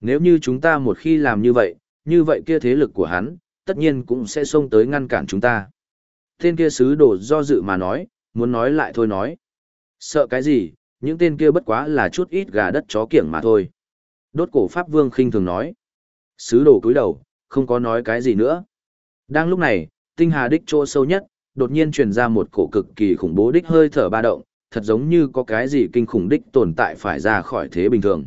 Nếu như chúng ta một khi làm như vậy, như vậy kia thế lực của hắn, tất nhiên cũng sẽ xông tới ngăn cản chúng ta. Tên kia sứ đồ do dự mà nói, muốn nói lại thôi nói. Sợ cái gì, những tên kia bất quá là chút ít gà đất chó kiểng mà thôi. Đốt cổ Pháp Vương khinh thường nói. Sứ đồ cúi đầu, không có nói cái gì nữa. Đang lúc này, tinh hà đích chỗ sâu nhất, đột nhiên truyền ra một cổ cực kỳ khủng bố đích hơi thở ba động, thật giống như có cái gì kinh khủng đích tồn tại phải ra khỏi thế bình thường.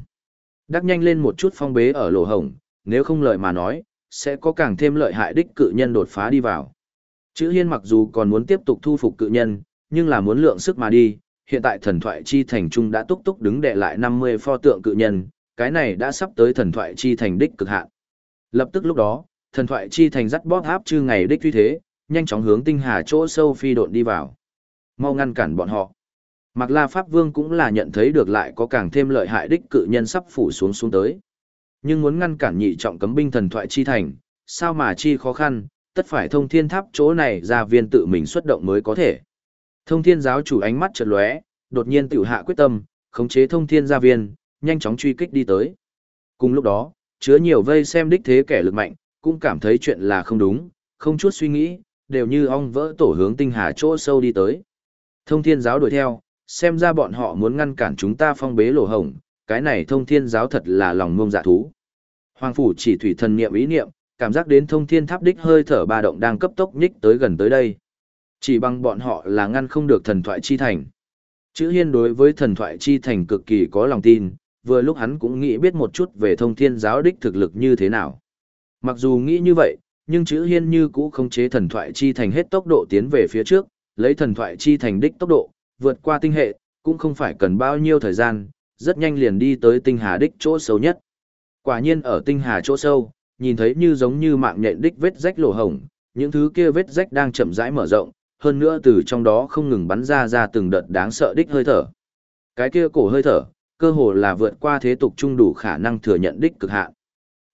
Đắc nhanh lên một chút phong bế ở lỗ hổng, nếu không lợi mà nói, sẽ có càng thêm lợi hại đích cự nhân đột phá đi vào. Chữ hiên mặc dù còn muốn tiếp tục thu phục cự nhân, nhưng là muốn lượng sức mà đi, hiện tại thần thoại chi thành trung đã túc túc đứng đệ lại 50 pho tượng cự nhân, cái này đã sắp tới thần thoại chi thành đích cực hạn. Lập tức lúc đó, thần thoại chi thành dắt bóp áp chư ngày đích tuy thế, nhanh chóng hướng tinh hà chỗ sâu phi độn đi vào. Mau ngăn cản bọn họ. Mạc La Pháp Vương cũng là nhận thấy được lại có càng thêm lợi hại đích cự nhân sắp phủ xuống xuống tới. Nhưng muốn ngăn cản nhị trọng cấm binh thần thoại chi thành, sao mà chi khó khăn, tất phải thông thiên tháp chỗ này ra viên tự mình xuất động mới có thể. Thông thiên giáo chủ ánh mắt chợt lóe, đột nhiên tiểu hạ quyết tâm, khống chế thông thiên gia viên, nhanh chóng truy kích đi tới. Cùng lúc đó, chứa nhiều vây xem đích thế kẻ lực mạnh, cũng cảm thấy chuyện là không đúng, không chút suy nghĩ, đều như ong vỡ tổ hướng tinh hà chỗ sâu đi tới. Thông thiên giáo đuổi theo, xem ra bọn họ muốn ngăn cản chúng ta phong bế lỗ hổng, cái này thông thiên giáo thật là lòng ngông dạ thú. Hoàng phủ chỉ thủy thần niệm ý niệm, cảm giác đến thông thiên tháp đích hơi thở ba động đang cấp tốc nhích tới gần tới đây. Chỉ bằng bọn họ là ngăn không được thần thoại chi thành. Chữ hiên đối với thần thoại chi thành cực kỳ có lòng tin, vừa lúc hắn cũng nghĩ biết một chút về thông thiên giáo đích thực lực như thế nào. Mặc dù nghĩ như vậy, nhưng chữ hiên như cũ không chế thần thoại chi thành hết tốc độ tiến về phía trước, lấy thần thoại chi thành đích tốc độ, vượt qua tinh hệ, cũng không phải cần bao nhiêu thời gian, rất nhanh liền đi tới tinh hà đích chỗ sâu nhất. Quả nhiên ở tinh hà chỗ sâu, nhìn thấy như giống như mạng nhện đích vết rách lỗ hổng, những thứ kia vết rách đang chậm rãi mở rộng, hơn nữa từ trong đó không ngừng bắn ra ra từng đợt đáng sợ đích hơi thở. Cái kia cổ hơi thở, cơ hồ là vượt qua thế tục trung đủ khả năng thừa nhận đích cực hạn.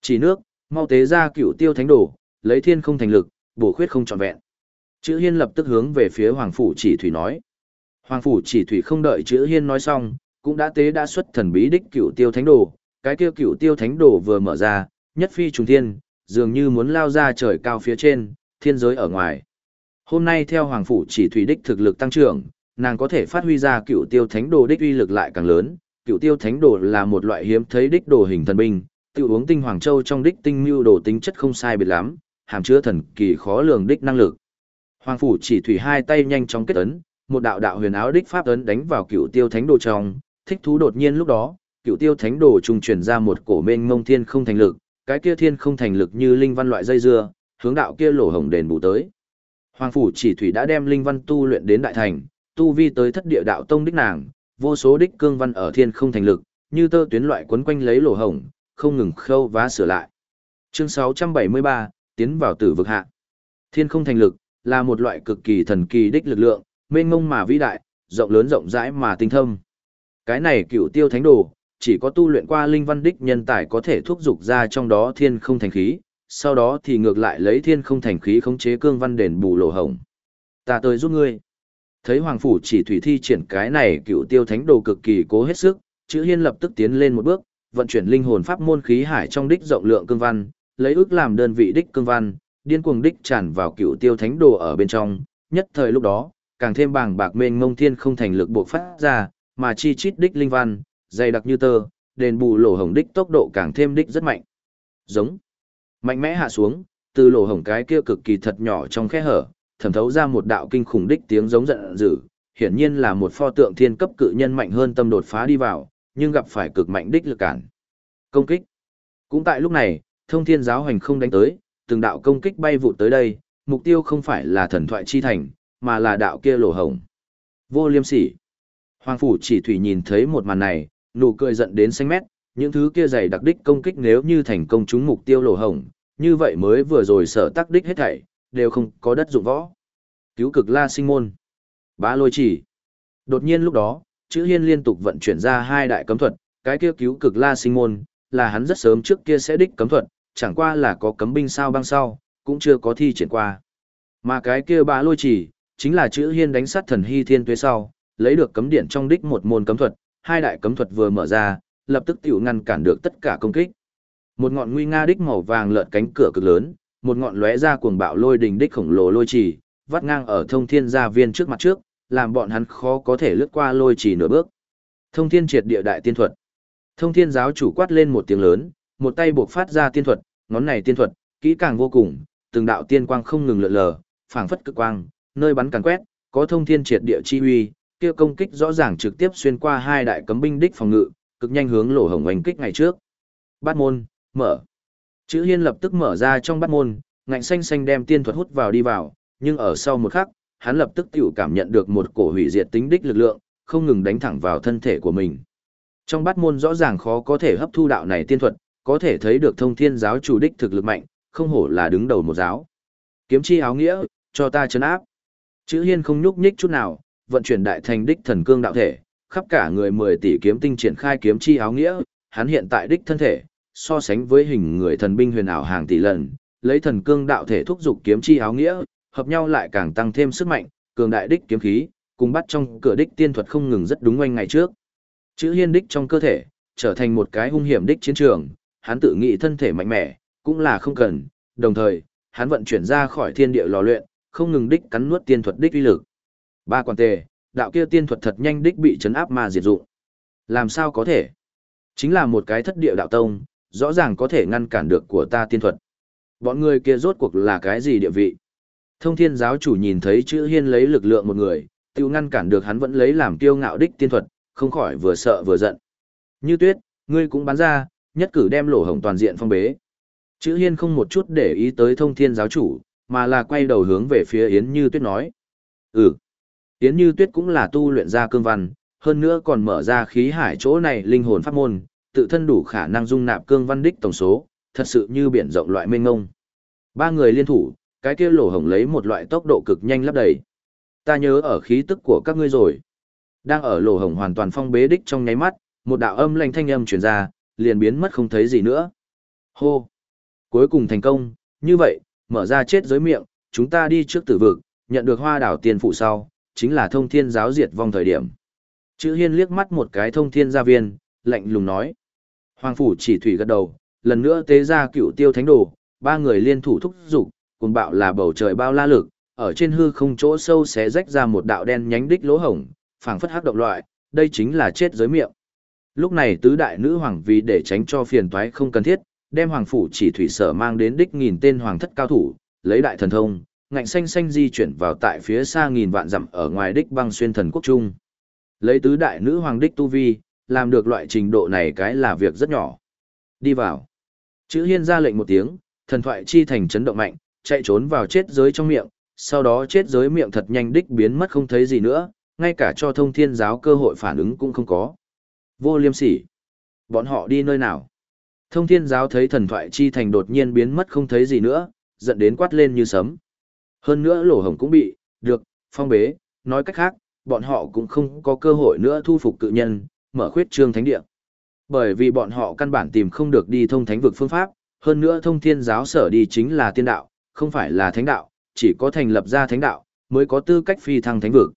Chỉ nước, mau tế ra cựu tiêu thánh đồ, lấy thiên không thành lực, bổ khuyết không trọn vẹn. Chữ Hiên lập tức hướng về phía Hoàng phủ Chỉ Thủy nói. Hoàng phủ Chỉ Thủy không đợi chữ Hiên nói xong, cũng đã tế đã xuất thần bí đích cửu tiêu thánh đồ, cái kia cửu tiêu thánh đồ vừa mở ra, nhất phi trùng thiên, dường như muốn lao ra trời cao phía trên, thiên giới ở ngoài. Hôm nay theo Hoàng Phủ chỉ thủy đích thực lực tăng trưởng, nàng có thể phát huy ra cựu tiêu thánh đồ đích uy lực lại càng lớn. Cựu tiêu thánh đồ là một loại hiếm thấy đích đồ hình thần binh, tiêu uống tinh Hoàng Châu trong đích tinh mưu đồ tính chất không sai biệt lắm, hàm chứa thần kỳ khó lường đích năng lực. Hoàng Phủ chỉ thủy hai tay nhanh chóng kết ấn, một đạo đạo huyền áo đích pháp ấn đánh vào cựu tiêu thánh đồ trong, thích thú đột nhiên lúc đó, cựu tiêu thánh đồ trung truyền ra một cổ mênh mông thiên không thành lực, cái kia thiên không thành lực như linh văn loại dây dưa, hướng đạo kia lỗ hồng đền bù tới. Hoàng phủ chỉ thủy đã đem linh văn tu luyện đến đại thành, tu vi tới thất địa đạo tông đích nàng, vô số đích cương văn ở thiên không thành lực, như tơ tuyến loại quấn quanh lấy lỗ hồng, không ngừng khâu vá sửa lại. Chương 673, tiến vào tử vực hạ. Thiên không thành lực là một loại cực kỳ thần kỳ đích lực lượng, mênh mông mà vĩ đại, rộng lớn rộng rãi mà tinh thâm. Cái này cựu tiêu thánh đồ, chỉ có tu luyện qua linh văn đích nhân tài có thể thúc dục ra trong đó thiên không thành khí, sau đó thì ngược lại lấy thiên không thành khí khống chế cương văn đền bù lỗ hổng. Ta tới giúp ngươi. Thấy Hoàng Phủ chỉ thủy thi triển cái này cựu tiêu thánh đồ cực kỳ cố hết sức, chữ hiên lập tức tiến lên một bước, vận chuyển linh hồn pháp môn khí hải trong đích rộng lượng cương văn, lấy ước làm đơn vị đích cương văn, điên cuồng đích tràn vào cựu tiêu thánh đồ ở bên trong, nhất thời lúc đó, càng thêm bàng bạc mênh mông thiên không thành lực buộc phát ra, mà chi chít đích linh văn, dày đặc như tơ, đền bù lỗ hổng đích tốc độ càng thêm đích rất mạnh. Giống. Mạnh mẽ hạ xuống, từ lỗ hổng cái kia cực kỳ thật nhỏ trong khe hở, thẩm thấu ra một đạo kinh khủng đích tiếng giống giận dữ, hiển nhiên là một pho tượng thiên cấp cự nhân mạnh hơn tâm đột phá đi vào, nhưng gặp phải cực mạnh đích lực cản. Công kích. Cũng tại lúc này, thông thiên giáo hành không đánh tới, từng đạo công kích bay vụt tới đây, mục tiêu không phải là thần thoại chi thành, mà là đạo kia lỗ hổng. Vô liêm sỉ. Hoàng phủ chỉ thủy nhìn thấy một màn này, nụ cười giận đến xanh mét, những thứ kia dày đặc đích công kích nếu như thành công trúng mục tiêu lỗ hổng, như vậy mới vừa rồi sở tác đích hết thảy, đều không có đất dụng võ. Cứu cực la sinh môn. Bá lôi chỉ. Đột nhiên lúc đó, chữ hiên liên tục vận chuyển ra hai đại cấm thuật, cái kia cứu cực la sinh môn, là hắn rất sớm trước kia sẽ đích cấm thuật, chẳng qua là có cấm binh sao băng sau, cũng chưa có thi triển qua. Mà cái kia bá lôi chỉ, chính là chữ hiên đánh sát thần hy thiên tuế sau, lấy được cấm điện trong đích một môn cấm thuật, hai đại cấm thuật vừa mở ra, lập tức tiểu ngăn cản được tất cả công kích. Một ngọn nguy nga đích màu vàng lợn cánh cửa cực lớn, một ngọn lóe ra cuồng bạo lôi đình đích khổng lồ lôi trì, vắt ngang ở thông thiên gia viên trước mặt trước, làm bọn hắn khó có thể lướt qua lôi trì nửa bước. Thông thiên triệt địa đại tiên thuật. Thông thiên giáo chủ quát lên một tiếng lớn, một tay buộc phát ra tiên thuật, ngón này tiên thuật, kỹ càng vô cùng, từng đạo tiên quang không ngừng lượn lờ, phảng phất cực quang, nơi bắn càn quét, có thông thiên triệt địa chi uy, kia công kích rõ ràng trực tiếp xuyên qua hai đại cấm binh đích phòng ngự, cực nhanh hướng lỗ hổng oanh kích ngày trước. Bát môn, mở. Chữ Hiên lập tức mở ra trong bát môn, ngạnh xanh xanh đem tiên thuật hút vào đi vào, nhưng ở sau một khắc, hắn lập tức tiểu cảm nhận được một cổ hủy diệt tính đích lực lượng, không ngừng đánh thẳng vào thân thể của mình. Trong bát môn rõ ràng khó có thể hấp thu đạo này tiên thuật, có thể thấy được thông thiên giáo chủ đích thực lực mạnh, không hổ là đứng đầu một giáo. Kiếm chi áo nghĩa, cho ta chấn áp. Chữ Hiên không nhúc nhích chút nào, vận chuyển đại thành đích thần cương đạo thể, khắp cả người 10 tỷ kiếm tinh triển khai kiếm chi áo nghĩa, hắn hiện tại đích thân thể, so sánh với hình người thần binh huyền ảo hàng tỷ lần, lấy thần cương đạo thể thúc dục kiếm chi áo nghĩa, hợp nhau lại càng tăng thêm sức mạnh, cường đại đích kiếm khí, cùng bắt trong cửa đích tiên thuật không ngừng rất đúng oanh ngày trước. Chữ hiên đích trong cơ thể, trở thành một cái hung hiểm đích chiến trường, hắn tự nghĩ thân thể mạnh mẽ, cũng là không cần, đồng thời, hắn vận chuyển ra khỏi thiên địa lò luyện, không ngừng đích cắn nuốt tiên thuật đích uy lực. Ba quan tề, đạo kia tiên thuật thật nhanh đích bị chấn áp mà diệt dụng. Làm sao có thể? Chính là một cái thất địa đạo tông, rõ ràng có thể ngăn cản được của ta tiên thuật. Bọn người kia rốt cuộc là cái gì địa vị? Thông thiên giáo chủ nhìn thấy chữ hiên lấy lực lượng một người, tiêu ngăn cản được hắn vẫn lấy làm kiêu ngạo đích tiên thuật, không khỏi vừa sợ vừa giận. Như tuyết, ngươi cũng bắn ra, nhất cử đem lỗ hồng toàn diện phong bế. Chữ hiên không một chút để ý tới thông thiên giáo chủ, mà là quay đầu hướng về phía Yến Như Tuyết nói. Ừ, Yến Như Tuyết cũng là tu luyện ra cương văn, hơn nữa còn mở ra khí hải chỗ này linh hồn pháp môn, tự thân đủ khả năng dung nạp cương văn đích tổng số, thật sự như biển rộng loại mênh ngông. Ba người liên thủ, cái kia lỗ hổng lấy một loại tốc độ cực nhanh lấp đầy. Ta nhớ ở khí tức của các ngươi rồi. Đang ở lỗ hổng hoàn toàn phong bế đích trong nháy mắt, một đạo âm lạnh thanh âm truyền ra, liền biến mất không thấy gì nữa. Hô! Cuối cùng thành công, như vậy, mở ra chết giới miệng, chúng ta đi trước tử vực, nhận được hoa đảo tiền phụ sau, chính là thông thiên giáo diệt vong thời điểm. Chữ hiên liếc mắt một cái thông thiên gia viên, lạnh lùng nói. Hoàng phủ chỉ thủy gật đầu, lần nữa tế ra cựu tiêu thánh đồ, ba người liên thủ thúc dục cùng bạo là bầu trời bao la lực, ở trên hư không chỗ sâu xé rách ra một đạo đen nhánh đích lỗ hổng, phảng phất hắc động loại, đây chính là chết giới miệng. Lúc này tứ đại nữ hoàng vì để tránh cho phiền toái không cần thiết, đem hoàng phủ chỉ thủy sở mang đến đích nghìn tên hoàng thất cao thủ, lấy đại thần thông, ngạnh xanh xanh di chuyển vào tại phía xa nghìn vạn dặm ở ngoài đích băng xuyên thần quốc trung. Lấy tứ đại nữ hoàng đích tu vi, làm được loại trình độ này cái là việc rất nhỏ. Đi vào. Chữ hiên ra lệnh một tiếng, thần thoại chi thành chấn động mạnh, chạy trốn vào chết giới trong miệng, sau đó chết giới miệng thật nhanh đích biến mất không thấy gì nữa, ngay cả cho thông thiên giáo cơ hội phản ứng cũng không có. Vô liêm sỉ. Bọn họ đi nơi nào? Thông thiên giáo thấy thần thoại chi thành đột nhiên biến mất không thấy gì nữa, giận đến quát lên như sấm. Hơn nữa lỗ hồng cũng bị, được, phong bế, nói cách khác, bọn họ cũng không có cơ hội nữa thu phục cự nhân, mở khuyết trương thánh địa. Bởi vì bọn họ căn bản tìm không được đi thông thánh vực phương pháp, hơn nữa thông thiên giáo sở đi chính là tiên đạo, không phải là thánh đạo, chỉ có thành lập ra thánh đạo, mới có tư cách phi thăng thánh vực.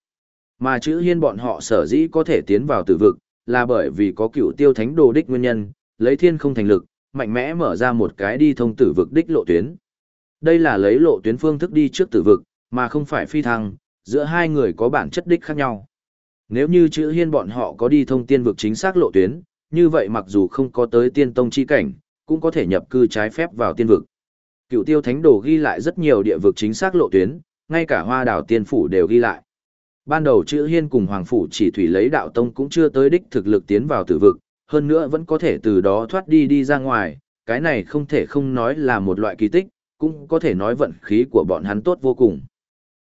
Mà chữ hiên bọn họ sở dĩ có thể tiến vào tử vực, là bởi vì có cựu tiêu thánh đồ đích nguyên nhân, lấy thiên không thành lực, mạnh mẽ mở ra một cái đi thông tử vực đích lộ tuyến. Đây là lấy lộ tuyến phương thức đi trước tử vực, mà không phải phi thăng, giữa hai người có bản chất đích khác nhau. Nếu như chữ hiên bọn họ có đi thông tiên vực chính xác lộ tuyến, như vậy mặc dù không có tới tiên tông chi cảnh, cũng có thể nhập cư trái phép vào tiên vực. Cựu tiêu thánh đồ ghi lại rất nhiều địa vực chính xác lộ tuyến, ngay cả hoa đảo tiên phủ đều ghi lại. Ban đầu chữ hiên cùng hoàng phủ chỉ thủy lấy đạo tông cũng chưa tới đích thực lực tiến vào tử vực, hơn nữa vẫn có thể từ đó thoát đi đi ra ngoài, cái này không thể không nói là một loại kỳ tích, cũng có thể nói vận khí của bọn hắn tốt vô cùng.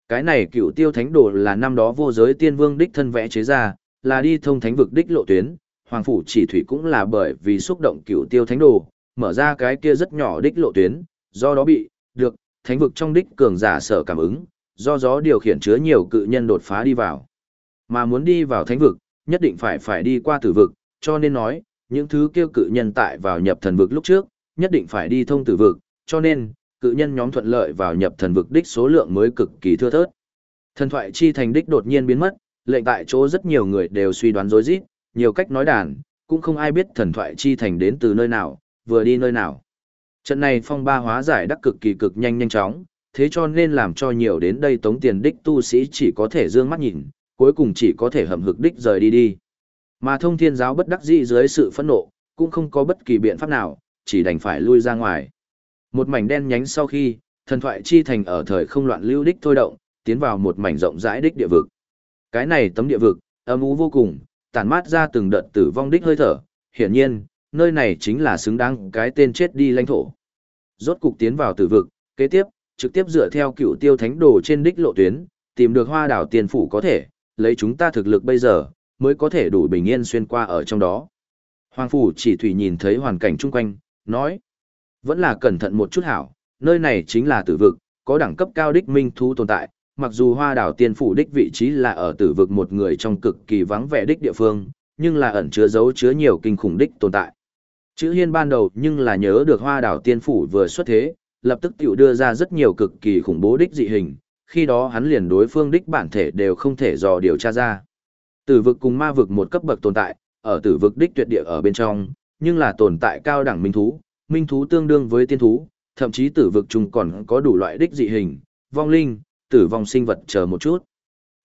Cái này cựu tiêu thánh đồ là năm đó vô giới tiên vương đích thân vẽ chế ra, là đi thông thánh vực đích lộ tuyến, hoàng phủ chỉ thủy cũng là bởi vì xúc động cựu tiêu thánh đồ, mở ra cái kia rất nhỏ đích lộ tuyến, do đó bị, được, thánh vực trong đích cường giả sở cảm ứng, do gió điều khiển chứa nhiều cự nhân đột phá đi vào. Mà muốn đi vào thánh vực, nhất định phải phải đi qua tử vực, cho nên nói, những thứ kêu cự nhân tại vào nhập thần vực lúc trước, nhất định phải đi thông tử vực, cho nên, cự nhân nhóm thuận lợi vào nhập thần vực đích số lượng mới cực kỳ thưa thớt. Thần thoại chi thành đích đột nhiên biến mất, lệnh tại chỗ rất nhiều người đều suy đoán rối rít, nhiều cách nói đàn, cũng không ai biết thần thoại chi thành đến từ nơi nào, vừa đi nơi nào. Trận này phong ba hóa giải đắc cực kỳ cực nhanh nhanh chóng, thế cho nên làm cho nhiều đến đây tống tiền đích tu sĩ chỉ có thể dương mắt nhìn, cuối cùng chỉ có thể hầm hực đích rời đi đi. Mà thông thiên giáo bất đắc dĩ dưới sự phẫn nộ, cũng không có bất kỳ biện pháp nào, chỉ đành phải lui ra ngoài. Một mảnh đen nhánh sau khi, thần thoại chi thành ở thời không loạn lưu đích thôi động, tiến vào một mảnh rộng rãi đích địa vực. Cái này tấm địa vực, âm u vô cùng, tản mát ra từng đợt tử vong đích hơi thở, hiển nhiên, nơi này chính là xứng đáng cái tên chết đi lãnh thổ. Rốt cục tiến vào tử vực, kế tiếp, trực tiếp dựa theo cựu tiêu thánh đồ trên đích lộ tuyến, tìm được hoa đảo tiền phủ có thể, lấy chúng ta thực lực bây giờ, mới có thể đủ bình yên xuyên qua ở trong đó. Hoàng phủ chỉ thủy nhìn thấy hoàn cảnh chung quanh, nói, vẫn là cẩn thận một chút hảo, nơi này chính là tử vực, có đẳng cấp cao đích minh thú tồn tại, mặc dù hoa đảo tiên phủ đích vị trí là ở tử vực một người trong cực kỳ vắng vẻ đích địa phương, nhưng là ẩn chứa giấu chứa nhiều kinh khủng đích tồn tại. Chữ hiên ban đầu nhưng là nhớ được hoa đảo tiên phủ vừa xuất thế, lập tức tiểu đưa ra rất nhiều cực kỳ khủng bố đích dị hình, khi đó hắn liền đối phương đích bản thể đều không thể dò điều tra ra. Tử vực cùng ma vực một cấp bậc tồn tại, ở tử vực đích tuyệt địa ở bên trong, nhưng là tồn tại cao đẳng minh thú, minh thú tương đương với tiên thú, thậm chí tử vực chung còn có đủ loại đích dị hình, vong linh, tử vong sinh vật chờ một chút.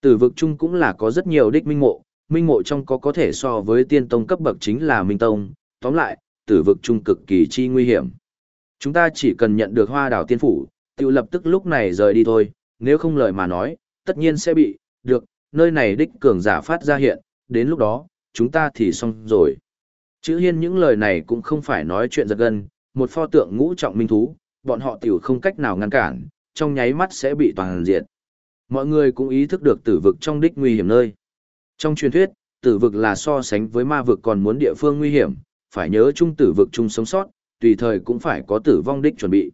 Tử vực chung cũng là có rất nhiều đích minh mộ, minh mộ trong có có thể so với tiên tông cấp bậc chính là minh tông, tóm lại, tử vực chung cực kỳ chi nguy hiểm. Chúng ta chỉ cần nhận được hoa đảo tiên phủ, tự lập tức lúc này rời đi thôi, nếu không lời mà nói, tất nhiên sẽ bị, được, nơi này đích cường giả phát ra hiện, đến lúc đó, chúng ta thì xong rồi. Chữ hiên những lời này cũng không phải nói chuyện giật gân, một pho tượng ngũ trọng minh thú, bọn họ tiểu không cách nào ngăn cản, trong nháy mắt sẽ bị toàn diệt. Mọi người cũng ý thức được tử vực trong đích nguy hiểm nơi. Trong truyền thuyết, tử vực là so sánh với ma vực còn muốn địa phương nguy hiểm, phải nhớ chung tử vực chung sống sót, tùy thời cũng phải có tử vong đích chuẩn bị.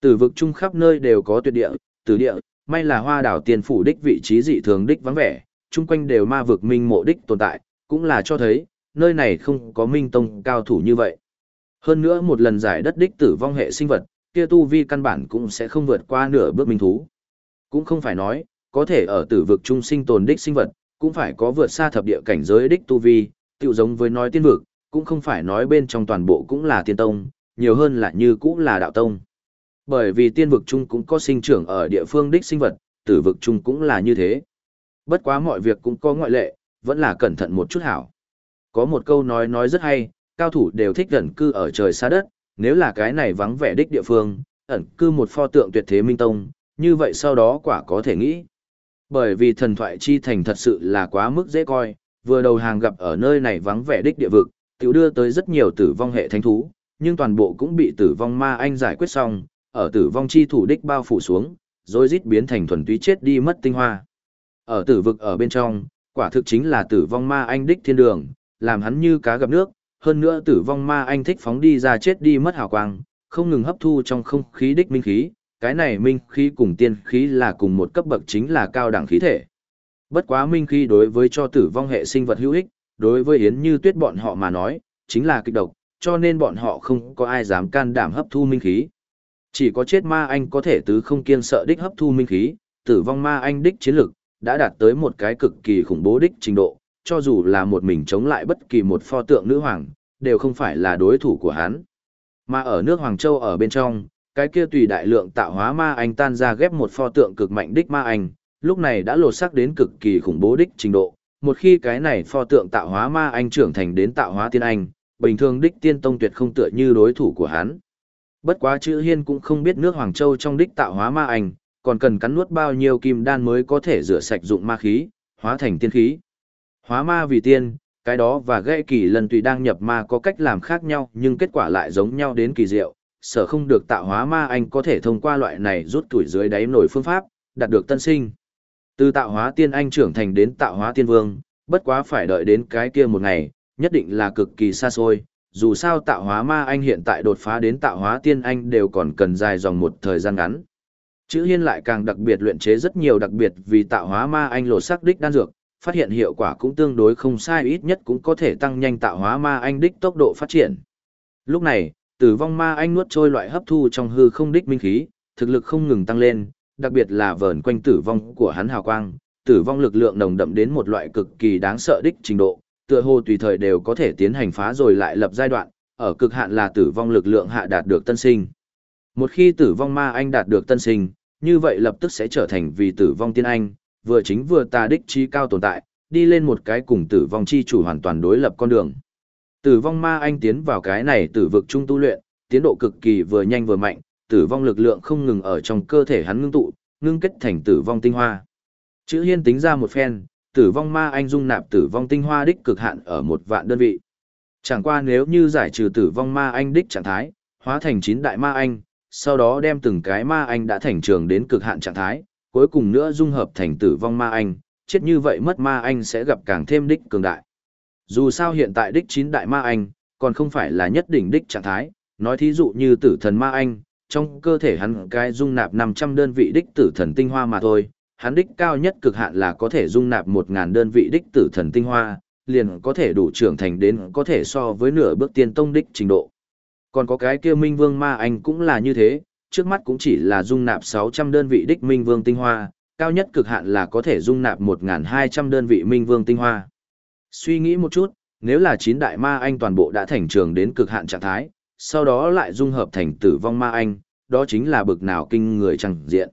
Tử vực chung khắp nơi đều có tuyệt địa, tử địa, may là hoa đảo tiền phủ đích vị trí dị thường đích vắng vẻ, chung quanh đều ma vực minh mộ đích tồn tại, cũng là cho thấy, nơi này không có minh tông cao thủ như vậy. Hơn nữa một lần giải đất đích tử vong hệ sinh vật, kia tu vi căn bản cũng sẽ không vượt qua nửa bước minh thú. Cũng không phải nói, có thể ở tử vực trung sinh tồn đích sinh vật, cũng phải có vượt xa thập địa cảnh giới đích tu vi, tựu giống với nói tiên vực, cũng không phải nói bên trong toàn bộ cũng là tiên tông, nhiều hơn là như cũng là đạo tông. Bởi vì tiên vực chung cũng có sinh trưởng ở địa phương đích sinh vật, tử vực chung cũng là như thế. Bất quá mọi việc cũng có ngoại lệ, vẫn là cẩn thận một chút hảo. Có một câu nói nói rất hay, cao thủ đều thích gần cư ở trời xa đất, nếu là cái này vắng vẻ đích địa phương, ẩn cư một pho tượng tuyệt thế minh tông, như vậy sau đó quả có thể nghĩ. Bởi vì thần thoại chi thành thật sự là quá mức dễ coi, vừa đầu hàng gặp ở nơi này vắng vẻ đích địa vực, tiểu đưa tới rất nhiều tử vong hệ thánh thú, nhưng toàn bộ cũng bị tử vong ma anh giải quyết xong, ở tử vong chi thủ đích bao phủ xuống, rồi rít biến thành thuần túy chết đi mất tinh hoa. Ở tử vực ở bên trong, quả thực chính là tử vong ma anh đích thiên đường, làm hắn như cá gặp nước, hơn nữa tử vong ma anh thích phóng đi ra chết đi mất hào quang, không ngừng hấp thu trong không khí đích minh khí, cái này minh khí cùng tiên khí là cùng một cấp bậc chính là cao đẳng khí thể. Bất quá minh khí đối với cho tử vong hệ sinh vật hữu ích, đối với Yến Như Tuyết bọn họ mà nói, chính là kịch độc, cho nên bọn họ không có ai dám can đảm hấp thu minh khí. Chỉ có chết ma anh có thể tứ không kiên sợ đích hấp thu minh khí, tử vong ma anh đích chiến lực, đã đạt tới một cái cực kỳ khủng bố đích trình độ, cho dù là một mình chống lại bất kỳ một pho tượng nữ hoàng, đều không phải là đối thủ của hắn. Mà ở nước Hoàng Châu ở bên trong, cái kia tùy đại lượng tạo hóa ma anh tan ra ghép một pho tượng cực mạnh đích ma anh, lúc này đã lột xác đến cực kỳ khủng bố đích trình độ. Một khi cái này pho tượng tạo hóa ma anh trưởng thành đến tạo hóa tiên anh, bình thường đích tiên tông tuyệt không tựa như đối thủ của hắn. Bất quá chữ hiên cũng không biết nước Hoàng Châu trong đích tạo hóa ma ảnh còn cần cắn nuốt bao nhiêu kim đan mới có thể rửa sạch dụng ma khí, hóa thành tiên khí. Hóa ma vì tiên, cái đó và gây kỳ lần tùy đang nhập ma có cách làm khác nhau nhưng kết quả lại giống nhau đến kỳ diệu, sở không được tạo hóa ma anh có thể thông qua loại này rút tuổi dưới đáy nổi phương pháp, đạt được tân sinh. Từ tạo hóa tiên anh trưởng thành đến tạo hóa tiên vương, bất quá phải đợi đến cái kia một ngày, nhất định là cực kỳ xa xôi, dù sao tạo hóa ma anh hiện tại đột phá đến tạo hóa tiên anh đều còn cần dài dòng một thời gian ngắn. Chữ hiên lại càng đặc biệt luyện chế rất nhiều đặc biệt vì tạo hóa ma anh lột sắc đích đan dược, phát hiện hiệu quả cũng tương đối không sai ít nhất cũng có thể tăng nhanh tạo hóa ma anh đích tốc độ phát triển. Lúc này, tử vong ma anh nuốt trôi loại hấp thu trong hư không đích minh khí, thực lực không ngừng tăng lên, đặc biệt là vờn quanh tử vong của hắn hào quang, tử vong lực lượng nồng đậm đến một loại cực kỳ đáng sợ đích trình độ, tựa hồ tùy thời đều có thể tiến hành phá rồi lại lập giai đoạn, ở cực hạn là tử vong lực lượng hạ đạt được tân sinh. Một khi tử vong ma anh đạt được tân sinh, như vậy lập tức sẽ trở thành vì tử vong tiên anh, vừa chính vừa tà đích chi cao tồn tại, đi lên một cái cùng tử vong chi chủ hoàn toàn đối lập con đường. Tử vong ma anh tiến vào cái này tử vực trung tu luyện, tiến độ cực kỳ vừa nhanh vừa mạnh, tử vong lực lượng không ngừng ở trong cơ thể hắn ngưng tụ, ngưng kết thành tử vong tinh hoa. Chữ Hiên tính ra một phen, tử vong ma anh dung nạp tử vong tinh hoa đích cực hạn ở một vạn đơn vị. Chẳng qua nếu như giải trừ tử vong ma anh đích trạng thái, hóa thành chín đại ma anh, sau đó đem từng cái ma anh đã thành trường đến cực hạn trạng thái, cuối cùng nữa dung hợp thành tử vong ma anh, chết như vậy mất ma anh sẽ gặp càng thêm đích cường đại. Dù sao hiện tại đích chín đại ma anh, còn không phải là nhất đỉnh đích trạng thái, nói thí dụ như tử thần ma anh, trong cơ thể hắn cái dung nạp 500 đơn vị đích tử thần tinh hoa mà thôi, hắn đích cao nhất cực hạn là có thể dung nạp 1000 đơn vị đích tử thần tinh hoa, liền có thể đủ trưởng thành đến có thể so với nửa bước tiên tông đích trình độ. Còn có cái kia Minh Vương Ma Anh cũng là như thế, trước mắt cũng chỉ là dung nạp 600 đơn vị đích Minh Vương tinh hoa, cao nhất cực hạn là có thể dung nạp 1200 đơn vị Minh Vương tinh hoa. Suy nghĩ một chút, nếu là chín đại ma anh toàn bộ đã thành trường đến cực hạn trạng thái, sau đó lại dung hợp thành tử vong ma anh, đó chính là bực nào kinh người chẳng diện.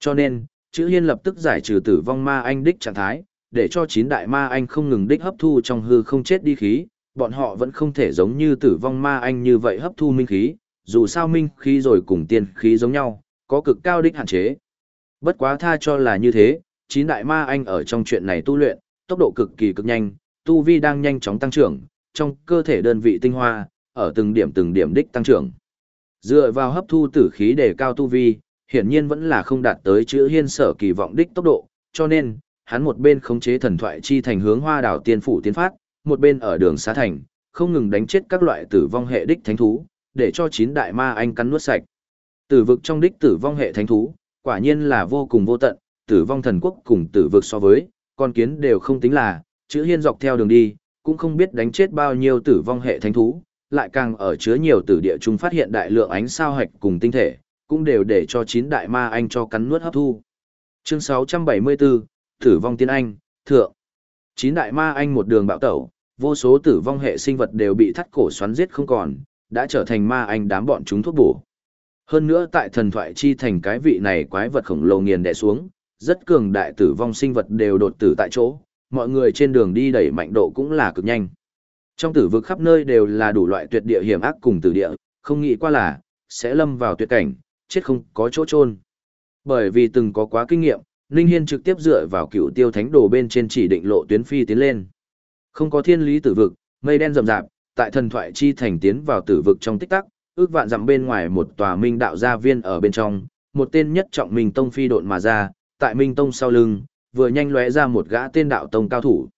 Cho nên, chữ hiên lập tức giải trừ tử vong ma anh đích trạng thái, để cho chín đại ma anh không ngừng đích hấp thu trong hư không chết đi khí, bọn họ vẫn không thể giống như tử vong ma anh như vậy hấp thu minh khí, dù sao minh khí rồi cùng tiên khí giống nhau, có cực cao đích hạn chế. Bất quá tha cho là như thế, chín đại ma anh ở trong chuyện này tu luyện, tốc độ cực kỳ cực nhanh, tu vi đang nhanh chóng tăng trưởng, trong cơ thể đơn vị tinh hoa, ở từng điểm từng điểm đích tăng trưởng. Dựa vào hấp thu tử khí để cao tu vi, hiển nhiên vẫn là không đạt tới chữ hiên sở kỳ vọng đích tốc độ, cho nên, hắn một bên khống chế thần thoại chi thành hướng hoa đảo tiên phủ tiến phát, một bên ở đường xá thành, không ngừng đánh chết các loại tử vong hệ đích thánh thú, để cho chín đại ma anh cắn nuốt sạch. Tử vực trong đích tử vong hệ thánh thú, quả nhiên là vô cùng vô tận, tử vong thần quốc cùng tử vực so với, con kiến đều không tính là, chữ hiên dọc theo đường đi, cũng không biết đánh chết bao nhiêu tử vong hệ thánh thú, lại càng ở chứa nhiều tử địa chúng phát hiện đại lượng ánh sao hạch cùng tinh thể, cũng đều để cho chín đại ma anh cho cắn nuốt hấp thu. Chương 674, Tử vong tiên anh, thượng. Chín đại ma anh một đường bạo tẩu, vô số tử vong hệ sinh vật đều bị thắt cổ xoắn giết không còn, đã trở thành ma anh đám bọn chúng thuốc bổ. Hơn nữa tại thần thoại chi thành cái vị này quái vật khổng lồ nghiền đè xuống, rất cường đại tử vong sinh vật đều đột tử tại chỗ, mọi người trên đường đi đẩy mạnh độ cũng là cực nhanh. Trong tử vực khắp nơi đều là đủ loại tuyệt địa hiểm ác cùng tử địa, không nghĩ qua là, sẽ lâm vào tuyệt cảnh, chết không có chỗ chôn Bởi vì từng có quá kinh nghiệm, Ninh Hiên trực tiếp dựa vào cựu tiêu thánh đồ bên trên chỉ định lộ tuyến phi tiến lên. Không có thiên lý tử vực, mây đen rậm rạp, tại thần thoại chi thành tiến vào tử vực trong tích tắc, ước vạn dặm bên ngoài một tòa minh đạo gia viên ở bên trong, một tên nhất trọng minh tông phi độn mà ra, tại minh tông sau lưng, vừa nhanh lóe ra một gã tên đạo tông cao thủ.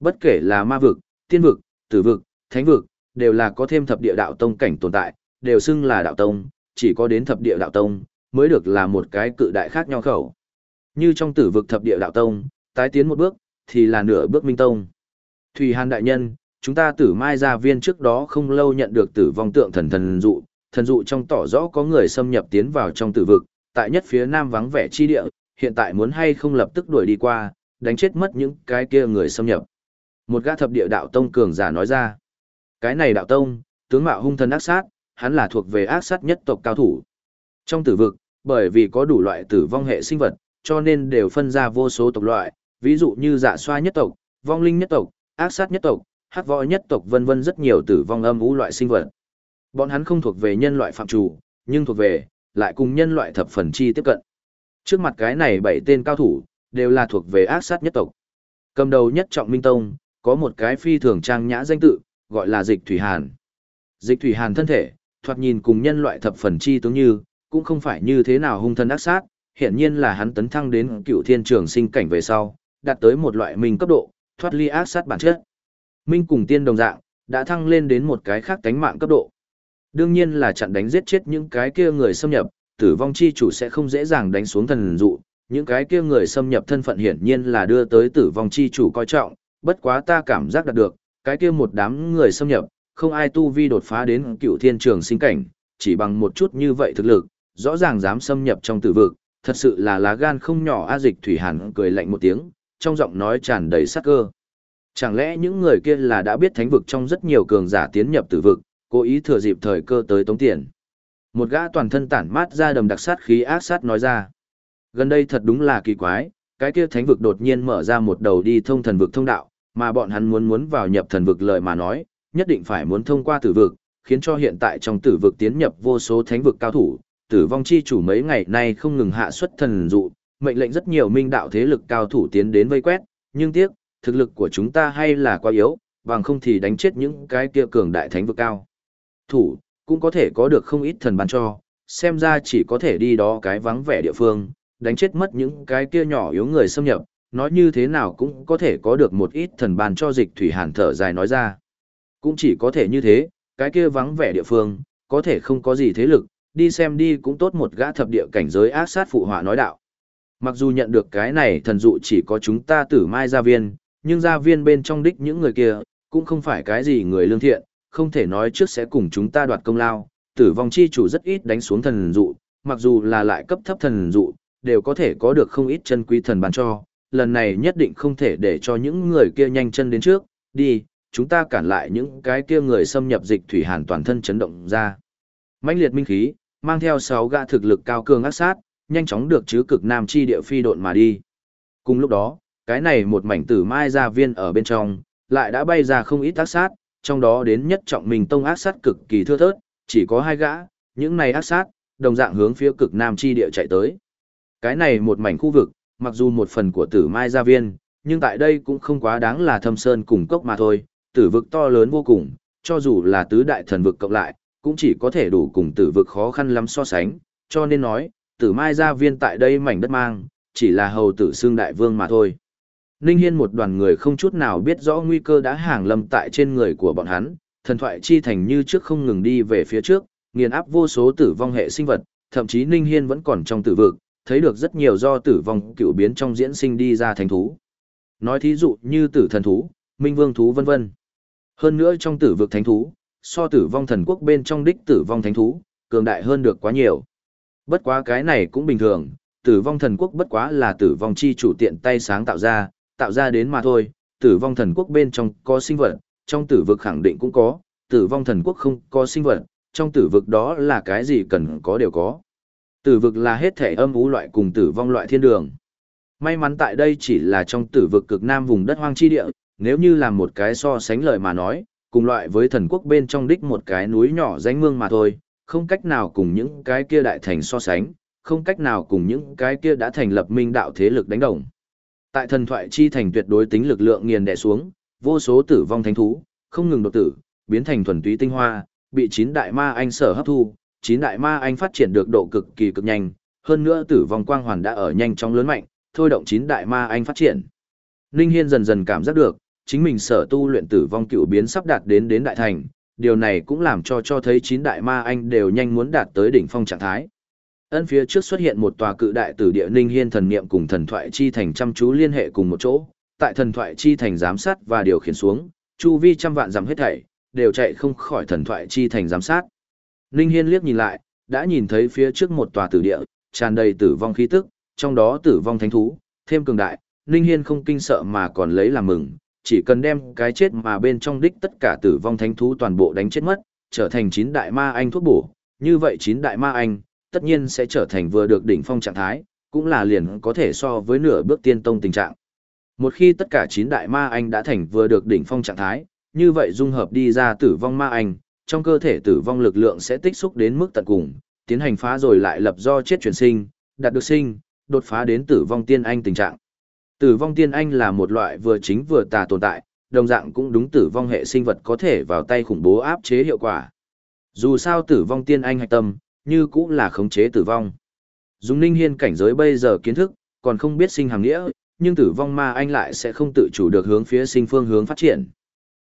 Bất kể là ma vực, tiên vực, tử vực, thánh vực, đều là có thêm thập địa đạo tông cảnh tồn tại, đều xưng là đạo tông, chỉ có đến thập địa đạo tông, mới được là một cái cự đại khác nhau khẩu. Như trong tử vực thập địa đạo tông, tái tiến một bước, thì là nửa bước minh tông. Thủy Hàn đại nhân, chúng ta tử mai gia viên trước đó không lâu nhận được tử vong tượng thần thần dụ, thần dụ trong tỏ rõ có người xâm nhập tiến vào trong tử vực, tại nhất phía nam vắng vẻ chi địa, hiện tại muốn hay không lập tức đuổi đi qua, đánh chết mất những cái kia người xâm nhập. Một gã thập địa đạo tông cường giả nói ra, cái này đạo tông, tướng mạo hung thần ác sát, hắn là thuộc về ác sát nhất tộc cao thủ. Trong tử vực, bởi vì có đủ loại tử vong hệ sinh vật, cho nên đều phân ra vô số tộc loại, ví dụ như dạ xoa nhất tộc, vong linh nhất tộc, ác sát nhất tộc, hắc võ nhất tộc vân vân rất nhiều tử vong âm u loại sinh vật. Bọn hắn không thuộc về nhân loại phạm chủ, nhưng thuộc về, lại cùng nhân loại thập phần chi tiếp cận. Trước mặt cái này bảy tên cao thủ, đều là thuộc về ác sát nhất tộc. Cầm đầu nhất trọng minh tông, có một cái phi thường trang nhã danh tự, gọi là dịch thủy hàn. Dịch thủy hàn thân thể, thoạt nhìn cùng nhân loại thập phần chi tướng như, cũng không phải như thế nào hung thân ác sát, hiện nhiên là hắn tấn thăng đến cựu thiên trường sinh cảnh về sau, đạt tới một loại minh cấp độ, thoát ly ác sát bản chất. Minh cùng tiên đồng dạng, đã thăng lên đến một cái khác tánh mạng cấp độ. Đương nhiên là chặn đánh giết chết những cái kia người xâm nhập, tử vong chi chủ sẽ không dễ dàng đánh xuống thần dụ, những cái kia người xâm nhập thân phận hiển nhiên là đưa tới tử vong chi chủ coi trọng, bất quá ta cảm giác đạt được, cái kia một đám người xâm nhập, không ai tu vi đột phá đến cựu thiên trường sinh cảnh, chỉ bằng một chút như vậy thực lực, rõ ràng dám xâm nhập trong tử vực, thật sự là lá gan không nhỏ a dịch thủy hàn cười lạnh một tiếng, trong giọng nói tràn đầy sát cơ. Chẳng lẽ những người kia là đã biết thánh vực trong rất nhiều cường giả tiến nhập tử vực, cố ý thừa dịp thời cơ tới tống tiền. Một gã toàn thân tản mát ra đầm đặc sát khí ác sát nói ra. Gần đây thật đúng là kỳ quái, cái kia thánh vực đột nhiên mở ra một đầu đi thông thần vực thông đạo, mà bọn hắn muốn muốn vào nhập thần vực lợi mà nói, nhất định phải muốn thông qua tử vực, khiến cho hiện tại trong tử vực tiến nhập vô số thánh vực cao thủ, tử vong chi chủ mấy ngày nay không ngừng hạ xuất thần dụ, mệnh lệnh rất nhiều minh đạo thế lực cao thủ tiến đến vây quét, nhưng tiếc, thực lực của chúng ta hay là quá yếu, bằng không thì đánh chết những cái kia cường đại thánh vực cao. Thủ, cũng có thể có được không ít thần ban cho, xem ra chỉ có thể đi đó cái vắng vẻ địa phương, đánh chết mất những cái kia nhỏ yếu người xâm nhập, nói như thế nào cũng có thể có được một ít thần ban cho dịch thủy hàn thở dài nói ra. Cũng chỉ có thể như thế, cái kia vắng vẻ địa phương, có thể không có gì thế lực, đi xem đi cũng tốt một gã thập địa cảnh giới ác sát phụ họa nói đạo. Mặc dù nhận được cái này thần dụ chỉ có chúng ta tử mai gia viên, nhưng gia viên bên trong đích những người kia, cũng không phải cái gì người lương thiện, không thể nói trước sẽ cùng chúng ta đoạt công lao, tử vong chi chủ rất ít đánh xuống thần dụ, mặc dù là lại cấp thấp thần dụ, đều có thể có được không ít chân quý thần ban cho, lần này nhất định không thể để cho những người kia nhanh chân đến trước, đi, chúng ta cản lại những cái kia người xâm nhập dịch thủy hàn toàn thân chấn động ra. mãnh liệt minh khí, mang theo sáu gã thực lực cao cường ác sát, nhanh chóng được chứ cực nam chi địa phi độn mà đi. Cùng lúc đó, cái này một mảnh tử mai gia viên ở bên trong, lại đã bay ra không ít ác sát, trong đó đến nhất trọng mình tông ác sát cực kỳ thưa thớt, chỉ có hai gã, những này ác sát, đồng dạng hướng phía cực nam chi địa chạy tới. Cái này một mảnh khu vực, mặc dù một phần của tử mai gia viên, nhưng tại đây cũng không quá đáng là thâm sơn cùng cốc mà thôi, tử vực to lớn vô cùng, cho dù là tứ đại thần vực cộng lại, cũng chỉ có thể đủ cùng tử vực khó khăn lắm so sánh, cho nên nói, tử mai gia viên tại đây mảnh đất mang, chỉ là hầu tử xương đại vương mà thôi. Ninh Hiên một đoàn người không chút nào biết rõ nguy cơ đã hàng lâm tại trên người của bọn hắn, thần thoại chi thành như trước không ngừng đi về phía trước, nghiền áp vô số tử vong hệ sinh vật, thậm chí Ninh Hiên vẫn còn trong tử vực, thấy được rất nhiều do tử vong cựu biến trong diễn sinh đi ra thành thú. Nói thí dụ như tử thần thú, minh vương thú vân vân. Hơn nữa trong tử vực thánh thú, so tử vong thần quốc bên trong đích tử vong thánh thú, cường đại hơn được quá nhiều. Bất quá cái này cũng bình thường, tử vong thần quốc bất quá là tử vong chi chủ tiện tay sáng tạo ra, tạo ra đến mà thôi, tử vong thần quốc bên trong có sinh vật, trong tử vực khẳng định cũng có, tử vong thần quốc không có sinh vật, trong tử vực đó là cái gì cần có đều có. Tử vực là hết thể âm ú loại cùng tử vong loại thiên đường. May mắn tại đây chỉ là trong tử vực cực nam vùng đất hoang chi địa, nếu như làm một cái so sánh lời mà nói, cùng loại với thần quốc bên trong đích một cái núi nhỏ danh mương mà thôi, không cách nào cùng những cái kia đại thành so sánh, không cách nào cùng những cái kia đã thành lập minh đạo thế lực đánh đồng. Tại thần thoại chi thành tuyệt đối tính lực lượng nghiền đè xuống, vô số tử vong thánh thú, không ngừng đột tử, biến thành thuần túy tinh hoa, bị chín đại ma anh sở hấp thu, chín đại ma anh phát triển được độ cực kỳ cực nhanh, hơn nữa tử vong quang hoàn đã ở nhanh chóng lớn mạnh, thôi động chín đại ma anh phát triển. Ninh Hiên dần dần cảm giác được, chính mình sở tu luyện tử vong cựu biến sắp đạt đến đến đại thành, điều này cũng làm cho cho thấy chín đại ma anh đều nhanh muốn đạt tới đỉnh phong trạng thái. Ân phía trước xuất hiện một tòa cự đại tử địa Ninh Hiên thần niệm cùng thần thoại chi thành chăm chú liên hệ cùng một chỗ, tại thần thoại chi thành giám sát và điều khiển xuống, chu vi trăm vạn giảm hết thảy, đều chạy không khỏi thần thoại chi thành giám sát. Ninh Hiên liếc nhìn lại, đã nhìn thấy phía trước một tòa tử địa, tràn đầy tử vong khí tức, trong đó tử vong thánh thú, thêm cường đại, Ninh Hiên không kinh sợ mà còn lấy làm mừng, chỉ cần đem cái chết mà bên trong đích tất cả tử vong thánh thú toàn bộ đánh chết mất, trở thành chín đại ma anh thuốc bổ, như vậy chín đại ma anh, tất nhiên sẽ trở thành vừa được đỉnh phong trạng thái, cũng là liền có thể so với nửa bước tiên tông tình trạng. Một khi tất cả chín đại ma anh đã thành vừa được đỉnh phong trạng thái, như vậy dung hợp đi ra tử vong ma anh, trong cơ thể tử vong lực lượng sẽ tích xúc đến mức tận cùng, tiến hành phá rồi lại lập do chết chuyển sinh, đạt được sinh, đột phá đến tử vong tiên anh tình trạng. Tử vong tiên anh là một loại vừa chính vừa tà tồn tại, đồng dạng cũng đúng tử vong hệ sinh vật có thể vào tay khủng bố áp chế hiệu quả. Dù sao tử vong tiên anh hạch tâm, như cũng là khống chế tử vong. Dùng ninh hiên cảnh giới bây giờ kiến thức, còn không biết sinh hàng nghĩa, nhưng tử vong ma anh lại sẽ không tự chủ được hướng phía sinh phương hướng phát triển.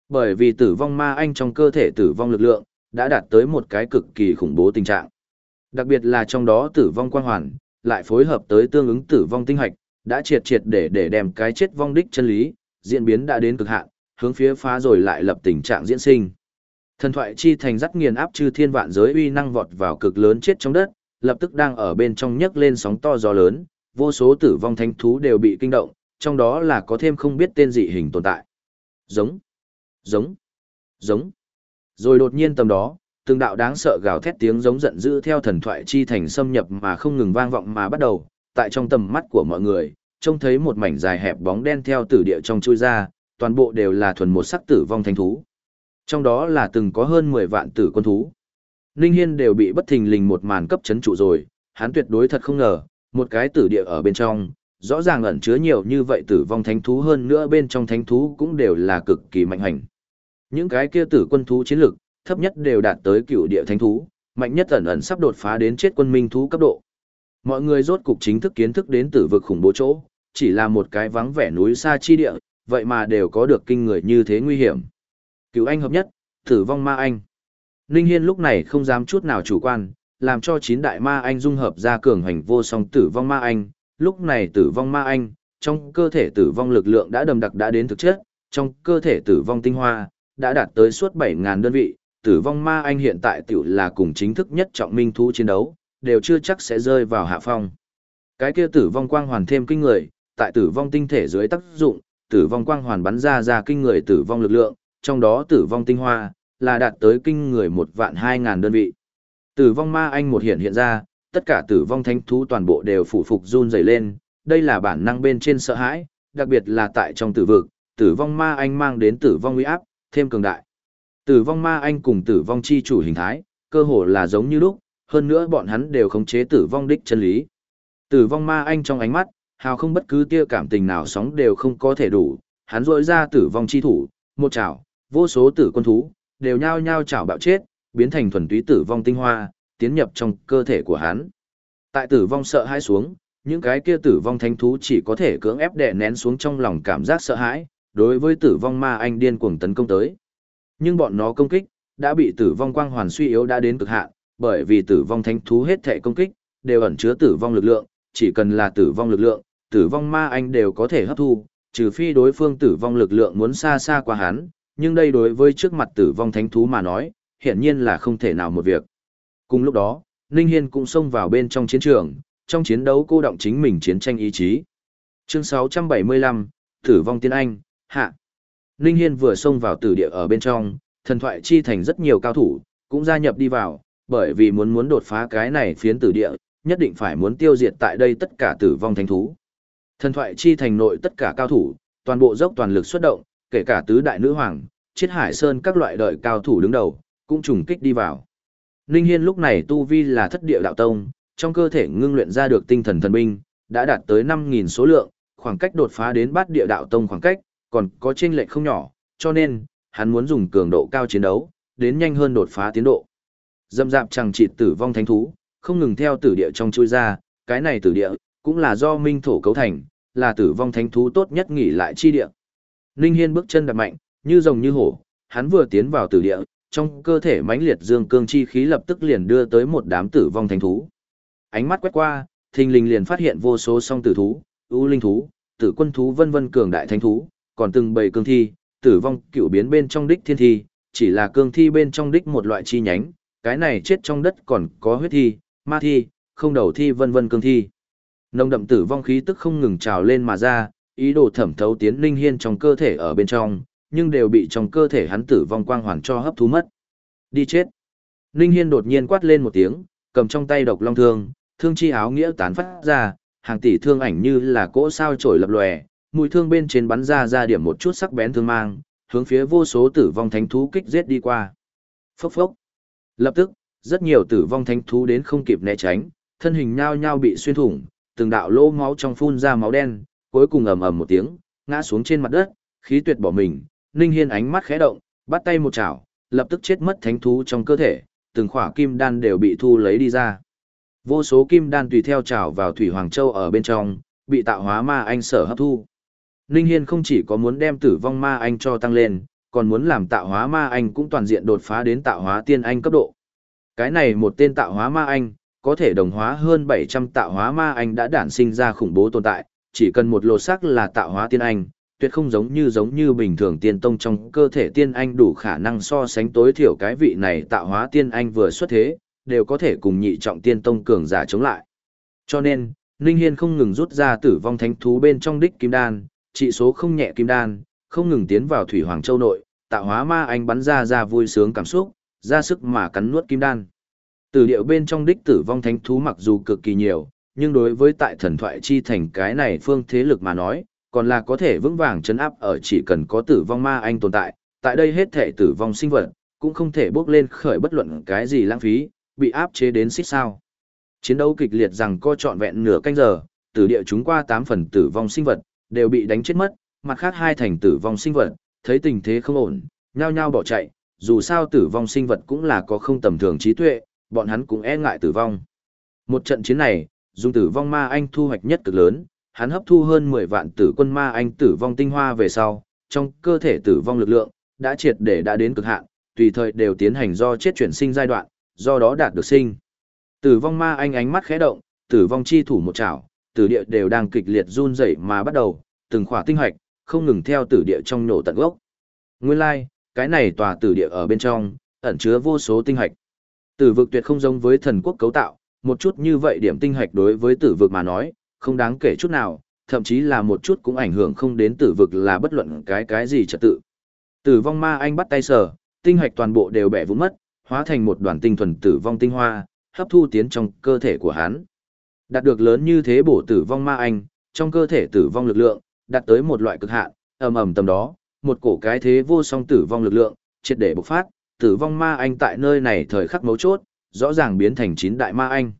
Bởi vì tử vong ma anh trong cơ thể tử vong lực lượng, đã đạt tới một cái cực kỳ khủng bố tình trạng. Đặc biệt là trong đó tử vong quang hoàn, lại phối hợp tới tương ứng tử vong tinh hạch, đã triệt triệt để để đem cái chết vong đích chân lý, diễn biến đã đến cực hạn, hướng phía phá rồi lại lập tình trạng diễn sinh. Thần thoại chi thành dắt nghiền áp chư thiên vạn giới uy năng vọt vào cực lớn chết trong đất, lập tức đang ở bên trong nhấc lên sóng to gió lớn, vô số tử vong thánh thú đều bị kinh động, trong đó là có thêm không biết tên dị hình tồn tại. Giống, giống, giống. Rồi đột nhiên tầm đó, từng đạo đáng sợ gào thét tiếng giống giận dữ theo thần thoại chi thành xâm nhập mà không ngừng vang vọng mà bắt đầu, tại trong tầm mắt của mọi người, trông thấy một mảnh dài hẹp bóng đen theo tử địa trong chui ra, toàn bộ đều là thuần một sắc tử vong thánh thú. Trong đó là từng có hơn 10 vạn tử quân thú. Ninh Hiên đều bị bất thình lình một màn cấp chấn trụ rồi, hắn tuyệt đối thật không ngờ, một cái tử địa ở bên trong, rõ ràng ẩn chứa nhiều như vậy tử vong thánh thú hơn nữa bên trong thánh thú cũng đều là cực kỳ mạnh hành. Những cái kia tử quân thú chiến lực, thấp nhất đều đạt tới cựu địa thánh thú, mạnh nhất ẩn ẩn sắp đột phá đến chết quân minh thú cấp độ. Mọi người rốt cục chính thức kiến thức đến tử vực khủng bố chỗ, chỉ là một cái vắng vẻ núi xa chi địa, vậy mà đều có được kinh người như thế nguy hiểm. Cựu anh hợp nhất, tử vong ma anh. Ninh Hiên lúc này không dám chút nào chủ quan, làm cho chín đại ma anh dung hợp ra cường hành vô song tử vong ma anh. Lúc này tử vong ma anh, trong cơ thể tử vong lực lượng đã đầm đặc đã đến thực chất, trong cơ thể tử vong tinh hoa, đã đạt tới suốt 7.000 đơn vị. Tử vong ma anh hiện tại tiểu là cùng chính thức nhất trọng minh thú chiến đấu, đều chưa chắc sẽ rơi vào hạ phong. Cái kia tử vong quang hoàn thêm kinh người, tại tử vong tinh thể dưới tác dụng, tử vong quang hoàn bắn ra ra kinh người tử vong lực lượng, trong đó tử vong tinh hoa, là đạt tới kinh người một vạn hai ngàn đơn vị. Tử vong ma anh một hiện hiện ra, tất cả tử vong thánh thú toàn bộ đều phủ phục run rẩy lên, đây là bản năng bên trên sợ hãi, đặc biệt là tại trong tử vực, tử vong ma anh mang đến tử vong uy áp, thêm cường đại. Tử vong ma anh cùng tử vong chi chủ hình thái, cơ hồ là giống như lúc, hơn nữa bọn hắn đều khống chế tử vong đích chân lý. Tử vong ma anh trong ánh mắt, hào không bất cứ tia cảm tình nào sóng đều không có thể đủ, hắn rỗi ra tử vong chi thủ, một chảo, vô số tử quân thú, đều nhao nhao chảo bạo chết, biến thành thuần túy tử vong tinh hoa, tiến nhập trong cơ thể của hắn. Tại tử vong sợ hãi xuống, những cái kia tử vong thánh thú chỉ có thể cưỡng ép đè nén xuống trong lòng cảm giác sợ hãi, đối với tử vong ma anh điên cuồng tấn công tới. Nhưng bọn nó công kích, đã bị tử vong quang hoàn suy yếu đã đến cực hạn, bởi vì tử vong thánh thú hết thể công kích, đều ẩn chứa tử vong lực lượng, chỉ cần là tử vong lực lượng, tử vong ma anh đều có thể hấp thu, trừ phi đối phương tử vong lực lượng muốn xa xa qua hắn, nhưng đây đối với trước mặt tử vong thánh thú mà nói, hiển nhiên là không thể nào một việc. Cùng lúc đó, Ninh Hiên cũng xông vào bên trong chiến trường, trong chiến đấu cô động chính mình chiến tranh ý chí. Chương 675, Tử vong tiên anh, hạ. Ninh Hiên vừa xông vào tử địa ở bên trong, thần thoại chi thành rất nhiều cao thủ, cũng gia nhập đi vào, bởi vì muốn muốn đột phá cái này phiến tử địa, nhất định phải muốn tiêu diệt tại đây tất cả tử vong thánh thú. Thần thoại chi thành nội tất cả cao thủ, toàn bộ dốc toàn lực xuất động, kể cả tứ đại nữ hoàng, chiết hải sơn các loại đợi cao thủ đứng đầu, cũng trùng kích đi vào. Ninh Hiên lúc này tu vi là thất địa đạo tông, trong cơ thể ngưng luyện ra được tinh thần thần binh, đã đạt tới 5.000 số lượng, khoảng cách đột phá đến bát địa đạo tông khoảng cách, còn có chênh lệch không nhỏ, cho nên, hắn muốn dùng cường độ cao chiến đấu, đến nhanh hơn đột phá tiến độ. Dâm dạp chẳng chịt tử vong thánh thú, không ngừng theo tử địa trong chui ra, cái này tử địa, cũng là do minh thổ cấu thành, là tử vong thánh thú tốt nhất nghỉ lại chi địa. Ninh Hiên bước chân đạp mạnh, như rồng như hổ, hắn vừa tiến vào tử địa, trong cơ thể mãnh liệt dương cương chi khí lập tức liền đưa tới một đám tử vong thánh thú. Ánh mắt quét qua, thình lình liền phát hiện vô số song tử thú, ưu linh thú, tử quân thú vân vân cường đại thánh thú, còn từng bầy cương thi, tử vong cựu biến bên trong đích thiên thi, chỉ là cương thi bên trong đích một loại chi nhánh, cái này chết trong đất còn có huyết thi, ma thi, không đầu thi vân vân cương thi. Nồng đậm tử vong khí tức không ngừng trào lên mà ra, ý đồ thẩm thấu tiến linh hiên trong cơ thể ở bên trong, nhưng đều bị trong cơ thể hắn tử vong quang hoàn cho hấp thu mất. Đi chết. Linh hiên đột nhiên quát lên một tiếng, cầm trong tay độc long thương, thương chi áo nghĩa tán phát ra, hàng tỷ thương ảnh như là cỗ sao trổi lập lòe, mũi thương bên trên bắn ra ra điểm một chút sắc bén thương mang, hướng phía vô số tử vong thánh thú kích giết đi qua. Phốc phốc. Lập tức, rất nhiều tử vong thánh thú đến không kịp né tránh, thân hình nhao nhao bị xuyên thủng, từng đạo lỗ máu trong phun ra máu đen, cuối cùng ầm ầm một tiếng, ngã xuống trên mặt đất, khí tuyệt bỏ mình, Ninh Hiên ánh mắt khẽ động, bắt tay một chảo, lập tức chết mất thánh thú trong cơ thể, từng khỏa kim đan đều bị thu lấy đi ra. Vô số kim đan tùy theo chảo vào thủy hoàng châu ở bên trong, bị tạo hóa ma anh sở hấp thu. Ninh Hiên không chỉ có muốn đem tử vong ma anh cho tăng lên, còn muốn làm tạo hóa ma anh cũng toàn diện đột phá đến tạo hóa tiên anh cấp độ. Cái này một tên tạo hóa ma anh, có thể đồng hóa hơn 700 tạo hóa ma anh đã đản sinh ra khủng bố tồn tại, chỉ cần một lột xác là tạo hóa tiên anh, tuyệt không giống như giống như bình thường tiên tông trong cơ thể tiên anh đủ khả năng so sánh tối thiểu cái vị này tạo hóa tiên anh vừa xuất thế, đều có thể cùng nhị trọng tiên tông cường giả chống lại. Cho nên, Ninh Hiên không ngừng rút ra tử vong thánh thú bên trong đích kim đan, trị số không nhẹ kim đan, không ngừng tiến vào thủy hoàng châu nội, tạo hóa ma anh bắn ra ra vui sướng cảm xúc, ra sức mà cắn nuốt kim đan. Từ điệu bên trong đích tử vong thánh thú mặc dù cực kỳ nhiều, nhưng đối với tại thần thoại chi thành cái này phương thế lực mà nói, còn là có thể vững vàng chấn áp ở chỉ cần có tử vong ma anh tồn tại, tại đây hết thể tử vong sinh vật, cũng không thể bước lên khởi bất luận cái gì lãng phí, bị áp chế đến xích sao. Chiến đấu kịch liệt rằng co trọn vẹn nửa canh giờ, tử địa chúng qua 8 phần tử vong sinh vật, đều bị đánh chết mất, mặt khác hai thành tử vong sinh vật, thấy tình thế không ổn, nhao nhao bỏ chạy, dù sao tử vong sinh vật cũng là có không tầm thường trí tuệ, bọn hắn cũng e ngại tử vong. Một trận chiến này, dùng tử vong ma anh thu hoạch nhất cực lớn, hắn hấp thu hơn 10 vạn tử quân ma anh tử vong tinh hoa về sau, trong cơ thể tử vong lực lượng, đã triệt để đã đến cực hạn, tùy thời đều tiến hành do chết chuyển sinh giai đoạn, do đó đạt được sinh. Tử vong ma anh ánh mắt khẽ động, tử vong chi thủ một chảo, tử địa đều đang kịch liệt run rẩy mà bắt đầu, từng khỏa tinh hạch, không ngừng theo tử địa trong nổ tận gốc. Nguyên lai, like, cái này tòa tử địa ở bên trong, ẩn chứa vô số tinh hạch. Tử vực tuyệt không giống với thần quốc cấu tạo, một chút như vậy điểm tinh hạch đối với tử vực mà nói, không đáng kể chút nào, thậm chí là một chút cũng ảnh hưởng không đến tử vực là bất luận cái cái gì trật tự. Tử vong ma anh bắt tay sờ, tinh hạch toàn bộ đều bẻ vụn mất, hóa thành một đoàn tinh thuần tử vong tinh hoa, hấp thu tiến trong cơ thể của hắn. Đạt được lớn như thế bổ tử vong ma anh, trong cơ thể tử vong lực lượng, đạt tới một loại cực hạn, ầm ầm tầm đó, một cổ cái thế vô song tử vong lực lượng, triệt để bộc phát, tử vong ma anh tại nơi này thời khắc mấu chốt, rõ ràng biến thành chín đại ma anh.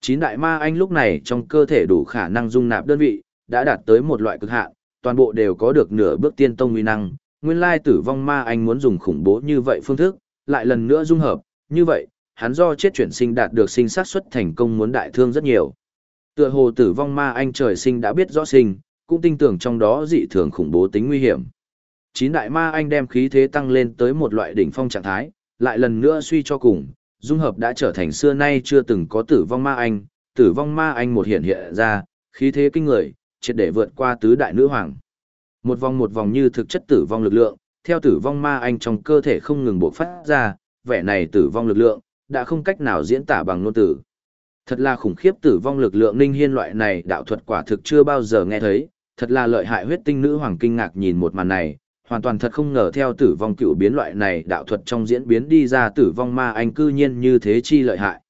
Chín đại ma anh lúc này trong cơ thể đủ khả năng dung nạp đơn vị, đã đạt tới một loại cực hạn, toàn bộ đều có được nửa bước tiên tông uy năng. Nguyên lai tử vong ma anh muốn dùng khủng bố như vậy phương thức, lại lần nữa dung hợp, như vậy, hắn do chết chuyển sinh đạt được sinh sát xuất thành công muốn đại thương rất nhiều. Tựa hồ tử vong ma anh trời sinh đã biết rõ sinh, cũng tin tưởng trong đó dị thường khủng bố tính nguy hiểm. Chín đại ma anh đem khí thế tăng lên tới một loại đỉnh phong trạng thái, lại lần nữa suy cho cùng, dung hợp đã trở thành xưa nay chưa từng có tử vong ma anh, tử vong ma anh một hiện hiện ra, khí thế kinh người, triệt để vượt qua tứ đại nữ hoàng. Một vòng một vòng như thực chất tử vong lực lượng, theo tử vong ma anh trong cơ thể không ngừng bộc phát ra, vẻ này tử vong lực lượng, đã không cách nào diễn tả bằng ngôn từ. Thật là khủng khiếp tử vong lực lượng ninh hiên loại này đạo thuật quả thực chưa bao giờ nghe thấy, thật là lợi hại huyết tinh nữ hoàng kinh ngạc nhìn một màn này, hoàn toàn thật không ngờ theo tử vong cựu biến loại này đạo thuật trong diễn biến đi ra tử vong ma anh cư nhiên như thế chi lợi hại.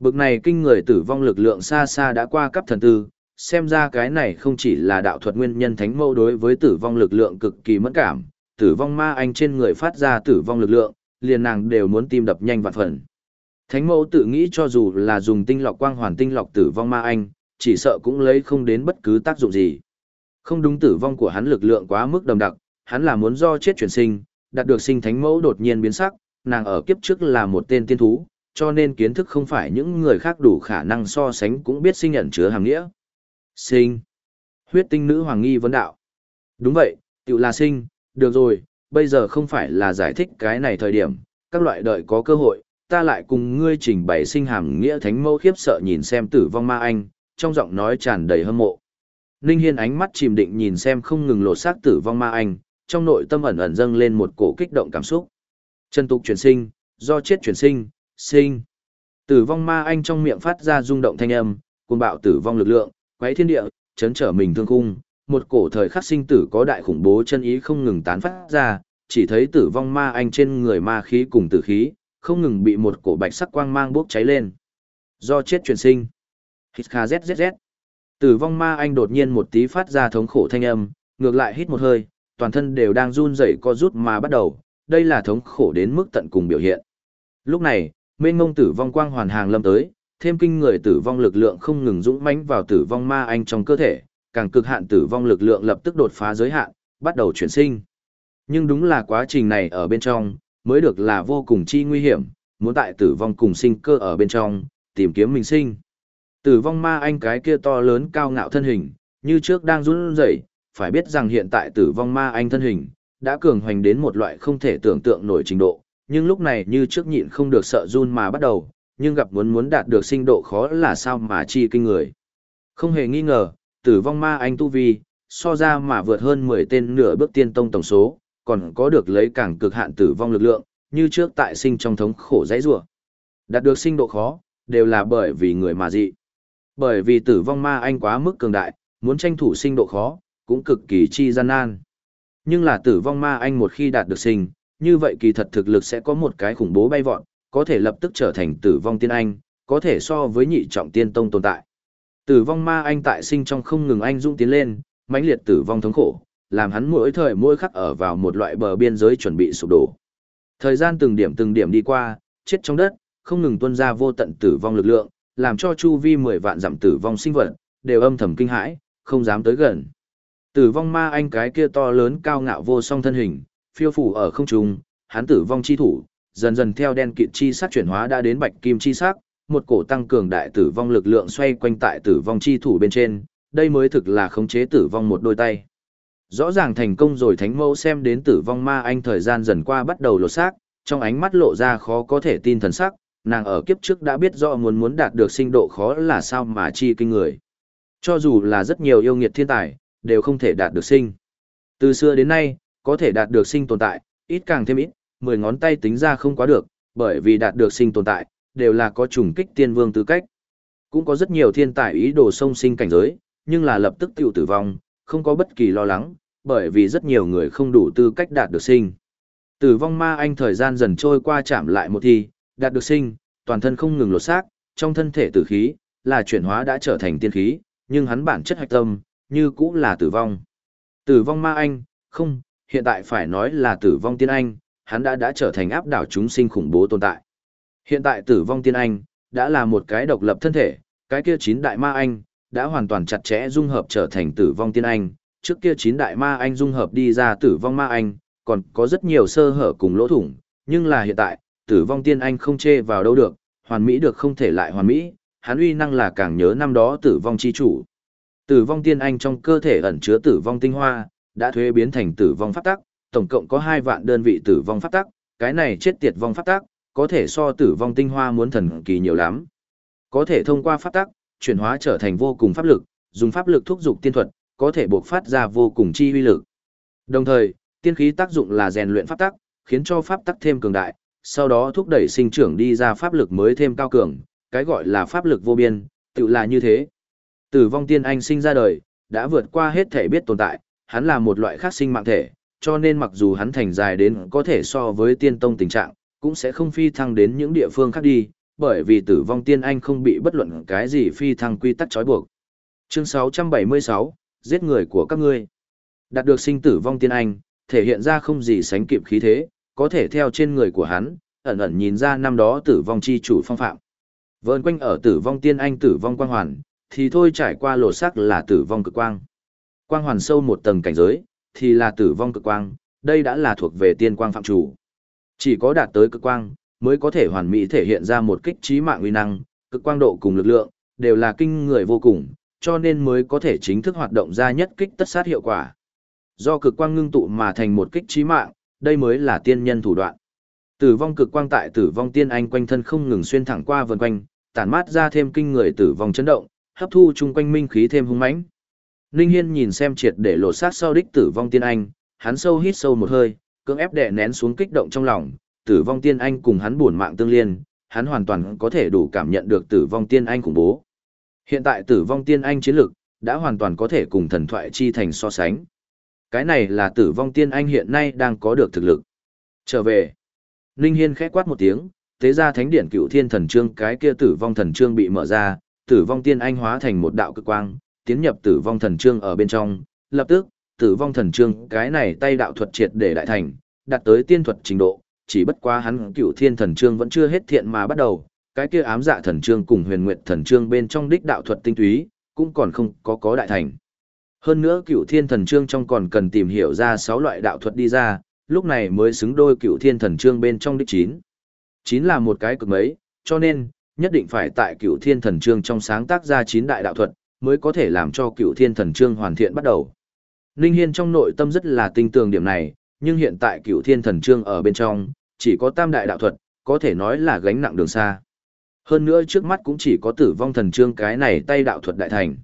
Bực này kinh người tử vong lực lượng xa xa đã qua cấp thần tư, xem ra cái này không chỉ là đạo thuật nguyên nhân thánh mâu đối với tử vong lực lượng cực kỳ mẫn cảm, tử vong ma anh trên người phát ra tử vong lực lượng, liền nàng đều muốn tim đập nhanh vạn phần. Thánh mẫu tự nghĩ cho dù là dùng tinh lọc quang hoàn tinh lọc tử vong ma anh, chỉ sợ cũng lấy không đến bất cứ tác dụng gì. Không đúng tử vong của hắn lực lượng quá mức đậm đặc, hắn là muốn do chết chuyển sinh, đạt được sinh thánh mẫu đột nhiên biến sắc, nàng ở kiếp trước là một tên tiên thú, cho nên kiến thức không phải những người khác đủ khả năng so sánh cũng biết sinh nhận chứa hàng nghĩa. Sinh. Huyết tinh nữ hoàng nghi vấn đạo. Đúng vậy, tự là sinh, được rồi, bây giờ không phải là giải thích cái này thời điểm, các loại đợi có cơ hội, ta lại cùng ngươi trình bày sinh hàm nghĩa thánh mẫu khiếp sợ nhìn xem tử vong ma anh, trong giọng nói tràn đầy hâm mộ. Ninh Hiên ánh mắt chìm định nhìn xem không ngừng lột xác tử vong ma anh, trong nội tâm ẩn ẩn dâng lên một cổ kích động cảm xúc. Chân tục chuyển sinh, do chết chuyển sinh, sinh. Tử vong ma anh trong miệng phát ra rung động thanh âm, cuồng bạo tử vong lực lượng, quấy thiên địa, chấn trở mình thương khung, một cổ thời khắc sinh tử có đại khủng bố chân ý không ngừng tán phát ra, chỉ thấy tử vong ma anh trên người ma khí cùng tử khí, không ngừng bị một cổ bạch sắc quang mang bốc cháy lên. Do chết chuyển sinh. Hít kha zzz. Tử vong ma anh đột nhiên một tí phát ra thống khổ thanh âm, ngược lại hít một hơi, toàn thân đều đang run rẩy co rút mà bắt đầu, đây là thống khổ đến mức tận cùng biểu hiện. Lúc này, mênh mông tử vong quang hoàn hàng lâm tới, thêm kinh người tử vong lực lượng không ngừng dũng mãnh vào tử vong ma anh trong cơ thể, càng cực hạn tử vong lực lượng lập tức đột phá giới hạn, bắt đầu chuyển sinh. Nhưng đúng là quá trình này ở bên trong, mới được là vô cùng chi nguy hiểm, muốn tại tử vong cùng sinh cơ ở bên trong, tìm kiếm mình sinh. Tử vong ma anh cái kia to lớn cao ngạo thân hình, như trước đang run rẩy, phải biết rằng hiện tại tử vong ma anh thân hình, đã cường hoành đến một loại không thể tưởng tượng nổi trình độ, nhưng lúc này như trước nhịn không được sợ run mà bắt đầu, nhưng gặp muốn muốn đạt được sinh độ khó là sao mà chi kinh người. Không hề nghi ngờ, tử vong ma anh tu vi, so ra mà vượt hơn 10 tên nửa bước tiên tông tổng số, còn có được lấy càng cực hạn tử vong lực lượng, như trước tại sinh trong thống khổ dãy rủa. Đạt được sinh độ khó, đều là bởi vì người mà dị. Bởi vì tử vong ma anh quá mức cường đại, muốn tranh thủ sinh độ khó, cũng cực kỳ chi gian nan. Nhưng là tử vong ma anh một khi đạt được sinh, như vậy kỳ thật thực lực sẽ có một cái khủng bố bay vọt, có thể lập tức trở thành tử vong tiên anh, có thể so với nhị trọng tiên tông tồn tại. Tử vong ma anh tại sinh trong không ngừng anh dũng tiến lên, mãnh liệt tử vong thống khổ, làm hắn mỗi thời mỗi khắc ở vào một loại bờ biên giới chuẩn bị sụp đổ. Thời gian từng điểm từng điểm đi qua, chết trong đất, không ngừng tuôn ra vô tận tử vong lực lượng, làm cho chu vi 10 vạn dặm tử vong sinh vật, đều âm thầm kinh hãi, không dám tới gần. Tử vong ma anh cái kia to lớn cao ngạo vô song thân hình, phiêu phủ ở không trung, hắn tử vong chi thủ, dần dần theo đen kịt chi sắc chuyển hóa đã đến bạch kim chi sắc, một cổ tăng cường đại tử vong lực lượng xoay quanh tại tử vong chi thủ bên trên, đây mới thực là khống chế tử vong một đôi tay. Rõ ràng thành công rồi thánh mẫu xem đến tử vong ma anh thời gian dần qua bắt đầu lột xác, trong ánh mắt lộ ra khó có thể tin thần sắc, nàng ở kiếp trước đã biết rõ muốn muốn đạt được sinh độ khó là sao mà chi kinh người. Cho dù là rất nhiều yêu nghiệt thiên tài, đều không thể đạt được sinh. Từ xưa đến nay, có thể đạt được sinh tồn tại, ít càng thêm ít, mười ngón tay tính ra không quá được, bởi vì đạt được sinh tồn tại, đều là có trùng kích tiên vương tư cách. Cũng có rất nhiều thiên tài ý đồ sông sinh cảnh giới, nhưng là lập tức tiểu tử vong, không có bất kỳ lo lắng, bởi vì rất nhiều người không đủ tư cách đạt được sinh. Tử vong ma anh thời gian dần trôi qua chạm lại một thi, đạt được sinh, toàn thân không ngừng lột xác, trong thân thể tử khí, là chuyển hóa đã trở thành tiên khí, nhưng hắn bản chất hạch tâm, như cũng là tử vong. Tử vong ma anh, không, hiện tại phải nói là tử vong tiên anh, hắn đã đã trở thành áp đảo chúng sinh khủng bố tồn tại. Hiện tại tử vong tiên anh, đã là một cái độc lập thân thể, cái kia chín đại ma anh, đã hoàn toàn chặt chẽ dung hợp trở thành tử vong tiên anh, trước kia chín đại ma anh dung hợp đi ra tử vong ma anh, còn có rất nhiều sơ hở cùng lỗ thủng, nhưng là hiện tại, tử vong tiên anh không chê vào đâu được, hoàn mỹ được không thể lại hoàn mỹ, hắn uy năng là càng nhớ năm đó tử vong chi chủ. Tử vong tiên anh trong cơ thể ẩn chứa tử vong tinh hoa, đã thuế biến thành tử vong pháp tắc, tổng cộng có 2 vạn đơn vị tử vong pháp tắc, cái này chết tiệt vong pháp tắc, có thể so tử vong tinh hoa muốn thần kỳ nhiều lắm. Có thể thông qua pháp tắc, chuyển hóa trở thành vô cùng pháp lực, dùng pháp lực thúc dục tiên thuật, có thể bộc phát ra vô cùng chi uy lực. Đồng thời, tiên khí tác dụng là rèn luyện pháp tắc, khiến cho pháp tắc thêm cường đại, sau đó thúc đẩy sinh trưởng đi ra pháp lực mới thêm cao cường, cái gọi là pháp lực vô biên, tự là như thế. Tử vong tiên anh sinh ra đời, đã vượt qua hết thể biết tồn tại, hắn là một loại khác sinh mạng thể, cho nên mặc dù hắn thành dài đến có thể so với tiên tông tình trạng, cũng sẽ không phi thăng đến những địa phương khác đi, bởi vì tử vong tiên anh không bị bất luận cái gì phi thăng quy tắc trói buộc. Chương 676, giết người của các ngươi. Đạt được sinh tử vong tiên anh, thể hiện ra không gì sánh kịp khí thế, có thể theo trên người của hắn, ẩn ẩn nhìn ra năm đó tử vong chi chủ phong phạm. Vơn quanh ở tử vong tiên anh tử vong quang hoàn, thì thôi trải qua lộ sắc là tử vong cực quang. Quang hoàn sâu một tầng cảnh giới, thì là tử vong cực quang, đây đã là thuộc về tiên quang phạm chủ. Chỉ có đạt tới cực quang, mới có thể hoàn mỹ thể hiện ra một kích trí mạng uy năng, cực quang độ cùng lực lượng, đều là kinh người vô cùng, cho nên mới có thể chính thức hoạt động ra nhất kích tất sát hiệu quả. Do cực quang ngưng tụ mà thành một kích trí mạng, đây mới là tiên nhân thủ đoạn. Tử vong cực quang tại tử vong tiên anh quanh thân không ngừng xuyên thẳng qua vần quanh, tản mát ra thêm kinh người tử vong chấn động, hấp thu chung quanh minh khí thêm hung mãnh. Ninh Hiên nhìn xem triệt để lộ sát sau đích tử vong tiên anh, hắn sâu hít sâu một hơi, cưỡng ép đè nén xuống kích động trong lòng, tử vong tiên anh cùng hắn buồn mạng tương liên, hắn hoàn toàn có thể đủ cảm nhận được tử vong tiên anh khủng bố. Hiện tại tử vong tiên anh chiến lực đã hoàn toàn có thể cùng thần thoại chi thành so sánh. Cái này là tử vong tiên anh hiện nay đang có được thực lực. Trở về. Ninh Hiên khẽ quát một tiếng, tế ra thánh điển cựu thiên thần trương cái kia tử vong thần trương bị mở ra, tử vong tiên anh hóa thành một đạo cực quang, tiến nhập tử vong thần trương ở bên trong, lập tức, tử vong thần trương cái này tay đạo thuật triệt để đại thành, đạt tới tiên thuật trình độ, chỉ bất quá hắn cựu thiên thần trương vẫn chưa hết thiện mà bắt đầu, cái kia ám dạ thần trương cùng huyền nguyệt thần trương bên trong đích đạo thuật tinh túy, cũng còn không có có đại thành. Hơn nữa cựu thiên thần trương trong còn cần tìm hiểu ra 6 loại đạo thuật đi ra, lúc này mới xứng đôi cựu thiên thần trương bên trong đích 9. 9 là một cái cực mấy, cho nên, nhất định phải tại cựu thiên thần trương trong sáng tác ra 9 đại đạo thuật, mới có thể làm cho cựu thiên thần trương hoàn thiện bắt đầu. Ninh Hiên trong nội tâm rất là tinh tường điểm này, nhưng hiện tại cựu thiên thần trương ở bên trong, chỉ có tam đại đạo thuật, có thể nói là gánh nặng đường xa. Hơn nữa trước mắt cũng chỉ có tử vong thần trương cái này tay đạo thuật đại thành.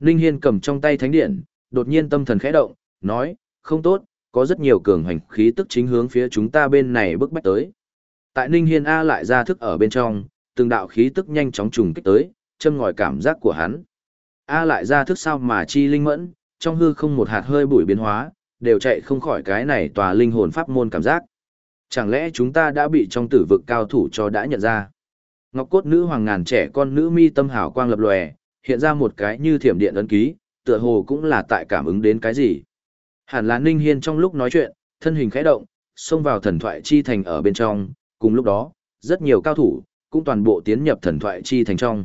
Ninh Hiên cầm trong tay thánh điện, đột nhiên tâm thần khẽ động, nói, không tốt, có rất nhiều cường hành khí tức chính hướng phía chúng ta bên này bước bách tới. Tại Ninh Hiên A lại ra thức ở bên trong, từng đạo khí tức nhanh chóng trùng kích tới, châm ngòi cảm giác của hắn. A lại ra thức sao mà chi linh mẫn, trong hư không một hạt hơi bụi biến hóa, đều chạy không khỏi cái này tòa linh hồn pháp môn cảm giác. Chẳng lẽ chúng ta đã bị trong tử vực cao thủ cho đã nhận ra? Ngọc cốt nữ hoàng ngàn trẻ con nữ mi tâm hảo quang lập lòe, hiện ra một cái như thiểm điện ấn ký, tựa hồ cũng là tại cảm ứng đến cái gì. Hẳn là Ninh Hiên trong lúc nói chuyện, thân hình khẽ động, xông vào thần thoại chi thành ở bên trong, cùng lúc đó, rất nhiều cao thủ, cũng toàn bộ tiến nhập thần thoại chi thành trong.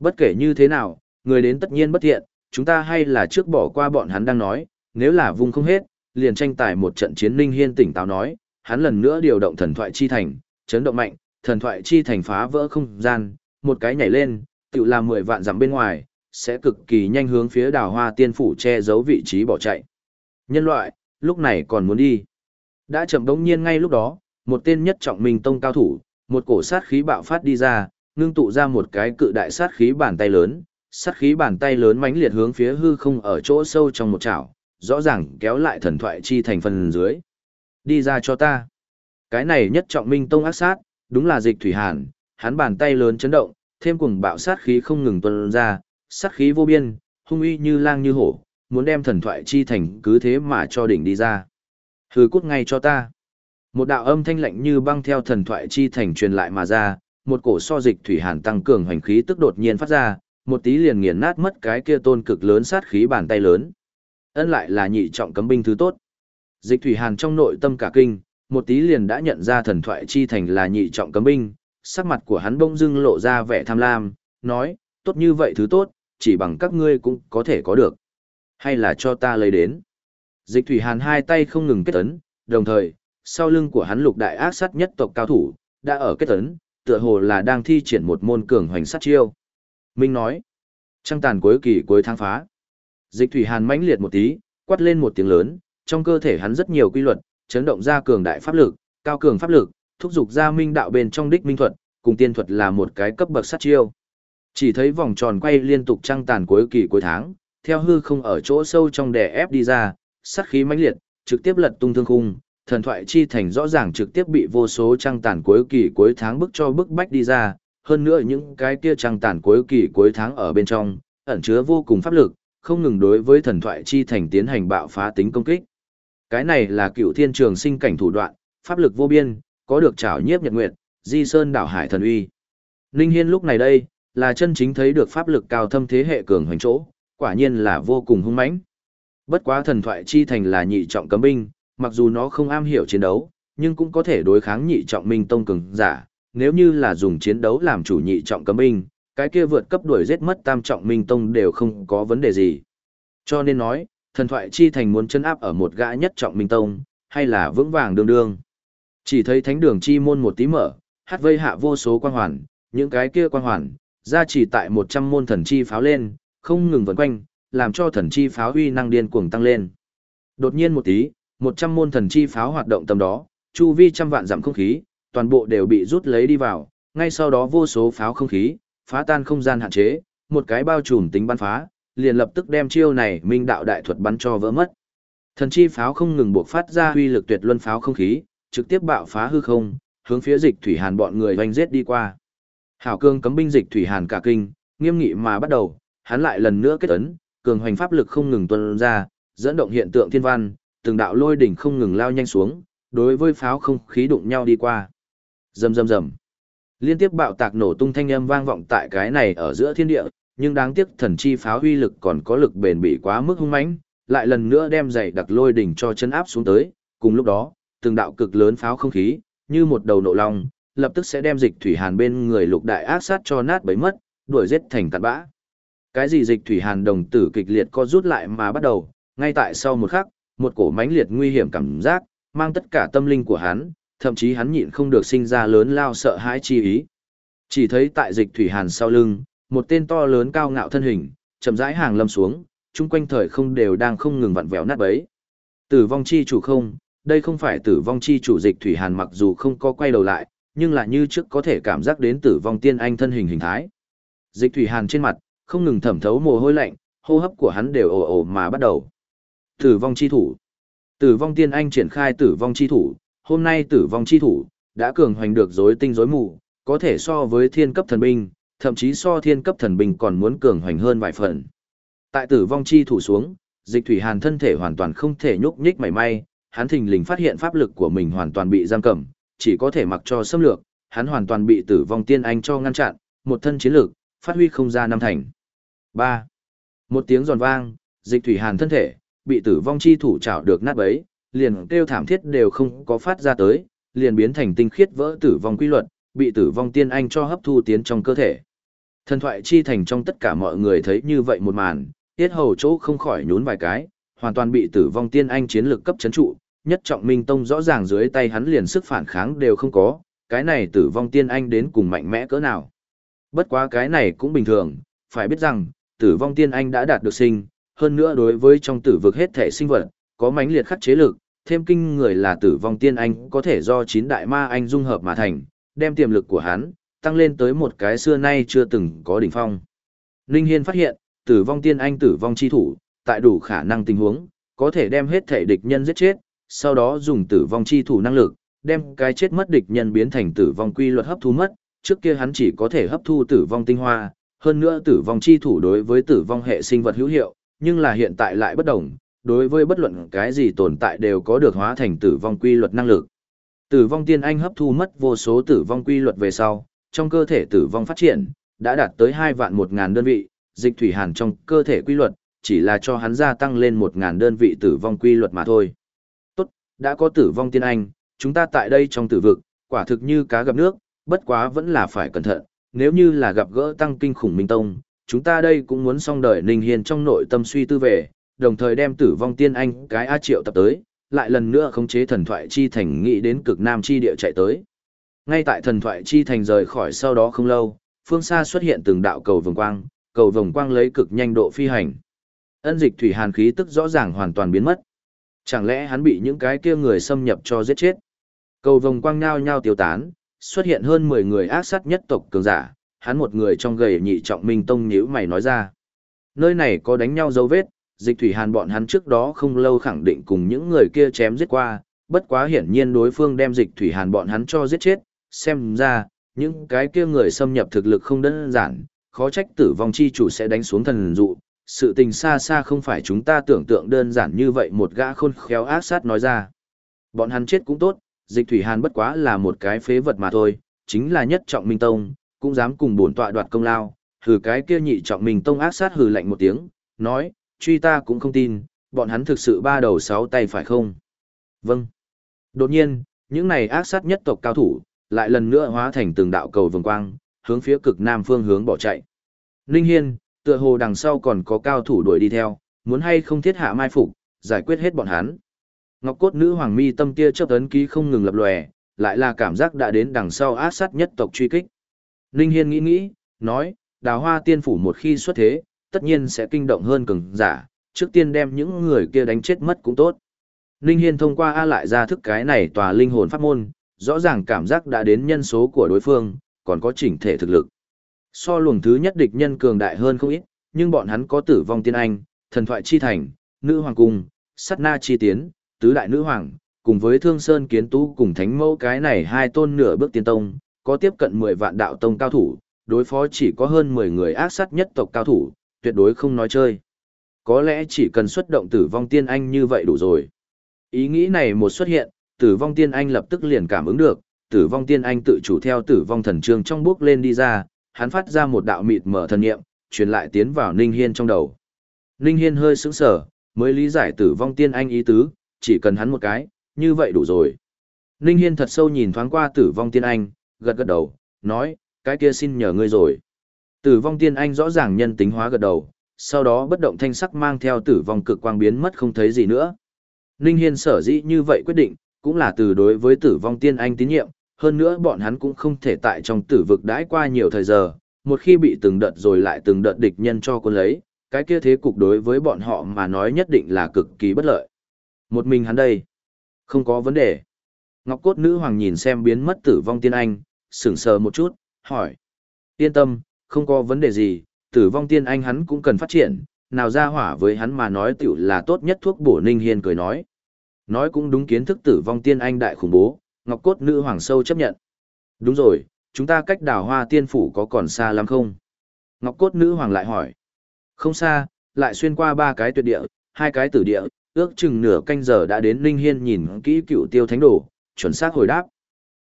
Bất kể như thế nào, người đến tất nhiên bất thiện, chúng ta hay là trước bỏ qua bọn hắn đang nói, nếu là vùng không hết, liền tranh tài một trận chiến Ninh Hiên tỉnh táo nói, hắn lần nữa điều động thần thoại chi thành, chấn động mạnh, thần thoại chi thành phá vỡ không gian, một cái nhảy lên, tự làm 10 vạn dặm bên ngoài, sẽ cực kỳ nhanh hướng phía đào hoa tiên phủ che giấu vị trí bỏ chạy. Nhân loại, lúc này còn muốn đi. Đã chậm đống nhiên ngay lúc đó, một tên nhất trọng minh tông cao thủ, một cổ sát khí bạo phát đi ra, ngưng tụ ra một cái cự đại sát khí bàn tay lớn, sát khí bàn tay lớn mãnh liệt hướng phía hư không ở chỗ sâu trong một chảo, rõ ràng kéo lại thần thoại chi thành phần dưới. Đi ra cho ta. Cái này nhất trọng minh tông ác sát, đúng là dịch thủy hàn, hắn bàn tay lớn chấn động, thêm cuồng bạo sát khí không ngừng tuôn ra, sát khí vô biên, hung uy như lang như hổ, muốn đem thần thoại chi thành cứ thế mà cho đỉnh đi ra. Hừ cút ngay cho ta. Một đạo âm thanh lạnh như băng theo thần thoại chi thành truyền lại mà ra, một cổ so dịch thủy hàn tăng cường hành khí tức đột nhiên phát ra, một tí liền nghiền nát mất cái kia tôn cực lớn sát khí bàn tay lớn. Ân lại là nhị trọng cấm binh thứ tốt. Dịch thủy hàn trong nội tâm cả kinh, một tí liền đã nhận ra thần thoại chi thành là nhị trọng cấm binh, sắc mặt của hắn bỗng dưng lộ ra vẻ tham lam, nói, tốt như vậy thứ tốt, chỉ bằng các ngươi cũng có thể có được. Hay là cho ta lấy đến. Dịch thủy hàn hai tay không ngừng kết ấn, đồng thời, sau lưng của hắn lục đại ác sát nhất tộc cao thủ, đã ở kết ấn, tựa hồ là đang thi triển một môn cường hoành sát chiêu. Minh nói, trăng tàn cuối kỳ cuối tháng phá. Dịch thủy hàn mãnh liệt một tí, quát lên một tiếng lớn, trong cơ thể hắn rất nhiều quy luật, chấn động ra cường đại pháp lực, cao cường pháp lực, thúc giục ra minh đạo bên trong đích minh thuật, cùng tiên thuật là một cái cấp bậc sát chiêu. Chỉ thấy vòng tròn quay liên tục trăng tàn cuối kỳ cuối tháng, theo hư không ở chỗ sâu trong đè ép đi ra, sát khí mãnh liệt, trực tiếp lật tung thương khung, thần thoại chi thành rõ ràng trực tiếp bị vô số trăng tàn cuối kỳ cuối tháng bức cho bức bách đi ra, hơn nữa những cái kia trăng tàn cuối kỳ cuối tháng ở bên trong, ẩn chứa vô cùng pháp lực, không ngừng đối với thần thoại chi thành tiến hành bạo phá tính công kích. Cái này là cựu thiên trường sinh cảnh thủ đoạn, pháp lực vô biên, có được trảo nhiếp nhật nguyệt, di sơn đảo hải thần uy. Ninh Hiên lúc này đây, là chân chính thấy được pháp lực cao thâm thế hệ cường hoành chỗ, quả nhiên là vô cùng hung mãnh. Bất quá thần thoại chi thành là nhị trọng cấm binh, mặc dù nó không am hiểu chiến đấu, nhưng cũng có thể đối kháng nhị trọng minh tông cường giả, nếu như là dùng chiến đấu làm chủ nhị trọng cấm binh, cái kia vượt cấp đuổi giết mất tam trọng minh tông đều không có vấn đề gì. Cho nên nói, thần thoại chi thành muốn chân áp ở một gã nhất trọng minh tông, hay là vững vàng đương đương. Chỉ thấy thánh đường chi môn một tí mở, hát vây hạ vô số quan hoàn, những cái kia quan hoàn, ra chỉ tại 100 môn thần chi pháo lên, không ngừng vần quanh, làm cho thần chi pháo uy năng điên cuồng tăng lên. Đột nhiên một tí, 100 môn thần chi pháo hoạt động tầm đó, chu vi trăm vạn dặm không khí, toàn bộ đều bị rút lấy đi vào, ngay sau đó vô số pháo không khí, phá tan không gian hạn chế, một cái bao trùm tính bắn phá, liền lập tức đem chiêu này minh đạo đại thuật bắn cho vỡ mất. Thần chi pháo không ngừng buộc phát ra uy lực tuyệt luân pháo không khí, trực tiếp bạo phá hư không, hướng phía dịch thủy hàn bọn người vành giết đi qua. Hảo cương cấm binh dịch thủy hàn cả kinh, nghiêm nghị mà bắt đầu, hắn lại lần nữa kết ấn, cường hoành pháp lực không ngừng tuôn ra, dẫn động hiện tượng thiên văn, từng đạo lôi đỉnh không ngừng lao nhanh xuống, đối với pháo không khí đụng nhau đi qua. Rầm rầm rầm. Liên tiếp bạo tạc nổ tung thanh âm vang vọng tại cái này ở giữa thiên địa, nhưng đáng tiếc thần chi pháo huy lực còn có lực bền bỉ quá mức hung mãnh, lại lần nữa đem dày đặc lôi đỉnh cho chân áp xuống tới, cùng lúc đó, từng đạo cực lớn pháo không khí, như một đầu nộ long, lập tức sẽ đem dịch thủy hàn bên người lục đại ác sát cho nát bấy mất, đuổi giết thành tạt bã. Cái gì dịch thủy hàn đồng tử kịch liệt co rút lại mà bắt đầu, ngay tại sau một khắc, một cổ mãnh liệt nguy hiểm cảm giác, mang tất cả tâm linh của hắn, thậm chí hắn nhịn không được sinh ra lớn lao sợ hãi chi ý. Chỉ thấy tại dịch thủy hàn sau lưng, một tên to lớn cao ngạo thân hình, chậm rãi hàng lâm xuống, chung quanh thời không đều đang không ngừng vặn vẹo nát bấy. Tử vong chi chủ không, đây không phải tử vong chi chủ dịch thủy hàn mặc dù không có quay đầu lại, nhưng là như trước có thể cảm giác đến tử vong tiên anh thân hình hình thái. Dịch thủy hàn trên mặt, không ngừng thẩm thấu mồ hôi lạnh, hô hấp của hắn đều ồ ồ mà bắt đầu. Tử vong chi thủ. Tử vong tiên anh triển khai tử vong chi thủ, hôm nay tử vong chi thủ, đã cường hoành được rối tinh rối mù, có thể so với thiên cấp thần binh, thậm chí so thiên cấp thần binh còn muốn cường hoành hơn vài phần. Tại tử vong chi thủ xuống, dịch thủy hàn thân thể hoàn toàn không thể nhúc nhích mảy may, hắn thình lình phát hiện pháp lực của mình hoàn toàn bị giam cầm, chỉ có thể mặc cho xâm lược, hắn hoàn toàn bị tử vong tiên anh cho ngăn chặn, một thân chiến lực, phát huy không ra năm thành. 3. Một tiếng giòn vang, dịch thủy hàn thân thể, bị tử vong chi thủ chảo được nát bấy, liền kêu thảm thiết đều không có phát ra tới, liền biến thành tinh khiết vỡ tử vong quy luật, bị tử vong tiên anh cho hấp thu tiến trong cơ thể. Thần thoại chi thành trong tất cả mọi người thấy như vậy một màn, tiết hầu chỗ không khỏi nhún vài cái, hoàn toàn bị tử vong tiên anh chiến lực cấp chấn trụ, nhất trọng minh tông rõ ràng dưới tay hắn liền sức phản kháng đều không có, cái này tử vong tiên anh đến cùng mạnh mẽ cỡ nào. Bất quá cái này cũng bình thường, phải biết rằng, tử vong tiên anh đã đạt được sinh, hơn nữa đối với trong tử vực hết thể sinh vật, có mãnh liệt khắc chế lực, thêm kinh người là tử vong tiên anh có thể do chín đại ma anh dung hợp mà thành, đem tiềm lực của hắn tăng lên tới một cái xưa nay chưa từng có đỉnh phong. Ninh Hiên phát hiện, tử vong tiên anh tử vong chi thủ, tại đủ khả năng tình huống, có thể đem hết thể địch nhân giết chết, sau đó dùng tử vong chi thủ năng lực, đem cái chết mất địch nhân biến thành tử vong quy luật hấp thu mất, trước kia hắn chỉ có thể hấp thu tử vong tinh hoa, hơn nữa tử vong chi thủ đối với tử vong hệ sinh vật hữu hiệu, nhưng là hiện tại lại bất đồng, đối với bất luận cái gì tồn tại đều có được hóa thành tử vong quy luật năng lực. Tử vong tiên anh hấp thu mất vô số tử vong quy luật về sau, trong cơ thể tử vong phát triển, đã đạt tới 2 vạn 1 ngàn đơn vị, dịch thủy hàn trong cơ thể quy luật, chỉ là cho hắn gia tăng lên 1 ngàn đơn vị tử vong quy luật mà thôi. Đã có tử vong tiên anh, chúng ta tại đây trong tử vực, quả thực như cá gặp nước, bất quá vẫn là phải cẩn thận, nếu như là gặp gỡ tăng kinh khủng minh tông, chúng ta đây cũng muốn xong đời Ninh Hiên trong nội tâm suy tư về, đồng thời đem tử vong tiên anh cái A triệu tập tới, lại lần nữa khống chế thần thoại chi thành nghĩ đến cực nam chi địa chạy tới. Ngay tại thần thoại chi thành rời khỏi sau đó không lâu, phương xa xuất hiện từng đạo cầu vồng quang, cầu vồng quang lấy cực nhanh độ phi hành. Ân dịch thủy hàn khí tức rõ ràng hoàn toàn biến mất. Chẳng lẽ hắn bị những cái kia người xâm nhập cho giết chết? Cầu vồng quang nhao nhao tiêu tán, xuất hiện hơn 10 người ác sát nhất tộc cường giả, hắn một người trong gầy nhị trọng minh tông nhíu mày nói ra. Nơi này có đánh nhau dấu vết, dịch thủy hàn bọn hắn trước đó không lâu khẳng định cùng những người kia chém giết qua, bất quá hiển nhiên đối phương đem dịch thủy hàn bọn hắn cho giết chết, xem ra, những cái kia người xâm nhập thực lực không đơn giản, khó trách tử vong chi chủ sẽ đánh xuống thần dụ, sự tình xa xa không phải chúng ta tưởng tượng đơn giản như vậy một gã khôn khéo ác sát nói ra. Bọn hắn chết cũng tốt, dịch thủy hàn bất quá là một cái phế vật mà thôi, chính là nhất trọng minh tông, cũng dám cùng bổn tọa đoạt công lao, hừ cái kia nhị trọng minh tông ác sát hừ lạnh một tiếng, nói, truy ta cũng không tin, bọn hắn thực sự ba đầu sáu tay phải không? Vâng. Đột nhiên, những này ác sát nhất tộc cao thủ, lại lần nữa hóa thành từng đạo cầu vồng quang, hướng phía cực nam phương hướng bỏ chạy. Ninh Hiên, tựa hồ đằng sau còn có cao thủ đuổi đi theo, muốn hay không thiết hạ mai phục, giải quyết hết bọn hắn. Ngọc cốt nữ hoàng mi tâm tia chớp ấn ký không ngừng lập lòe, lại là cảm giác đã đến đằng sau ác sát nhất tộc truy kích. Ninh Hiên nghĩ nghĩ, nói, đào hoa tiên phủ một khi xuất thế, tất nhiên sẽ kinh động hơn cường giả, trước tiên đem những người kia đánh chết mất cũng tốt. Ninh Hiên thông qua A lại ra thức cái này tòa linh hồn pháp môn, rõ ràng cảm giác đã đến nhân số của đối phương, còn có chỉnh thể thực lực. So luồng thứ nhất địch nhân cường đại hơn không ít, nhưng bọn hắn có tử vong tiên anh, thần thoại chi thành, nữ hoàng cung, sát na chi tiến, tứ đại nữ hoàng, cùng với thương sơn kiến tú cùng thánh mẫu cái này hai tôn nửa bước tiên tông, có tiếp cận 10 vạn đạo tông cao thủ, đối phó chỉ có hơn 10 người ác sát nhất tộc cao thủ, tuyệt đối không nói chơi. Có lẽ chỉ cần xuất động tử vong tiên anh như vậy đủ rồi. Ý nghĩ này một xuất hiện, tử vong tiên anh lập tức liền cảm ứng được, tử vong tiên anh tự chủ theo tử vong thần trương trong bước lên đi ra, hắn phát ra một đạo mịt mở thần niệm, truyền lại tiến vào Ninh Hiên trong đầu. Ninh Hiên hơi sững sờ, mới lý giải tử vong tiên anh ý tứ, chỉ cần hắn một cái, như vậy đủ rồi. Ninh Hiên thật sâu nhìn thoáng qua tử vong tiên anh, gật gật đầu, nói, cái kia xin nhờ ngươi rồi. Tử vong tiên anh rõ ràng nhân tính hóa gật đầu, sau đó bất động thanh sắc mang theo tử vong cực quang biến mất không thấy gì nữa. Ninh Hiên sở dĩ như vậy quyết định, cũng là từ đối với tử vong tiên anh tín nhiệm, hơn nữa bọn hắn cũng không thể tại trong tử vực đãi qua nhiều thời giờ, một khi bị từng đợt rồi lại từng đợt địch nhân cho quân lấy, cái kia thế cục đối với bọn họ mà nói nhất định là cực kỳ bất lợi. Một mình hắn đây, không có vấn đề. Ngọc cốt nữ hoàng nhìn xem biến mất tử vong tiên anh, sững sờ một chút, hỏi. Yên tâm, không có vấn đề gì, tử vong tiên anh hắn cũng cần phát triển, nào ra hỏa với hắn mà nói tiểu là tốt nhất thuốc bổ ninh hiên cười nói. Nói cũng đúng kiến thức tử vong tiên anh đại khủng bố, ngọc cốt nữ hoàng sâu chấp nhận. Đúng rồi, chúng ta cách đào hoa tiên phủ có còn xa lắm không? Ngọc cốt nữ hoàng lại hỏi. Không xa, lại xuyên qua ba cái tuyệt địa, hai cái tử địa, ước chừng nửa canh giờ đã đến Ninh Hiên nhìn kỹ cựu tiêu thánh đồ, chuẩn xác hồi đáp.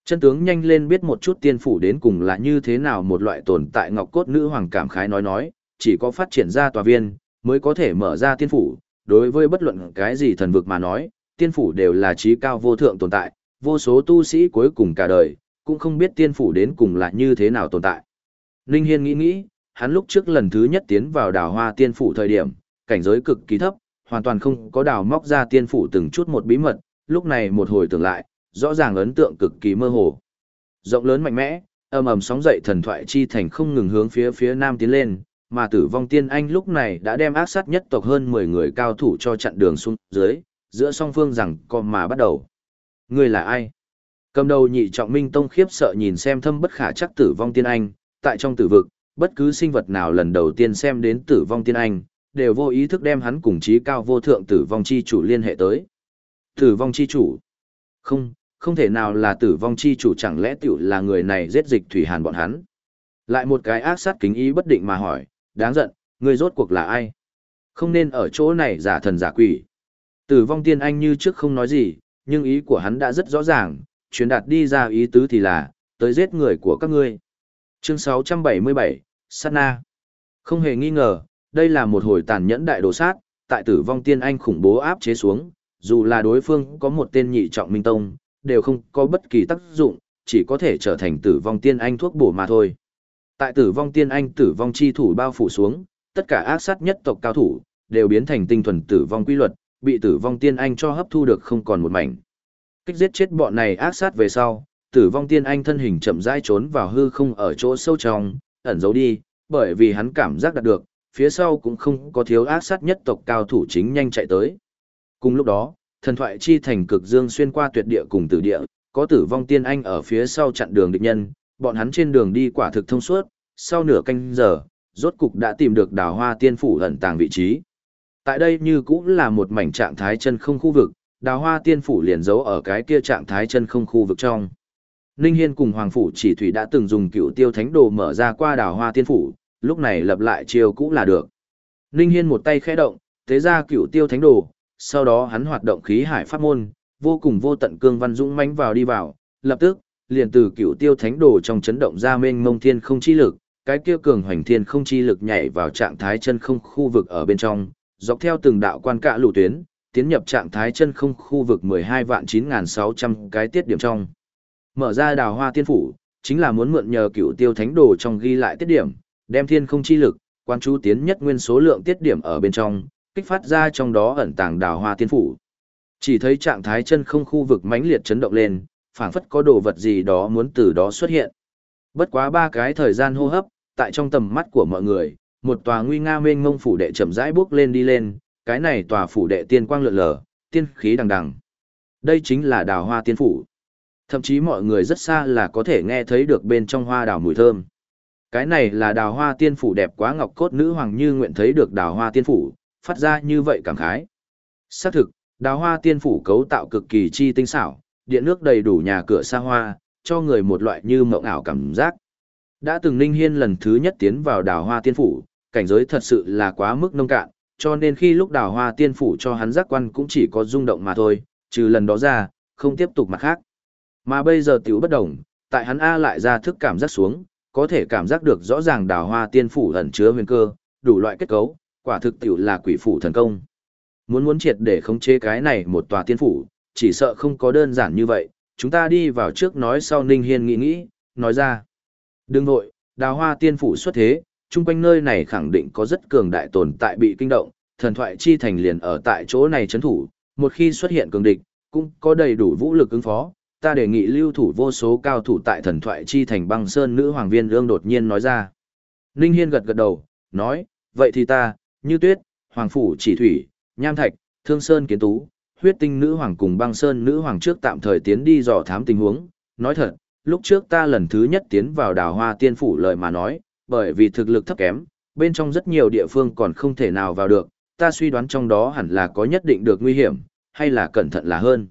Chân tướng nhanh lên biết một chút tiên phủ đến cùng là như thế nào một loại tồn tại ngọc cốt nữ hoàng cảm khái nói nói, chỉ có phát triển ra tòa viên, mới có thể mở ra tiên phủ, đối với bất luận cái gì thần vực mà nói, tiên phủ đều là trí cao vô thượng tồn tại, vô số tu sĩ cuối cùng cả đời, cũng không biết tiên phủ đến cùng là như thế nào tồn tại. Ninh Hiên nghĩ nghĩ, hắn lúc trước lần thứ nhất tiến vào đào hoa tiên phủ thời điểm, cảnh giới cực kỳ thấp, hoàn toàn không có đào móc ra tiên phủ từng chút một bí mật, lúc này một hồi tưởng lại, rõ ràng ấn tượng cực kỳ mơ hồ. Rộng lớn mạnh mẽ, ầm ầm sóng dậy thần thoại chi thành không ngừng hướng phía phía nam tiến lên, mà tử vong tiên anh lúc này đã đem ác sát nhất tộc hơn 10 người cao thủ cho chặn đường xuống dưới, giữa song phương rằng còn mà bắt đầu. Ngươi là ai? Cầm đầu nhị trọng minh tông khiếp sợ nhìn xem thâm bất khả chắc tử vong tiên anh, tại trong tử vực, bất cứ sinh vật nào lần đầu tiên xem đến tử vong tiên anh, đều vô ý thức đem hắn cùng trí cao vô thượng tử vong chi chủ liên hệ tới. Tử vong chi chủ? Không, không thể nào là tử vong chi chủ chẳng lẽ tiểu là người này giết dịch thủy hàn bọn hắn. Lại một cái ác sát kính ý bất định mà hỏi, đáng giận, người rốt cuộc là ai? Không nên ở chỗ này giả thần giả quỷ. Tử vong tiên anh như trước không nói gì, nhưng ý của hắn đã rất rõ ràng, truyền đạt đi ra ý tứ thì là, tới giết người của các ngươi. Chương 677, Sát Na. Không hề nghi ngờ, đây là một hồi tàn nhẫn đại đồ sát, tại tử vong tiên anh khủng bố áp chế xuống, dù là đối phương có một tên nhị trọng minh tông, đều không có bất kỳ tác dụng, chỉ có thể trở thành tử vong tiên anh thuốc bổ mà thôi. Tại tử vong tiên anh tử vong chi thủ bao phủ xuống, tất cả ác sát nhất tộc cao thủ, đều biến thành tinh thuần tử vong quy luật, bị tử vong tiên anh cho hấp thu được không còn một mảnh. Kích giết chết bọn này ác sát về sau, tử vong tiên anh thân hình chậm rãi trốn vào hư không ở chỗ sâu trong, ẩn giấu đi, bởi vì hắn cảm giác đạt được, phía sau cũng không có thiếu ác sát nhất tộc cao thủ chính nhanh chạy tới. Cùng lúc đó, thần thoại chi thành cực dương xuyên qua tuyệt địa cùng tử địa, có tử vong tiên anh ở phía sau chặn đường địch nhân, bọn hắn trên đường đi quả thực thông suốt, sau nửa canh giờ, rốt cục đã tìm được đào hoa tiên phủ ẩn tàng vị trí. Tại đây như cũng là một mảnh trạng thái chân không khu vực, đào hoa tiên phủ liền giấu ở cái kia trạng thái chân không khu vực trong. Ninh Hiên cùng Hoàng Phủ chỉ thủy đã từng dùng cựu tiêu thánh đồ mở ra qua đào hoa tiên phủ, lúc này lập lại chiều cũ là được. Ninh Hiên một tay khẽ động, thế ra cựu tiêu thánh đồ, sau đó hắn hoạt động khí hải pháp môn, vô cùng vô tận cương văn dũng mãnh vào đi vào, lập tức, liền từ cựu tiêu thánh đồ trong chấn động ra mênh mông thiên không chi lực, cái kia cường hoành thiên không chi lực nhảy vào trạng thái chân không khu vực ở bên trong, dọc theo từng đạo quan cạ lũ tuyến, tiến nhập trạng thái chân không khu vực 12 vạn 9600 cái tiết điểm trong. Mở ra đào hoa tiên phủ, chính là muốn mượn nhờ cựu tiêu thánh đồ trong ghi lại tiết điểm, đem thiên không chi lực, quan chú tiến nhất nguyên số lượng tiết điểm ở bên trong, kích phát ra trong đó ẩn tàng đào hoa tiên phủ. Chỉ thấy trạng thái chân không khu vực mãnh liệt chấn động lên, phảng phất có đồ vật gì đó muốn từ đó xuất hiện. Bất quá ba cái thời gian hô hấp, tại trong tầm mắt của mọi người, một tòa nguy nga mênh mông phủ đệ chậm rãi bước lên đi lên, cái này tòa phủ đệ tiên quang lượn lờ, tiên khí đằng đằng. Đây chính là đào hoa tiên phủ. Thậm chí mọi người rất xa là có thể nghe thấy được bên trong hoa đào mùi thơm. Cái này là đào hoa tiên phủ đẹp quá ngọc cốt nữ hoàng như nguyện thấy được đào hoa tiên phủ, phát ra như vậy cảm khái. Xác thực, đào hoa tiên phủ cấu tạo cực kỳ chi tinh xảo, điện nước đầy đủ nhà cửa xa hoa, cho người một loại như mộng ảo cảm giác. Đã từng Ninh Hiên lần thứ nhất tiến vào đào hoa tiên phủ, cảnh giới thật sự là quá mức nông cạn, cho nên khi lúc đào hoa tiên phủ cho hắn giác quan cũng chỉ có rung động mà thôi, trừ lần đó ra, không tiếp tục mặt khác. Mà bây giờ tiểu bất đồng, tại hắn A lại ra thức cảm giác xuống, có thể cảm giác được rõ ràng đào hoa tiên phủ ẩn chứa huyền cơ, đủ loại kết cấu, quả thực tiểu là quỷ phủ thần công. Muốn muốn triệt để khống chế cái này một tòa tiên phủ, chỉ sợ không có đơn giản như vậy, chúng ta đi vào trước nói sau Ninh Hiên nghĩ nghĩ, nói ra. Đừng hội đào hoa tiên phủ xuất thế, chung quanh nơi này khẳng định có rất cường đại tồn tại bị kinh động, thần thoại chi thành liền ở tại chỗ này chấn thủ, một khi xuất hiện cường địch, cũng có đầy đủ vũ lực ứng phó. Ta đề nghị lưu thủ vô số cao thủ tại thần thoại chi thành băng sơn nữ hoàng viên ương đột nhiên nói ra. Ninh Hiên gật gật đầu, nói, vậy thì ta, như tuyết, hoàng phủ chỉ thủy, nham thạch, thương sơn kiến tú, huyết tinh nữ hoàng cùng băng sơn nữ hoàng trước tạm thời tiến đi dò thám tình huống. Nói thật, lúc trước ta lần thứ nhất tiến vào đào hoa tiên phủ lời mà nói, bởi vì thực lực thấp kém, bên trong rất nhiều địa phương còn không thể nào vào được, ta suy đoán trong đó hẳn là có nhất định được nguy hiểm, hay là cẩn thận là hơn.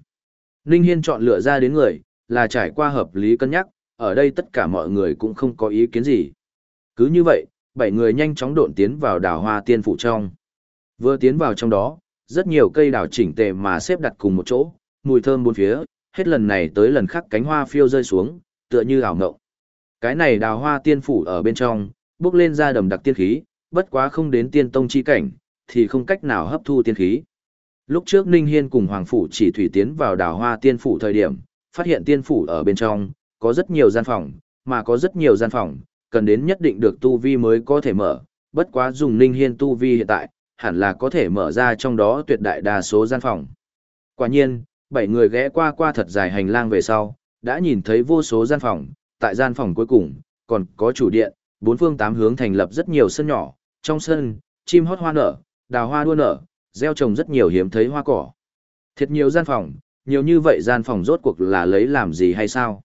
Ninh Hiên chọn lựa ra đến người, là trải qua hợp lý cân nhắc, ở đây tất cả mọi người cũng không có ý kiến gì. Cứ như vậy, bảy người nhanh chóng độn tiến vào đào hoa tiên phủ trong. Vừa tiến vào trong đó, rất nhiều cây đào chỉnh tề mà xếp đặt cùng một chỗ, mùi thơm bốn phía, hết lần này tới lần khác cánh hoa phiêu rơi xuống, tựa như ảo ngộng. Cái này đào hoa tiên phủ ở bên trong, bước lên ra đầm đặc tiên khí, bất quá không đến tiên tông chi cảnh, thì không cách nào hấp thu tiên khí. Lúc trước Ninh Hiên cùng Hoàng Phủ chỉ thủy tiến vào đào hoa tiên phủ thời điểm, phát hiện tiên phủ ở bên trong, có rất nhiều gian phòng, mà có rất nhiều gian phòng, cần đến nhất định được tu vi mới có thể mở, bất quá dùng Ninh Hiên tu vi hiện tại, hẳn là có thể mở ra trong đó tuyệt đại đa số gian phòng. Quả nhiên, bảy người ghé qua qua thật dài hành lang về sau, đã nhìn thấy vô số gian phòng, tại gian phòng cuối cùng, còn có chủ điện, bốn phương tám hướng thành lập rất nhiều sân nhỏ, trong sân, chim hót hoa nở, đào hoa đua nở, gieo trồng rất nhiều hiếm thấy hoa cỏ. Thiệt nhiều gian phòng, nhiều như vậy gian phòng rốt cuộc là lấy làm gì hay sao?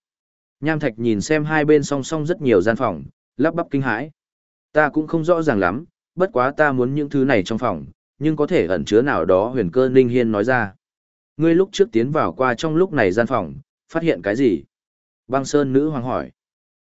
Nham Thạch nhìn xem hai bên song song rất nhiều gian phòng, lắp bắp kinh hãi. Ta cũng không rõ ràng lắm, bất quá ta muốn những thứ này trong phòng, nhưng có thể ẩn chứa nào đó huyền cơ Ninh Hiên nói ra. Ngươi lúc trước tiến vào qua trong lúc này gian phòng, phát hiện cái gì? Băng Sơn nữ hoàng hỏi.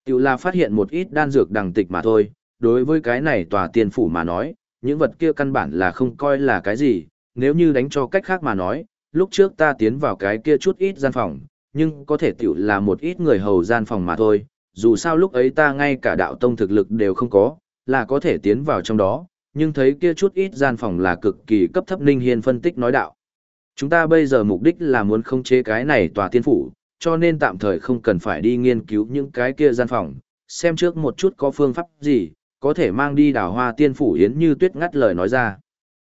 Tiểu là phát hiện một ít đan dược đằng tịch mà thôi, đối với cái này tòa tiên phủ mà nói, những vật kia căn bản là không coi là cái gì, nếu như đánh cho cách khác mà nói, lúc trước ta tiến vào cái kia chút ít gian phòng, nhưng có thể tiểu là một ít người hầu gian phòng mà thôi, dù sao lúc ấy ta ngay cả đạo tông thực lực đều không có, là có thể tiến vào trong đó, nhưng thấy kia chút ít gian phòng là cực kỳ cấp thấp Ninh Hiên phân tích nói đạo. Chúng ta bây giờ mục đích là muốn khống chế cái này tòa tiên phủ, cho nên tạm thời không cần phải đi nghiên cứu những cái kia gian phòng, xem trước một chút có phương pháp gì, có thể mang đi đào hoa tiên phủ yến như tuyết ngắt lời nói ra.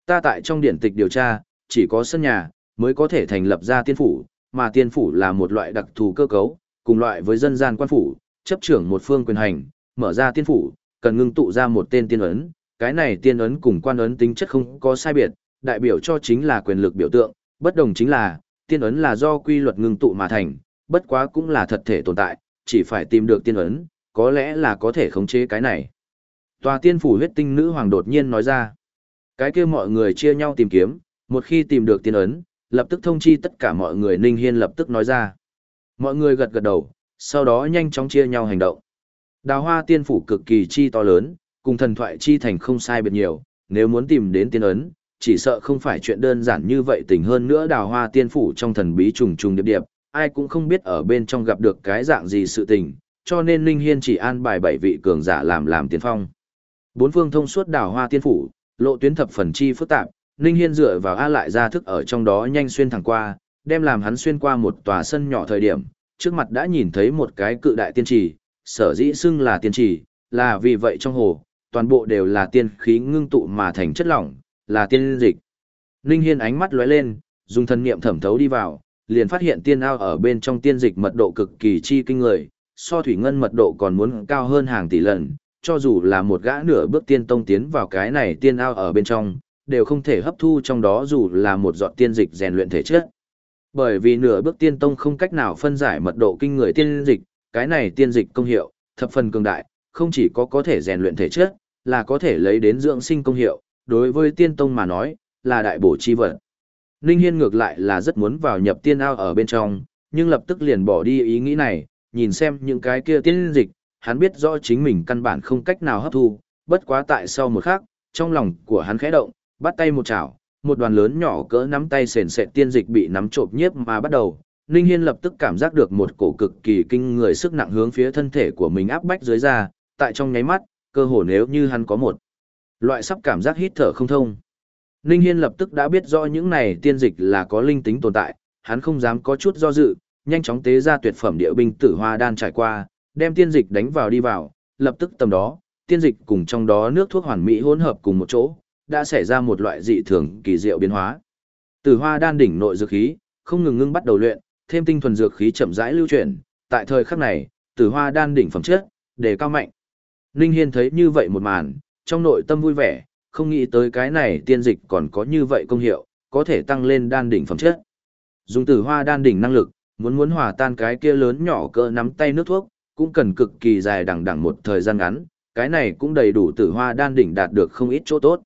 Ta tại trong điển tịch điều tra, chỉ có sân nhà, mới có thể thành lập ra tiên phủ, mà tiên phủ là một loại đặc thù cơ cấu, cùng loại với dân gian quan phủ, chấp trưởng một phương quyền hành, mở ra tiên phủ, cần ngưng tụ ra một tên tiên ấn, cái này tiên ấn cùng quan ấn tính chất không có sai biệt, đại biểu cho chính là quyền lực biểu tượng, bất đồng chính là, tiên ấn là do quy luật ngưng tụ mà thành, bất quá cũng là thật thể tồn tại, chỉ phải tìm được tiên ấn, có lẽ là có thể khống chế cái này. Tòa tiên phủ huyết tinh nữ hoàng đột nhiên nói ra, cái kia mọi người chia nhau tìm kiếm, một khi tìm được tiên ấn, lập tức thông chi tất cả mọi người Ninh Hiên lập tức nói ra. Mọi người gật gật đầu, sau đó nhanh chóng chia nhau hành động. Đào hoa tiên phủ cực kỳ chi to lớn, cùng thần thoại chi thành không sai biệt nhiều, nếu muốn tìm đến tiên ấn, chỉ sợ không phải chuyện đơn giản như vậy tình hơn nữa đào hoa tiên phủ trong thần bí trùng trùng điệp điệp, ai cũng không biết ở bên trong gặp được cái dạng gì sự tình, cho nên Ninh Hiên chỉ an bài bảy vị cường giả làm làm tiên phong. Bốn phương thông suốt đảo hoa tiên phủ, lộ tuyến thập phần chi phức tạp, Ninh Hiên dựa vào A lại ra thức ở trong đó nhanh xuyên thẳng qua, đem làm hắn xuyên qua một tòa sân nhỏ thời điểm, trước mặt đã nhìn thấy một cái cự đại tiên trì, sở dĩ xưng là tiên trì, là vì vậy trong hồ, toàn bộ đều là tiên khí ngưng tụ mà thành chất lỏng, là tiên dịch. Ninh Hiên ánh mắt lóe lên, dùng thân niệm thẩm thấu đi vào, liền phát hiện tiên ao ở bên trong tiên dịch mật độ cực kỳ chi kinh người, so thủy ngân mật độ còn muốn cao hơn hàng tỷ lần, cho dù là một gã nửa bước tiên tông tiến vào cái này tiên ao ở bên trong, đều không thể hấp thu trong đó dù là một giọt tiên dịch rèn luyện thể chất. Bởi vì nửa bước tiên tông không cách nào phân giải mật độ kinh người tiên dịch, cái này tiên dịch công hiệu, thập phần cường đại, không chỉ có có thể rèn luyện thể chất, là có thể lấy đến dưỡng sinh công hiệu, đối với tiên tông mà nói, là đại bổ chi vật. Ninh Hiên ngược lại là rất muốn vào nhập tiên ao ở bên trong, nhưng lập tức liền bỏ đi ý nghĩ này, nhìn xem những cái kia tiên dịch, hắn biết rõ chính mình căn bản không cách nào hấp thu, bất quá tại sau một khắc, trong lòng của hắn khẽ động, bắt tay một chảo, một đoàn lớn nhỏ cỡ nắm tay sền sệt tiên dịch bị nắm trộm nhiếp mà bắt đầu. Ninh Hiên lập tức cảm giác được một cổ cực kỳ kinh người sức nặng hướng phía thân thể của mình áp bách dưới ra, tại trong nháy mắt, cơ hồ nếu như hắn có một loại sắp cảm giác hít thở không thông. Ninh Hiên lập tức đã biết rõ những này tiên dịch là có linh tính tồn tại, hắn không dám có chút do dự, nhanh chóng tế ra tuyệt phẩm địa binh tử hoa đan trải qua, đem tiên dịch đánh vào đi vào, lập tức tầm đó, tiên dịch cùng trong đó nước thuốc hoàn mỹ hỗn hợp cùng một chỗ, đã xảy ra một loại dị thường kỳ diệu biến hóa. Tử hoa đan đỉnh nội dược khí, không ngừng ngưng bắt đầu luyện, thêm tinh thuần dược khí chậm rãi lưu chuyển, tại thời khắc này, tử hoa đan đỉnh phẩm chất, đề cao mạnh. Ninh Hiên thấy như vậy một màn, trong nội tâm vui vẻ, không nghĩ tới cái này tiên dịch còn có như vậy công hiệu, có thể tăng lên đan đỉnh phẩm chất. Dùng tử hoa đan đỉnh năng lực, muốn muốn hòa tan cái kia lớn nhỏ cỡ nắm tay nước thuốc, cũng cần cực kỳ dài đằng đằng một thời gian ngắn, cái này cũng đầy đủ tử hoa đan đỉnh đạt được không ít chỗ tốt.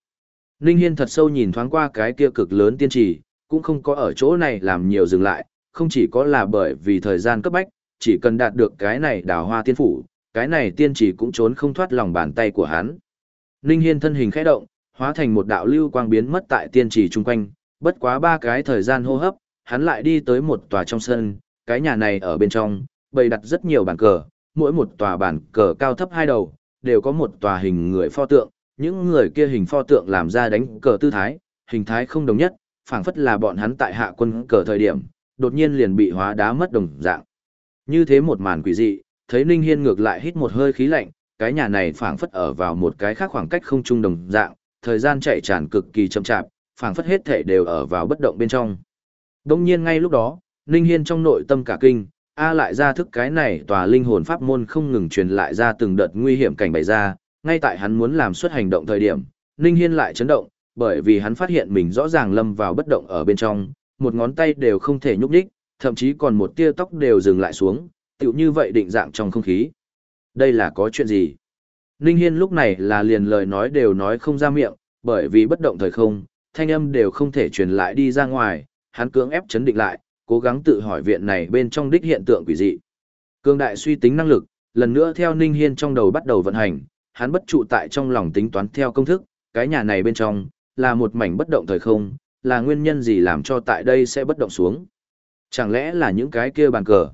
Ninh Hiên thật sâu nhìn thoáng qua cái kia cực lớn tiên trì, cũng không có ở chỗ này làm nhiều dừng lại, không chỉ có là bởi vì thời gian cấp bách, chỉ cần đạt được cái này đào hoa tiên phủ, cái này tiên trì cũng trốn không thoát lòng bàn tay của hắn. Ninh Hiên thân hình khẽ động, hóa thành một đạo lưu quang biến mất tại tiên trì chung quanh, Bất quá ba cái thời gian hô hấp, hắn lại đi tới một tòa trong sân, cái nhà này ở bên trong, bày đặt rất nhiều bàn cờ, mỗi một tòa bàn cờ cao thấp hai đầu, đều có một tòa hình người pho tượng, những người kia hình pho tượng làm ra đánh cờ tư thái, hình thái không đồng nhất, phảng phất là bọn hắn tại hạ quân cờ thời điểm, đột nhiên liền bị hóa đá mất đồng dạng. Như thế một màn quỷ dị, thấy Ninh Hiên ngược lại hít một hơi khí lạnh, cái nhà này phảng phất ở vào một cái khác khoảng cách không trung đồng dạng, thời gian chạy tràn cực kỳ chậm chạp, phảng phất hết thể đều ở vào bất động bên trong. Đông nhiên ngay lúc đó, Ninh Hiên trong nội tâm cả kinh, A lại ra thức cái này tòa linh hồn pháp môn không ngừng truyền lại ra từng đợt nguy hiểm cảnh bày ra, ngay tại hắn muốn làm xuất hành động thời điểm, Ninh Hiên lại chấn động, bởi vì hắn phát hiện mình rõ ràng lâm vào bất động ở bên trong, một ngón tay đều không thể nhúc nhích, thậm chí còn một tia tóc đều dừng lại xuống, tựu như vậy định dạng trong không khí. Đây là có chuyện gì? Ninh Hiên lúc này là liền lời nói đều nói không ra miệng, bởi vì bất động thời không, thanh âm đều không thể truyền lại đi ra ngoài, hắn cưỡng ép chấn định lại, cố gắng tự hỏi viện này bên trong đích hiện tượng quỷ dị. Cương đại suy tính năng lực, lần nữa theo Ninh Hiên trong đầu bắt đầu vận hành, hắn bất trụ tại trong lòng tính toán theo công thức, cái nhà này bên trong, là một mảnh bất động thời không, là nguyên nhân gì làm cho tại đây sẽ bất động xuống. Chẳng lẽ là những cái kia bàn cờ?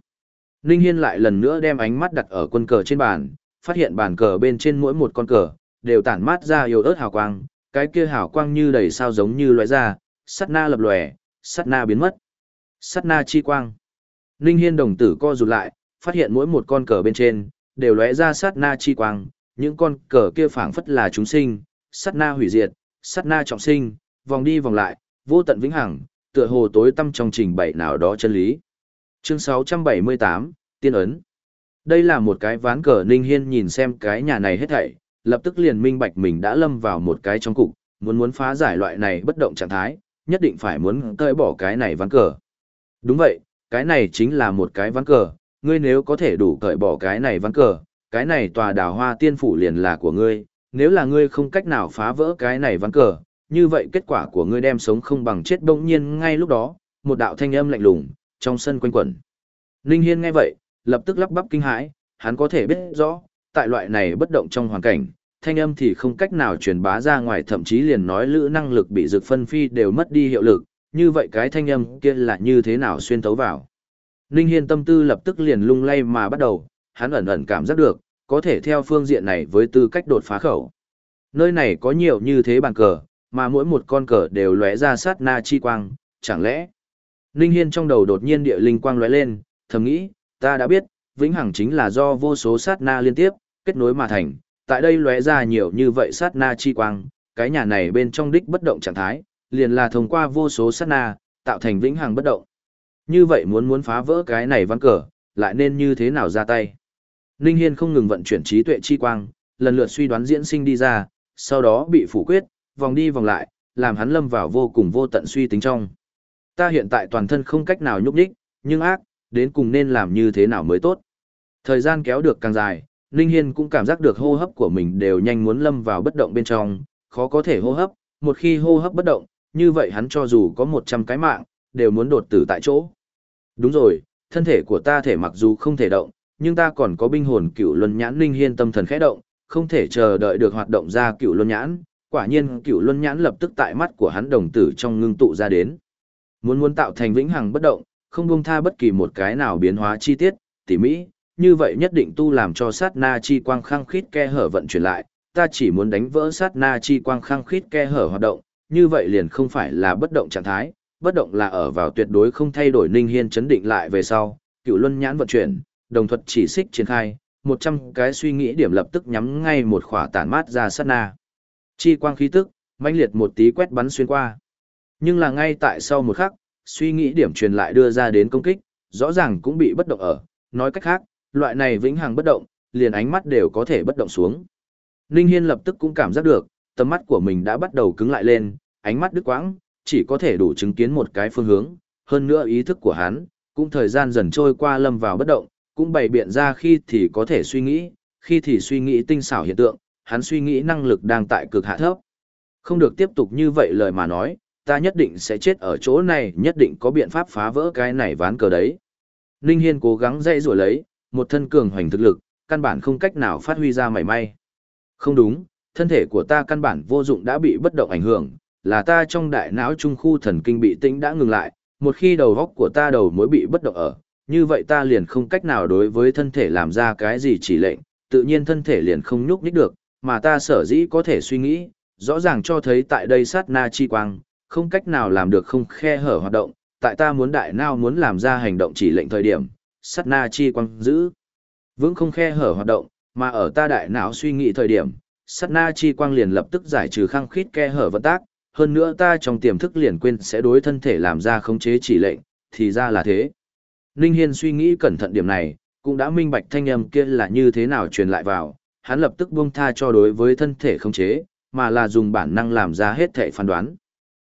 Ninh Hiên lại lần nữa đem ánh mắt đặt ở quân cờ trên bàn, phát hiện bàn cờ bên trên mỗi một con cờ, đều tản mát ra yếu ớt hào quang, cái kia hào quang như đầy sao giống như loại ra, sát na lập lòe, sát na biến mất. Sát na chi quang. Ninh Hiên đồng tử co rụt lại, phát hiện mỗi một con cờ bên trên, đều lóe ra sát na chi quang, những con cờ kia phảng phất là chúng sinh, sát na hủy diệt, sát na trọng sinh, vòng đi vòng lại, vô tận vĩnh hằng, tựa hồ tối tâm trong trình bày nào đó chân lý. Chương 678, Tiên ấn. Đây là một cái ván cờ Ninh Hiên nhìn xem cái nhà này hết thảy, lập tức liền minh bạch mình đã lâm vào một cái trong cục, muốn muốn phá giải loại này bất động trạng thái, nhất định phải muốn tơi bỏ cái này ván cờ. Đúng vậy, cái này chính là một cái ván cờ, ngươi nếu có thể đủ cởi bỏ cái này ván cờ, cái này tòa đào hoa tiên phủ liền là của ngươi, nếu là ngươi không cách nào phá vỡ cái này ván cờ, như vậy kết quả của ngươi đem sống không bằng chết đông nhiên ngay lúc đó, một đạo thanh âm lạnh lùng, trong sân quanh quẩn. Ninh Hiên nghe vậy, lập tức lắp bắp kinh hãi, hắn có thể biết rõ, tại loại này bất động trong hoàn cảnh, thanh âm thì không cách nào truyền bá ra ngoài thậm chí liền nói lữ năng lực bị dược phân phi đều mất đi hiệu lực, như vậy cái thanh âm kia là như thế nào xuyên tấu vào. Ninh Hiên tâm tư lập tức liền lung lay mà bắt đầu, hắn ẩn ẩn cảm giác được, có thể theo phương diện này với tư cách đột phá khẩu. Nơi này có nhiều như thế bàn cờ, mà mỗi một con cờ đều lóe ra sát na chi quang, chẳng lẽ? Ninh Hiên trong đầu đột nhiên địa linh quang lóe lên, thầm nghĩ, ta đã biết, vĩnh hằng chính là do vô số sát na liên tiếp, kết nối mà thành, tại đây lóe ra nhiều như vậy sát na chi quang, cái nhà này bên trong đích bất động trạng thái, liền là thông qua vô số sát na, tạo thành vĩnh hằng bất động. Như vậy muốn muốn phá vỡ cái này văn cờ, lại nên như thế nào ra tay? Ninh Hiên không ngừng vận chuyển trí tuệ chi quang, lần lượt suy đoán diễn sinh đi ra, sau đó bị phủ quyết, vòng đi vòng lại, làm hắn lâm vào vô cùng vô tận suy tính trong. Ta hiện tại toàn thân không cách nào nhúc nhích, nhưng ác, đến cùng nên làm như thế nào mới tốt. Thời gian kéo được càng dài, Ninh Hiên cũng cảm giác được hô hấp của mình đều nhanh muốn lâm vào bất động bên trong, khó có thể hô hấp, một khi hô hấp bất động, như vậy hắn cho dù có 100 cái mạng, đều muốn đột tử tại chỗ. Đúng rồi, thân thể của ta thể mặc dù không thể động, nhưng ta còn có binh hồn cựu luân nhãn Ninh Hiên tâm thần khẽ động, không thể chờ đợi được hoạt động ra cựu luân nhãn, quả nhiên cựu luân nhãn lập tức tại mắt của hắn đồng tử trong ngưng tụ ra đến. Muốn muốn tạo thành vĩnh hằng bất động, không buông tha bất kỳ một cái nào biến hóa chi tiết, tỉ mỹ, như vậy nhất định tu làm cho sát na chi quang khăng khít ke hở vận chuyển lại, ta chỉ muốn đánh vỡ sát na chi quang khăng khít ke hở hoạt động, như vậy liền không phải là bất động trạng thái, bất động là ở vào tuyệt đối không thay đổi Ninh Hiên chấn định lại về sau, cựu luân nhãn vận chuyển, đồng thuật chỉ xích triển khai, 100 cái suy nghĩ điểm lập tức nhắm ngay một khỏa tản mát ra sát na. Chi quang khí tức, mãnh liệt một tí quét bắn xuyên qua. Nhưng là ngay tại sau một khắc, suy nghĩ điểm truyền lại đưa ra đến công kích, rõ ràng cũng bị bất động ở, nói cách khác, loại này vĩnh hằng bất động, liền ánh mắt đều có thể bất động xuống. Ninh Hiên lập tức cũng cảm giác được, tầm mắt của mình đã bắt đầu cứng lại lên, ánh mắt đứt quãng, chỉ có thể đủ chứng kiến một cái phương hướng, hơn nữa ý thức của hắn, cũng thời gian dần trôi qua lâm vào bất động, cũng bày biện ra khi thì có thể suy nghĩ, khi thì suy nghĩ tinh xảo hiện tượng, hắn suy nghĩ năng lực đang tại cực hạ thấp. Không được tiếp tục như vậy lời mà nói, ta nhất định sẽ chết ở chỗ này, nhất định có biện pháp phá vỡ cái này ván cờ đấy. Ninh Hiên cố gắng dây rủa lấy, một thân cường hoành thực lực, căn bản không cách nào phát huy ra mảy may. Không đúng, thân thể của ta căn bản vô dụng đã bị bất động ảnh hưởng, là ta trong đại não trung khu thần kinh bị tĩnh đã ngừng lại, một khi đầu góc của ta đầu mối bị bất động ở, như vậy ta liền không cách nào đối với thân thể làm ra cái gì chỉ lệnh, tự nhiên thân thể liền không nhúc nhích được, mà ta sở dĩ có thể suy nghĩ, rõ ràng cho thấy tại đây sát na chi quang, không cách nào làm được không khe hở hoạt động, tại ta muốn đại não muốn làm ra hành động chỉ lệnh thời điểm, sát na chi quang giữ vững không khe hở hoạt động, mà ở ta đại não suy nghĩ thời điểm, sát na chi quang liền lập tức giải trừ khăng khít khe hở vận tác, hơn nữa ta trong tiềm thức liền quên sẽ đối thân thể làm ra khống chế chỉ lệnh, thì ra là thế. Ninh Hiên suy nghĩ cẩn thận điểm này, cũng đã minh bạch thanh âm kia là như thế nào truyền lại vào, hắn lập tức buông tha cho đối với thân thể khống chế, mà là dùng bản năng làm ra hết thể phán đoán.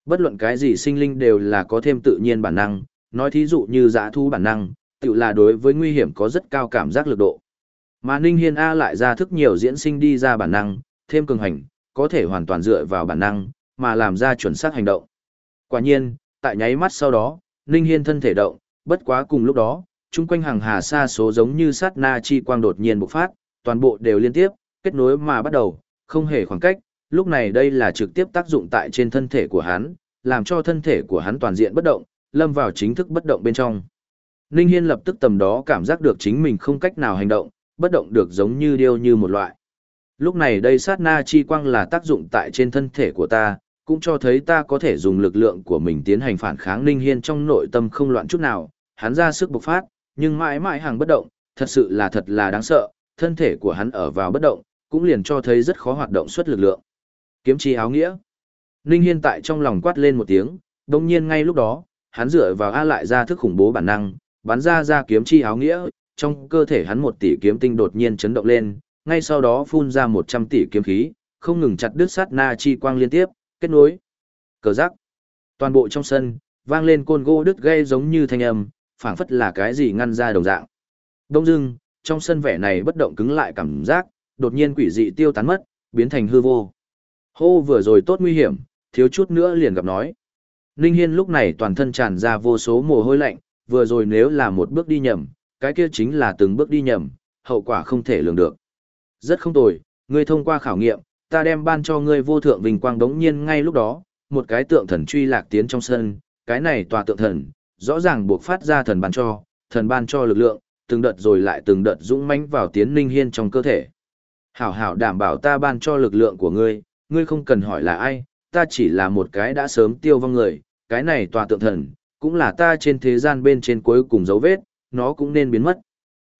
Bất luận cái gì sinh linh đều là có thêm tự nhiên bản năng, nói thí dụ như giã thu bản năng, tự là đối với nguy hiểm có rất cao cảm giác lực độ. Mà Ninh Hiên A lại ra thức nhiều diễn sinh đi ra bản năng, thêm cường hành, có thể hoàn toàn dựa vào bản năng, mà làm ra chuẩn xác hành động. Quả nhiên, tại nháy mắt sau đó, Ninh Hiên thân thể động, bất quá cùng lúc đó, chung quanh hàng hà xa số giống như sát na chi quang đột nhiên bộc phát, toàn bộ đều liên tiếp, kết nối mà bắt đầu, không hề khoảng cách, lúc này đây là trực tiếp tác dụng tại trên thân thể của hắn, làm cho thân thể của hắn toàn diện bất động, lâm vào chính thức bất động bên trong. Ninh Hiên lập tức tầm đó cảm giác được chính mình không cách nào hành động, bất động được giống như điêu như một loại. Lúc này đây sát na chi quang là tác dụng tại trên thân thể của ta, cũng cho thấy ta có thể dùng lực lượng của mình tiến hành phản kháng Ninh Hiên trong nội tâm không loạn chút nào, hắn ra sức bộc phát, nhưng mãi mãi hàng bất động, thật sự là thật là đáng sợ, thân thể của hắn ở vào bất động, cũng liền cho thấy rất khó hoạt động xuất lực lượng. Kiếm chi áo nghĩa. Ninh Hiên tại trong lòng quát lên một tiếng, đồng nhiên ngay lúc đó, hắn dựa vào A lại ra thức khủng bố bản năng, bắn ra ra kiếm chi áo nghĩa, trong cơ thể hắn một tỷ kiếm tinh đột nhiên chấn động lên, ngay sau đó phun ra 100 tỷ kiếm khí, không ngừng chặt đứt sát na chi quang liên tiếp, kết nối. Cờ giác. Toàn bộ trong sân, vang lên côn gỗ đứt gây giống như thanh âm, phảng phất là cái gì ngăn ra đồng dạng. Đông dưng, trong sân vẻ này bất động cứng lại cảm giác, đột nhiên quỷ dị tiêu tán mất, biến thành hư vô. Hô vừa rồi tốt nguy hiểm, thiếu chút nữa liền gặp nói. Ninh Hiên lúc này toàn thân tràn ra vô số mồ hôi lạnh, vừa rồi nếu là một bước đi nhầm, cái kia chính là từng bước đi nhầm, hậu quả không thể lường được. Rất không tồi, ngươi thông qua khảo nghiệm, ta đem ban cho ngươi vô thượng vinh quang đống nhiên ngay lúc đó, một cái tượng thần truy lạc tiến trong sân, cái này tòa tượng thần, rõ ràng buộc phát ra thần ban cho, thần ban cho lực lượng, từng đợt rồi lại từng đợt dũng mãnh vào tiến linh hiên trong cơ thể. Hảo hảo đảm bảo ta ban cho lực lượng của ngươi, ngươi không cần hỏi là ai, ta chỉ là một cái đã sớm tiêu vong người, cái này tòa tượng thần, cũng là ta trên thế gian bên trên cuối cùng dấu vết, nó cũng nên biến mất.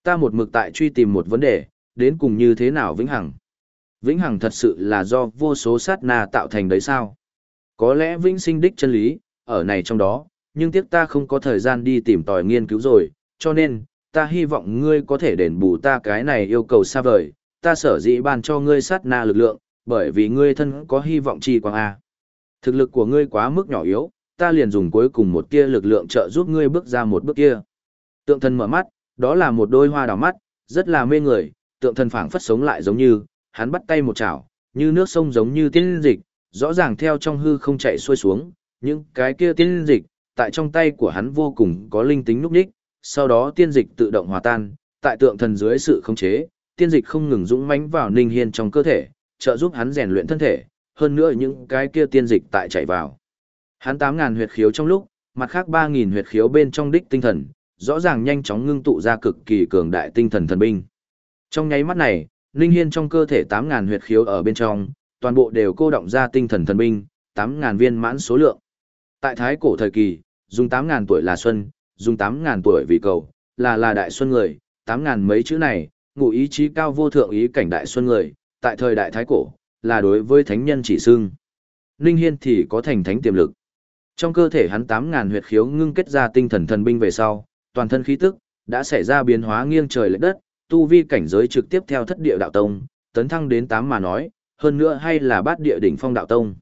Ta một mực tại truy tìm một vấn đề, đến cùng như thế nào vĩnh hằng. Vĩnh hằng thật sự là do vô số sát na tạo thành đấy sao? Có lẽ vĩnh sinh đích chân lý, ở này trong đó, nhưng tiếc ta không có thời gian đi tìm tòi nghiên cứu rồi, cho nên, ta hy vọng ngươi có thể đền bù ta cái này yêu cầu xa vời, ta sở dĩ ban cho ngươi sát na lực lượng, bởi vì ngươi thân có hy vọng chi quang A. Thực lực của ngươi quá mức nhỏ yếu, ta liền dùng cuối cùng một tia lực lượng trợ giúp ngươi bước ra một bước kia. Tượng thần mở mắt, đó là một đôi hoa đào mắt, rất là mê người, tượng thần phảng phất sống lại giống như, hắn bắt tay một chảo, như nước sông giống như tiên dịch, rõ ràng theo trong hư không chạy xuôi xuống, những cái kia tiên dịch, tại trong tay của hắn vô cùng có linh tính núc đích, sau đó tiên dịch tự động hòa tan, tại tượng thần dưới sự khống chế, tiên dịch không ngừng dũng mãnh vào Ninh Hiên trong cơ thể, trợ giúp hắn rèn luyện thân thể, hơn nữa những cái kia tiên dịch tại chạy vào. Hắn 8000 huyệt khiếu trong lúc, mặt khác 3000 huyệt khiếu bên trong đích tinh thần, rõ ràng nhanh chóng ngưng tụ ra cực kỳ cường đại tinh thần thần binh. Trong nháy mắt này, linh Hiên trong cơ thể 8000 huyệt khiếu ở bên trong, toàn bộ đều cô động ra tinh thần thần binh, 8000 viên mãn số lượng. Tại thái cổ thời kỳ, dùng 8000 tuổi là xuân, dùng 8000 tuổi vì cầu, là là đại xuân người, 8000 mấy chữ này, ngụ ý chí cao vô thượng ý cảnh đại xuân người, tại thời đại thái cổ, là đối với thánh nhân chỉ xưng. Ninh Hiên thì có thành thánh tiềm lực. Trong cơ thể hắn 8000 huyệt khiếu ngưng kết ra tinh thần thần binh về sau, toàn thân khí tức đã xảy ra biến hóa nghiêng trời lệch đất, tu vi cảnh giới trực tiếp theo thất địa đạo tông, tấn thăng đến tám mà nói, hơn nữa hay là bát địa đỉnh phong đạo tông.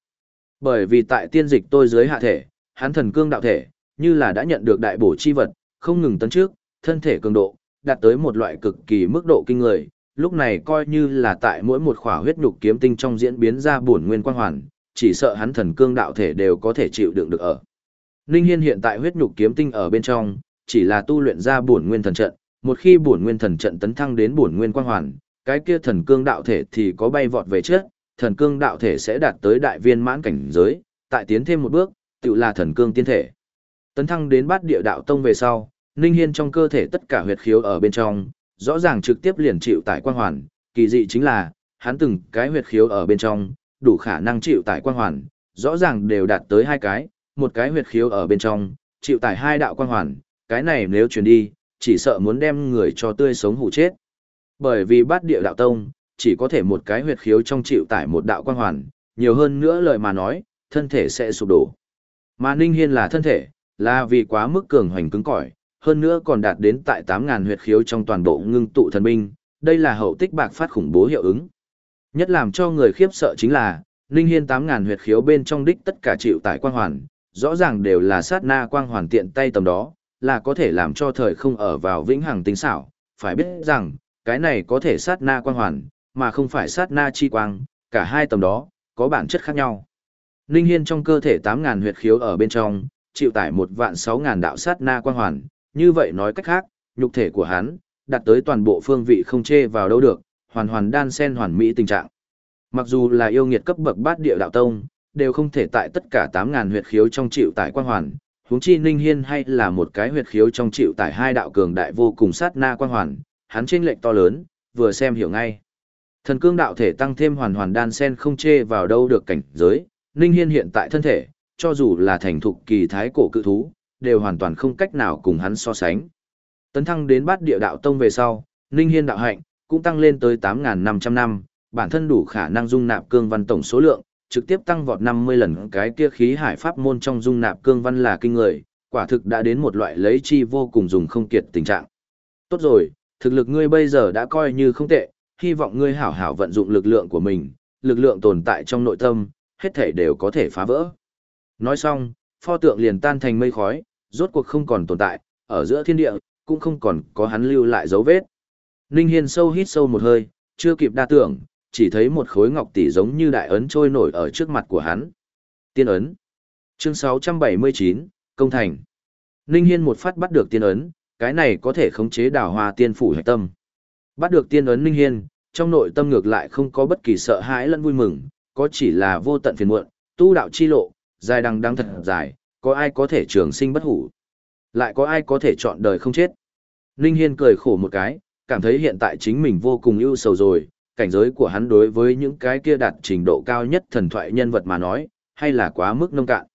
Bởi vì tại tiên dịch tôi dưới hạ thể, hắn thần cương đạo thể, như là đã nhận được đại bổ chi vật, không ngừng tấn trước, thân thể cường độ, đạt tới một loại cực kỳ mức độ kinh người, lúc này coi như là tại mỗi một khỏa huyết nhục kiếm tinh trong diễn biến ra bổn nguyên quang hoàn, chỉ sợ hắn thần cương đạo thể đều có thể chịu đựng được ở. Ninh Hiên hiện tại huyết nhục kiếm tinh ở bên trong, chỉ là tu luyện ra bổn nguyên thần trận, một khi bổn nguyên thần trận tấn thăng đến bổn nguyên quang hoàn, cái kia thần cương đạo thể thì có bay vọt về trước, thần cương đạo thể sẽ đạt tới đại viên mãn cảnh giới, tại tiến thêm một bước, tự là thần cương tiên thể. Tấn thăng đến bát địa đạo tông về sau, Ninh Hiên trong cơ thể tất cả huyệt khiếu ở bên trong, rõ ràng trực tiếp liền chịu tải quang hoàn, kỳ dị chính là, hắn từng cái huyệt khiếu ở bên trong, đủ khả năng chịu tải quang hoàn, rõ ràng đều đạt tới hai cái, một cái huyệt khiếu ở bên trong, chịu tải hai đạo quang hoàn, cái này nếu truyền đi, chỉ sợ muốn đem người cho tươi sống hủ chết. Bởi vì bát địa đạo tông, chỉ có thể một cái huyệt khiếu trong chịu tải một đạo quang hoàn, nhiều hơn nữa lời mà nói, thân thể sẽ sụp đổ. Mà Ninh Hiên là thân thể, là vì quá mức cường hoành cứng cỏi, hơn nữa còn đạt đến tại 8.000 huyệt khiếu trong toàn bộ ngưng tụ thần binh, đây là hậu tích bạc phát khủng bố hiệu ứng. Nhất làm cho người khiếp sợ chính là, Ninh Hiên 8.000 huyệt khiếu bên trong đích tất cả chịu tải quang hoàn, rõ ràng đều là sát na quang hoàn tiện tay tầm đó, là có thể làm cho thời không ở vào vĩnh hằng tính xảo, phải biết rằng, cái này có thể sát na quang hoàn, mà không phải sát na chi quang, cả hai tầm đó, có bản chất khác nhau. Ninh Hiên trong cơ thể 8.000 huyệt khiếu ở bên trong, chịu tải một vạn 6.000 đạo sát na quang hoàn, như vậy nói cách khác, nhục thể của hắn, đạt tới toàn bộ phương vị không chê vào đâu được, hoàn hoàn đan sen hoàn mỹ tình trạng. Mặc dù là yêu nghiệt cấp bậc bát địa đạo tông, đều không thể tại tất cả 8000 huyệt khiếu trong chịu tải quang hoàn, huống chi Ninh Hiên hay là một cái huyệt khiếu trong chịu tải hai đạo cường đại vô cùng sát na quang hoàn, hắn chênh lệch to lớn, vừa xem hiểu ngay. Thần cương đạo thể tăng thêm hoàn hoàn đan sen không chê vào đâu được cảnh giới, Ninh Hiên hiện tại thân thể, cho dù là thành thục kỳ thái cổ cự thú, đều hoàn toàn không cách nào cùng hắn so sánh. Tấn thăng đến bát địa đạo tông về sau, Ninh Hiên đạo hạnh, cũng tăng lên tới 8.500 năm, bản thân đủ khả năng dung nạp cương văn tổng số lượng, trực tiếp tăng vọt 50 lần cái kia khí hải pháp môn trong dung nạp cương văn là kinh người, quả thực đã đến một loại lấy chi vô cùng dùng không kiệt tình trạng. Tốt rồi, thực lực ngươi bây giờ đã coi như không tệ, hy vọng ngươi hảo hảo vận dụng lực lượng của mình, lực lượng tồn tại trong nội tâm, hết thể đều có thể phá vỡ. Nói xong, pho tượng liền tan thành mây khói, rốt cuộc không còn tồn tại, ở giữa thiên địa, cũng không còn có hắn lưu lại dấu vết. Ninh Hiên sâu hít sâu một hơi, chưa kịp đa tưởng, chỉ thấy một khối ngọc tỷ giống như đại ấn trôi nổi ở trước mặt của hắn. Tiên ấn. Chương 679, Công thành. Ninh Hiên một phát bắt được tiên ấn, cái này có thể khống chế đảo hoa tiên phủ hạch tâm. Bắt được tiên ấn Ninh Hiên, trong nội tâm ngược lại không có bất kỳ sợ hãi lẫn vui mừng, có chỉ là vô tận phiền muộn, tu đạo chi lộ, dài đằng đằng thật dài, có ai có thể trường sinh bất hủ. Lại có ai có thể chọn đời không chết. Ninh Hiên cười khổ một cái, cảm thấy hiện tại chính mình vô cùng ưu sầu rồi, cảnh giới của hắn đối với những cái kia đạt trình độ cao nhất thần thoại nhân vật mà nói, hay là quá mức nông cạn.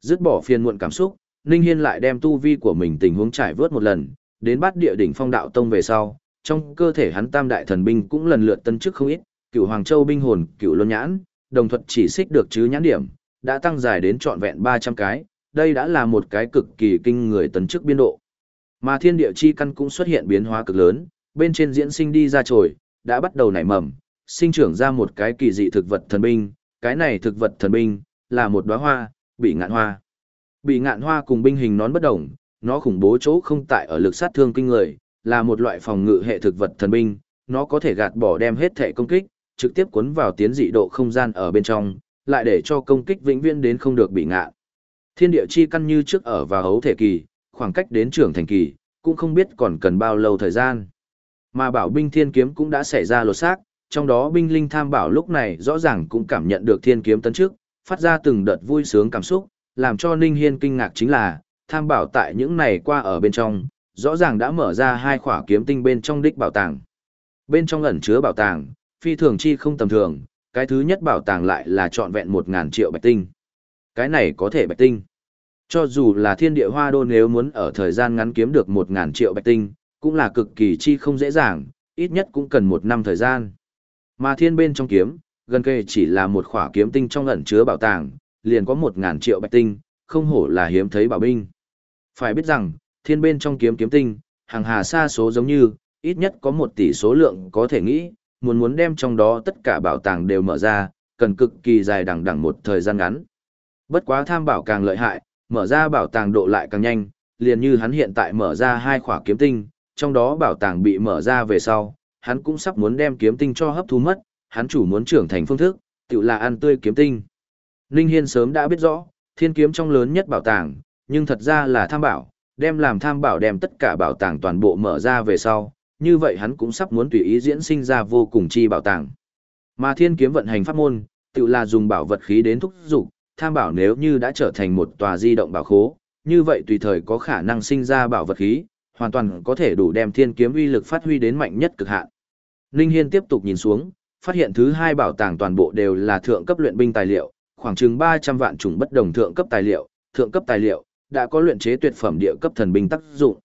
Dứt bỏ phiền muộn cảm xúc, Ninh Hiên lại đem tu vi của mình tình huống trải vớt một lần, đến bát địa đỉnh phong đạo tông về sau, trong cơ thể hắn tam đại thần binh cũng lần lượt tân chức không ít, cửu Hoàng Châu binh hồn, cửu luân nhãn, đồng thuật chỉ xích được chứ nhãn điểm, đã tăng dài đến trọn vẹn 300 cái, đây đã là một cái cực kỳ kinh người tấn chức biên độ. Mà thiên địa chi căn cũng xuất hiện biến hóa cực lớn, bên trên diễn sinh đi ra trồi, đã bắt đầu nảy mầm, sinh trưởng ra một cái kỳ dị thực vật thần binh, cái này thực vật thần binh, là một đóa hoa, bị ngạn hoa. Bị ngạn hoa cùng binh hình nón bất đồng, nó khủng bố chỗ không tại ở lực sát thương kinh người, là một loại phòng ngự hệ thực vật thần binh, nó có thể gạt bỏ đem hết thể công kích, trực tiếp cuốn vào tiến dị độ không gian ở bên trong, lại để cho công kích vĩnh viễn đến không được bị ngạn. Thiên địa chi căn như trước ở vào hấu thể kỳ, khoảng cách đến trưởng thành kỳ, cũng không biết còn cần bao lâu thời gian. Mà bảo binh thiên kiếm cũng đã xảy ra lột xác, trong đó binh linh tham bảo lúc này rõ ràng cũng cảm nhận được thiên kiếm tấn trước, phát ra từng đợt vui sướng cảm xúc, làm cho Ninh Hiên kinh ngạc chính là, tham bảo tại những này qua ở bên trong, rõ ràng đã mở ra hai khỏa kiếm tinh bên trong đích bảo tàng. Bên trong ẩn chứa bảo tàng, phi thường chi không tầm thường, cái thứ nhất bảo tàng lại là trọn vẹn một ngàn triệu bạch tinh. Cái này có thể bạch tinh. Cho dù là thiên địa hoa đô nếu muốn ở thời gian ngắn kiếm được một ngàn triệu bạch tinh, cũng là cực kỳ chi không dễ dàng, ít nhất cũng cần một năm thời gian. Mà thiên bên trong kiếm, gần kề chỉ là một khỏa kiếm tinh trong ẩn chứa bảo tàng, liền có một ngàn triệu bạch tinh, không hổ là hiếm thấy bảo binh. Phải biết rằng, thiên bên trong kiếm kiếm tinh, hàng hà xa số giống như, ít nhất có một tỷ số lượng có thể nghĩ, muốn muốn đem trong đó tất cả bảo tàng đều mở ra, cần cực kỳ dài đằng đằng một thời gian ngắn. Bất quá tham bảo càng lợi hại, mở ra bảo tàng độ lại càng nhanh, liền như hắn hiện tại mở ra hai khỏa kiếm tinh, trong đó bảo tàng bị mở ra về sau, hắn cũng sắp muốn đem kiếm tinh cho hấp thu mất, hắn chủ muốn trưởng thành phương thức, tự là ăn tươi kiếm tinh. Ninh Hiên sớm đã biết rõ, thiên kiếm trong lớn nhất bảo tàng, nhưng thật ra là tham bảo, đem làm tham bảo đem tất cả bảo tàng toàn bộ mở ra về sau, như vậy hắn cũng sắp muốn tùy ý diễn sinh ra vô cùng chi bảo tàng. Mà thiên kiếm vận hành pháp môn, tự là dùng bảo vật khí đến thúc dục, tham bảo nếu như đã trở thành một tòa di động bảo khố, như vậy tùy thời có khả năng sinh ra bảo vật khí, hoàn toàn có thể đủ đem thiên kiếm uy lực phát huy đến mạnh nhất cực hạn. Ninh Hiên tiếp tục nhìn xuống, phát hiện thứ hai bảo tàng toàn bộ đều là thượng cấp luyện binh tài liệu, khoảng chừng 300 vạn chủng bất đồng thượng cấp tài liệu, thượng cấp tài liệu đã có luyện chế tuyệt phẩm địa cấp thần binh tác dụng.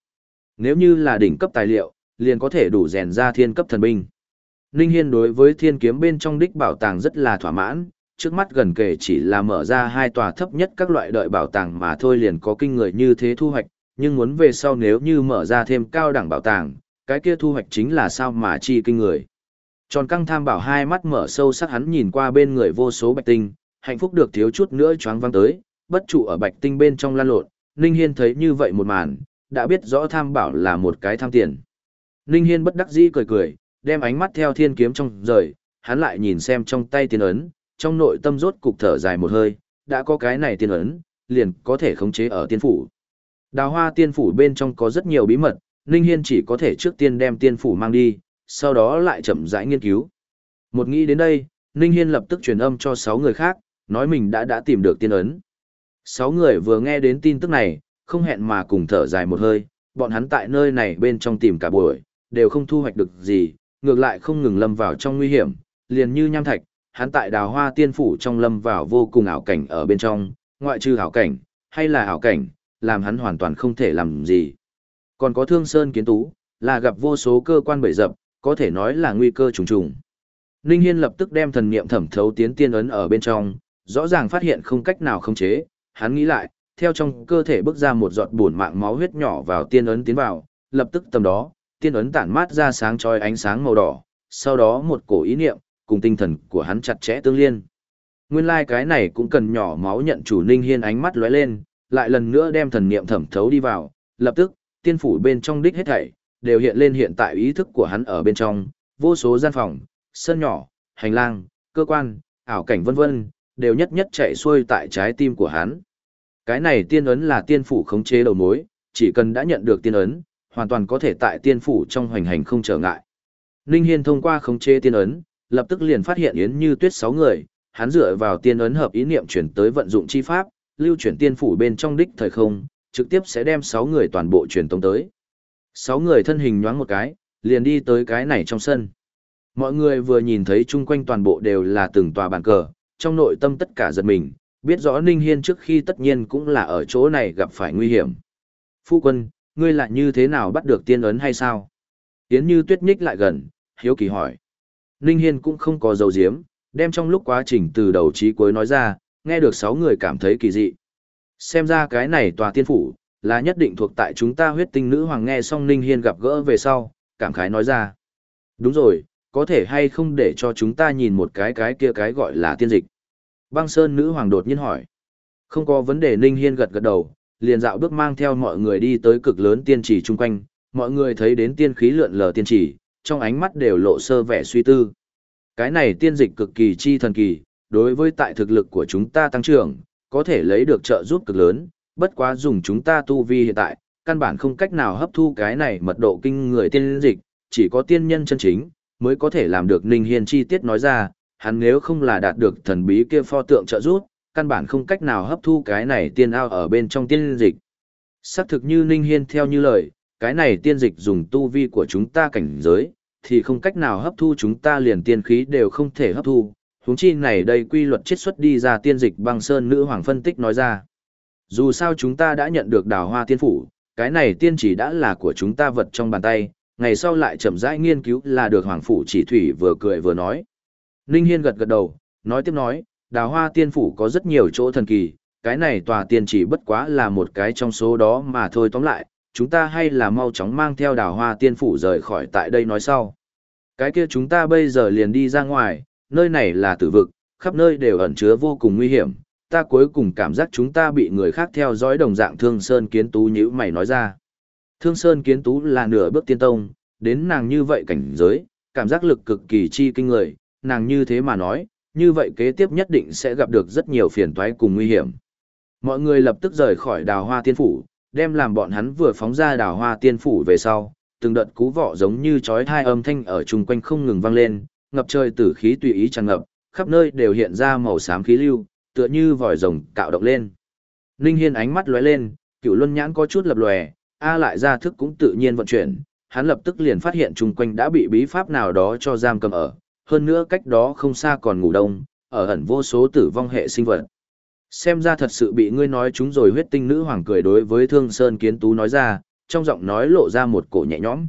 Nếu như là đỉnh cấp tài liệu, liền có thể đủ rèn ra thiên cấp thần binh. Ninh Hiên đối với thiên kiếm bên trong đích bảo tàng rất là thỏa mãn, trước mắt gần kể chỉ là mở ra hai tòa thấp nhất các loại đợi bảo tàng mà thôi liền có kinh người như thế thu hoạch, nhưng muốn về sau nếu như mở ra thêm cao đẳng bảo tàng, cái kia thu hoạch chính là sao mà chi kinh người. Tròn căng tham bảo hai mắt mở sâu sắc hắn nhìn qua bên người vô số bạch tinh, hạnh phúc được thiếu chút nữa choáng văng tới, bất trụ ở bạch tinh bên trong lan lộn, Ninh Hiên thấy như vậy một màn, đã biết rõ tham bảo là một cái tham tiền. Ninh Hiên bất đắc dĩ cười cười, đem ánh mắt theo thiên kiếm trong rời, hắn lại nhìn xem trong tay tiền ấn, trong nội tâm rốt cục thở dài một hơi, đã có cái này tiên ấn, liền có thể khống chế ở tiên phủ. Đào hoa tiên phủ bên trong có rất nhiều bí mật, Ninh Hiên chỉ có thể trước tiên đem tiên phủ mang đi, sau đó lại chậm rãi nghiên cứu. Một nghĩ đến đây, Ninh Hiên lập tức truyền âm cho 6 người khác, nói mình đã đã tìm được tiên ấn. 6 người vừa nghe đến tin tức này, không hẹn mà cùng thở dài một hơi, bọn hắn tại nơi này bên trong tìm cả buổi, đều không thu hoạch được gì, ngược lại không ngừng lâm vào trong nguy hiểm, liền như nham thạch, hắn tại đào hoa tiên phủ trong lâm vào vô cùng ảo cảnh ở bên trong, ngoại trừ ảo cảnh, hay là ảo cảnh, làm hắn hoàn toàn không thể làm gì. Còn có thương sơn kiến tú, là gặp vô số cơ quan bể dập, có thể nói là nguy cơ trùng trùng. Ninh Hiên lập tức đem thần niệm thẩm thấu tiến tiên ấn ở bên trong, rõ ràng phát hiện không cách nào khống chế, hắn nghĩ lại, theo trong cơ thể bước ra một giọt buồn mạng máu huyết nhỏ vào tiên ấn tiến vào, lập tức tầm đó, tiên ấn tản mát ra sáng chói ánh sáng màu đỏ, sau đó một cổ ý niệm, cùng tinh thần của hắn chặt chẽ tương liên. Nguyên lai like cái này cũng cần nhỏ máu nhận chủ Ninh Hiên ánh mắt lóe lên, lại lần nữa đem thần niệm thẩm thấu đi vào, lập tức, tiên phủ bên trong đích hết thảy, đều hiện lên hiện tại ý thức của hắn ở bên trong, vô số gian phòng, sân nhỏ, hành lang, cơ quan, ảo cảnh vân vân, đều nhất nhất chạy xuôi tại trái tim của hắn. Cái này tiên ấn là tiên phủ khống chế đầu mối, chỉ cần đã nhận được tiên ấn, hoàn toàn có thể tại tiên phủ trong hoành hành không trở ngại. Ninh Hiên thông qua khống chế tiên ấn, lập tức liền phát hiện Yến Như Tuyết sáu người, hắn dựa vào tiên ấn hợp ý niệm chuyển tới vận dụng chi pháp, lưu chuyển tiên phủ bên trong đích thời không, trực tiếp sẽ đem sáu người toàn bộ truyền tống tới. Sáu người thân hình nhoáng một cái, liền đi tới cái này trong sân. Mọi người vừa nhìn thấy chung quanh toàn bộ đều là từng tòa bàn cờ, trong nội tâm tất cả giật mình, biết rõ Ninh Hiên trước khi tất nhiên cũng là ở chỗ này gặp phải nguy hiểm. Phu quân, ngươi lại như thế nào bắt được tiên ấn hay sao? Yến như tuyết nhích lại gần, hiếu kỳ hỏi. Ninh Hiên cũng không có dấu diếm, đem trong lúc quá trình từ đầu chí cuối nói ra, nghe được sáu người cảm thấy kỳ dị. Xem ra cái này tòa tiên phủ, là nhất định thuộc tại chúng ta huyết tinh nữ hoàng nghe xong Ninh Hiên gặp gỡ về sau, cảm khái nói ra. Đúng rồi, có thể hay không để cho chúng ta nhìn một cái cái kia cái gọi là tiên dịch. Băng Sơn nữ hoàng đột nhiên hỏi. Không có vấn đề Ninh Hiên gật gật đầu, liền dạo bước mang theo mọi người đi tới cực lớn tiên trì chung quanh, mọi người thấy đến tiên khí lượn lờ tiên trì, trong ánh mắt đều lộ sơ vẻ suy tư. Cái này tiên dịch cực kỳ chi thần kỳ, đối với tại thực lực của chúng ta tăng trưởng, có thể lấy được trợ giúp cực lớn, bất quá dùng chúng ta tu vi hiện tại, căn bản không cách nào hấp thu cái này mật độ kinh người tiên dịch, chỉ có tiên nhân chân chính, mới có thể làm được Ninh Hiên chi tiết nói ra, hắn nếu không là đạt được thần bí kia pho tượng trợ giúp, căn bản không cách nào hấp thu cái này tiên ao ở bên trong tiên dịch. Xác thực như Ninh Hiên theo như lời, cái này tiên dịch dùng tu vi của chúng ta cảnh giới, thì không cách nào hấp thu chúng ta liền tiên khí đều không thể hấp thu. Huống chi này đây quy luật chiết xuất đi ra tiên dịch băng sơn nữ hoàng phân tích nói ra. Dù sao chúng ta đã nhận được đào hoa tiên phủ, cái này tiên chỉ đã là của chúng ta vật trong bàn tay, ngày sau lại chậm rãi nghiên cứu là được hoàng phủ chỉ thủy vừa cười vừa nói. Ninh Hiên gật gật đầu, nói tiếp nói, đào hoa tiên phủ có rất nhiều chỗ thần kỳ, cái này tòa tiên chỉ bất quá là một cái trong số đó mà thôi tóm lại, chúng ta hay là mau chóng mang theo đào hoa tiên phủ rời khỏi tại đây nói sau. Cái kia chúng ta bây giờ liền đi ra ngoài, nơi này là tử vực, khắp nơi đều ẩn chứa vô cùng nguy hiểm, ta cuối cùng cảm giác chúng ta bị người khác theo dõi đồng dạng Thương Sơn Kiến Tú nhữ mày nói ra. Thương Sơn Kiến Tú là nửa bước tiên tông, đến nàng như vậy cảnh giới, cảm giác lực cực kỳ chi kinh người, nàng như thế mà nói, như vậy kế tiếp nhất định sẽ gặp được rất nhiều phiền toái cùng nguy hiểm. Mọi người lập tức rời khỏi đào hoa tiên phủ, đem làm bọn hắn vừa phóng ra đảo hoa tiên phủ về sau, từng đợt cú vọ giống như chói tai âm thanh ở chung quanh không ngừng vang lên, ngập trời tử khí tùy ý tràn ngập, khắp nơi đều hiện ra màu xám khí lưu, tựa như vòi rồng cạo động lên. Ninh Hiên ánh mắt lóe lên, cựu luân nhãn có chút lập lòe, A lại ra thức cũng tự nhiên vận chuyển, hắn lập tức liền phát hiện chung quanh đã bị bí pháp nào đó cho giam cầm ở, hơn nữa cách đó không xa còn ngủ đông, ở ẩn vô số tử vong hệ sinh vật. Xem ra thật sự bị ngươi nói chúng rồi huyết tinh nữ hoàng cười đối với Thương Sơn Kiến Tú nói ra, trong giọng nói lộ ra một cổ nhẹ nhõm.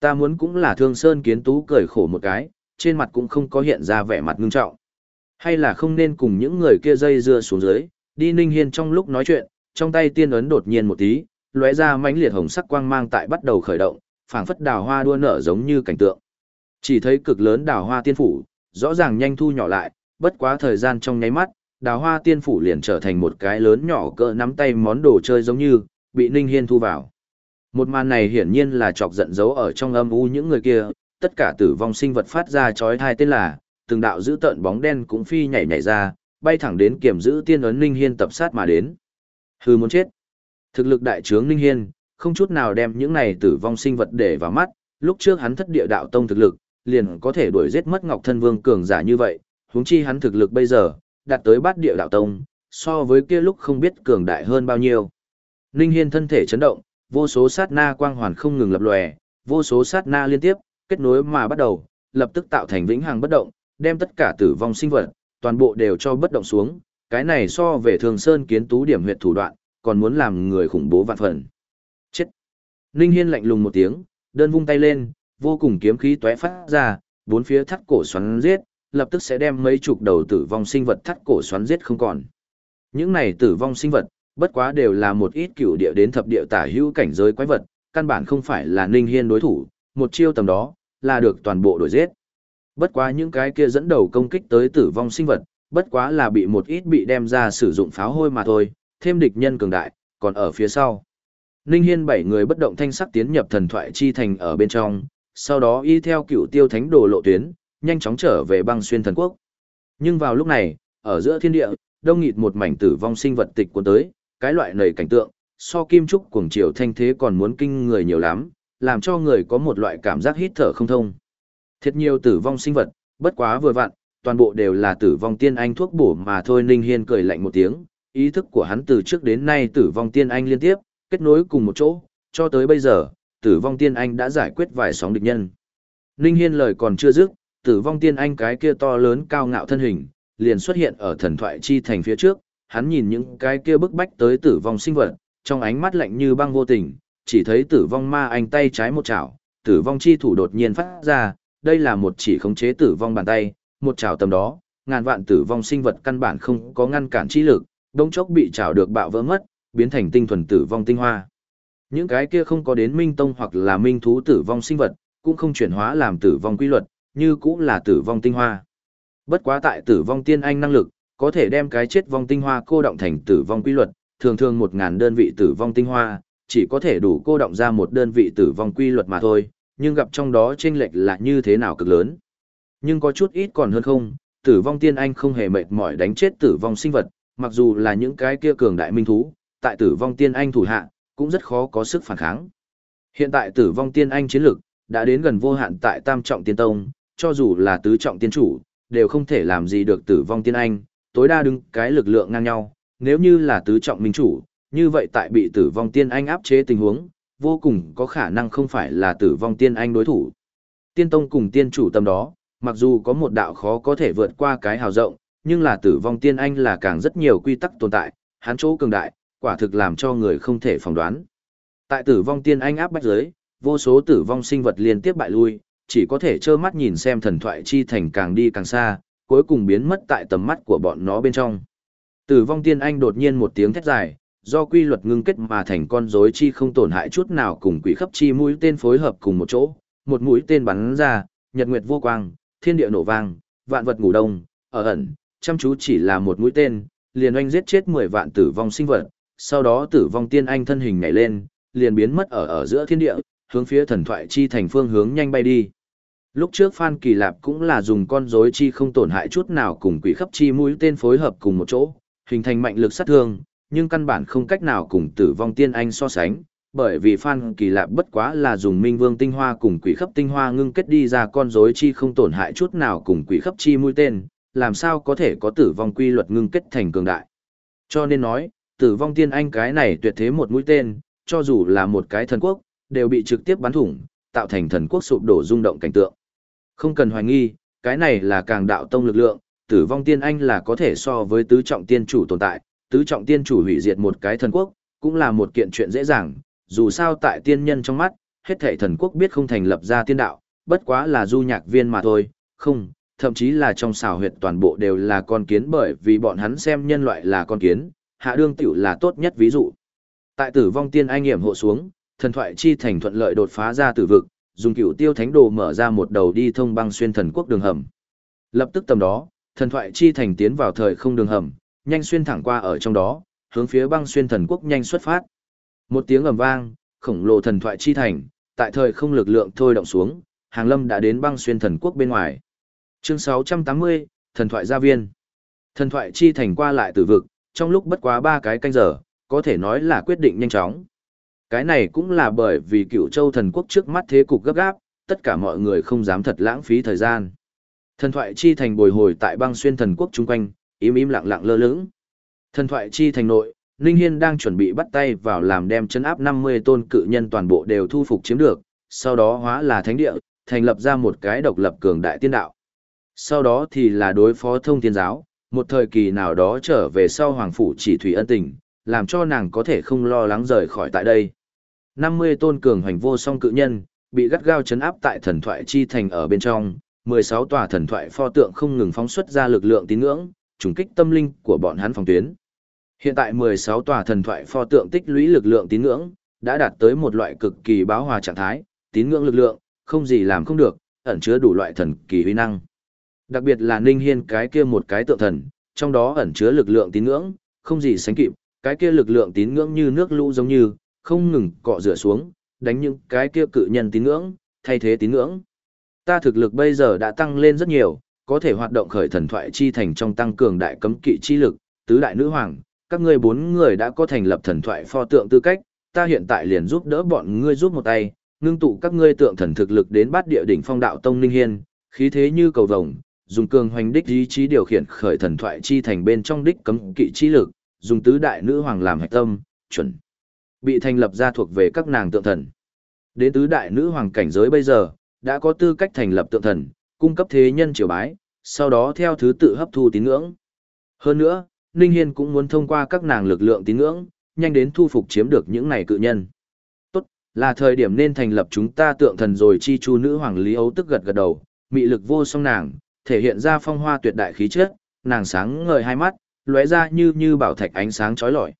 Ta muốn cũng là Thương Sơn Kiến Tú cười khổ một cái, trên mặt cũng không có hiện ra vẻ mặt ngưng trọng. Hay là không nên cùng những người kia dây dưa xuống dưới, đi Ninh Hiên trong lúc nói chuyện, trong tay tiên ấn đột nhiên một tí, lóe ra mãnh liệt hồng sắc quang mang tại bắt đầu khởi động, phảng phất đào hoa đua nở giống như cảnh tượng. Chỉ thấy cực lớn đào hoa tiên phủ, rõ ràng nhanh thu nhỏ lại, bất quá thời gian trong nháy mắt, đào hoa tiên phủ liền trở thành một cái lớn nhỏ cỡ nắm tay món đồ chơi giống như, bị Ninh Hiên thu vào. Một màn này hiển nhiên là chọc giận dấu ở trong âm u những người kia, tất cả tử vong sinh vật phát ra chói tai tên là, từng đạo giữ tợn bóng đen cũng phi nhảy nhảy ra, bay thẳng đến kiểm giữ tiên ấn Ninh Hiên tập sát mà đến. Hư muốn chết. Thực lực đại trướng Ninh Hiên, không chút nào đem những này tử vong sinh vật để vào mắt, lúc trước hắn thất địa đạo tông thực lực, liền có thể đuổi giết mất Ngọc Thân Vương cường giả như vậy, huống chi hắn thực lực bây giờ, đạt tới bát địa đạo tông, so với kia lúc không biết cường đại hơn bao nhiêu. Ninh Hiên thân thể chấn động, vô số sát na quang hoàn không ngừng lập lòe, vô số sát na liên tiếp, kết nối mà bắt đầu, lập tức tạo thành vĩnh hằng bất động, đem tất cả tử vong sinh vật, toàn bộ đều cho bất động xuống, cái này so về thường sơn kiến tú điểm huyệt thủ đoạn, còn muốn làm người khủng bố vạn phần. Chết! Ninh Hiên lạnh lùng một tiếng, đơn vung tay lên, vô cùng kiếm khí tóe phát ra, bốn phía thắt cổ xoắn giết, lập tức sẽ đem mấy chục đầu tử vong sinh vật thắt cổ xoắn giết không còn. Những này tử vong sinh vật, bất quá đều là một ít cựu địa đến thập địa tả hữu cảnh giới quái vật, căn bản không phải là Ninh Hiên đối thủ, một chiêu tầm đó, là được toàn bộ đuổi giết. Bất quá những cái kia dẫn đầu công kích tới tử vong sinh vật, bất quá là bị một ít bị đem ra sử dụng pháo hôi mà thôi, thêm địch nhân cường đại, còn ở phía sau. Ninh Hiên bảy người bất động thanh sắc tiến nhập thần thoại chi thành ở bên trong, sau đó y theo cựu tiêu thánh đồ lộ tuyến, nhanh chóng trở về băng xuyên thần quốc. Nhưng vào lúc này, ở giữa thiên địa, đông nghịt một mảnh tử vong sinh vật tịch cuốn tới, cái loại nầy cảnh tượng, so kim trúc cuồng triều thanh thế còn muốn kinh người nhiều lắm, làm cho người có một loại cảm giác hít thở không thông. Thiệt nhiều tử vong sinh vật, bất quá vừa vặn, toàn bộ đều là tử vong tiên anh thuốc bổ mà thôi Ninh Hiên cười lạnh một tiếng, ý thức của hắn từ trước đến nay tử vong tiên anh liên tiếp, kết nối cùng một chỗ, cho tới bây giờ, tử vong tiên anh đã giải quyết vài sóng địch nhân. Ninh Hiên lời còn chưa dứt, tử vong tiên anh cái kia to lớn cao ngạo thân hình, liền xuất hiện ở thần thoại chi thành phía trước, hắn nhìn những cái kia bức bách tới tử vong sinh vật, trong ánh mắt lạnh như băng vô tình, chỉ thấy tử vong ma anh tay trái một chảo, tử vong chi thủ đột nhiên phát ra, đây là một chỉ khống chế tử vong bàn tay, một chảo tầm đó, ngàn vạn tử vong sinh vật căn bản không có ngăn cản chi lực, đống chốc bị chảo được bạo vỡ mất, biến thành tinh thuần tử vong tinh hoa. Những cái kia không có đến minh tông hoặc là minh thú tử vong sinh vật, cũng không chuyển hóa làm tử vong quy luật, như cũng là tử vong tinh hoa. Bất quá tại tử vong tiên anh năng lực, có thể đem cái chết vong tinh hoa cô động thành tử vong quy luật, thường thường một ngàn đơn vị tử vong tinh hoa, chỉ có thể đủ cô động ra một đơn vị tử vong quy luật mà thôi, nhưng gặp trong đó chênh lệch là như thế nào cực lớn. Nhưng có chút ít còn hơn không, tử vong tiên anh không hề mệt mỏi đánh chết tử vong sinh vật, mặc dù là những cái kia cường đại minh thú, tại tử vong tiên anh thủ hạ, cũng rất khó có sức phản kháng. Hiện tại tử vong tiên anh chiến lực, đã đến gần vô hạn tại tam trọng tiên tông, cho dù là tứ trọng tiên chủ, đều không thể làm gì được tử vong tiên anh, tối đa đứng cái lực lượng ngang nhau, nếu như là tứ trọng minh chủ, như vậy tại bị tử vong tiên anh áp chế tình huống, vô cùng có khả năng không phải là tử vong tiên anh đối thủ. Tiên tông cùng tiên chủ tâm đó, mặc dù có một đạo khó có thể vượt qua cái hào rộng, nhưng là tử vong tiên anh là càng rất nhiều quy tắc tồn tại, hắn chỗ cường đại, quả thực làm cho người không thể phỏng đoán. Tại tử vong tiên anh áp bách giới, vô số tử vong sinh vật liên tiếp bại lui, chỉ có thể trơ mắt nhìn xem thần thoại chi thành càng đi càng xa, cuối cùng biến mất tại tầm mắt của bọn nó bên trong. Tử vong tiên anh đột nhiên một tiếng thét dài, do quy luật ngưng kết mà thành con rối chi không tổn hại chút nào cùng quỷ khắp chi mũi tên phối hợp cùng một chỗ, một mũi tên bắn ra, nhật nguyệt vô quang, thiên địa nổ vang, vạn vật ngủ đông, ở ẩn, chăm chú chỉ là một mũi tên, liền oanh giết chết 10 vạn tử vong sinh vật, sau đó tử vong tiên anh thân hình nhảy lên, liền biến mất ở ở giữa thiên địa, hướng phía thần thoại chi thành phương hướng nhanh bay đi. Lúc trước Phan Kỳ Lạp cũng là dùng con rối chi không tổn hại chút nào cùng quỷ khắp chi mũi tên phối hợp cùng một chỗ, hình thành mạnh lực sát thương, nhưng căn bản không cách nào cùng tử vong tiên anh so sánh, bởi vì Phan Kỳ Lạp bất quá là dùng Minh Vương tinh hoa cùng quỷ khắp tinh hoa ngưng kết đi ra con rối chi không tổn hại chút nào cùng quỷ khắp chi mũi tên, làm sao có thể có tử vong quy luật ngưng kết thành cường đại. Cho nên nói, tử vong tiên anh cái này tuyệt thế một mũi tên, cho dù là một cái thần quốc, đều bị trực tiếp bắn thủng, tạo thành thần quốc sụp đổ rung động cảnh tượng. Không cần hoài nghi, cái này là càng đạo tông lực lượng, tử vong tiên anh là có thể so với tứ trọng tiên chủ tồn tại, tứ trọng tiên chủ hủy diệt một cái thần quốc, cũng là một kiện chuyện dễ dàng, dù sao tại tiên nhân trong mắt, hết thảy thần quốc biết không thành lập ra tiên đạo, bất quá là du nhạc viên mà thôi, không, thậm chí là trong xào huyệt toàn bộ đều là con kiến bởi vì bọn hắn xem nhân loại là con kiến, hạ đương tiểu là tốt nhất ví dụ. Tại tử vong tiên anh nghiệm hộ xuống, thần thoại chi thành thuận lợi đột phá ra tử vực, dùng cựu tiêu thánh đồ mở ra một đầu đi thông băng xuyên thần quốc đường hầm. Lập tức tầm đó, thần thoại chi thành tiến vào thời không đường hầm, nhanh xuyên thẳng qua ở trong đó, hướng phía băng xuyên thần quốc nhanh xuất phát. Một tiếng ầm vang, khổng lồ thần thoại chi thành, tại thời không lực lượng thôi động xuống, hàng lâm đã đến băng xuyên thần quốc bên ngoài. Chương 680, thần thoại gia viên. Thần thoại chi thành qua lại tử vực, trong lúc bất quá ba cái canh giờ, có thể nói là quyết định nhanh chóng. Cái này cũng là bởi vì cựu châu thần quốc trước mắt thế cục gấp gáp, tất cả mọi người không dám thật lãng phí thời gian. Thần thoại chi thành bồi hồi tại băng xuyên thần quốc chung quanh, im im lặng lặng lơ lửng. Thần thoại chi thành nội, Ninh Hiên đang chuẩn bị bắt tay vào làm đem chân áp 50 tôn cự nhân toàn bộ đều thu phục chiếm được, sau đó hóa là thánh địa, thành lập ra một cái độc lập cường đại tiên đạo. Sau đó thì là đối phó thông thiên giáo, một thời kỳ nào đó trở về sau hoàng phủ chỉ thủy ân tình, làm cho nàng có thể không lo lắng rời khỏi tại đây. 50 tôn cường hoành vô song cự nhân, bị gắt gao chấn áp tại thần thoại chi thành ở bên trong, 16 tòa thần thoại pho tượng không ngừng phóng xuất ra lực lượng tín ngưỡng, trùng kích tâm linh của bọn hắn phòng tuyến. Hiện tại 16 tòa thần thoại pho tượng tích lũy lực lượng tín ngưỡng, đã đạt tới một loại cực kỳ báo hòa trạng thái, tín ngưỡng lực lượng, không gì làm không được, ẩn chứa đủ loại thần kỳ uy năng. Đặc biệt là Ninh Hiên cái kia một cái tượng thần, trong đó ẩn chứa lực lượng tín ngưỡng, không gì sánh kịp, cái kia lực lượng tín ngưỡng như nước lũ giống như, không ngừng cọ rửa xuống, đánh những cái kia cự nhân tín ngưỡng, thay thế tín ngưỡng. Ta thực lực bây giờ đã tăng lên rất nhiều, có thể hoạt động khởi thần thoại chi thành trong tăng cường đại cấm kỵ chi lực, tứ đại nữ hoàng, các ngươi bốn người đã có thành lập thần thoại pho tượng tư cách, ta hiện tại liền giúp đỡ bọn ngươi giúp một tay, ngưng tụ các ngươi tượng thần thực lực đến bát địa đỉnh phong đạo tông linh hiên, khí thế như cầu vồng, dùng cường hoành đích ý chí điều khiển khởi thần thoại chi thành bên trong đích cấm kỵ chi lực, dùng tứ đại nữ hoàng làm hạch tâm, chuẩn bị thành lập ra thuộc về các nàng tượng thần. Đến tứ đại nữ hoàng cảnh giới bây giờ, đã có tư cách thành lập tượng thần, cung cấp thế nhân triều bái, sau đó theo thứ tự hấp thu tín ngưỡng. Hơn nữa, Ninh Hiên cũng muốn thông qua các nàng lực lượng tín ngưỡng, nhanh đến thu phục chiếm được những này cự nhân. Tốt, là thời điểm nên thành lập chúng ta tượng thần rồi chi chu nữ hoàng Lý Âu tức gật gật đầu, mị lực vô song nàng, thể hiện ra phong hoa tuyệt đại khí chất, nàng sáng ngời hai mắt, lóe ra như như bảo thạch ánh sáng chói lọi.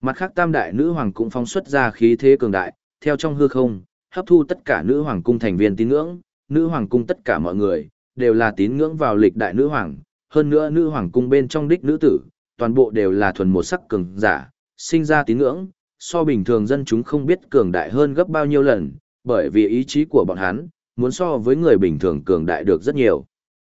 Mặt khác tam đại nữ hoàng cũng phóng xuất ra khí thế cường đại, theo trong hư không, hấp thu tất cả nữ hoàng cung thành viên tín ngưỡng, nữ hoàng cung tất cả mọi người, đều là tín ngưỡng vào lịch đại nữ hoàng, hơn nữa nữ hoàng cung bên trong đích nữ tử, toàn bộ đều là thuần một sắc cường giả, sinh ra tín ngưỡng, so bình thường dân chúng không biết cường đại hơn gấp bao nhiêu lần, bởi vì ý chí của bọn hắn, muốn so với người bình thường cường đại được rất nhiều.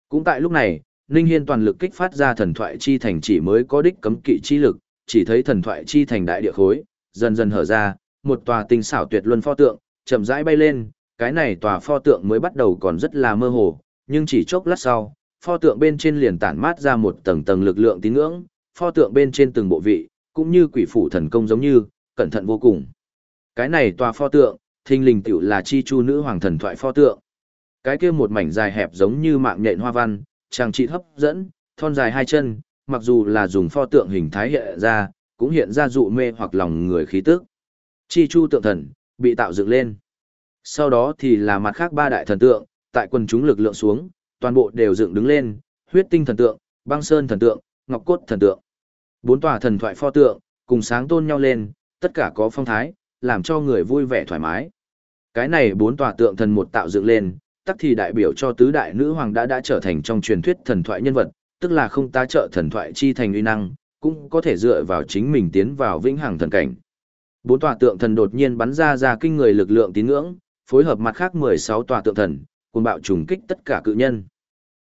Cũng tại lúc này, Ninh Hiên toàn lực kích phát ra thần thoại chi thành chỉ mới có đích cấm kỵ chi lực, chỉ thấy thần thoại chi thành đại địa khối, dần dần hở ra, một tòa tinh xảo tuyệt luân pho tượng, chậm rãi bay lên, cái này tòa pho tượng mới bắt đầu còn rất là mơ hồ, nhưng chỉ chốc lát sau, pho tượng bên trên liền tản mát ra một tầng tầng lực lượng tín ngưỡng, pho tượng bên trên từng bộ vị, cũng như quỷ phủ thần công giống như, cẩn thận vô cùng. Cái này tòa pho tượng, thinh linh tiểu là chi chu nữ hoàng thần thoại pho tượng. Cái kia một mảnh dài hẹp giống như mạng nhện hoa văn, chàng trị hấp dẫn, thon dài hai chân, mặc dù là dùng pho tượng hình thái hiện ra, cũng hiện ra dụ mê hoặc lòng người khí tức. Chi chu tượng thần, bị tạo dựng lên. Sau đó thì là mặt khác ba đại thần tượng, tại quần chúng lực lượng xuống, toàn bộ đều dựng đứng lên, huyết tinh thần tượng, băng sơn thần tượng, ngọc cốt thần tượng. Bốn tòa thần thoại pho tượng, cùng sáng tôn nhau lên, tất cả có phong thái, làm cho người vui vẻ thoải mái. Cái này bốn tòa tượng thần một tạo dựng lên, tắc thì đại biểu cho tứ đại nữ hoàng đã đã trở thành trong truyền thuyết thần thoại nhân vật, tức là không tá trợ thần thoại chi thành uy năng, cũng có thể dựa vào chính mình tiến vào vĩnh hằng thần cảnh. Bốn tòa tượng thần đột nhiên bắn ra ra kinh người lực lượng tín ngưỡng, phối hợp mặt khác 16 tòa tượng thần, cùng bạo trùng kích tất cả cự nhân.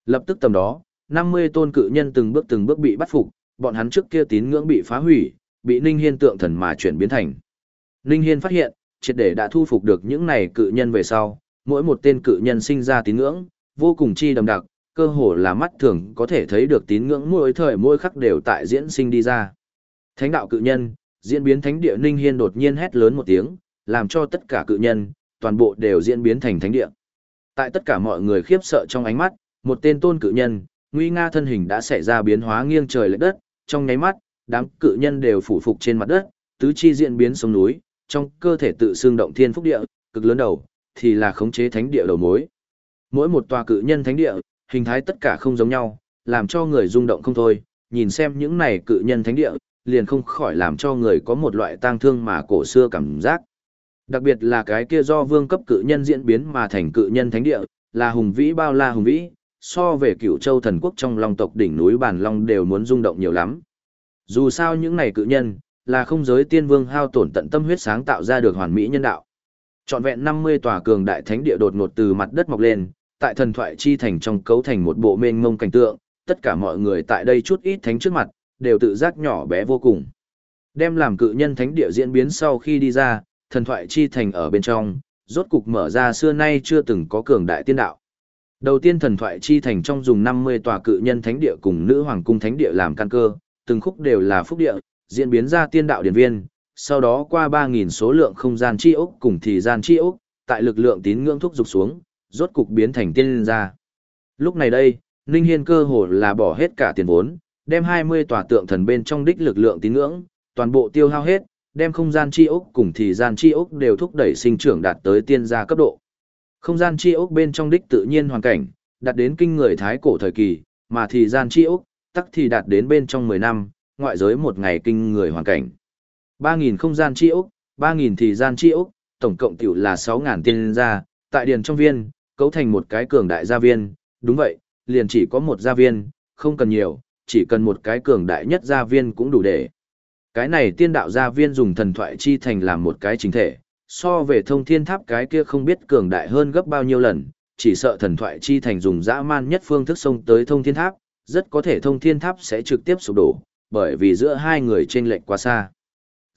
Lập tức tầm đó, 50 tôn cự nhân từng bước từng bước bị bắt phục, bọn hắn trước kia tín ngưỡng bị phá hủy, bị Ninh Hiên tượng thần mà chuyển biến thành. Ninh Hiên phát hiện, triệt để đã thu phục được những này cự nhân về sau, mỗi một tên cự nhân sinh ra tín ngưỡng, vô cùng chi đậm đặc, cơ hồ là mắt thường có thể thấy được tín ngưỡng mỗi thời mỗi khắc đều tại diễn sinh đi ra. Thánh đạo cự nhân, diễn biến thánh địa Ninh Hiên đột nhiên hét lớn một tiếng, làm cho tất cả cự nhân, toàn bộ đều diễn biến thành thánh địa. Tại tất cả mọi người khiếp sợ trong ánh mắt, một tên tôn cự nhân, nguy nga thân hình đã xảy ra biến hóa nghiêng trời lệch đất, trong nháy mắt, đám cự nhân đều phủ phục trên mặt đất, tứ chi diễn biến sông núi, trong cơ thể tự xương động thiên phúc địa, cực lớn đầu, thì là khống chế thánh địa đầu mối. Mỗi một tòa cự nhân thánh địa, hình thái tất cả không giống nhau, làm cho người rung động không thôi, nhìn xem những này cự nhân thánh địa, liền không khỏi làm cho người có một loại tang thương mà cổ xưa cảm giác. Đặc biệt là cái kia do vương cấp cự nhân diễn biến mà thành cự nhân thánh địa, là hùng vĩ bao la hùng vĩ, so về cựu châu thần quốc trong long tộc đỉnh núi bản long đều muốn rung động nhiều lắm. Dù sao những này cự nhân, là không giới tiên vương hao tổn tận tâm huyết sáng tạo ra được hoàn mỹ nhân đạo. Trọn vẹn 50 tòa cường đại thánh địa đột ngột từ mặt đất mọc lên, tại thần thoại chi thành trong cấu thành một bộ mênh mông cảnh tượng, tất cả mọi người tại đây chút ít thánh trước mặt, đều tự giác nhỏ bé vô cùng. Đem làm cự nhân thánh địa diễn biến sau khi đi ra, thần thoại chi thành ở bên trong, rốt cục mở ra xưa nay chưa từng có cường đại tiên đạo. Đầu tiên thần thoại chi thành trong dùng 50 tòa cự nhân thánh địa cùng nữ hoàng cung thánh địa làm căn cơ, từng khúc đều là phúc địa, diễn biến ra tiên đạo điển viên, sau đó qua 3.000 số lượng không gian chi ốc cùng thì gian chi ốc, tại lực lượng tín ngưỡng thúc dục xuống, rốt cục biến thành tiên gia. Lúc này đây, Ninh Hiên cơ hồ là bỏ hết cả tiền vốn, đem 20 tòa tượng thần bên trong đích lực lượng tín ngưỡng, toàn bộ tiêu hao hết, đem không gian chi ốc cùng thì gian chi ốc đều thúc đẩy sinh trưởng đạt tới tiên gia cấp độ. Không gian chi ốc bên trong đích tự nhiên hoàn cảnh, đạt đến kinh người thái cổ thời kỳ, mà thì gian chi ốc, tắc thì đạt đến bên trong 10 năm, ngoại giới một ngày kinh người hoàn cảnh. 3.000 không gian chi ốc, 3.000 thì gian chi ốc, tổng cộng tiểu là 6.000 tiên gia, tại điền trong viên, cấu thành một cái cường đại gia viên, đúng vậy, liền chỉ có một gia viên, không cần nhiều, chỉ cần một cái cường đại nhất gia viên cũng đủ để. Cái này tiên đạo gia viên dùng thần thoại chi thành làm một cái chính thể, so về thông thiên tháp cái kia không biết cường đại hơn gấp bao nhiêu lần, chỉ sợ thần thoại chi thành dùng dã man nhất phương thức xông tới thông thiên tháp, rất có thể thông thiên tháp sẽ trực tiếp sụp đổ, bởi vì giữa hai người trên lệnh quá xa.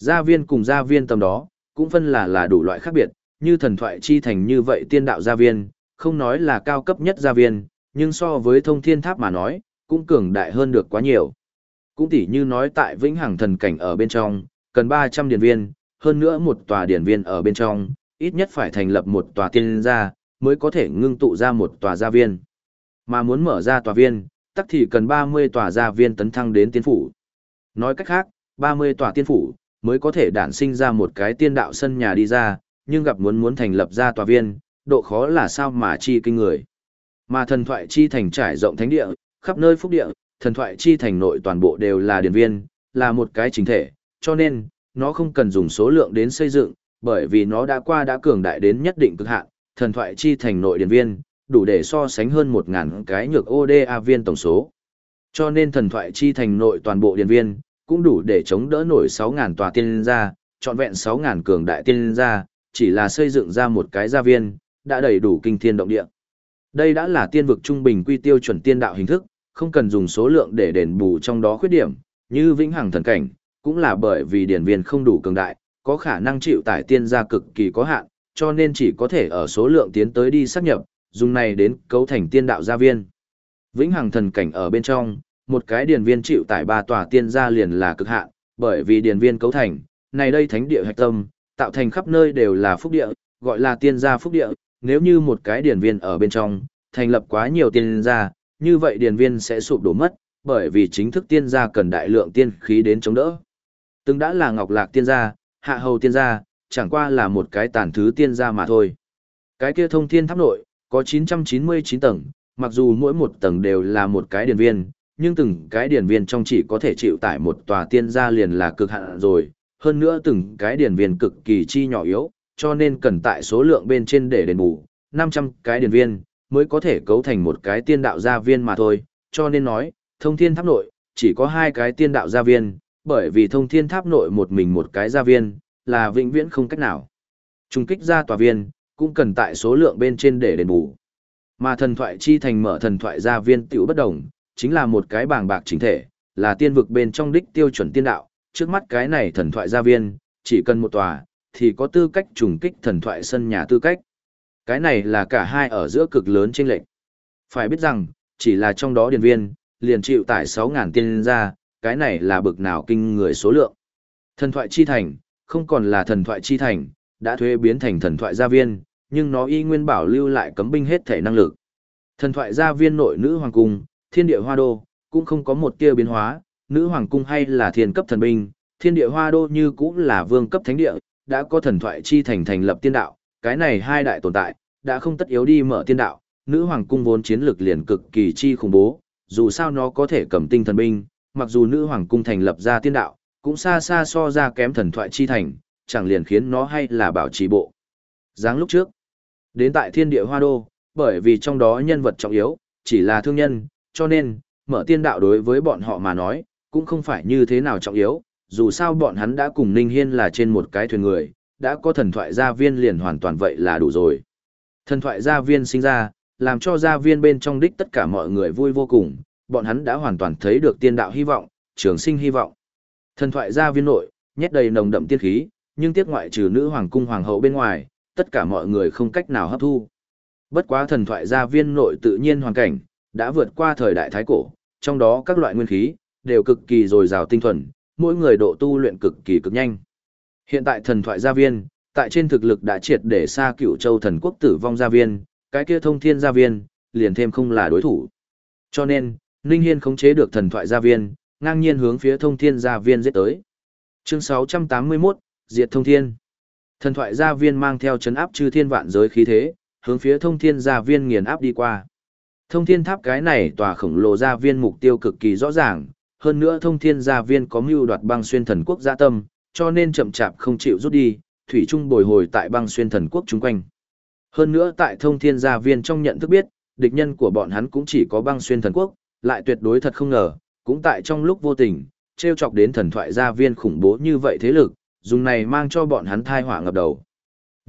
Gia viên cùng gia viên tầm đó, cũng phân là là đủ loại khác biệt, như thần thoại chi thành như vậy tiên đạo gia viên, không nói là cao cấp nhất gia viên, nhưng so với thông thiên tháp mà nói, cũng cường đại hơn được quá nhiều. Cũng tỉ như nói tại vĩnh hằng thần cảnh ở bên trong, cần 300 điển viên, hơn nữa một tòa điển viên ở bên trong, ít nhất phải thành lập một tòa tiên gia, mới có thể ngưng tụ ra một tòa gia viên. Mà muốn mở ra tòa viên, tắc thì cần 30 tòa gia viên tấn thăng đến tiên phủ. Nói cách khác, 30 tòa tiên phủ, mới có thể đản sinh ra một cái tiên đạo sân nhà đi ra, nhưng gặp muốn muốn thành lập ra tòa viên, độ khó là sao mà chi kinh người. Mà thần thoại chi thành trải rộng thánh địa, khắp nơi phúc địa, thần thoại chi thành nội toàn bộ đều là điển viên, là một cái chính thể, cho nên, nó không cần dùng số lượng đến xây dựng, bởi vì nó đã qua đã cường đại đến nhất định cực hạn, thần thoại chi thành nội điển viên, đủ để so sánh hơn 1.000 cái nhược ODA viên tổng số. Cho nên thần thoại chi thành nội toàn bộ điển viên, cũng đủ để chống đỡ nổi 6.000 tòa tiên gia, trọn vẹn 6.000 cường đại tiên gia, chỉ là xây dựng ra một cái gia viên, đã đầy đủ kinh thiên động địa. Đây đã là tiên vực trung bình quy tiêu chuẩn tiên đạo hình thức, không cần dùng số lượng để đền bù trong đó khuyết điểm, như vĩnh hằng thần cảnh, cũng là bởi vì điển viên không đủ cường đại, có khả năng chịu tải tiên gia cực kỳ có hạn, cho nên chỉ có thể ở số lượng tiến tới đi xác nhập, dùng này đến cấu thành tiên đạo gia viên. Vĩnh hằng thần cảnh ở bên trong, một cái điền viên chịu tải ba tòa tiên gia liền là cực hạn, bởi vì điền viên cấu thành, này đây thánh địa hạch tâm, tạo thành khắp nơi đều là phúc địa, gọi là tiên gia phúc địa, nếu như một cái điền viên ở bên trong, thành lập quá nhiều tiên gia, như vậy điền viên sẽ sụp đổ mất, bởi vì chính thức tiên gia cần đại lượng tiên khí đến chống đỡ. Từng đã là ngọc lạc tiên gia, hạ hầu tiên gia, chẳng qua là một cái tàn thứ tiên gia mà thôi. Cái kia thông thiên tháp nội, có 999 tầng, mặc dù mỗi một tầng đều là một cái điền viên, nhưng từng cái điển viên trong chỉ có thể chịu tải một tòa tiên gia liền là cực hạn rồi, hơn nữa từng cái điển viên cực kỳ chi nhỏ yếu, cho nên cần tại số lượng bên trên để đền bù, 500 cái điển viên, mới có thể cấu thành một cái tiên đạo gia viên mà thôi, cho nên nói, thông thiên tháp nội, chỉ có hai cái tiên đạo gia viên, bởi vì thông thiên tháp nội một mình một cái gia viên, là vĩnh viễn không cách nào. Trung kích ra tòa viên, cũng cần tại số lượng bên trên để đền bù. Mà thần thoại chi thành mở thần thoại gia viên tiểu bất đồng, chính là một cái bảng bạc chính thể, là tiên vực bên trong đích tiêu chuẩn tiên đạo, trước mắt cái này thần thoại gia viên, chỉ cần một tòa, thì có tư cách trùng kích thần thoại sân nhà tư cách. Cái này là cả hai ở giữa cực lớn chênh lệch. Phải biết rằng, chỉ là trong đó điền viên, liền chịu tải 6.000 tiên ra, cái này là bực nào kinh người số lượng. Thần thoại chi thành, không còn là thần thoại chi thành, đã thuê biến thành thần thoại gia viên, nhưng nó y nguyên bảo lưu lại cấm binh hết thể năng lực. Thần thoại gia viên nội nữ hoàng cung, thiên địa hoa đô, cũng không có một tia biến hóa, nữ hoàng cung hay là thiên cấp thần binh, thiên địa hoa đô như cũng là vương cấp thánh địa, đã có thần thoại chi thành thành lập tiên đạo, cái này hai đại tồn tại, đã không tất yếu đi mở tiên đạo, nữ hoàng cung vốn chiến lược liền cực kỳ chi khủng bố, dù sao nó có thể cầm tinh thần binh, mặc dù nữ hoàng cung thành lập ra tiên đạo, cũng xa xa so ra kém thần thoại chi thành, chẳng liền khiến nó hay là bảo trì bộ. Giáng lúc trước, đến tại thiên địa hoa đô, bởi vì trong đó nhân vật trọng yếu, chỉ là thương nhân, cho nên, mở tiên đạo đối với bọn họ mà nói, cũng không phải như thế nào trọng yếu, dù sao bọn hắn đã cùng Ninh Hiên là trên một cái thuyền người, đã có thần thoại gia viên liền hoàn toàn vậy là đủ rồi. Thần thoại gia viên sinh ra, làm cho gia viên bên trong đích tất cả mọi người vui vô cùng, bọn hắn đã hoàn toàn thấy được tiên đạo hy vọng, trường sinh hy vọng. Thần thoại gia viên nội, nhét đầy nồng đậm tiên khí, nhưng tiếc ngoại trừ nữ hoàng cung hoàng hậu bên ngoài, tất cả mọi người không cách nào hấp thu. Bất quá thần thoại gia viên nội tự nhiên hoàn cảnh, đã vượt qua thời đại thái cổ, trong đó các loại nguyên khí, đều cực kỳ dồi dào tinh thuần, mỗi người độ tu luyện cực kỳ cực nhanh. Hiện tại thần thoại gia viên, tại trên thực lực đã triệt để xa cửu châu thần quốc tử vong gia viên, cái kia thông thiên gia viên, liền thêm không là đối thủ. Cho nên, Ninh Hiên khống chế được thần thoại gia viên, ngang nhiên hướng phía thông thiên gia viên giết tới. Chương 681, Diệt thông thiên. Thần thoại gia viên mang theo chấn áp chư thiên vạn giới khí thế, hướng phía thông thiên gia viên nghiền áp đi qua. Thông thiên tháp cái này tòa khổng lồ gia viên mục tiêu cực kỳ rõ ràng, hơn nữa thông thiên gia viên có mưu đoạt băng xuyên thần quốc gia tâm, cho nên chậm chạp không chịu rút đi, thủy trung bồi hồi tại băng xuyên thần quốc chung quanh. Hơn nữa tại thông thiên gia viên trong nhận thức biết, địch nhân của bọn hắn cũng chỉ có băng xuyên thần quốc, lại tuyệt đối thật không ngờ, cũng tại trong lúc vô tình, treo chọc đến thần thoại gia viên khủng bố như vậy thế lực, dùng này mang cho bọn hắn thai họa ngập đầu.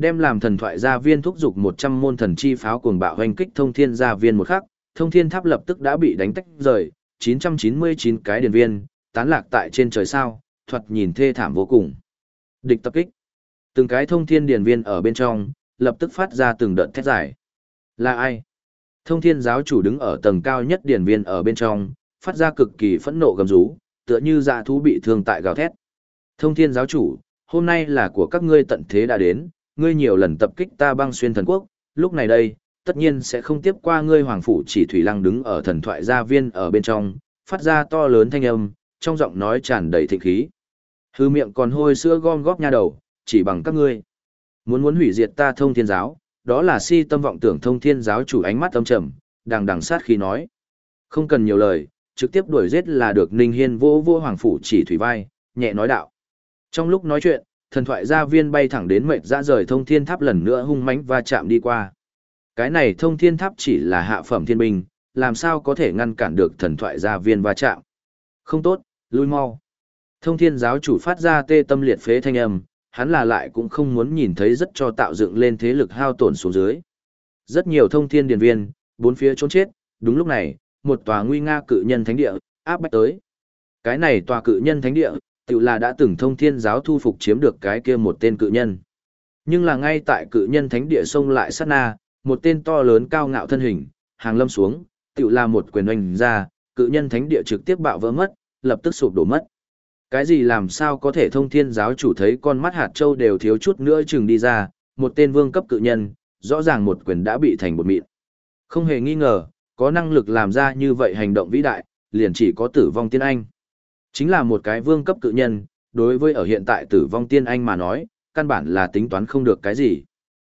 Đem làm thần thoại gia viên thúc dục 100 môn thần chi pháo cuồng bạo hoành kích thông thiên gia viên một khắc, thông thiên tháp lập tức đã bị đánh tách rời, 999 cái điền viên, tán lạc tại trên trời sao, thuật nhìn thê thảm vô cùng. Địch tập kích. Từng cái thông thiên điền viên ở bên trong, lập tức phát ra từng đợt thét giải. Là ai? Thông thiên giáo chủ đứng ở tầng cao nhất điền viên ở bên trong, phát ra cực kỳ phẫn nộ gầm rú, tựa như dạ thú bị thương tại gào thét. Thông thiên giáo chủ, hôm nay là của các ngươi tận thế đã đến, ngươi nhiều lần tập kích ta băng xuyên thần quốc, lúc này đây, tất nhiên sẽ không tiếp qua ngươi hoàng phủ chỉ thủy lăng đứng ở thần thoại gia viên ở bên trong, phát ra to lớn thanh âm, trong giọng nói tràn đầy thịnh khí. Hư miệng còn hôi sữa gom góp nha đầu, chỉ bằng các ngươi. Muốn muốn hủy diệt ta thông thiên giáo, đó là si tâm vọng tưởng thông thiên giáo chủ ánh mắt âm trầm, đằng đằng sát khi nói. Không cần nhiều lời, trực tiếp đuổi giết là được Ninh Hiên vô vô hoàng phủ chỉ thủy vai, nhẹ nói đạo. Trong lúc nói chuyện, thần thoại gia viên bay thẳng đến mệt ra rời thông thiên tháp lần nữa hung mãnh và chạm đi qua. Cái này thông thiên tháp chỉ là hạ phẩm thiên binh, làm sao có thể ngăn cản được thần thoại gia viên va chạm. Không tốt, lui mau. Thông thiên giáo chủ phát ra tê tâm liệt phế thanh âm, hắn là lại cũng không muốn nhìn thấy rất cho tạo dựng lên thế lực hao tổn xuống dưới. Rất nhiều thông thiên điền viên, bốn phía trốn chết, đúng lúc này, một tòa nguy nga cự nhân thánh địa, áp bách tới. Cái này tòa cự nhân thánh địa, tự là đã từng thông thiên giáo thu phục chiếm được cái kia một tên cự nhân. Nhưng là ngay tại cự nhân thánh địa xông lại sát na, một tên to lớn cao ngạo thân hình, hàng lâm xuống, tự là một quyền oanh ra, cự nhân thánh địa trực tiếp bạo vỡ mất, lập tức sụp đổ mất. Cái gì làm sao có thể thông thiên giáo chủ thấy con mắt hạt châu đều thiếu chút nữa chừng đi ra, một tên vương cấp cự nhân, rõ ràng một quyền đã bị thành một mịn. Không hề nghi ngờ, có năng lực làm ra như vậy hành động vĩ đại, liền chỉ có tử vong tiên anh. Chính là một cái vương cấp cự nhân, đối với ở hiện tại tử vong tiên anh mà nói, căn bản là tính toán không được cái gì.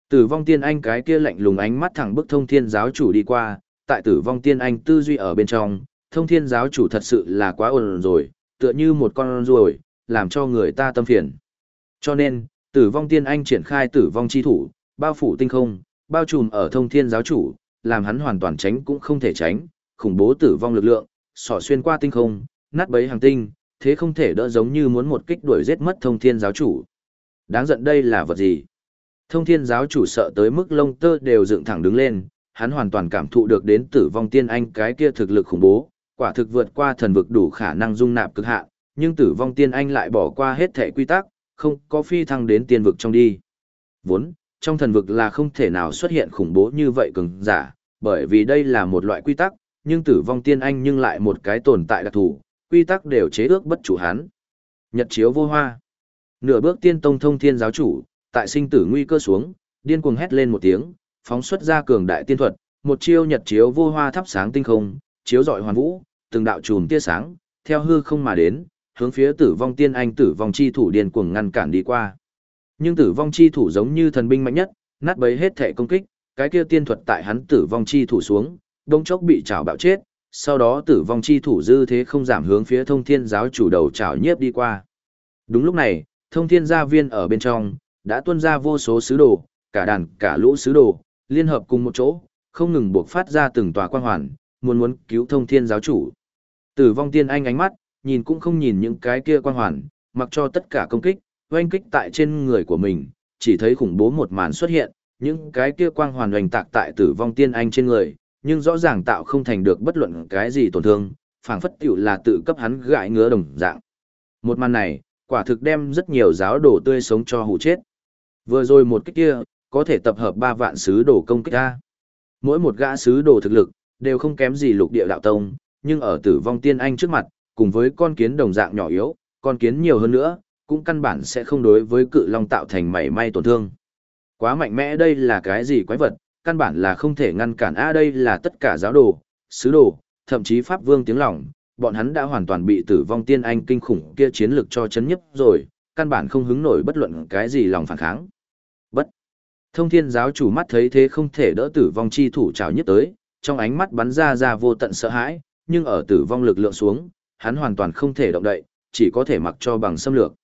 Tử vong tiên anh cái kia lạnh lùng ánh mắt thẳng bức thông thiên giáo chủ đi qua, tại tử vong tiên anh tư duy ở bên trong, thông thiên giáo chủ thật sự là quá ồn rồi, tựa như một con ruồi, làm cho người ta tâm phiền. Cho nên, tử vong tiên anh triển khai tử vong chi thủ, bao phủ tinh không, bao trùm ở thông thiên giáo chủ, làm hắn hoàn toàn tránh cũng không thể tránh, khủng bố tử vong lực lượng, sỏ xuyên qua tinh không, nát bấy hàng tinh, thế không thể đỡ giống như muốn một kích đuổi giết mất thông thiên giáo chủ. Đáng giận đây là vật gì? Thông thiên giáo chủ sợ tới mức lông tơ đều dựng thẳng đứng lên, hắn hoàn toàn cảm thụ được đến tử vong tiên anh cái kia thực lực khủng bố, quả thực vượt qua thần vực đủ khả năng dung nạp cực hạn, nhưng tử vong tiên anh lại bỏ qua hết thể quy tắc, không có phi thăng đến tiên vực trong đi. Vốn, trong thần vực là không thể nào xuất hiện khủng bố như vậy cường giả, bởi vì đây là một loại quy tắc, nhưng tử vong tiên anh nhưng lại một cái tồn tại đặc thù, quy tắc đều chế ước bất chủ hắn. Nhật chiếu vô hoa. Nửa bước tiên tông thông thiên giáo chủ, tại sinh tử nguy cơ xuống, điên cuồng hét lên một tiếng, phóng xuất ra cường đại tiên thuật, một chiêu nhật chiếu vô hoa thắp sáng tinh không, chiếu rọi hoàn vũ, từng đạo chùm tia sáng, theo hư không mà đến, hướng phía tử vong tiên anh tử vong chi thủ điên cuồng ngăn cản đi qua. Nhưng tử vong chi thủ giống như thần binh mạnh nhất, nát bấy hết thể công kích, cái kia tiên thuật tại hắn tử vong chi thủ xuống, đông chốc bị trảo bạo chết, sau đó tử vong chi thủ dư thế không giảm hướng phía thông thiên giáo chủ đầu trảo nhiếp đi qua. Đúng lúc này, thông thiên gia viên ở bên trong, đã tuôn ra vô số sứ đồ, cả đàn, cả lũ sứ đồ, liên hợp cùng một chỗ, không ngừng buộc phát ra từng tòa quan hoàn, muốn muốn cứu thông thiên giáo chủ. Tử vong tiên anh ánh mắt, nhìn cũng không nhìn những cái kia quan hoàn, mặc cho tất cả công kích, oanh kích tại trên người của mình, chỉ thấy khủng bố một màn xuất hiện, những cái kia quang hoàn hoành tạc tại tử vong tiên anh trên người, nhưng rõ ràng tạo không thành được bất luận cái gì tổn thương, phảng phất tiểu là tự cấp hắn gãi ngứa đồng dạng. Một màn này, quả thực đem rất nhiều giáo đồ tươi sống cho hủ chết. Vừa rồi một cái kia, có thể tập hợp ba vạn sứ đồ công kích ra. Mỗi một gã sứ đồ thực lực, đều không kém gì lục địa đạo tông, nhưng ở tử vong tiên anh trước mặt, cùng với con kiến đồng dạng nhỏ yếu, con kiến nhiều hơn nữa, cũng căn bản sẽ không đối với cự long tạo thành mảy may tổn thương. Quá mạnh mẽ đây là cái gì quái vật, căn bản là không thể ngăn cản a đây là tất cả giáo đồ, sứ đồ, thậm chí pháp vương tiếng lòng, bọn hắn đã hoàn toàn bị tử vong tiên anh kinh khủng kia chiến lực cho chấn nhấp rồi, căn bản không hứng nổi bất luận cái gì lòng phản kháng. Bất. Thông thiên giáo chủ mắt thấy thế không thể đỡ tử vong chi thủ trào nhất tới, trong ánh mắt bắn ra ra vô tận sợ hãi, nhưng ở tử vong lực lượng xuống, hắn hoàn toàn không thể động đậy, chỉ có thể mặc cho bằng xâm lược.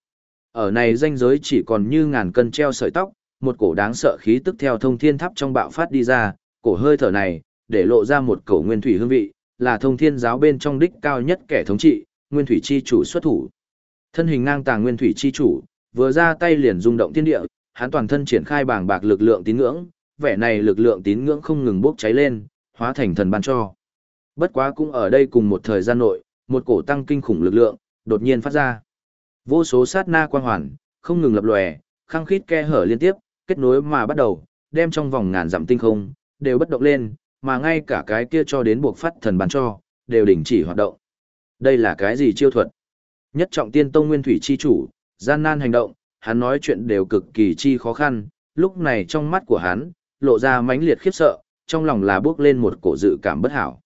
Ở này danh giới chỉ còn như ngàn cân treo sợi tóc, một cổ đáng sợ khí tức theo thông thiên tháp trong bạo phát đi ra, cổ hơi thở này, để lộ ra một cổ nguyên thủy hương vị, là thông thiên giáo bên trong đích cao nhất kẻ thống trị, nguyên thủy chi chủ xuất thủ. Thân hình ngang tàng nguyên thủy chi chủ, vừa ra tay liền rung động thiên địa, hắn toàn thân triển khai bảng bạc lực lượng tín ngưỡng, vẻ này lực lượng tín ngưỡng không ngừng bốc cháy lên, hóa thành thần ban cho. Bất quá cũng ở đây cùng một thời gian nội, một cổ tăng kinh khủng lực lượng, đột nhiên phát ra. Vô số sát na quang hoàn, không ngừng lập lòe, khăng khít ke hở liên tiếp, kết nối mà bắt đầu, đem trong vòng ngàn dặm tinh không, đều bất động lên, mà ngay cả cái kia cho đến buộc phát thần ban cho, đều đình chỉ hoạt động. Đây là cái gì chiêu thuật? Nhất trọng tiên tông nguyên thủy chi chủ, gian nan hành động, hắn nói chuyện đều cực kỳ chi khó khăn, lúc này trong mắt của hắn, lộ ra mãnh liệt khiếp sợ, trong lòng là bước lên một cổ dự cảm bất hảo.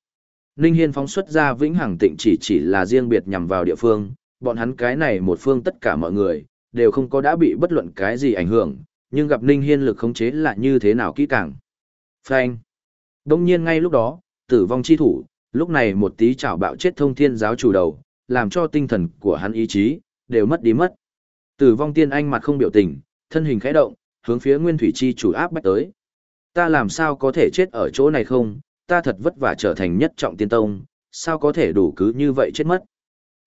Ninh Hiên phóng xuất ra vĩnh hằng tịnh chỉ chỉ là riêng biệt nhằm vào địa phương, bọn hắn cái này một phương tất cả mọi người, đều không có đã bị bất luận cái gì ảnh hưởng, nhưng gặp Ninh Hiên lực khống chế là như thế nào kỹ càng. Phanh. Đông nhiên ngay lúc đó, tử vong chi thủ, lúc này một tí chảo bạo chết thông thiên giáo chủ đầu, làm cho tinh thần của hắn ý chí, đều mất đi mất. Tử vong tiên anh mặt không biểu tình, thân hình khẽ động, hướng phía nguyên thủy chi chủ áp bách tới. Ta làm sao có thể chết ở chỗ này không, ta thật vất vả trở thành nhất trọng tiên tông, sao có thể đủ cứ như vậy chết mất.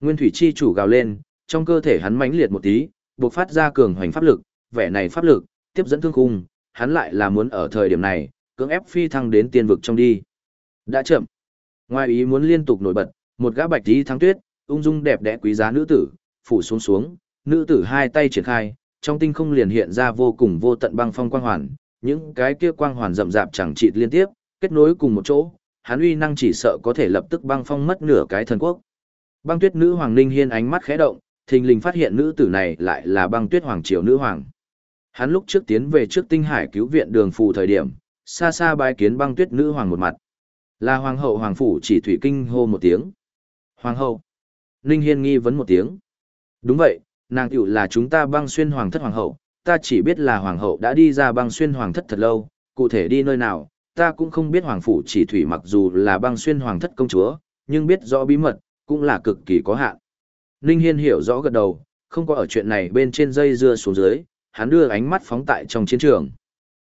Nguyên thủy chi chủ gào lên, trong cơ thể hắn mãnh liệt một tí, bộc phát ra cường hoành pháp lực, vẻ này pháp lực, tiếp dẫn thương khung, hắn lại là muốn ở thời điểm này, cưỡng ép phi thăng đến tiên vực trong đi. Đã chậm. Ngoài ý muốn liên tục nổi bật, một gã bạch tí thắng tuyết, ung dung đẹp đẽ quý giá nữ tử, phủ xuống xuống, nữ tử hai tay triển khai, trong tinh không liền hiện ra vô cùng vô tận băng phong quang hoàn, những cái kia quang hoàn rậm rạp chẳng chịt liên tiếp, kết nối cùng một chỗ, hắn uy năng chỉ sợ có thể lập tức băng phong mất nửa cái thần quốc. Băng tuyết nữ hoàng ninh hiên ánh mắt khẽ động, thình lình phát hiện nữ tử này lại là băng tuyết hoàng triều nữ hoàng. Hắn lúc trước tiến về trước tinh hải cứu viện đường phù thời điểm, xa xa bái kiến băng tuyết nữ hoàng một mặt. Là hoàng hậu hoàng phủ chỉ thủy kinh hô một tiếng. Hoàng hậu. Ninh Hiên nghi vấn một tiếng. Đúng vậy, nàng tiểu là chúng ta băng xuyên hoàng thất hoàng hậu, ta chỉ biết là hoàng hậu đã đi ra băng xuyên hoàng thất thật lâu, cụ thể đi nơi nào, ta cũng không biết hoàng phủ chỉ thủy mặc dù là băng xuyên hoàng thất công chúa, nhưng biết rõ bí mật, cũng là cực kỳ có hạn. Ninh Hiên hiểu rõ gật đầu, không có ở chuyện này bên trên dây dưa xuống dưới, hắn đưa ánh mắt phóng tại trong chiến trường.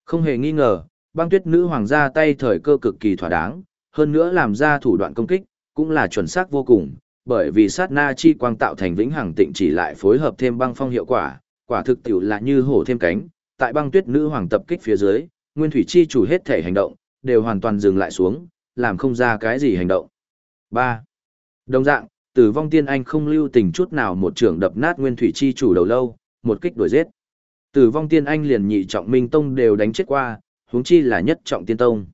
Không hề nghi ngờ, băng tuyết nữ hoàng ra tay thời cơ cực kỳ thỏa đáng, hơn nữa làm ra thủ đoạn công kích, cũng là chuẩn xác vô cùng, bởi vì sát na chi quang tạo thành vĩnh hằng tịnh chỉ lại phối hợp thêm băng phong hiệu quả, quả thực tiểu là như hổ thêm cánh, tại băng tuyết nữ hoàng tập kích phía dưới, nguyên thủy chi chủ hết thể hành động, đều hoàn toàn dừng lại xuống, làm không ra cái gì hành động. 3. Đồng dạng, tử vong tiên anh không lưu tình chút nào một trường đập nát nguyên thủy chi chủ đầu lâu, một kích đuổi giết. Tử vong tiên anh liền nhị trọng minh tông đều đánh chết qua, huống chi là nhất trọng tiên tông.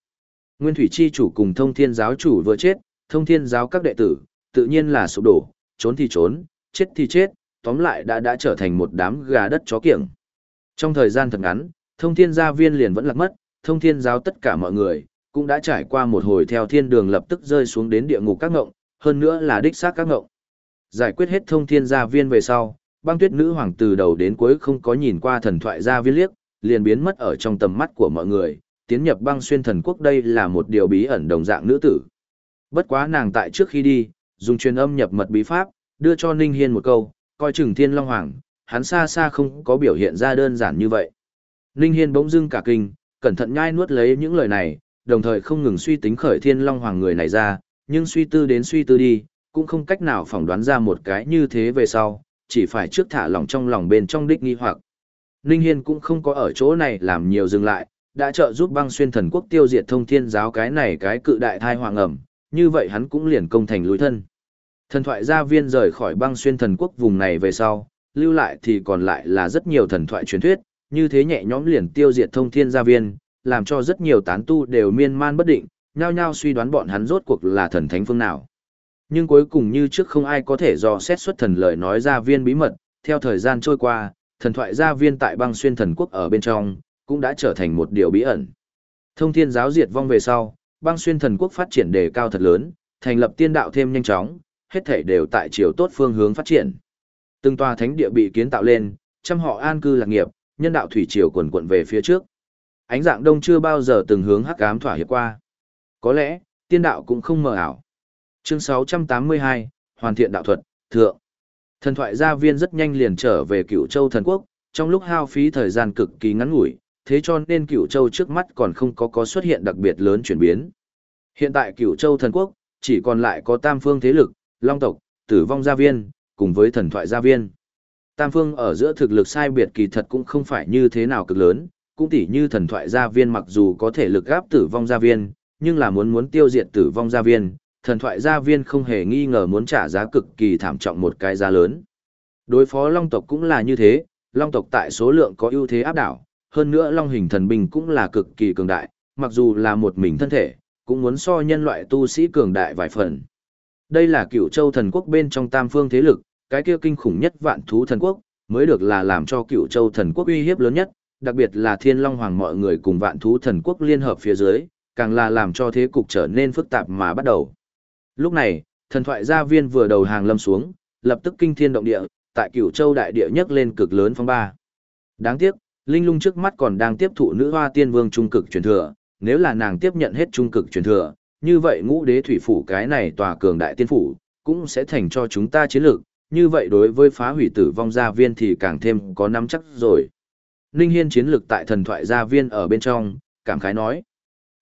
Nguyên thủy chi chủ cùng thông thiên giáo chủ vừa chết, thông thiên giáo các đệ tử, tự nhiên là sụp đổ, trốn thì trốn, chết thì chết, tóm lại đã đã trở thành một đám gà đất chó kiểng. Trong thời gian thật ngắn, thông thiên gia viên liền vẫn lạc mất, thông thiên giáo tất cả mọi người, cũng đã trải qua một hồi theo thiên đường lập tức rơi xuống đến địa ngục các ngộng, hơn nữa là đích xác các ngộng. Giải quyết hết thông thiên gia viên về sau, băng tuyết nữ hoàng từ đầu đến cuối không có nhìn qua thần thoại gia viên liếc, liền biến mất ở trong tầm mắt của mọi người, tiến nhập băng xuyên thần quốc đây là một điều bí ẩn đồng dạng nữ tử. Bất quá nàng tại trước khi đi, dùng truyền âm nhập mật bí pháp, đưa cho Ninh Hiên một câu, coi chừng thiên long hoàng, hắn xa xa không có biểu hiện ra đơn giản như vậy. Ninh Hiên bỗng dưng cả kinh, cẩn thận nhai nuốt lấy những lời này, đồng thời không ngừng suy tính khởi thiên long hoàng người này ra, nhưng suy tư đến suy tư đi, cũng không cách nào phỏng đoán ra một cái như thế về sau, chỉ phải trước thả lòng trong lòng bên trong đích nghi hoặc. Ninh Hiên cũng không có ở chỗ này làm nhiều dừng lại, đã trợ giúp băng xuyên thần quốc tiêu diệt thông thiên giáo cái này cái cự đại thai hoàng ẩm, như vậy hắn cũng liền công thành lối thân. Thần thoại gia viên rời khỏi băng xuyên thần quốc vùng này về sau, lưu lại thì còn lại là rất nhiều thần thoại truyền thuyết, như thế nhẹ nhõm liền tiêu diệt thông thiên gia viên, làm cho rất nhiều tán tu đều miên man bất định, nhao nhao suy đoán bọn hắn rốt cuộc là thần thánh phương nào. Nhưng cuối cùng như trước không ai có thể dò xét xuất thần lời nói ra viên bí mật, theo thời gian trôi qua, thần thoại gia viên tại băng xuyên thần quốc ở bên trong, cũng đã trở thành một điều bí ẩn. Thông thiên giáo diệt vong về sau, băng xuyên thần quốc phát triển đề cao thật lớn, thành lập tiên đạo thêm nhanh chóng, hết thể đều tại chiều tốt phương hướng phát triển. Từng tòa thánh địa bị kiến tạo lên, trăm họ an cư lạc nghiệp, nhân đạo thủy triều quần quận về phía trước. Ánh dạng đông chưa bao giờ từng hướng hắc ám thỏa hiệp qua. Có lẽ, tiên đạo cũng không mờ ảo. Chương 682, Hoàn thiện đạo thuật, thượng. Thần thoại gia viên rất nhanh liền trở về Cửu châu thần quốc, trong lúc hao phí thời gian cực kỳ ngắn ngủi, thế cho nên Cửu châu trước mắt còn không có có xuất hiện đặc biệt lớn chuyển biến. Hiện tại Cửu châu thần quốc, chỉ còn lại có tam phương thế lực, long tộc, tử vong gia viên, cùng với thần thoại gia viên. Tam phương ở giữa thực lực sai biệt kỳ thật cũng không phải như thế nào cực lớn, cũng tỉ như thần thoại gia viên mặc dù có thể lực gáp tử vong gia viên, nhưng là muốn muốn tiêu diệt tử vong gia viên, thần thoại gia viên không hề nghi ngờ muốn trả giá cực kỳ thảm trọng một cái giá lớn. Đối phó long tộc cũng là như thế, long tộc tại số lượng có ưu thế áp đảo, hơn nữa long hình thần binh cũng là cực kỳ cường đại, mặc dù là một mình thân thể, cũng muốn so nhân loại tu sĩ cường đại vài phần. Đây là cựu châu thần quốc bên trong tam phương thế lực, cái kia kinh khủng nhất vạn thú thần quốc, mới được là làm cho cựu châu thần quốc uy hiếp lớn nhất, đặc biệt là thiên long hoàng mọi người cùng vạn thú thần quốc liên hợp phía dưới, càng là làm cho thế cục trở nên phức tạp mà bắt đầu. Lúc này, thần thoại gia viên vừa đầu hàng lâm xuống, lập tức kinh thiên động địa, tại cửu châu đại địa nhấc lên cực lớn phong ba. Đáng tiếc, Linh lung trước mắt còn đang tiếp thụ nữ hoa tiên vương trung cực truyền thừa, nếu là nàng tiếp nhận hết trung cực truyền thừa, như vậy ngũ đế thủy phủ cái này tòa cường đại tiên phủ, cũng sẽ thành cho chúng ta chiến lược, như vậy đối với phá hủy tử vong gia viên thì càng thêm có nắm chắc rồi. Ninh Hiên chiến lược tại thần thoại gia viên ở bên trong, cảm khái nói.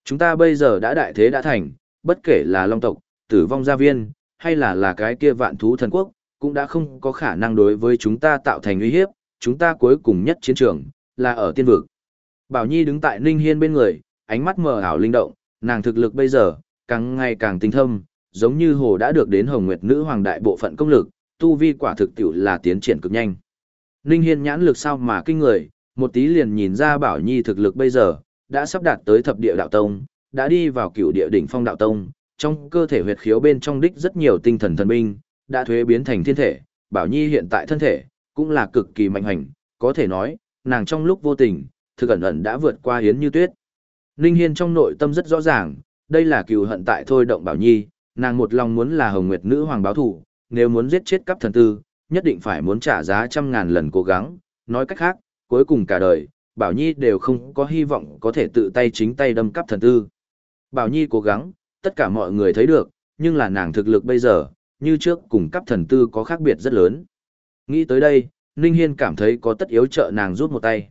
Chúng ta bây giờ đã đại thế đã thành, bất kể là long tộc, tử vong gia viên, hay là là cái kia vạn thú thần quốc, cũng đã không có khả năng đối với chúng ta tạo thành uy hiếp, chúng ta cuối cùng nhất chiến trường, là ở tiên vực. Bảo Nhi đứng tại Ninh Hiên bên người, ánh mắt mờ ảo linh động, nàng thực lực bây giờ, càng ngày càng tinh thâm, giống như hồ đã được đến Hồng Nguyệt Nữ Hoàng đại bộ phận công lực, tu vi quả thực tiểu là tiến triển cực nhanh. Ninh Hiên nhãn lực sao mà kinh người, một tí liền nhìn ra Bảo Nhi thực lực bây giờ, đã sắp đạt tới thập địa đạo tông, đã đi vào cửu địa đỉnh phong đạo tông, trong cơ thể huyệt khiếu bên trong đích rất nhiều tinh thần thần binh, đã thuế biến thành thiên thể, Bảo Nhi hiện tại thân thể, cũng là cực kỳ mạnh hành, có thể nói, nàng trong lúc vô tình, thực ẩn ẩn đã vượt qua Yến Như Tuyết. Ninh Hiên trong nội tâm rất rõ ràng, đây là cừu hận tại thôi động Bảo Nhi, nàng một lòng muốn là Hồng Nguyệt nữ hoàng báo thù, nếu muốn giết chết cấp thần tư, nhất định phải muốn trả giá trăm ngàn lần cố gắng, nói cách khác, cuối cùng cả đời, Bảo Nhi đều không có hy vọng có thể tự tay chính tay đâm cấp thần tư. Bảo Nhi cố gắng, tất cả mọi người thấy được, nhưng là nàng thực lực bây giờ, như trước cùng cấp thần tư có khác biệt rất lớn. Nghĩ tới đây, Ninh Hiên cảm thấy có tất yếu trợ nàng rút một tay.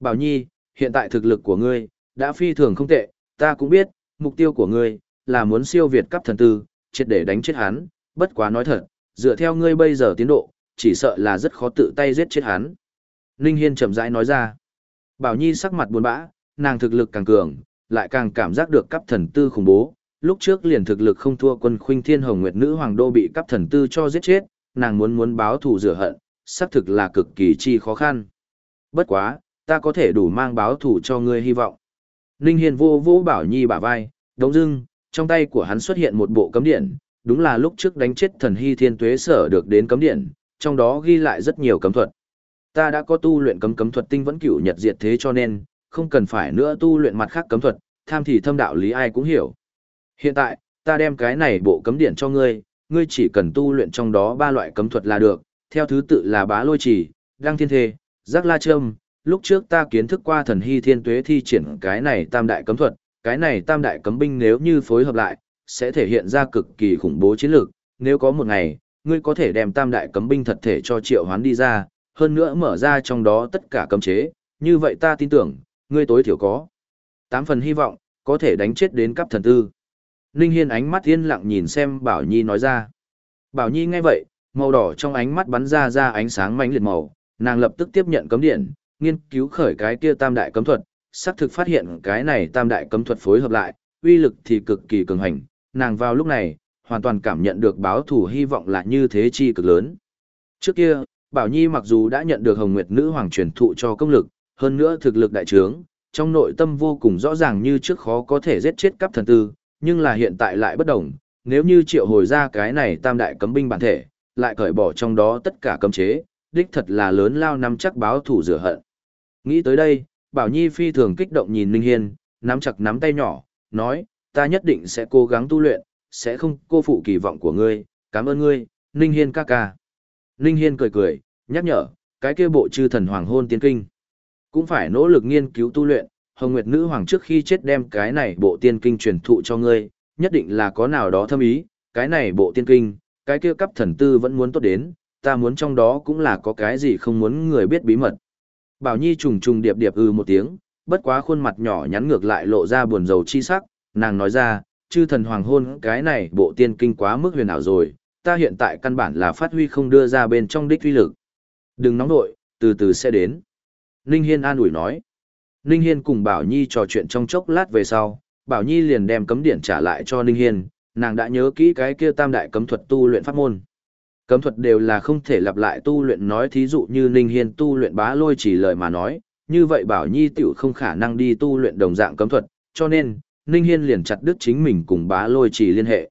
Bảo Nhi, hiện tại thực lực của ngươi, đã phi thường không tệ, ta cũng biết, mục tiêu của ngươi, là muốn siêu việt cấp thần tư, triệt để đánh chết hắn, bất quá nói thật, dựa theo ngươi bây giờ tiến độ, chỉ sợ là rất khó tự tay giết chết hắn. Ninh Hiên chậm rãi nói ra. Bảo Nhi sắc mặt buồn bã, nàng thực lực càng cường, lại càng cảm giác được cấp thần tư khủng bố. Lúc trước liền thực lực không thua quân khuynh thiên hồng nguyệt nữ hoàng đô bị cấp thần tư cho giết chết, nàng muốn muốn báo thù rửa hận, xác thực là cực kỳ chi khó khăn. Bất quá, ta có thể đủ mang báo thù cho ngươi hy vọng. Ninh Hiên vô vô Bảo Nhi bả vai, đống dưng, Trong tay của hắn xuất hiện một bộ cấm điện, đúng là lúc trước đánh chết thần hy thiên tuế sở được đến cấm điện, trong đó ghi lại rất nhiều cấm thuật. Ta đã có tu luyện cấm cấm thuật tinh vẫn cửu nhật diệt thế cho nên, không cần phải nữa tu luyện mặt khác cấm thuật, tham thì thâm đạo lý ai cũng hiểu. Hiện tại, ta đem cái này bộ cấm điển cho ngươi, ngươi chỉ cần tu luyện trong đó ba loại cấm thuật là được, theo thứ tự là bá lôi trì, đăng thiên thề, giác la trâm. Lúc trước ta kiến thức qua thần hy thiên tuế thi triển cái này tam đại cấm thuật, cái này tam đại cấm binh nếu như phối hợp lại, sẽ thể hiện ra cực kỳ khủng bố chiến lược. Nếu có một ngày, ngươi có thể đem tam đại cấm binh thật thể cho triệu hoán đi ra, hơn nữa mở ra trong đó tất cả cấm chế, như vậy ta tin tưởng, ngươi tối thiểu có. Tám phần hy vọng, có thể đánh chết đến cấp thần tư. Ninh Hiên ánh mắt yên lặng nhìn xem Bảo Nhi nói ra. Bảo Nhi nghe vậy, màu đỏ trong ánh mắt bắn ra ra ánh sáng mãnh liệt màu, nàng lập tức tiếp nhận cấm điện, nghiên cứu khởi cái kia tam đại cấm thuật, xác thực phát hiện cái này tam đại cấm thuật phối hợp lại, uy lực thì cực kỳ cường hành, nàng vào lúc này, hoàn toàn cảm nhận được báo thủ hy vọng là như thế chi cực lớn. Trước kia, Bảo Nhi mặc dù đã nhận được Hồng Nguyệt Nữ Hoàng truyền thụ cho công lực, hơn nữa thực lực đại trướng, trong nội tâm vô cùng rõ ràng như trước khó có thể giết chết cấp thần tư, nhưng là hiện tại lại bất đồng, nếu như triệu hồi ra cái này tam đại cấm binh bản thể, lại cởi bỏ trong đó tất cả cấm chế, đích thật là lớn lao nắm chắc báo thủ rửa hận. Nghĩ tới đây, Bảo Nhi phi thường kích động nhìn Ninh Hiên, nắm chặt nắm tay nhỏ, nói, ta nhất định sẽ cố gắng tu luyện, sẽ không cô phụ kỳ vọng của ngươi, cảm ơn ngươi, Ninh Hiên ca ca. Ninh Hiên cười cười, nhắc nhở, cái kia bộ chư thần hoàng hôn tiên kinh. Cũng phải nỗ lực nghiên cứu tu luyện, Hồng Nguyệt Nữ Hoàng trước khi chết đem cái này bộ tiên kinh truyền thụ cho ngươi, nhất định là có nào đó thâm ý, cái này bộ tiên kinh, cái kia cấp thần tư vẫn muốn tốt đến, ta muốn trong đó cũng là có cái gì không muốn người biết bí mật. Bảo Nhi trùng trùng điệp điệp ư một tiếng, bất quá khuôn mặt nhỏ nhắn ngược lại lộ ra buồn rầu chi sắc, nàng nói ra, chư thần hoàng hôn cái này bộ tiên kinh quá mức huyền ảo rồi, ta hiện tại căn bản là phát huy không đưa ra bên trong đích uy lực. Đừng nóng nội, từ từ sẽ đến. Ninh Hiên an ủi nói. Ninh Hiên cùng Bảo Nhi trò chuyện trong chốc lát về sau, Bảo Nhi liền đem cấm điển trả lại cho Ninh Hiên, nàng đã nhớ kỹ cái kia tam đại cấm thuật tu luyện pháp môn. Cấm thuật đều là không thể lặp lại tu luyện nói thí dụ như Ninh Hiên tu luyện bá lôi chỉ lời mà nói, như vậy Bảo Nhi tiểu không khả năng đi tu luyện đồng dạng cấm thuật, cho nên, Ninh Hiên liền chặt đứt chính mình cùng bá lôi chỉ liên hệ.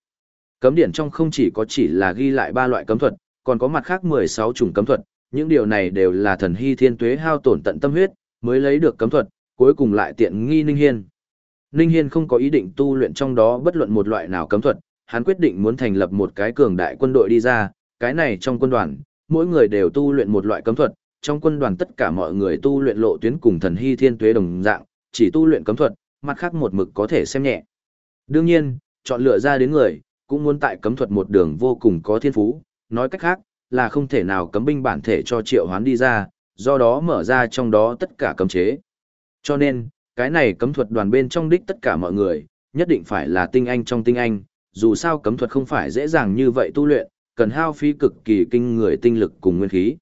Cấm điển trong không chỉ có chỉ là ghi lại ba loại cấm thuật, còn có mặt khác 16 chủng cấm thuật, những điều này đều là thần hy thiên tuế hao tổn tận tâm huyết, mới lấy được cấm thuật, cuối cùng lại tiện nghi Ninh Hiên. Ninh Hiên không có ý định tu luyện trong đó bất luận một loại nào cấm thuật, hắn quyết định muốn thành lập một cái cường đại quân đội đi ra, cái này trong quân đoàn, mỗi người đều tu luyện một loại cấm thuật, trong quân đoàn tất cả mọi người tu luyện lộ tuyến cùng thần hy thiên tuế đồng dạng, chỉ tu luyện cấm thuật, mặt khác một mực có thể xem nhẹ. Đương nhiên, chọn lựa ra đến người, cũng muốn tại cấm thuật một đường vô cùng có thiên phú, nói cách khác, là không thể nào cấm binh bản thể cho triệu hoán đi ra, do đó mở ra trong đó tất cả cấm chế. Cho nên, cái này cấm thuật đoàn bên trong đích tất cả mọi người, nhất định phải là tinh anh trong tinh anh, dù sao cấm thuật không phải dễ dàng như vậy tu luyện, cần hao phí cực kỳ kinh người tinh lực cùng nguyên khí.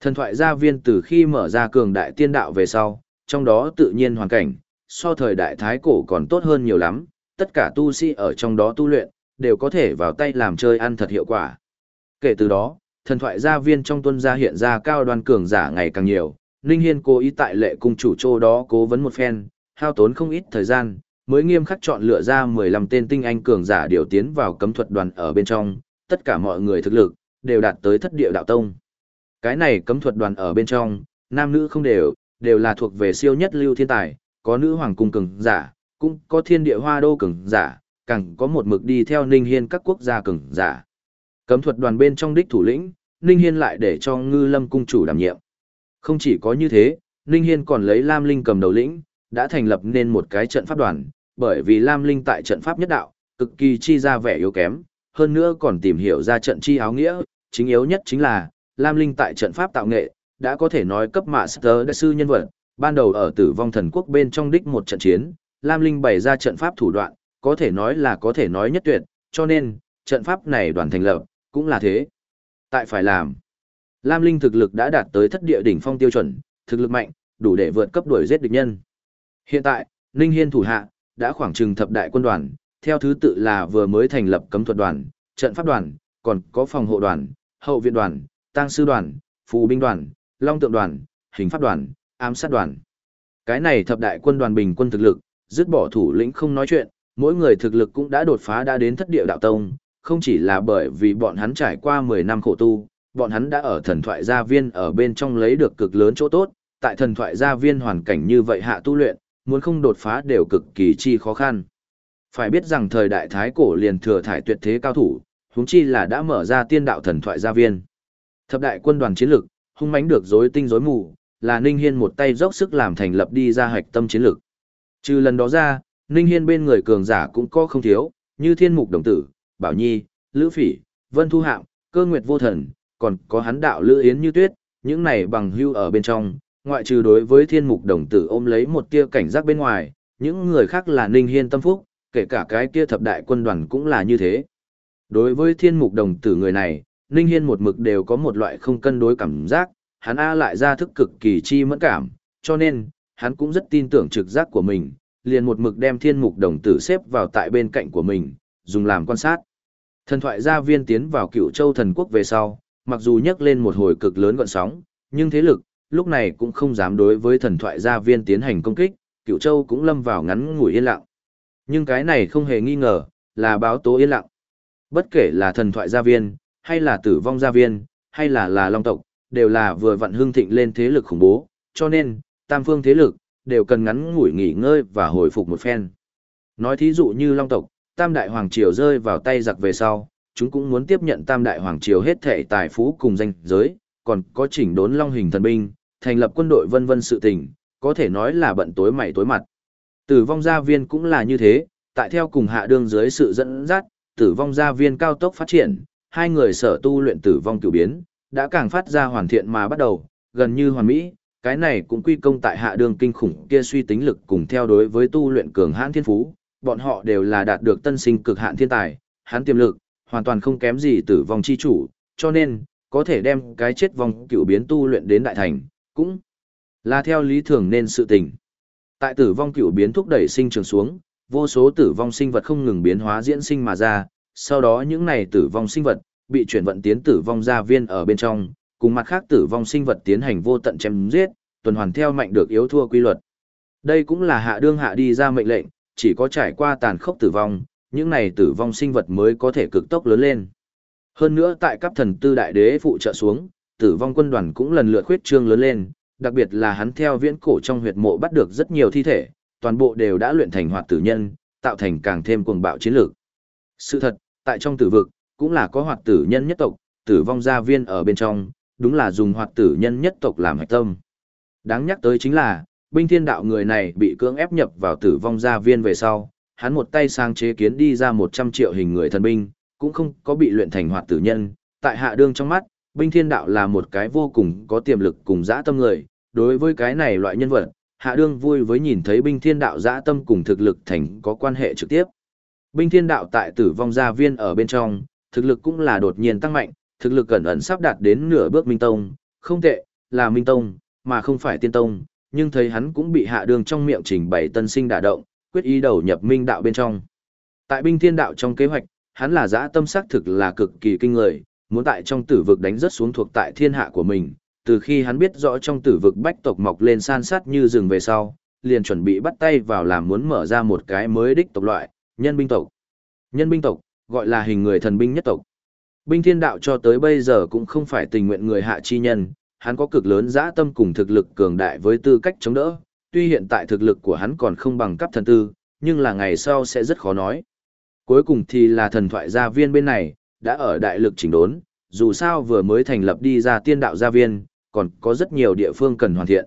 Thần thoại gia viên từ khi mở ra cường đại tiên đạo về sau, trong đó tự nhiên hoàn cảnh, so thời đại thái cổ còn tốt hơn nhiều lắm, tất cả tu sĩ ở trong đó tu luyện, đều có thể vào tay làm chơi ăn thật hiệu quả. Kể từ đó, thần thoại gia viên trong tuân gia hiện ra cao đoan cường giả ngày càng nhiều, Ninh Hiên cố ý tại lệ cung chủ châu đó cố vấn một phen, hao tốn không ít thời gian, mới nghiêm khắc chọn lựa ra 15 tên tinh anh cường giả điều tiến vào cấm thuật đoàn ở bên trong, tất cả mọi người thực lực, đều đạt tới thất địa đạo tông. Cái này cấm thuật đoàn ở bên trong, nam nữ không đều, đều là thuộc về siêu nhất lưu thiên tài, có nữ hoàng cung cường giả, cũng có thiên địa hoa đô cường giả, càng có một mực đi theo Ninh Hiên các quốc gia cường giả. Cấm thuật đoàn bên trong đích thủ lĩnh, Ninh Hiên lại để cho ngư lâm cung chủ đảm nhiệm. Không chỉ có như thế, Ninh Hiên còn lấy Lam Linh cầm đầu lĩnh, đã thành lập nên một cái trận pháp đoàn, bởi vì Lam Linh tại trận pháp nhất đạo, cực kỳ chi ra vẻ yếu kém, hơn nữa còn tìm hiểu ra trận chi áo nghĩa, chính yếu nhất chính là, Lam Linh tại trận pháp tạo nghệ, đã có thể nói cấp master đại sư nhân vật, ban đầu ở tử vong thần quốc bên trong đích một trận chiến, Lam Linh bày ra trận pháp thủ đoạn, có thể nói là có thể nói nhất tuyệt, cho nên, trận pháp này đoàn thành lập, cũng là thế. Tại phải làm. Lam Linh thực lực đã đạt tới thất địa đỉnh phong tiêu chuẩn, thực lực mạnh, đủ để vượt cấp đuổi giết địch nhân. Hiện tại, Ninh Hiên thủ hạ, đã khoảng chừng thập đại quân đoàn, theo thứ tự là vừa mới thành lập cấm thuật đoàn, trận pháp đoàn, còn có phòng hộ đoàn, hậu viện đoàn, tăng sư đoàn, phù binh đoàn, long tượng đoàn, hình pháp đoàn, ám sát đoàn. Cái này thập đại quân đoàn bình quân thực lực, dứt bỏ thủ lĩnh không nói chuyện, mỗi người thực lực cũng đã đột phá đã đến thất địa đạo tông, không chỉ là bởi vì bọn hắn trải qua 10 năm khổ tu, bọn hắn đã ở thần thoại gia viên ở bên trong lấy được cực lớn chỗ tốt, tại thần thoại gia viên hoàn cảnh như vậy hạ tu luyện, muốn không đột phá đều cực kỳ chi khó khăn. Phải biết rằng thời đại thái cổ liền thừa thải tuyệt thế cao thủ, huống chi là đã mở ra tiên đạo thần thoại gia viên. Thập đại quân đoàn chiến lực, hung mãnh được rối tinh rối mù, là Ninh Hiên một tay dốc sức làm thành lập đi ra hạch tâm chiến lực. Trừ lần đó ra, Ninh Hiên bên người cường giả cũng có không thiếu, như Thiên Mục Đồng Tử, Bảo Nhi, Lữ Phỉ, Vân Thu Hạm, Cơ Nguyệt Vô Thần, còn có hắn đạo Lữ Yến Như Tuyết, những này bằng hưu ở bên trong, ngoại trừ đối với Thiên Mục Đồng Tử ôm lấy một tia cảnh giác bên ngoài, những người khác là Ninh Hiên tâm phúc, kể cả cái kia thập đại quân đoàn cũng là như thế. Đối với Thiên Mục Đồng Tử người này, Ninh Hiên một mực đều có một loại không cân đối cảm giác, hắn A lại ra thức cực kỳ chi mẫn cảm, cho nên, hắn cũng rất tin tưởng trực giác của mình, liền một mực đem thiên mục đồng tử xếp vào tại bên cạnh của mình, dùng làm quan sát. Thần thoại gia viên tiến vào cựu châu thần quốc về sau, mặc dù nhấc lên một hồi cực lớn gọn sóng, nhưng thế lực, lúc này cũng không dám đối với thần thoại gia viên tiến hành công kích, cựu châu cũng lâm vào ngắn ngủi yên lặng. Nhưng cái này không hề nghi ngờ, là báo tố yên lặng. Bất kể là thần thoại gia viên, hay là tử vong gia viên, hay là là long tộc, đều là vừa vặn hương thịnh lên thế lực khủng bố, cho nên, tam phương thế lực, đều cần ngắn ngủi nghỉ ngơi và hồi phục một phen. Nói thí dụ như Long tộc, Tam Đại Hoàng Triều rơi vào tay giặc về sau, chúng cũng muốn tiếp nhận Tam Đại Hoàng Triều hết thệ tài phú cùng danh giới, còn có chỉnh đốn Long hình thần binh, thành lập quân đội vân vân sự tình, có thể nói là bận tối mày tối mặt. Tử vong gia viên cũng là như thế, tại theo cùng hạ đương dưới sự dẫn dắt, tử vong gia viên cao tốc phát triển, hai người sở tu luyện tử vong cửu biến, đã càng phát ra hoàn thiện mà bắt đầu, gần như hoàn mỹ, cái này cũng quy công tại hạ đường kinh khủng kia suy tính lực cùng theo đối với tu luyện cường hãn thiên phú, bọn họ đều là đạt được tân sinh cực hạn thiên tài, hắn tiềm lực, hoàn toàn không kém gì tử vong chi chủ, cho nên, có thể đem cái chết vong cựu biến tu luyện đến đại thành, cũng là theo lý thường nên sự tình. Tại tử vong cựu biến thúc đẩy sinh trường xuống, vô số tử vong sinh vật không ngừng biến hóa diễn sinh mà ra, sau đó những này tử vong sinh vật, bị chuyển vận tiến tử vong gia viên ở bên trong, cùng mặt khác tử vong sinh vật tiến hành vô tận chém giết, tuần hoàn theo mạnh được yếu thua quy luật. Đây cũng là hạ đương hạ đi ra mệnh lệnh, chỉ có trải qua tàn khốc tử vong, những này tử vong sinh vật mới có thể cực tốc lớn lên. Hơn nữa tại các thần tư đại đế phụ trợ xuống, tử vong quân đoàn cũng lần lượt khuyết trương lớn lên, đặc biệt là hắn theo viễn cổ trong huyệt mộ bắt được rất nhiều thi thể, toàn bộ đều đã luyện thành hoạt tử nhân, tạo thành càng thêm cuồng bạo chiến lược. Sự thật, tại trong tử vực, cũng là có hoạt tử nhân nhất tộc, tử vong gia viên ở bên trong, đúng là dùng hoạt tử nhân nhất tộc làm hạch tâm. Đáng nhắc tới chính là, binh thiên đạo người này bị cưỡng ép nhập vào tử vong gia viên về sau, hắn một tay sang chế kiến đi ra 100 triệu hình người thần binh, cũng không có bị luyện thành hoạt tử nhân. Tại hạ đương trong mắt, binh thiên đạo là một cái vô cùng có tiềm lực cùng dã tâm người, đối với cái này loại nhân vật, hạ đương vui với nhìn thấy binh thiên đạo dã tâm cùng thực lực thành có quan hệ trực tiếp. Binh thiên đạo tại tử vong gia viên ở bên trong, thực lực cũng là đột nhiên tăng mạnh, thực lực cẩn ẩn sắp đạt đến nửa bước minh tông, không tệ, là minh tông, mà không phải tiên tông, nhưng thấy hắn cũng bị hạ đương trong miệng trình bày tân sinh đả động, quyết ý đầu nhập minh đạo bên trong. Tại binh thiên đạo trong kế hoạch, hắn là dã tâm sắc thực là cực kỳ kinh người, muốn tại trong tử vực đánh rất xuống thuộc tại thiên hạ của mình, từ khi hắn biết rõ trong tử vực bách tộc mọc lên san sát như rừng về sau, liền chuẩn bị bắt tay vào làm muốn mở ra một cái mới đích tộc loại, nhân binh tộc. Nhân binh tộc, gọi là hình người thần binh nhất tộc. Binh thiên đạo cho tới bây giờ cũng không phải tình nguyện người hạ chi nhân, hắn có cực lớn dã tâm cùng thực lực cường đại với tư cách chống đỡ, tuy hiện tại thực lực của hắn còn không bằng cấp thần tư, nhưng là ngày sau sẽ rất khó nói. Cuối cùng thì là thần thoại gia viên bên này, đã ở đại lực chỉnh đốn, dù sao vừa mới thành lập đi ra tiên đạo gia viên, còn có rất nhiều địa phương cần hoàn thiện.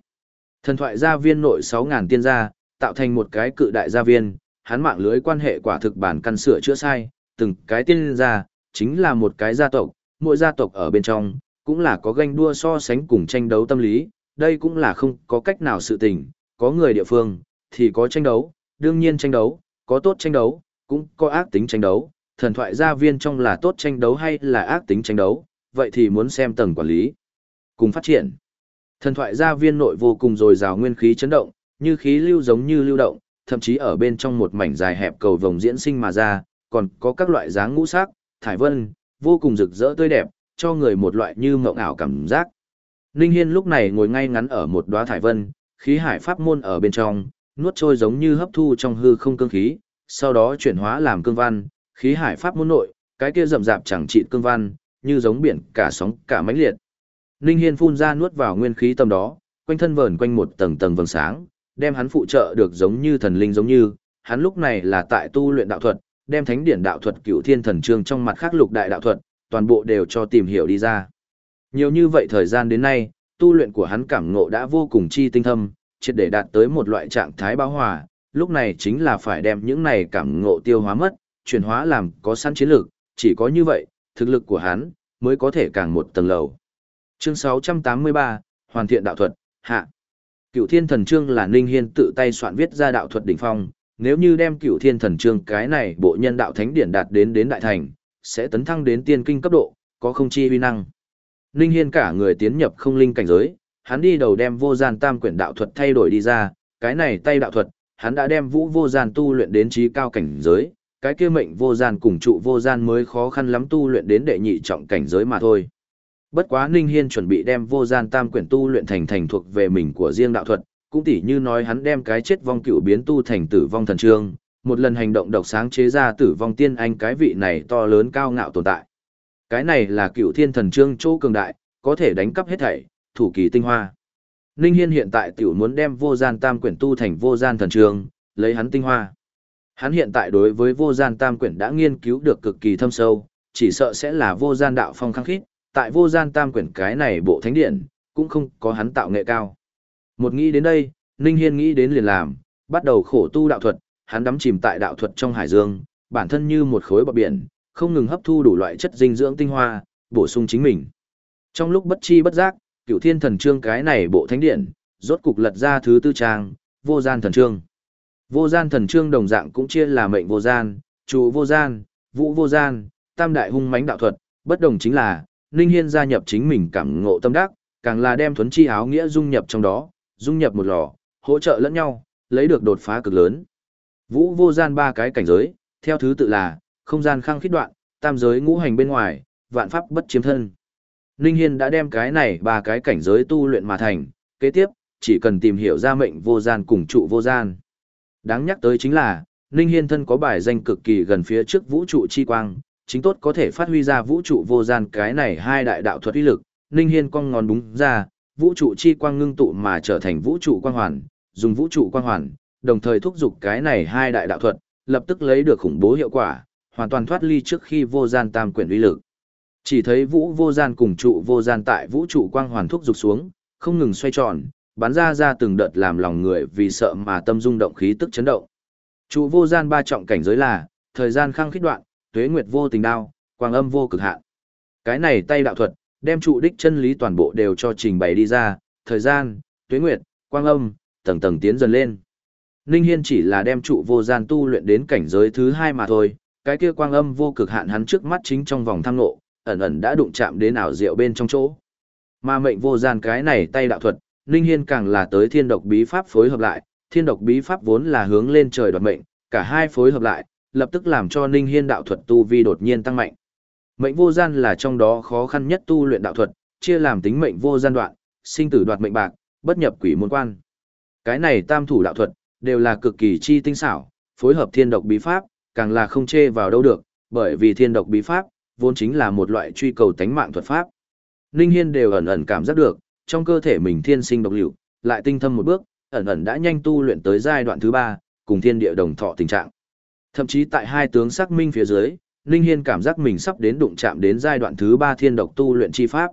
Thần thoại gia viên nội 6.000 tiên gia, tạo thành một cái cự đại gia viên, hắn mạng lưới quan hệ quả thực bản căn sửa chữa sai, từng cái tiên gia, chính là một cái gia tộc, mỗi gia tộc ở bên trong, cũng là có ganh đua so sánh cùng tranh đấu tâm lý, đây cũng là không có cách nào sự tình, có người địa phương, thì có tranh đấu, đương nhiên tranh đấu, có tốt tranh đấu, cũng có ác tính tranh đấu, thần thoại gia viên trong là tốt tranh đấu hay là ác tính tranh đấu, vậy thì muốn xem tầng quản lý, cùng phát triển. Thần thoại gia viên nội vô cùng dồi dào nguyên khí chấn động, như khí lưu giống như lưu động, thậm chí ở bên trong một mảnh dài hẹp cầu vồng diễn sinh mà ra, còn có các loại dáng ngũ sắc, thải vân, vô cùng rực rỡ tươi đẹp, cho người một loại như mộng ảo cảm giác. Ninh Hiên lúc này ngồi ngay ngắn ở một đóa thải vân, khí hải pháp môn ở bên trong, nuốt trôi giống như hấp thu trong hư không cương khí, sau đó chuyển hóa làm cương văn, khí hải pháp môn nội, cái kia rậm rạp chẳng trị cương văn, như giống biển cả sóng cả mãnh liệt. Ninh Hiên phun ra nuốt vào nguyên khí tâm đó, quanh thân vờn quanh một tầng tầng vầng sáng, đem hắn phụ trợ được giống như thần linh giống như, hắn lúc này là tại tu luyện đạo thuật, đem thánh điển đạo thuật cửu thiên thần trương trong mặt khắc lục đại đạo thuật, toàn bộ đều cho tìm hiểu đi ra. Nhiều như vậy thời gian đến nay, tu luyện của hắn cảm ngộ đã vô cùng chi tinh thâm, triệt để đạt tới một loại trạng thái bão hòa, lúc này chính là phải đem những này cảm ngộ tiêu hóa mất, chuyển hóa làm có sẵn chiến lược, chỉ có như vậy, thực lực của hắn mới có thể càng một tầng lầu. Chương 683, Hoàn thiện đạo thuật, hạ. Cựu Thiên Thần Trương là Ninh Hiên tự tay soạn viết ra đạo thuật đỉnh phong, nếu như đem Cựu Thiên Thần Trương cái này bộ nhân đạo thánh điển đạt đến đến đại thành, sẽ tấn thăng đến tiên kinh cấp độ, có không chi uy năng. Ninh Hiên cả người tiến nhập không linh cảnh giới, hắn đi đầu đem vô gian tam quyển đạo thuật thay đổi đi ra, cái này tay đạo thuật, hắn đã đem vũ vô gian tu luyện đến trí cao cảnh giới, cái kia mệnh vô gian cùng trụ vô gian mới khó khăn lắm tu luyện đến đệ nhị trọng cảnh giới mà thôi. Bất quá Ninh Hiên chuẩn bị đem vô gian tam quyển tu luyện thành thành thuộc về mình của riêng đạo thuật, cũng tỉ như nói hắn đem cái chết vong cựu biến tu thành tử vong thần trương, một lần hành động độc sáng chế ra tử vong tiên anh cái vị này to lớn cao ngạo tồn tại. Cái này là cựu thiên thần trương chỗ cường đại, có thể đánh cắp hết thảy, thủ kỳ tinh hoa. Ninh Hiên hiện tại tiểu muốn đem vô gian tam quyển tu thành vô gian thần trương, lấy hắn tinh hoa. Hắn hiện tại đối với vô gian tam quyển đã nghiên cứu được cực kỳ thâm sâu, chỉ sợ sẽ là vô gian đạo phong khăng khít, tại vô gian tam quyển cái này bộ thánh điện, cũng không có hắn tạo nghệ cao. Một nghĩ đến đây, Ninh Hiên nghĩ đến liền làm, bắt đầu khổ tu đạo thuật, hắn đắm chìm tại đạo thuật trong hải dương, bản thân như một khối bọt biển, không ngừng hấp thu đủ loại chất dinh dưỡng tinh hoa, bổ sung chính mình. Trong lúc bất chi bất giác, cựu thiên thần trương cái này bộ thánh điện, rốt cục lật ra thứ tư trang, vô gian thần trương. Vô gian thần trương đồng dạng cũng chia là mệnh vô gian, trụ vô gian, vũ vô gian, tam đại hung mãnh đạo thuật, bất đồng chính là, Ninh Hiên gia nhập chính mình cảm ngộ tâm đắc, càng là đem thuấn chi áo nghĩa dung nhập trong đó, dung nhập một lò, hỗ trợ lẫn nhau, lấy được đột phá cực lớn. Vũ vô gian ba cái cảnh giới, theo thứ tự là, không gian khăng khít đoạn, tam giới ngũ hành bên ngoài, vạn pháp bất chiếm thân. Ninh Hiên đã đem cái này ba cái cảnh giới tu luyện mà thành, kế tiếp, chỉ cần tìm hiểu ra mệnh vô gian cùng trụ vô gian. Đáng nhắc tới chính là, Ninh Hiên thân có bài danh cực kỳ gần phía trước vũ trụ chi quang, chính tốt có thể phát huy ra vũ trụ vô gian cái này hai đại đạo thuật uy lực. Ninh Hiên cong ngón đúng ra, vũ trụ chi quang ngưng tụ mà trở thành vũ trụ quang hoàn, dùng vũ trụ quang hoàn, đồng thời thúc giục cái này hai đại đạo thuật, lập tức lấy được khủng bố hiệu quả, hoàn toàn thoát ly trước khi vô gian tam quyển uy lực. Chỉ thấy vũ vô gian cùng trụ vô gian tại vũ trụ quang hoàn thúc rục xuống, không ngừng xoay tròn, bắn ra ra từng đợt làm lòng người vì sợ mà tâm dung động khí tức chấn động. Trụ vô gian ba trọng cảnh giới là, thời gian khăng khít đoạn, tuế nguyệt vô tình đao, quang âm vô cực hạn. Cái này tay đạo thuật, đem trụ đích chân lý toàn bộ đều cho trình bày đi ra, thời gian, tuế nguyệt, quang âm, tầng tầng tiến dần lên. Ninh Hiên chỉ là đem trụ vô gian tu luyện đến cảnh giới thứ hai mà thôi, cái kia quang âm vô cực hạn hắn trước mắt chính trong vòng tham ngộ, ẩn ẩn đã đụng chạm đến ảo diệu bên trong chỗ. Mà mệnh vô gian cái này tay đạo thuật, Ninh Hiên càng là tới thiên độc bí pháp phối hợp lại, thiên độc bí pháp vốn là hướng lên trời đoạt mệnh, cả hai phối hợp lại, lập tức làm cho Ninh Hiên đạo thuật tu vi đột nhiên tăng mạnh. Mệnh vô gian là trong đó khó khăn nhất tu luyện đạo thuật, chia làm tính mệnh vô gian đoạn, sinh tử đoạt mệnh bạc, bất nhập quỷ môn quan. Cái này tam thủ đạo thuật, đều là cực kỳ chi tinh xảo, phối hợp thiên độc bí pháp, càng là không chê vào đâu được, bởi vì thiên độc bí pháp, vốn chính là một loại truy cầu tánh mạng thuật pháp. Ninh Hiên đều ẩn ẩn cảm giác được, trong cơ thể mình thiên sinh độc liệu, lại tinh thâm một bước, ẩn ẩn đã nhanh tu luyện tới giai đoạn thứ ba, cùng thiên địa đồng thọ tình trạng. Thậm chí tại hai tướng sắc minh phía dưới, Ninh Hiên cảm giác mình sắp đến đụng chạm đến giai đoạn thứ ba thiên độc tu luyện chi pháp.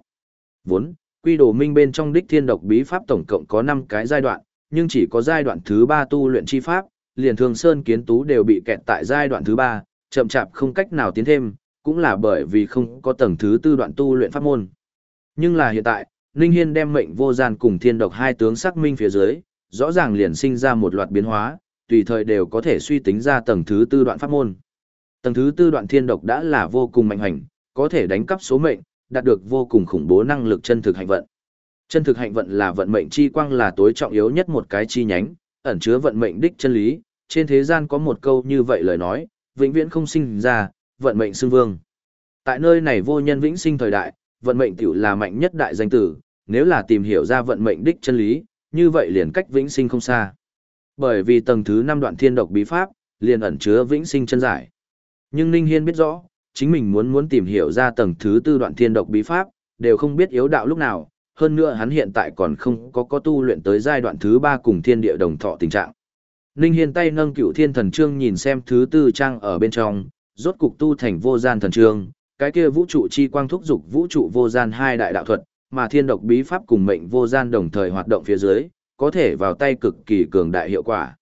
Vốn, quy đồ minh bên trong đích thiên độc bí pháp tổng cộng có 5 cái giai đoạn, nhưng chỉ có giai đoạn thứ ba tu luyện chi pháp, liền thường sơn kiến tú đều bị kẹt tại giai đoạn thứ ba, chậm chạp không cách nào tiến thêm, cũng là bởi vì không có tầng thứ tư đoạn tu luyện pháp môn. Nhưng là hiện tại, Ninh Hiên đem mệnh vô gian cùng thiên độc hai tướng xác minh phía dưới, rõ ràng liền sinh ra một loạt biến hóa, tùy thời đều có thể suy tính ra tầng thứ tư đoạn pháp môn. Tầng thứ tư đoạn thiên độc đã là vô cùng mạnh hành, có thể đánh cắp số mệnh, đạt được vô cùng khủng bố năng lực chân thực hạnh vận. Chân thực hạnh vận là vận mệnh chi quang là tối trọng yếu nhất một cái chi nhánh, ẩn chứa vận mệnh đích chân lý, trên thế gian có một câu như vậy lời nói, vĩnh viễn không sinh ra, vận mệnh xưng vương. Tại nơi này vô nhân vĩnh sinh thời đại, vận mệnh tiểu là mạnh nhất đại danh tử, nếu là tìm hiểu ra vận mệnh đích chân lý, như vậy liền cách vĩnh sinh không xa. Bởi vì tầng thứ 5 đoạn thiên độc bí pháp, liền ẩn chứa vĩnh sinh chân giải. Nhưng Ninh Hiên biết rõ, chính mình muốn muốn tìm hiểu ra tầng thứ tư đoạn thiên độc bí pháp, đều không biết yếu đạo lúc nào, hơn nữa hắn hiện tại còn không có có tu luyện tới giai đoạn thứ ba cùng thiên địa đồng thọ tình trạng. Ninh Hiên tay nâng cựu thiên thần trương nhìn xem thứ tư trang ở bên trong, rốt cục tu thành vô gian thần trương, cái kia vũ trụ chi quang thúc dục vũ trụ vô gian hai đại đạo thuật, mà thiên độc bí pháp cùng mệnh vô gian đồng thời hoạt động phía dưới, có thể vào tay cực kỳ cường đại hiệu quả.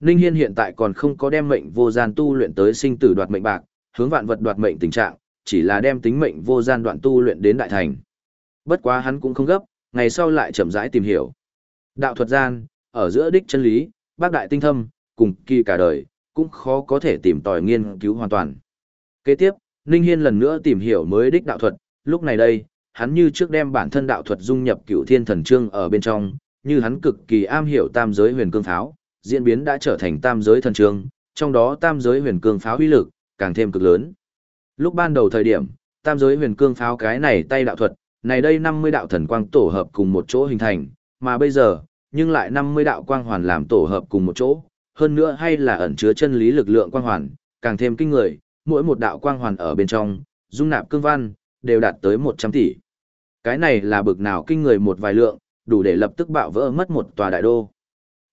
Ninh Hiên hiện tại còn không có đem mệnh vô gian tu luyện tới sinh tử đoạt mệnh bạc, hướng vạn vật đoạt mệnh tình trạng, chỉ là đem tính mệnh vô gian đoạn tu luyện đến đại thành. Bất quá hắn cũng không gấp, ngày sau lại chậm rãi tìm hiểu. Đạo thuật gian, ở giữa đích chân lý, bác đại tinh thâm, cùng kỳ cả đời, cũng khó có thể tìm tòi nghiên cứu hoàn toàn. Kế tiếp, Ninh Hiên lần nữa tìm hiểu mới đích đạo thuật, lúc này đây, hắn như trước đem bản thân đạo thuật dung nhập cựu thiên thần trương ở bên trong, như hắn cực kỳ am hiểu tam giới huyền cương pháo, diễn biến đã trở thành tam giới thần trương, trong đó tam giới huyền cương pháo uy lực, càng thêm cực lớn. Lúc ban đầu thời điểm, tam giới huyền cương pháo cái này tay đạo thuật, này đây 50 đạo thần quang tổ hợp cùng một chỗ hình thành, mà bây giờ, nhưng lại 50 đạo quang hoàn làm tổ hợp cùng một chỗ, hơn nữa hay là ẩn chứa chân lý lực lượng quang hoàn, càng thêm kinh người, mỗi một đạo quang hoàn ở bên trong, dung nạp cương văn, đều đạt tới 100 tỷ. Cái này là bực nào kinh người một vài lượng, đủ để lập tức bạo vỡ mất một tòa đại đô.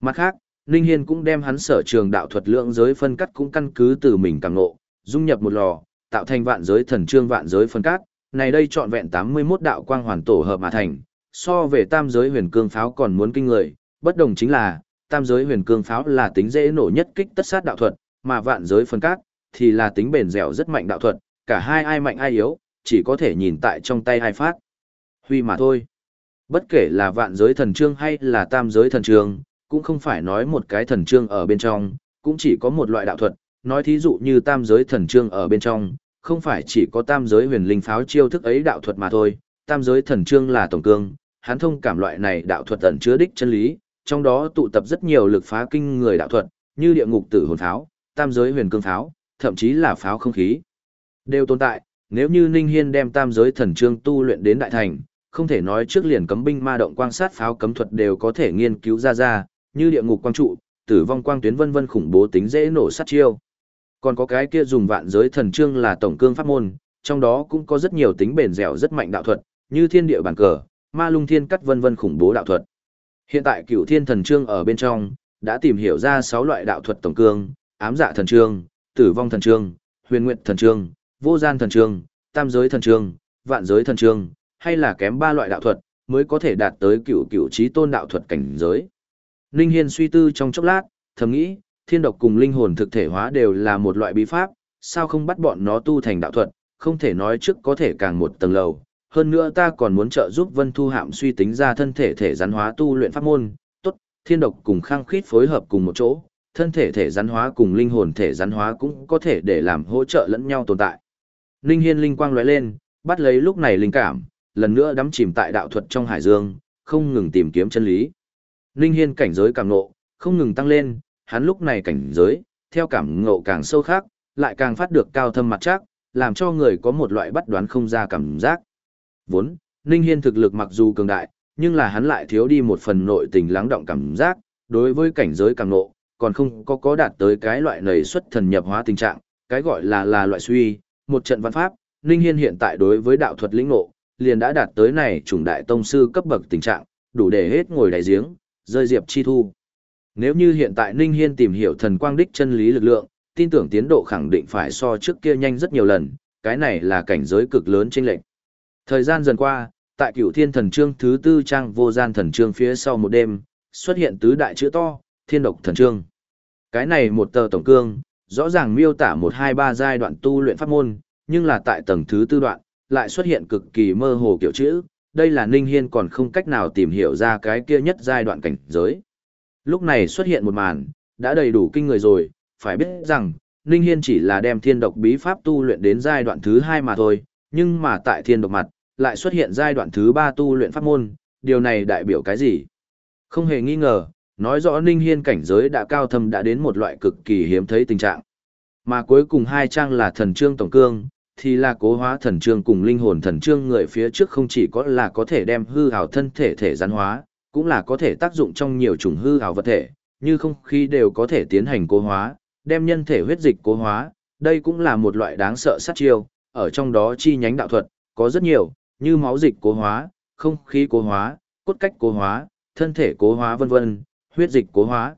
Mặt khác, Ninh Hiên cũng đem hắn sở trường đạo thuật lượng giới phân cắt cũng căn cứ từ mình càng ngộ, dung nhập một lò, tạo thành vạn giới thần trương vạn giới phân cắt, này đây trọn vẹn 81 đạo quang hoàn tổ hợp mà thành, so về tam giới huyền cương pháo còn muốn kinh người, bất đồng chính là, tam giới huyền cương pháo là tính dễ nổ nhất kích tất sát đạo thuật, mà vạn giới phân cát thì là tính bền dẻo rất mạnh đạo thuật, cả hai ai mạnh ai yếu, chỉ có thể nhìn tại trong tay hai phát. Huy mà thôi. Bất kể là vạn giới thần trương hay là tam giới thần trương, cũng không phải nói một cái thần trương ở bên trong, cũng chỉ có một loại đạo thuật, nói thí dụ như tam giới thần trương ở bên trong, không phải chỉ có tam giới huyền linh pháo chiêu thức ấy đạo thuật mà thôi, tam giới thần trương là tổng cương, hắn thông cảm loại này đạo thuật ẩn chứa đích chân lý, trong đó tụ tập rất nhiều lực phá kinh người đạo thuật, như địa ngục tử hồn pháo, tam giới huyền cương pháo, thậm chí là pháo không khí. Đều tồn tại, nếu như Ninh Hiên đem tam giới thần trương tu luyện đến đại thành, không thể nói trước liền cấm binh ma động quan sát pháo cấm thuật đều có thể nghiên cứu ra ra, như địa ngục quang trụ, tử vong quang tuyến vân vân khủng bố tính dễ nổ sát chiêu. Còn có cái kia dùng vạn giới thần trương là tổng cương pháp môn, trong đó cũng có rất nhiều tính bền dẻo rất mạnh đạo thuật, như thiên địa bản cờ, ma lung thiên cắt vân vân khủng bố đạo thuật. Hiện tại cửu thiên thần trương ở bên trong, đã tìm hiểu ra 6 loại đạo thuật tổng cương, ám dạ thần trương, tử vong thần trương, huyền nguyện thần trương, vô gian thần trương, tam giới thần trương, vạn giới thần trương, hay là kém ba loại đạo thuật, mới có thể đạt tới cửu cửu trí tôn đạo thuật cảnh giới. Ninh Hiên suy tư trong chốc lát, thầm nghĩ, thiên độc cùng linh hồn thực thể hóa đều là một loại bí pháp, sao không bắt bọn nó tu thành đạo thuật, không thể nói trước có thể càng một tầng lầu. Hơn nữa ta còn muốn trợ giúp Vân Thu Hạm suy tính ra thân thể thể rắn hóa tu luyện pháp môn, tốt, thiên độc cùng khang khít phối hợp cùng một chỗ, thân thể thể rắn hóa cùng linh hồn thể rắn hóa cũng có thể để làm hỗ trợ lẫn nhau tồn tại. Linh Hiên linh quang lóe lên, bắt lấy lúc này linh cảm, lần nữa đắm chìm tại đạo thuật trong hải dương, không ngừng tìm kiếm chân lý. Linh Hiên cảnh giới càng nộ, không ngừng tăng lên, hắn lúc này cảnh giới, theo cảm ngộ càng sâu khác, lại càng phát được cao thâm mặt chắc, làm cho người có một loại bắt đoán không ra cảm giác. Vốn, Ninh Hiên thực lực mặc dù cường đại, nhưng là hắn lại thiếu đi một phần nội tình lắng động cảm giác, đối với cảnh giới càng ngộ, còn không có có đạt tới cái loại nầy xuất thần nhập hóa tình trạng, cái gọi là là loại suy, một trận văn pháp, Ninh Hiên hiện tại đối với đạo thuật lĩnh ngộ, liền đã đạt tới này trùng đại tông sư cấp bậc tình trạng, đủ để hết ngồi đại giếng, rơi diệp chi thu. Nếu như hiện tại Ninh Hiên tìm hiểu thần quang đích chân lý lực lượng, tin tưởng tiến độ khẳng định phải so trước kia nhanh rất nhiều lần, cái này là cảnh giới cực lớn trên lệnh. Thời gian dần qua, tại cửu thiên thần trương thứ tư trang vô gian thần trương phía sau một đêm, xuất hiện tứ đại chữ to, thiên độc thần trương. Cái này một tờ tổng cương, rõ ràng miêu tả một hai ba giai đoạn tu luyện pháp môn, nhưng là tại tầng thứ tư đoạn, lại xuất hiện cực kỳ mơ hồ kiểu chữ, đây là Ninh Hiên còn không cách nào tìm hiểu ra cái kia nhất giai đoạn cảnh giới. Lúc này xuất hiện một màn, đã đầy đủ kinh người rồi, phải biết rằng, Ninh Hiên chỉ là đem thiên độc bí pháp tu luyện đến giai đoạn thứ hai mà thôi, nhưng mà tại thiên độc mặt, lại xuất hiện giai đoạn thứ ba tu luyện pháp môn, điều này đại biểu cái gì? Không hề nghi ngờ, nói rõ Ninh Hiên cảnh giới đã cao thâm đã đến một loại cực kỳ hiếm thấy tình trạng. Mà cuối cùng hai trang là thần trương tổng cương, thì là cố hóa thần trương cùng linh hồn thần trương người phía trước không chỉ có là có thể đem hư ảo thân thể thể gián hóa, cũng là có thể tác dụng trong nhiều chủng hư ảo vật thể, như không khí đều có thể tiến hành cố hóa, đem nhân thể huyết dịch cố hóa, đây cũng là một loại đáng sợ sát chiêu, ở trong đó chi nhánh đạo thuật, có rất nhiều, như máu dịch cố hóa, không khí cố hóa, cốt cách cố hóa, thân thể cố hóa vân vân, huyết dịch cố hóa.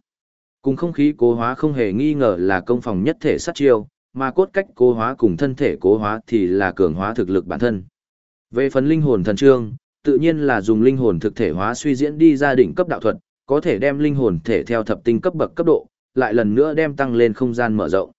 Cùng không khí cố hóa không hề nghi ngờ là công phòng nhất thể sát chiêu, mà cốt cách cố hóa cùng thân thể cố hóa thì là cường hóa thực lực bản thân. Về phần linh hồn thần trương, tự nhiên là dùng linh hồn thực thể hóa suy diễn đi ra đỉnh cấp đạo thuật, có thể đem linh hồn thể theo thập tinh cấp bậc cấp độ, lại lần nữa đem tăng lên không gian mở rộng.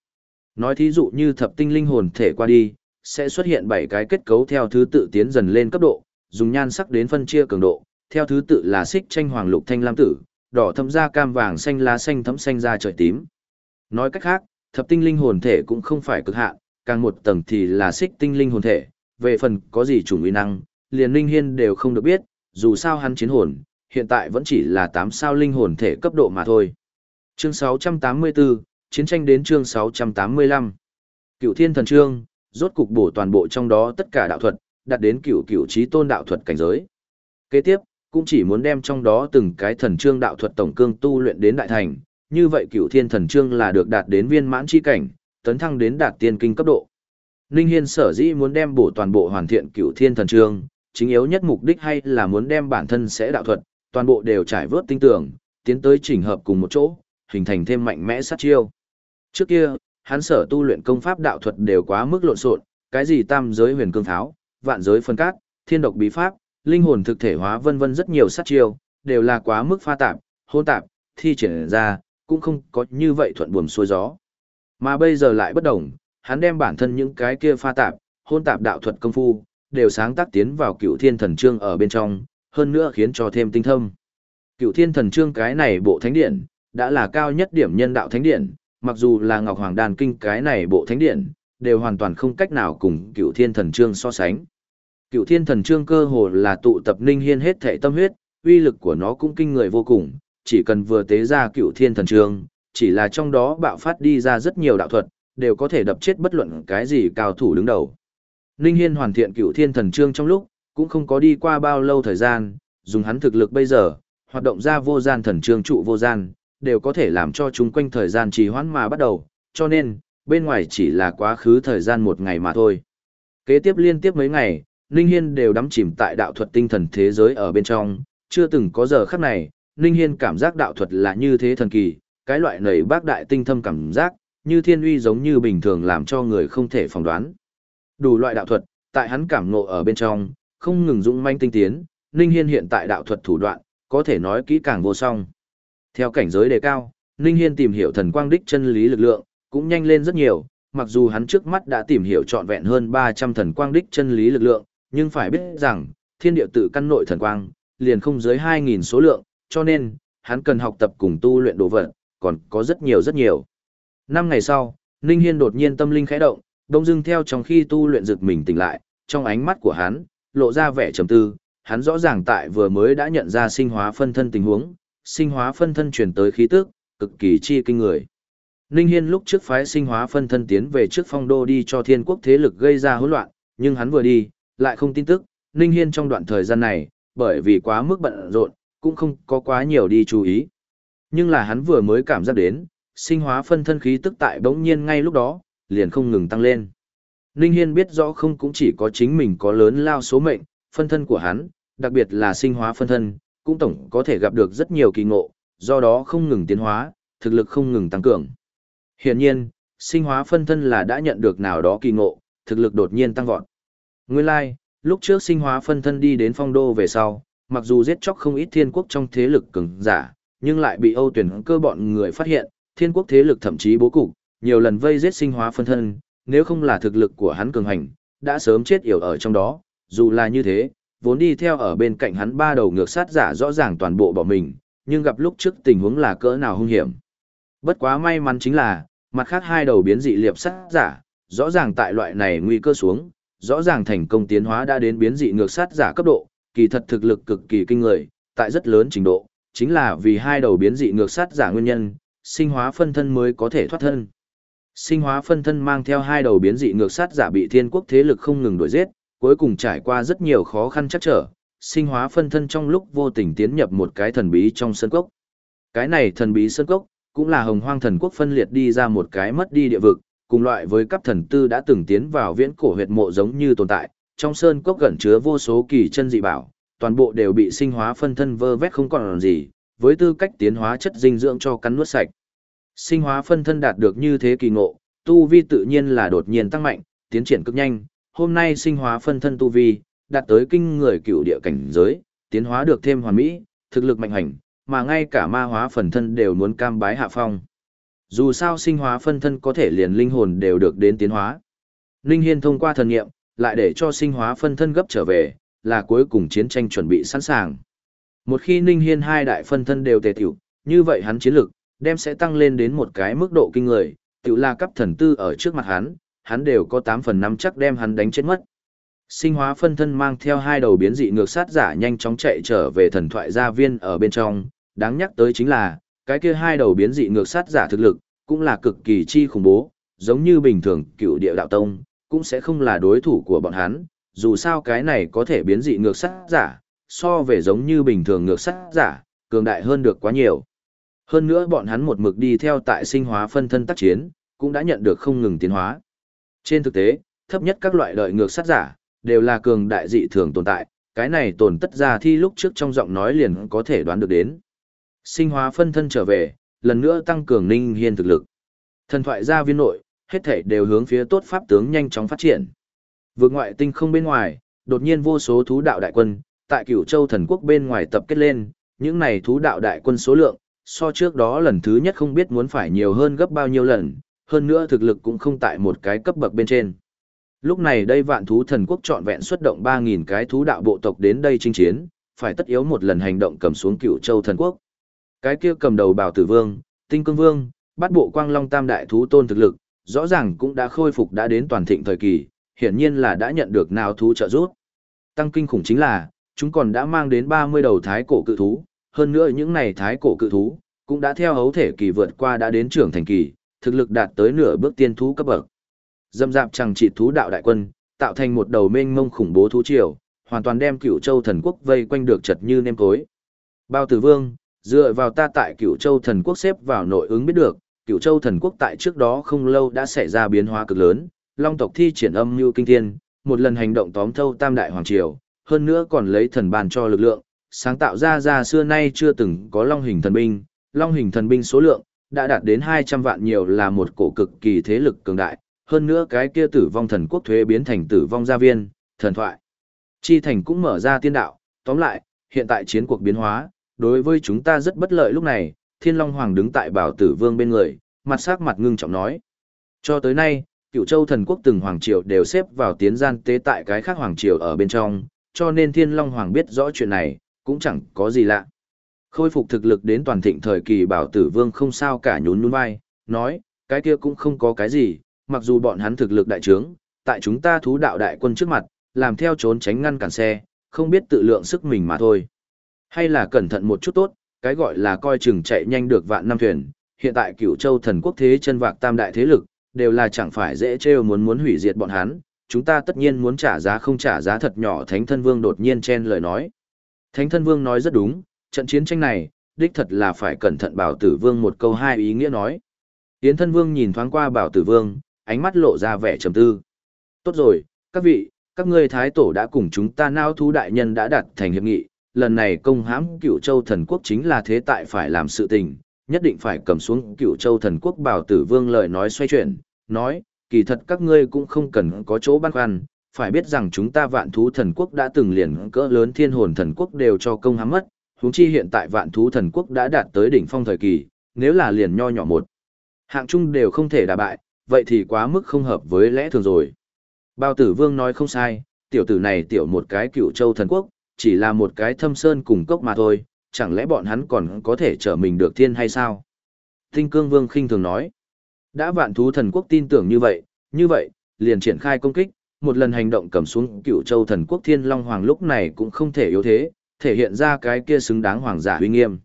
Nói thí dụ như thập tinh linh hồn thể qua đi, sẽ xuất hiện bảy cái kết cấu theo thứ tự tiến dần lên cấp độ, dùng nhan sắc đến phân chia cường độ, theo thứ tự là xích tranh hoàng lục thanh lam tử, đỏ thâm da cam vàng xanh lá xanh thấm xanh da trời tím. Nói cách khác, thập tinh linh hồn thể cũng không phải cực hạn, càng một tầng thì là xích tinh linh hồn thể, về phần có gì chủ uy năng, liền linh hiên đều không được biết, dù sao hắn chiến hồn, hiện tại vẫn chỉ là 8 sao linh hồn thể cấp độ mà thôi. Chương 684, chiến tranh đến chương 685. Cựu Thiên Thần Trương, rốt cục bổ toàn bộ trong đó tất cả đạo thuật, đạt đến cựu cựu trí tôn đạo thuật cảnh giới. Kế tiếp, cũng chỉ muốn đem trong đó từng cái thần trương đạo thuật tổng cương tu luyện đến đại thành, như vậy cựu thiên thần trương là được đạt đến viên mãn chi cảnh, tấn thăng đến đạt tiên kinh cấp độ. Ninh Hiên sở dĩ muốn đem bổ toàn bộ hoàn thiện cựu thiên thần trương, chính yếu nhất mục đích hay là muốn đem bản thân sẽ đạo thuật, toàn bộ đều trải vớt tinh tưởng, tiến tới chỉnh hợp cùng một chỗ, hình thành thêm mạnh mẽ sát chiêu. Trước kia, hắn sở tu luyện công pháp đạo thuật đều quá mức lộn xộn, cái gì tam giới huyền cương tháo, vạn giới phân cát, thiên độc bí pháp, linh hồn thực thể hóa vân vân rất nhiều sát chiêu, đều là quá mức pha tạp, hỗn tạp, thi triển ra, cũng không có như vậy thuận buồm xuôi gió. Mà bây giờ lại bất đồng, hắn đem bản thân những cái kia pha tạp, hỗn tạp đạo thuật công phu, đều sáng tác tiến vào cựu thiên thần trương ở bên trong, hơn nữa khiến cho thêm tinh thâm. Cựu thiên thần trương cái này bộ thánh điện, đã là cao nhất điểm nhân đạo thánh điện, mặc dù là Ngọc Hoàng Đàn Kinh cái này bộ thánh điện, đều hoàn toàn không cách nào cùng cựu thiên thần trương so sánh. Cựu thiên thần trương cơ hồ là tụ tập ninh hiên hết thể tâm huyết, uy lực của nó cũng kinh người vô cùng, chỉ cần vừa tế ra cựu thiên thần trương, chỉ là trong đó bạo phát đi ra rất nhiều đạo thuật, đều có thể đập chết bất luận cái gì cao thủ đứng đầu. Ninh Hiên hoàn thiện cựu thiên thần trương trong lúc, cũng không có đi qua bao lâu thời gian, dùng hắn thực lực bây giờ, hoạt động ra vô gian thần trương trụ vô gian, đều có thể làm cho chúng quanh thời gian trì hoãn mà bắt đầu, cho nên, bên ngoài chỉ là quá khứ thời gian một ngày mà thôi. Kế tiếp liên tiếp mấy ngày, Ninh Hiên đều đắm chìm tại đạo thuật tinh thần thế giới ở bên trong, chưa từng có giờ khắc này, Ninh Hiên cảm giác đạo thuật là như thế thần kỳ, cái loại nầy bác đại tinh thâm cảm giác, như thiên uy giống như bình thường làm cho người không thể phỏng đoán. Đủ loại đạo thuật, tại hắn cảm ngộ ở bên trong, không ngừng dũng manh tinh tiến, Ninh Hiên hiện tại đạo thuật thủ đoạn, có thể nói kỹ càng vô song. Theo cảnh giới đề cao, Ninh Hiên tìm hiểu thần quang đích chân lý lực lượng, cũng nhanh lên rất nhiều, mặc dù hắn trước mắt đã tìm hiểu trọn vẹn hơn 300 thần quang đích chân lý lực lượng, nhưng phải biết rằng, thiên địa tự căn nội thần quang, liền không dưới 2.000 số lượng, cho nên, hắn cần học tập cùng tu luyện đồ vật, còn có rất nhiều rất nhiều. Năm ngày sau, Ninh Hiên đột nhiên tâm linh khẽ động, đông dưng theo trong khi tu luyện rực mình tỉnh lại, trong ánh mắt của hắn, lộ ra vẻ trầm tư, hắn rõ ràng tại vừa mới đã nhận ra sinh hóa phân thân tình huống, sinh hóa phân thân truyền tới khí tức, cực kỳ chi kinh người. Ninh Hiên lúc trước phái sinh hóa phân thân tiến về trước phong đô đi cho thiên quốc thế lực gây ra hỗn loạn, nhưng hắn vừa đi, lại không tin tức, Ninh Hiên trong đoạn thời gian này, bởi vì quá mức bận rộn, cũng không có quá nhiều đi chú ý. Nhưng là hắn vừa mới cảm giác đến, sinh hóa phân thân khí tức tại bỗng nhiên ngay lúc đó, liền không ngừng tăng lên. Ninh Hiên biết rõ không cũng chỉ có chính mình có lớn lao số mệnh, phân thân của hắn, đặc biệt là sinh hóa phân thân, cũng tổng có thể gặp được rất nhiều kỳ ngộ, do đó không ngừng tiến hóa, thực lực không ngừng tăng cường. Hiện nhiên, sinh hóa phân thân là đã nhận được nào đó kỳ ngộ, thực lực đột nhiên tăng vọt. Nguyên lai, like, lúc trước sinh hóa phân thân đi đến phong đô về sau, mặc dù giết chóc không ít thiên quốc trong thế lực cường giả, nhưng lại bị Âu tuyển cơ bọn người phát hiện, thiên quốc thế lực thậm chí bố cục, nhiều lần vây giết sinh hóa phân thân, nếu không là thực lực của hắn cường hành, đã sớm chết yểu ở trong đó, dù là như thế, vốn đi theo ở bên cạnh hắn ba đầu ngược sát giả rõ ràng toàn bộ bỏ mình, nhưng gặp lúc trước tình huống là cỡ nào hung hiểm. Bất quá may mắn chính là, mặt khác hai đầu biến dị liệp sát giả, rõ ràng tại loại này nguy cơ xuống, rõ ràng thành công tiến hóa đã đến biến dị ngược sát giả cấp độ, kỳ thật thực lực cực kỳ kinh người, tại rất lớn trình độ, chính là vì hai đầu biến dị ngược sát giả nguyên nhân, sinh hóa phân thân mới có thể thoát thân. Sinh hóa phân thân mang theo hai đầu biến dị ngược sát giả bị thiên quốc thế lực không ngừng đuổi giết, cuối cùng trải qua rất nhiều khó khăn chắc trở, sinh hóa phân thân trong lúc vô tình tiến nhập một cái thần bí trong sân cốc. Cái này thần bí sân cốc, cũng là hồng hoang thần quốc phân liệt đi ra một cái mất đi địa vực, cùng loại với cấp thần tư đã từng tiến vào viễn cổ huyệt mộ giống như tồn tại, trong sơn cốc gần chứa vô số kỳ chân dị bảo, toàn bộ đều bị sinh hóa phân thân vơ vét không còn gì, với tư cách tiến hóa chất dinh dưỡng cho cắn nuốt sạch. Sinh hóa phân thân đạt được như thế kỳ ngộ, tu vi tự nhiên là đột nhiên tăng mạnh, tiến triển cực nhanh, hôm nay sinh hóa phân thân tu vi, đạt tới kinh người cựu địa cảnh giới, tiến hóa được thêm hoàn mỹ, thực lực mạnh hành, mà ngay cả ma hóa phần thân đều muốn cam bái hạ phong. Dù sao sinh hóa phân thân có thể liền linh hồn đều được đến tiến hóa. Linh Hiên thông qua thần nghiệm, lại để cho sinh hóa phân thân gấp trở về, là cuối cùng chiến tranh chuẩn bị sẵn sàng. Một khi Ninh Hiên hai đại phân thân đều tề tiểu, như vậy hắn chiến lực, đem sẽ tăng lên đến một cái mức độ kinh người, tiểu là cấp thần tư ở trước mặt hắn, hắn đều có 8 phần 5 chắc đem hắn đánh chết mất. Sinh hóa phân thân mang theo hai đầu biến dị ngược sát giả nhanh chóng chạy trở về thần thoại gia viên ở bên trong, đáng nhắc tới chính là, cái kia hai đầu biến dị ngược sát giả thực lực, cũng là cực kỳ chi khủng bố, giống như bình thường cựu địa đạo tông, cũng sẽ không là đối thủ của bọn hắn, dù sao cái này có thể biến dị ngược sát giả, so về giống như bình thường ngược sát giả, cường đại hơn được quá nhiều. Hơn nữa bọn hắn một mực đi theo tại sinh hóa phân thân tác chiến, cũng đã nhận được không ngừng tiến hóa. Trên thực tế, thấp nhất các loại đợi ngược sát giả, đều là cường đại dị thường tồn tại, cái này tồn tất ra thi lúc trước trong giọng nói liền có thể đoán được đến. Sinh hóa phân thân trở về, lần nữa tăng cường ninh hiên thực lực. Thần thoại gia viên nội, hết thể đều hướng phía tốt pháp tướng nhanh chóng phát triển. Vượt ngoại tinh không bên ngoài, đột nhiên vô số thú đạo đại quân, tại cửu châu thần quốc bên ngoài tập kết lên, những này thú đạo đại quân số lượng, so trước đó lần thứ nhất không biết muốn phải nhiều hơn gấp bao nhiêu lần, hơn nữa thực lực cũng không tại một cái cấp bậc bên trên. Lúc này đây vạn thú thần quốc trọn vẹn xuất động 3.000 cái thú đạo bộ tộc đến đây chinh chiến, phải tất yếu một lần hành động cầm xuống cựu châu thần quốc. Cái kia cầm đầu bảo tử vương, tinh cương vương, bắt bộ quang long tam đại thú tôn thực lực, rõ ràng cũng đã khôi phục đã đến toàn thịnh thời kỳ, hiển nhiên là đã nhận được nào thú trợ giúp. Tăng kinh khủng chính là, chúng còn đã mang đến 30 đầu thái cổ cự thú, hơn nữa những này thái cổ cự thú, cũng đã theo hấu thể kỳ vượt qua đã đến trưởng thành kỳ, thực lực đạt tới nửa bước tiên thú cấp bậc. Dâm dạp chẳng chỉ thú đạo đại quân, tạo thành một đầu mênh mông khủng bố thú triều, hoàn toàn đem cửu châu thần quốc vây quanh được chật như nêm cối. Bao tử vương, dựa vào ta tại cửu châu thần quốc xếp vào nội ứng biết được, cửu châu thần quốc tại trước đó không lâu đã xảy ra biến hóa cực lớn, long tộc thi triển âm như kinh thiên, một lần hành động tóm thâu tam đại hoàng triều, hơn nữa còn lấy thần bàn cho lực lượng, sáng tạo ra ra xưa nay chưa từng có long hình thần binh, long hình thần binh số lượng đã đạt đến 200 vạn nhiều là một cổ cực kỳ thế lực cường đại, hơn nữa cái kia tử vong thần quốc thuế biến thành tử vong gia viên, thần thoại. Chi thành cũng mở ra tiên đạo, tóm lại, hiện tại chiến cuộc biến hóa, đối với chúng ta rất bất lợi lúc này, Thiên Long Hoàng đứng tại bảo tử vương bên người, mặt sắc mặt ngưng trọng nói. Cho tới nay, cựu châu thần quốc từng hoàng triều đều xếp vào tiến gian tế tại cái khác hoàng triều ở bên trong, cho nên Thiên Long Hoàng biết rõ chuyện này, cũng chẳng có gì lạ. Khôi phục thực lực đến toàn thịnh thời kỳ bảo tử vương không sao cả nhún nhún vai, nói, cái kia cũng không có cái gì, mặc dù bọn hắn thực lực đại trướng, tại chúng ta thú đạo đại quân trước mặt, làm theo trốn tránh ngăn cản xe, không biết tự lượng sức mình mà thôi. Hay là cẩn thận một chút tốt, cái gọi là coi chừng chạy nhanh được vạn năm thuyền, hiện tại cửu châu thần quốc thế chân vạc tam đại thế lực, đều là chẳng phải dễ trêu muốn muốn hủy diệt bọn hắn, chúng ta tất nhiên muốn trả giá không trả giá thật nhỏ Thánh Thân Vương đột nhiên chen lời nói. Thánh Thân Vương nói rất đúng, trận chiến tranh này, đích thật là phải cẩn thận bảo tử vương một câu hai ý nghĩa nói. Yến Thân Vương nhìn thoáng qua bảo tử vương, ánh mắt lộ ra vẻ trầm tư. Tốt rồi, các vị, các ngươi thái tổ đã cùng chúng ta nao thú đại nhân đã đặt thành hiệp nghị, lần này công hãm cựu châu thần quốc chính là thế tại phải làm sự tình, nhất định phải cầm xuống cựu châu thần quốc bảo tử vương lời nói xoay chuyển, nói, kỳ thật các ngươi cũng không cần có chỗ băn khoăn, phải biết rằng chúng ta vạn thú thần quốc đã từng liền cỡ lớn thiên hồn thần quốc đều cho công hãm mất, huống chi hiện tại vạn thú thần quốc đã đạt tới đỉnh phong thời kỳ, nếu là liền nho nhỏ một hạng chung đều không thể đả bại, vậy thì quá mức không hợp với lẽ thường rồi. Bao tử vương nói không sai, tiểu tử này tiểu một cái cựu châu thần quốc, chỉ là một cái thâm sơn cùng cốc mà thôi, chẳng lẽ bọn hắn còn có thể trở mình được thiên hay sao? Tinh cương vương khinh thường nói, đã vạn thú thần quốc tin tưởng như vậy, như vậy, liền triển khai công kích, một lần hành động cầm xuống cựu châu thần quốc thiên long hoàng lúc này cũng không thể yếu thế, thể hiện ra cái kia xứng đáng hoàng giả uy nghiêm.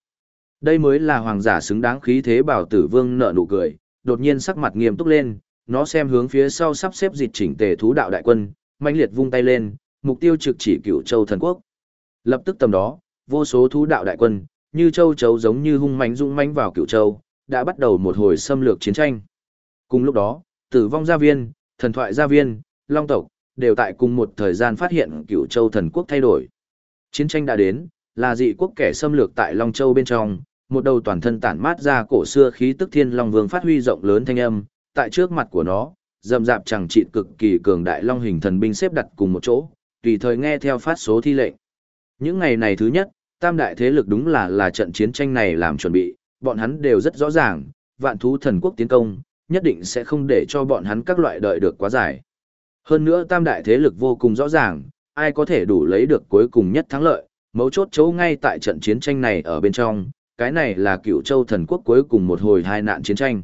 Đây mới là hoàng giả xứng đáng khí thế bảo tử vương nợ nụ cười, đột nhiên sắc mặt nghiêm túc lên, nó xem hướng phía sau sắp xếp dịch chỉnh tề thú đạo đại quân, mãnh liệt vung tay lên, mục tiêu trực chỉ cửu châu thần quốc. Lập tức tầm đó, vô số thú đạo đại quân, như châu chấu giống như hung mãnh dũng mãnh vào cửu châu, đã bắt đầu một hồi xâm lược chiến tranh. Cùng lúc đó, tử vong gia viên, thần thoại gia viên, long tộc, đều tại cùng một thời gian phát hiện cửu châu thần quốc thay đổi. Chiến tranh đã đến, là dị quốc kẻ xâm lược tại Long Châu bên trong, một đầu toàn thân tản mát ra cổ xưa khí tức thiên long vương phát huy rộng lớn thanh âm, tại trước mặt của nó, dầm dạp chẳng trị cực kỳ cường đại long hình thần binh xếp đặt cùng một chỗ, tùy thời nghe theo phát số thi lệnh. Những ngày này thứ nhất, tam đại thế lực đúng là là trận chiến tranh này làm chuẩn bị, bọn hắn đều rất rõ ràng, vạn thú thần quốc tiến công, nhất định sẽ không để cho bọn hắn các loại đợi được quá dài. Hơn nữa tam đại thế lực vô cùng rõ ràng, ai có thể đủ lấy được cuối cùng nhất thắng lợi, mấu chốt chỗ ngay tại trận chiến tranh này ở bên trong, cái này là cựu châu thần quốc cuối cùng một hồi hai nạn chiến tranh.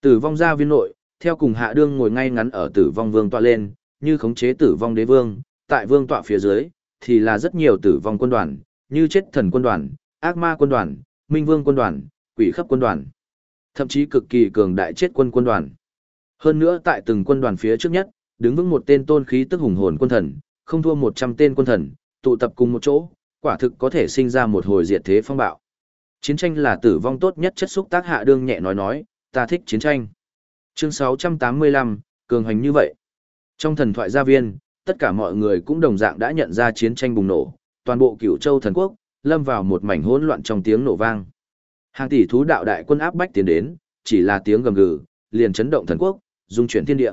Tử vong gia viên nội, theo cùng hạ đương ngồi ngay ngắn ở tử vong vương tọa lên, như khống chế tử vong đế vương, tại vương tọa phía dưới, thì là rất nhiều tử vong quân đoàn, như chết thần quân đoàn, ác ma quân đoàn, minh vương quân đoàn, quỷ khắp quân đoàn. Thậm chí cực kỳ cường đại chết quân quân đoàn. Hơn nữa tại từng quân đoàn phía trước nhất, đứng vững một tên tôn khí tức hùng hồn quân thần, không thua 100 tên quân thần, tụ tập cùng một chỗ, quả thực có thể sinh ra một hồi diệt thế phong bạo. Chiến tranh là tử vong tốt nhất chất xúc tác hạ đương nhẹ nói nói, ta thích chiến tranh. Chương 685, cường hành như vậy. Trong thần thoại gia viên, tất cả mọi người cũng đồng dạng đã nhận ra chiến tranh bùng nổ, toàn bộ cửu châu thần quốc, lâm vào một mảnh hỗn loạn trong tiếng nổ vang. Hàng tỷ thú đạo đại quân áp bách tiến đến, chỉ là tiếng gầm gừ, liền chấn động thần quốc, dung chuyển thiên địa.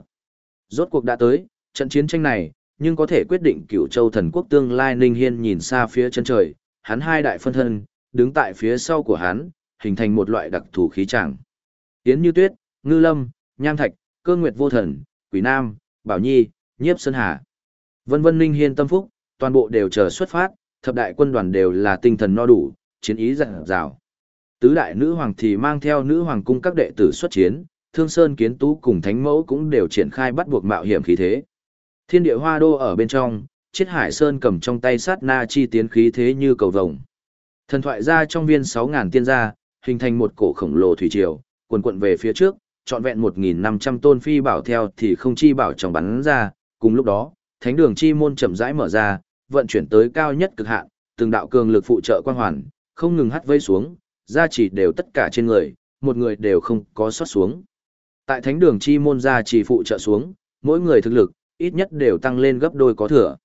Rốt cuộc đã tới, trận chiến tranh này, nhưng có thể quyết định cửu châu thần quốc tương lai Ninh Hiên nhìn xa phía chân trời, hắn hai đại phân thân, đứng tại phía sau của hắn, hình thành một loại đặc thù khí tràng. Tiến như tuyết, ngư lâm, nham thạch, cơ nguyệt vô thần, quỷ nam, bảo nhi, nhiếp sơn hà. Vân vân Ninh Hiên tâm phúc, toàn bộ đều chờ xuất phát, thập đại quân đoàn đều là tinh thần no đủ, chiến ý dặn dào. Tứ đại nữ hoàng thì mang theo nữ hoàng cung các đệ tử xuất chiến, Thương Sơn Kiến Tú cùng Thánh Mẫu cũng đều triển khai bắt buộc mạo hiểm khí thế. Thiên địa hoa đô ở bên trong, Chiết Hải Sơn cầm trong tay sát na chi tiến khí thế như cầu vồng. Thần thoại ra trong viên 6000 tiên gia, hình thành một cổ khổng lồ thủy triều, cuồn cuộn về phía trước, trọn vẹn 1500 tôn phi bảo theo thì không chi bảo trong bắn ra, cùng lúc đó, thánh đường chi môn chậm rãi mở ra, vận chuyển tới cao nhất cực hạn, từng đạo cường lực phụ trợ quan hoàn, không ngừng hắt vây xuống, gia chỉ đều tất cả trên người, một người đều không có sót xuống. Tại thánh đường chi môn gia chỉ phụ trợ xuống, mỗi người thực lực, ít nhất đều tăng lên gấp đôi có thừa.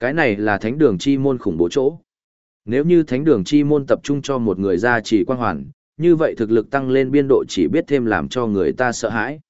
Cái này là thánh đường chi môn khủng bố chỗ. Nếu như thánh đường chi môn tập trung cho một người gia chỉ quang hoàn, như vậy thực lực tăng lên biên độ chỉ biết thêm làm cho người ta sợ hãi.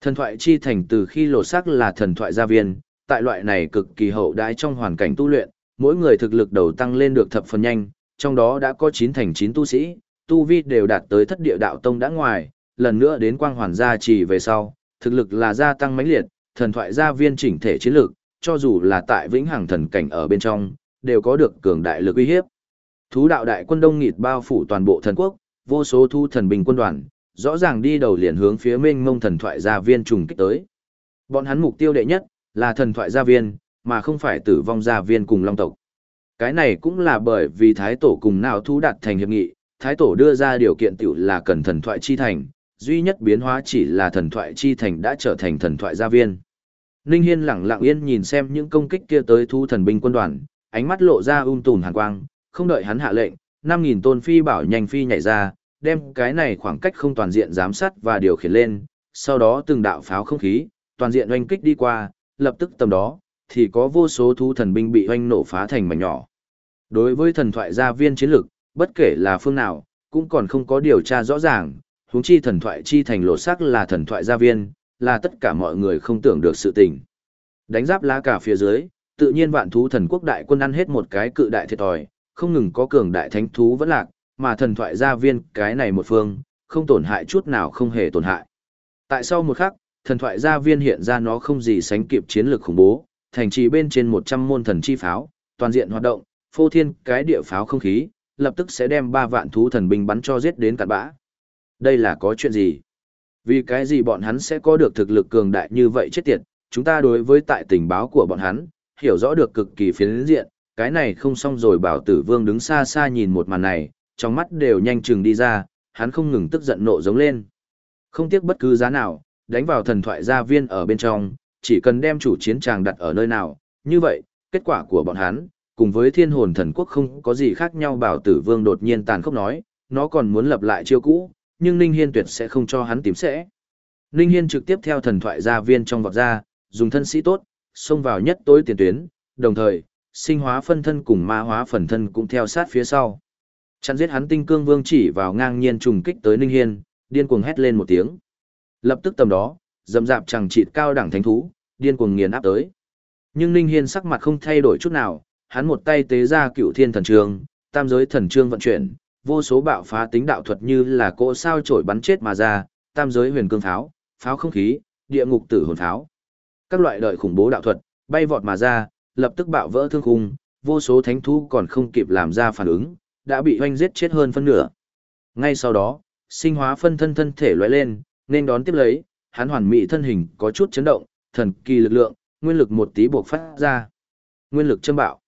Thần thoại chi thành từ khi lộ sắc là thần thoại gia viên, tại loại này cực kỳ hậu đãi trong hoàn cảnh tu luyện, mỗi người thực lực đầu tăng lên được thập phần nhanh, trong đó đã có 9 thành 9 tu sĩ, tu vi đều đạt tới thất địa đạo tông đã ngoài, lần nữa đến quang hoàn gia trì về sau, thực lực là gia tăng mãnh liệt, thần thoại gia viên chỉnh thể chiến lược, cho dù là tại vĩnh hằng thần cảnh ở bên trong, đều có được cường đại lực uy hiếp. Thú đạo đại quân đông nghịt bao phủ toàn bộ thần quốc, vô số thu thần bình quân đoàn, rõ ràng đi đầu liền hướng phía mênh mông thần thoại gia viên trùng kích tới. Bọn hắn mục tiêu đệ nhất là thần thoại gia viên, mà không phải tử vong gia viên cùng long tộc. Cái này cũng là bởi vì thái tổ cùng nào thú đạt thành hiệp nghị, thái tổ đưa ra điều kiện tiểu là cần thần thoại chi thành, duy nhất biến hóa chỉ là thần thoại chi thành đã trở thành thần thoại gia viên. Ninh Hiên lặng lặng yên nhìn xem những công kích kia tới thu thần binh quân đoàn, ánh mắt lộ ra um tùm hàn quang, không đợi hắn hạ lệnh, 5000 tôn phi bảo nhanh phi nhảy ra, đem cái này khoảng cách không toàn diện giám sát và điều khiển lên, sau đó từng đạo pháo không khí, toàn diện oanh kích đi qua, lập tức tầm đó, thì có vô số thu thần binh bị oanh nổ phá thành mảnh nhỏ. Đối với thần thoại gia viên chiến lực, bất kể là phương nào, cũng còn không có điều tra rõ ràng, huống chi thần thoại chi thành lộ sắc là thần thoại gia viên, là tất cả mọi người không tưởng được sự tình. Đánh giáp lá cả phía dưới, tự nhiên vạn thú thần quốc đại quân ăn hết một cái cự đại thiệt thòi, không ngừng có cường đại thánh thú vẫn lạc, mà thần thoại gia viên cái này một phương, không tổn hại chút nào không hề tổn hại. Tại sau một khắc, thần thoại gia viên hiện ra nó không gì sánh kịp chiến lược khủng bố, thành trì bên trên 100 môn thần chi pháo, toàn diện hoạt động, phô thiên cái địa pháo không khí, lập tức sẽ đem ba vạn thú thần binh bắn cho giết đến cạn bã. Đây là có chuyện gì? Vì cái gì bọn hắn sẽ có được thực lực cường đại như vậy chết tiệt, chúng ta đối với tại tình báo của bọn hắn, hiểu rõ được cực kỳ phiến diện, cái này không xong rồi bảo tử vương đứng xa xa nhìn một màn này, trong mắt đều nhanh chừng đi ra, hắn không ngừng tức giận nộ giống lên. Không tiếc bất cứ giá nào, đánh vào thần thoại gia viên ở bên trong, chỉ cần đem chủ chiến tràng đặt ở nơi nào, như vậy, kết quả của bọn hắn, cùng với thiên hồn thần quốc không có gì khác nhau bảo tử vương đột nhiên tàn khốc nói, nó còn muốn lập lại chiêu cũ, nhưng Ninh Hiên tuyệt sẽ không cho hắn tìm sẽ. Ninh Hiên trực tiếp theo thần thoại gia viên trong vọt ra, dùng thân sĩ tốt, xông vào nhất tối tiền tuyến, đồng thời, sinh hóa phân thân cùng ma hóa phần thân cũng theo sát phía sau. Chặn giết hắn tinh cương vương chỉ vào ngang nhiên trùng kích tới Ninh Hiên, điên cuồng hét lên một tiếng. Lập tức tầm đó, dầm dạp chẳng chịt cao đẳng thánh thú, điên cuồng nghiền áp tới. Nhưng Ninh Hiên sắc mặt không thay đổi chút nào, hắn một tay tế ra cựu thiên thần trường, tam giới thần trương vận chuyển, vô số bạo phá tính đạo thuật như là cỗ sao trổi bắn chết mà ra, tam giới huyền cương pháo, pháo không khí, địa ngục tử hồn pháo. Các loại đợi khủng bố đạo thuật, bay vọt mà ra, lập tức bạo vỡ thương khung, vô số thánh thú còn không kịp làm ra phản ứng, đã bị hoanh giết chết hơn phân nửa. Ngay sau đó, sinh hóa phân thân thân thể loại lên, nên đón tiếp lấy, hắn hoàn mỹ thân hình có chút chấn động, thần kỳ lực lượng, nguyên lực một tí buộc phát ra. Nguyên lực châm bạo.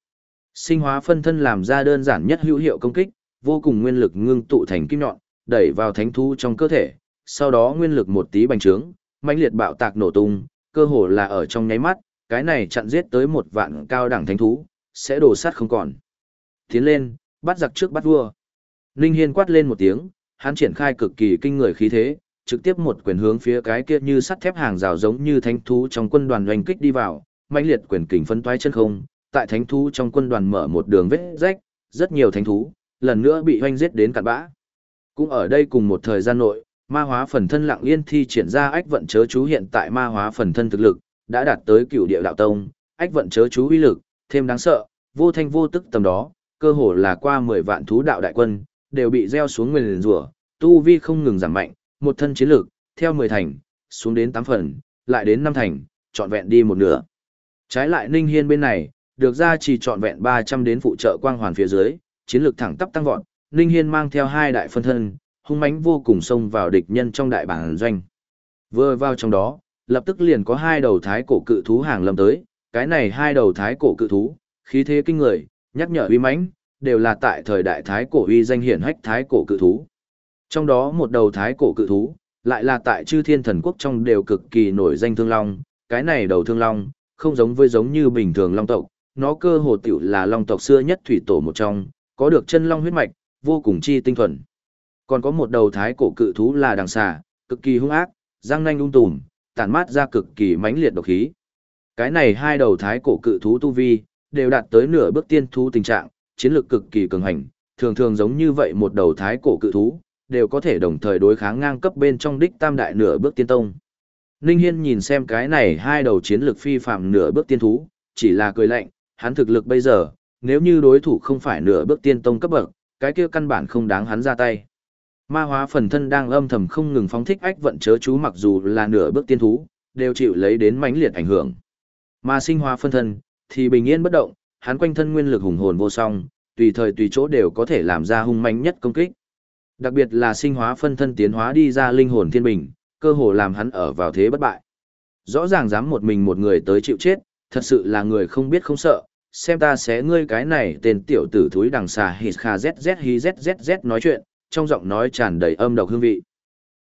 Sinh hóa phân thân làm ra đơn giản nhất hữu hiệu công kích, vô cùng nguyên lực ngưng tụ thành kim nhọn, đẩy vào thánh thú trong cơ thể, sau đó nguyên lực một tí bành trướng, mãnh liệt bạo tạc nổ tung, cơ hồ là ở trong nháy mắt, cái này chặn giết tới một vạn cao đẳng thánh thú, sẽ đổ sát không còn. Tiến lên, bắt giặc trước bắt vua. linh Hiên quát lên một tiếng, hắn triển khai cực kỳ kinh người khí thế, trực tiếp một quyền hướng phía cái kia như sắt thép hàng rào giống như thánh thú trong quân đoàn doanh kích đi vào, mãnh liệt quyền kình phân toái chân không, tại thánh thú trong quân đoàn mở một đường vết rách, rất nhiều thánh thú, lần nữa bị hoanh giết đến cạn bã. Cũng ở đây cùng một thời gian nội, ma hóa phần thân lặng yên thi triển ra ách vận chớ chú hiện tại ma hóa phần thân thực lực, đã đạt tới cửu địa đạo tông, ách vận chớ chú uy lực, thêm đáng sợ, vô thanh vô tức tầm đó, cơ hồ là qua 10 vạn thú đạo đại quân, đều bị gieo xuống nguyên rủa, tu vi không ngừng giảm mạnh, một thân chiến lực, theo 10 thành, xuống đến 8 phần, lại đến 5 thành, trọn vẹn đi một nửa. Trái lại Ninh Hiên bên này, được ra chỉ trọn vẹn 300 đến phụ trợ quang hoàn phía dưới, chiến lược thẳng tắp tăng vọt, Ninh Hiên mang theo hai đại phân thân, hung mãnh vô cùng xông vào địch nhân trong đại bản doanh. Vừa vào trong đó, lập tức liền có hai đầu thái cổ cự thú hàng lâm tới, cái này hai đầu thái cổ cự thú, khí thế kinh người, nhắc nhở uy mãnh, đều là tại thời đại thái cổ uy danh hiển hách thái cổ cự thú. Trong đó một đầu thái cổ cự thú, lại là tại chư thiên thần quốc trong đều cực kỳ nổi danh thương long, cái này đầu thương long, không giống với giống như bình thường long tộc, nó cơ hồ tiểu là long tộc xưa nhất thủy tổ một trong, có được chân long huyết mạch, vô cùng chi tinh thuần. Còn có một đầu thái cổ cự thú là đằng xà, cực kỳ hung ác, răng nanh ung tùm, tản mát ra cực kỳ mãnh liệt độc khí. Cái này hai đầu thái cổ cự thú tu vi, đều đạt tới nửa bước tiên thú tình trạng, chiến lược cực kỳ cường hành, thường thường giống như vậy một đầu thái cổ cự thú, đều có thể đồng thời đối kháng ngang cấp bên trong đích tam đại nửa bước tiên tông. Ninh Hiên nhìn xem cái này hai đầu chiến lược phi phàm nửa bước tiên thú, chỉ là cười lạnh, hắn thực lực bây giờ, nếu như đối thủ không phải nửa bước tiên tông cấp bậc, cái kia căn bản không đáng hắn ra tay. Ma hóa phần thân đang âm thầm không ngừng phóng thích ách vận chớ chú mặc dù là nửa bước tiên thú, đều chịu lấy đến mãnh liệt ảnh hưởng. Mà sinh hóa phân thân, thì bình yên bất động, hắn quanh thân nguyên lực hùng hồn vô song, tùy thời tùy chỗ đều có thể làm ra hung mãnh nhất công kích. Đặc biệt là sinh hóa phân thân tiến hóa đi ra linh hồn thiên bình, cơ hồ làm hắn ở vào thế bất bại. Rõ ràng dám một mình một người tới chịu chết, thật sự là người không biết không sợ, xem ta xé ngươi cái này tên tiểu tử thúi đằng xà hít kha zz hi zzz nói chuyện, trong giọng nói tràn đầy âm độc hương vị.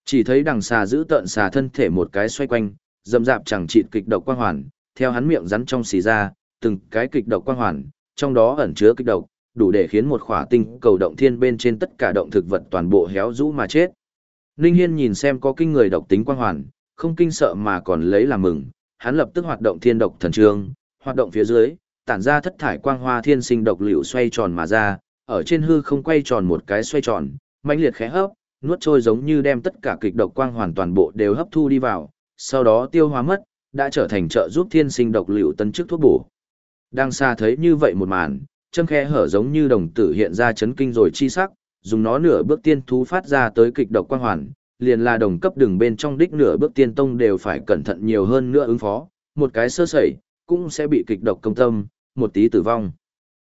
Chỉ thấy đằng xà giữ tợn xà thân thể một cái xoay quanh, dầm dạp chẳng chịt kịch độc quang hoàn, theo hắn miệng rắn trong xì ra, từng cái kịch độc quang hoàn, trong đó ẩn chứa kịch độc, đủ để khiến một khỏa tinh cầu động thiên bên trên tất cả động thực vật toàn bộ héo rũ mà chết. Ninh Hiên nhìn xem có kinh người độc tính quang hoàn, không kinh sợ mà còn lấy làm mừng, hắn lập tức hoạt động thiên độc thần trương, hoạt động phía dưới, tản ra thất thải quang hoa thiên sinh độc liễu xoay tròn mà ra, ở trên hư không quay tròn một cái xoay tròn, mãnh liệt khẽ hấp, nuốt trôi giống như đem tất cả kịch độc quang hoàn toàn bộ đều hấp thu đi vào, sau đó tiêu hóa mất, đã trở thành trợ giúp thiên sinh độc liễu tân chức thuốc bổ. Đang xa thấy như vậy một màn, châm khe hở giống như đồng tử hiện ra chấn kinh rồi chi sắc, dùng nó nửa bước tiên thú phát ra tới kịch độc quang hoàn, liền là đồng cấp đường bên trong đích nửa bước tiên tông đều phải cẩn thận nhiều hơn nữa ứng phó, một cái sơ sẩy, cũng sẽ bị kịch độc công tâm, một tí tử vong.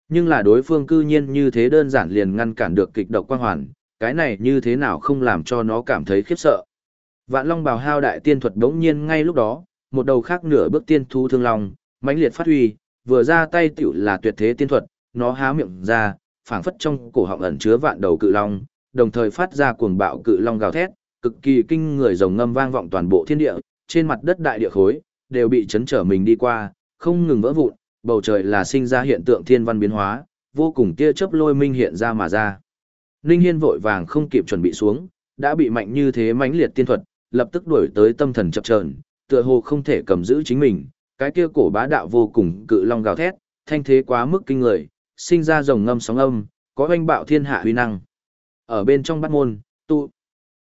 Nhưng là đối phương cư nhiên như thế đơn giản liền ngăn cản được kịch độc quang hoàn, cái này như thế nào không làm cho nó cảm thấy khiếp sợ. Vạn Long bào hao đại tiên thuật đống nhiên ngay lúc đó, một đầu khác nửa bước tiên thu thương long, mãnh liệt phát huy, vừa ra tay tiểu là tuyệt thế tiên thuật, nó há miệng ra, phảng phất trong cổ họng ẩn chứa vạn đầu cự long, đồng thời phát ra cuồng bạo cự long gào thét, cực kỳ kinh người rồng ngâm vang vọng toàn bộ thiên địa, trên mặt đất đại địa khối đều bị chấn trở mình đi qua, không ngừng vỡ vụn, bầu trời là sinh ra hiện tượng thiên văn biến hóa, vô cùng tia chớp lôi minh hiện ra mà ra. Ninh Hiên vội vàng không kịp chuẩn bị xuống, đã bị mạnh như thế mãnh liệt tiên thuật, lập tức đuổi tới tâm thần chập chờn, tựa hồ không thể cầm giữ chính mình, cái kia cổ bá đạo vô cùng cự long gào thét, thanh thế quá mức kinh người, sinh ra rồng ngâm sóng âm, có oanh bạo thiên hạ huy năng. Ở bên trong bắt môn, tu.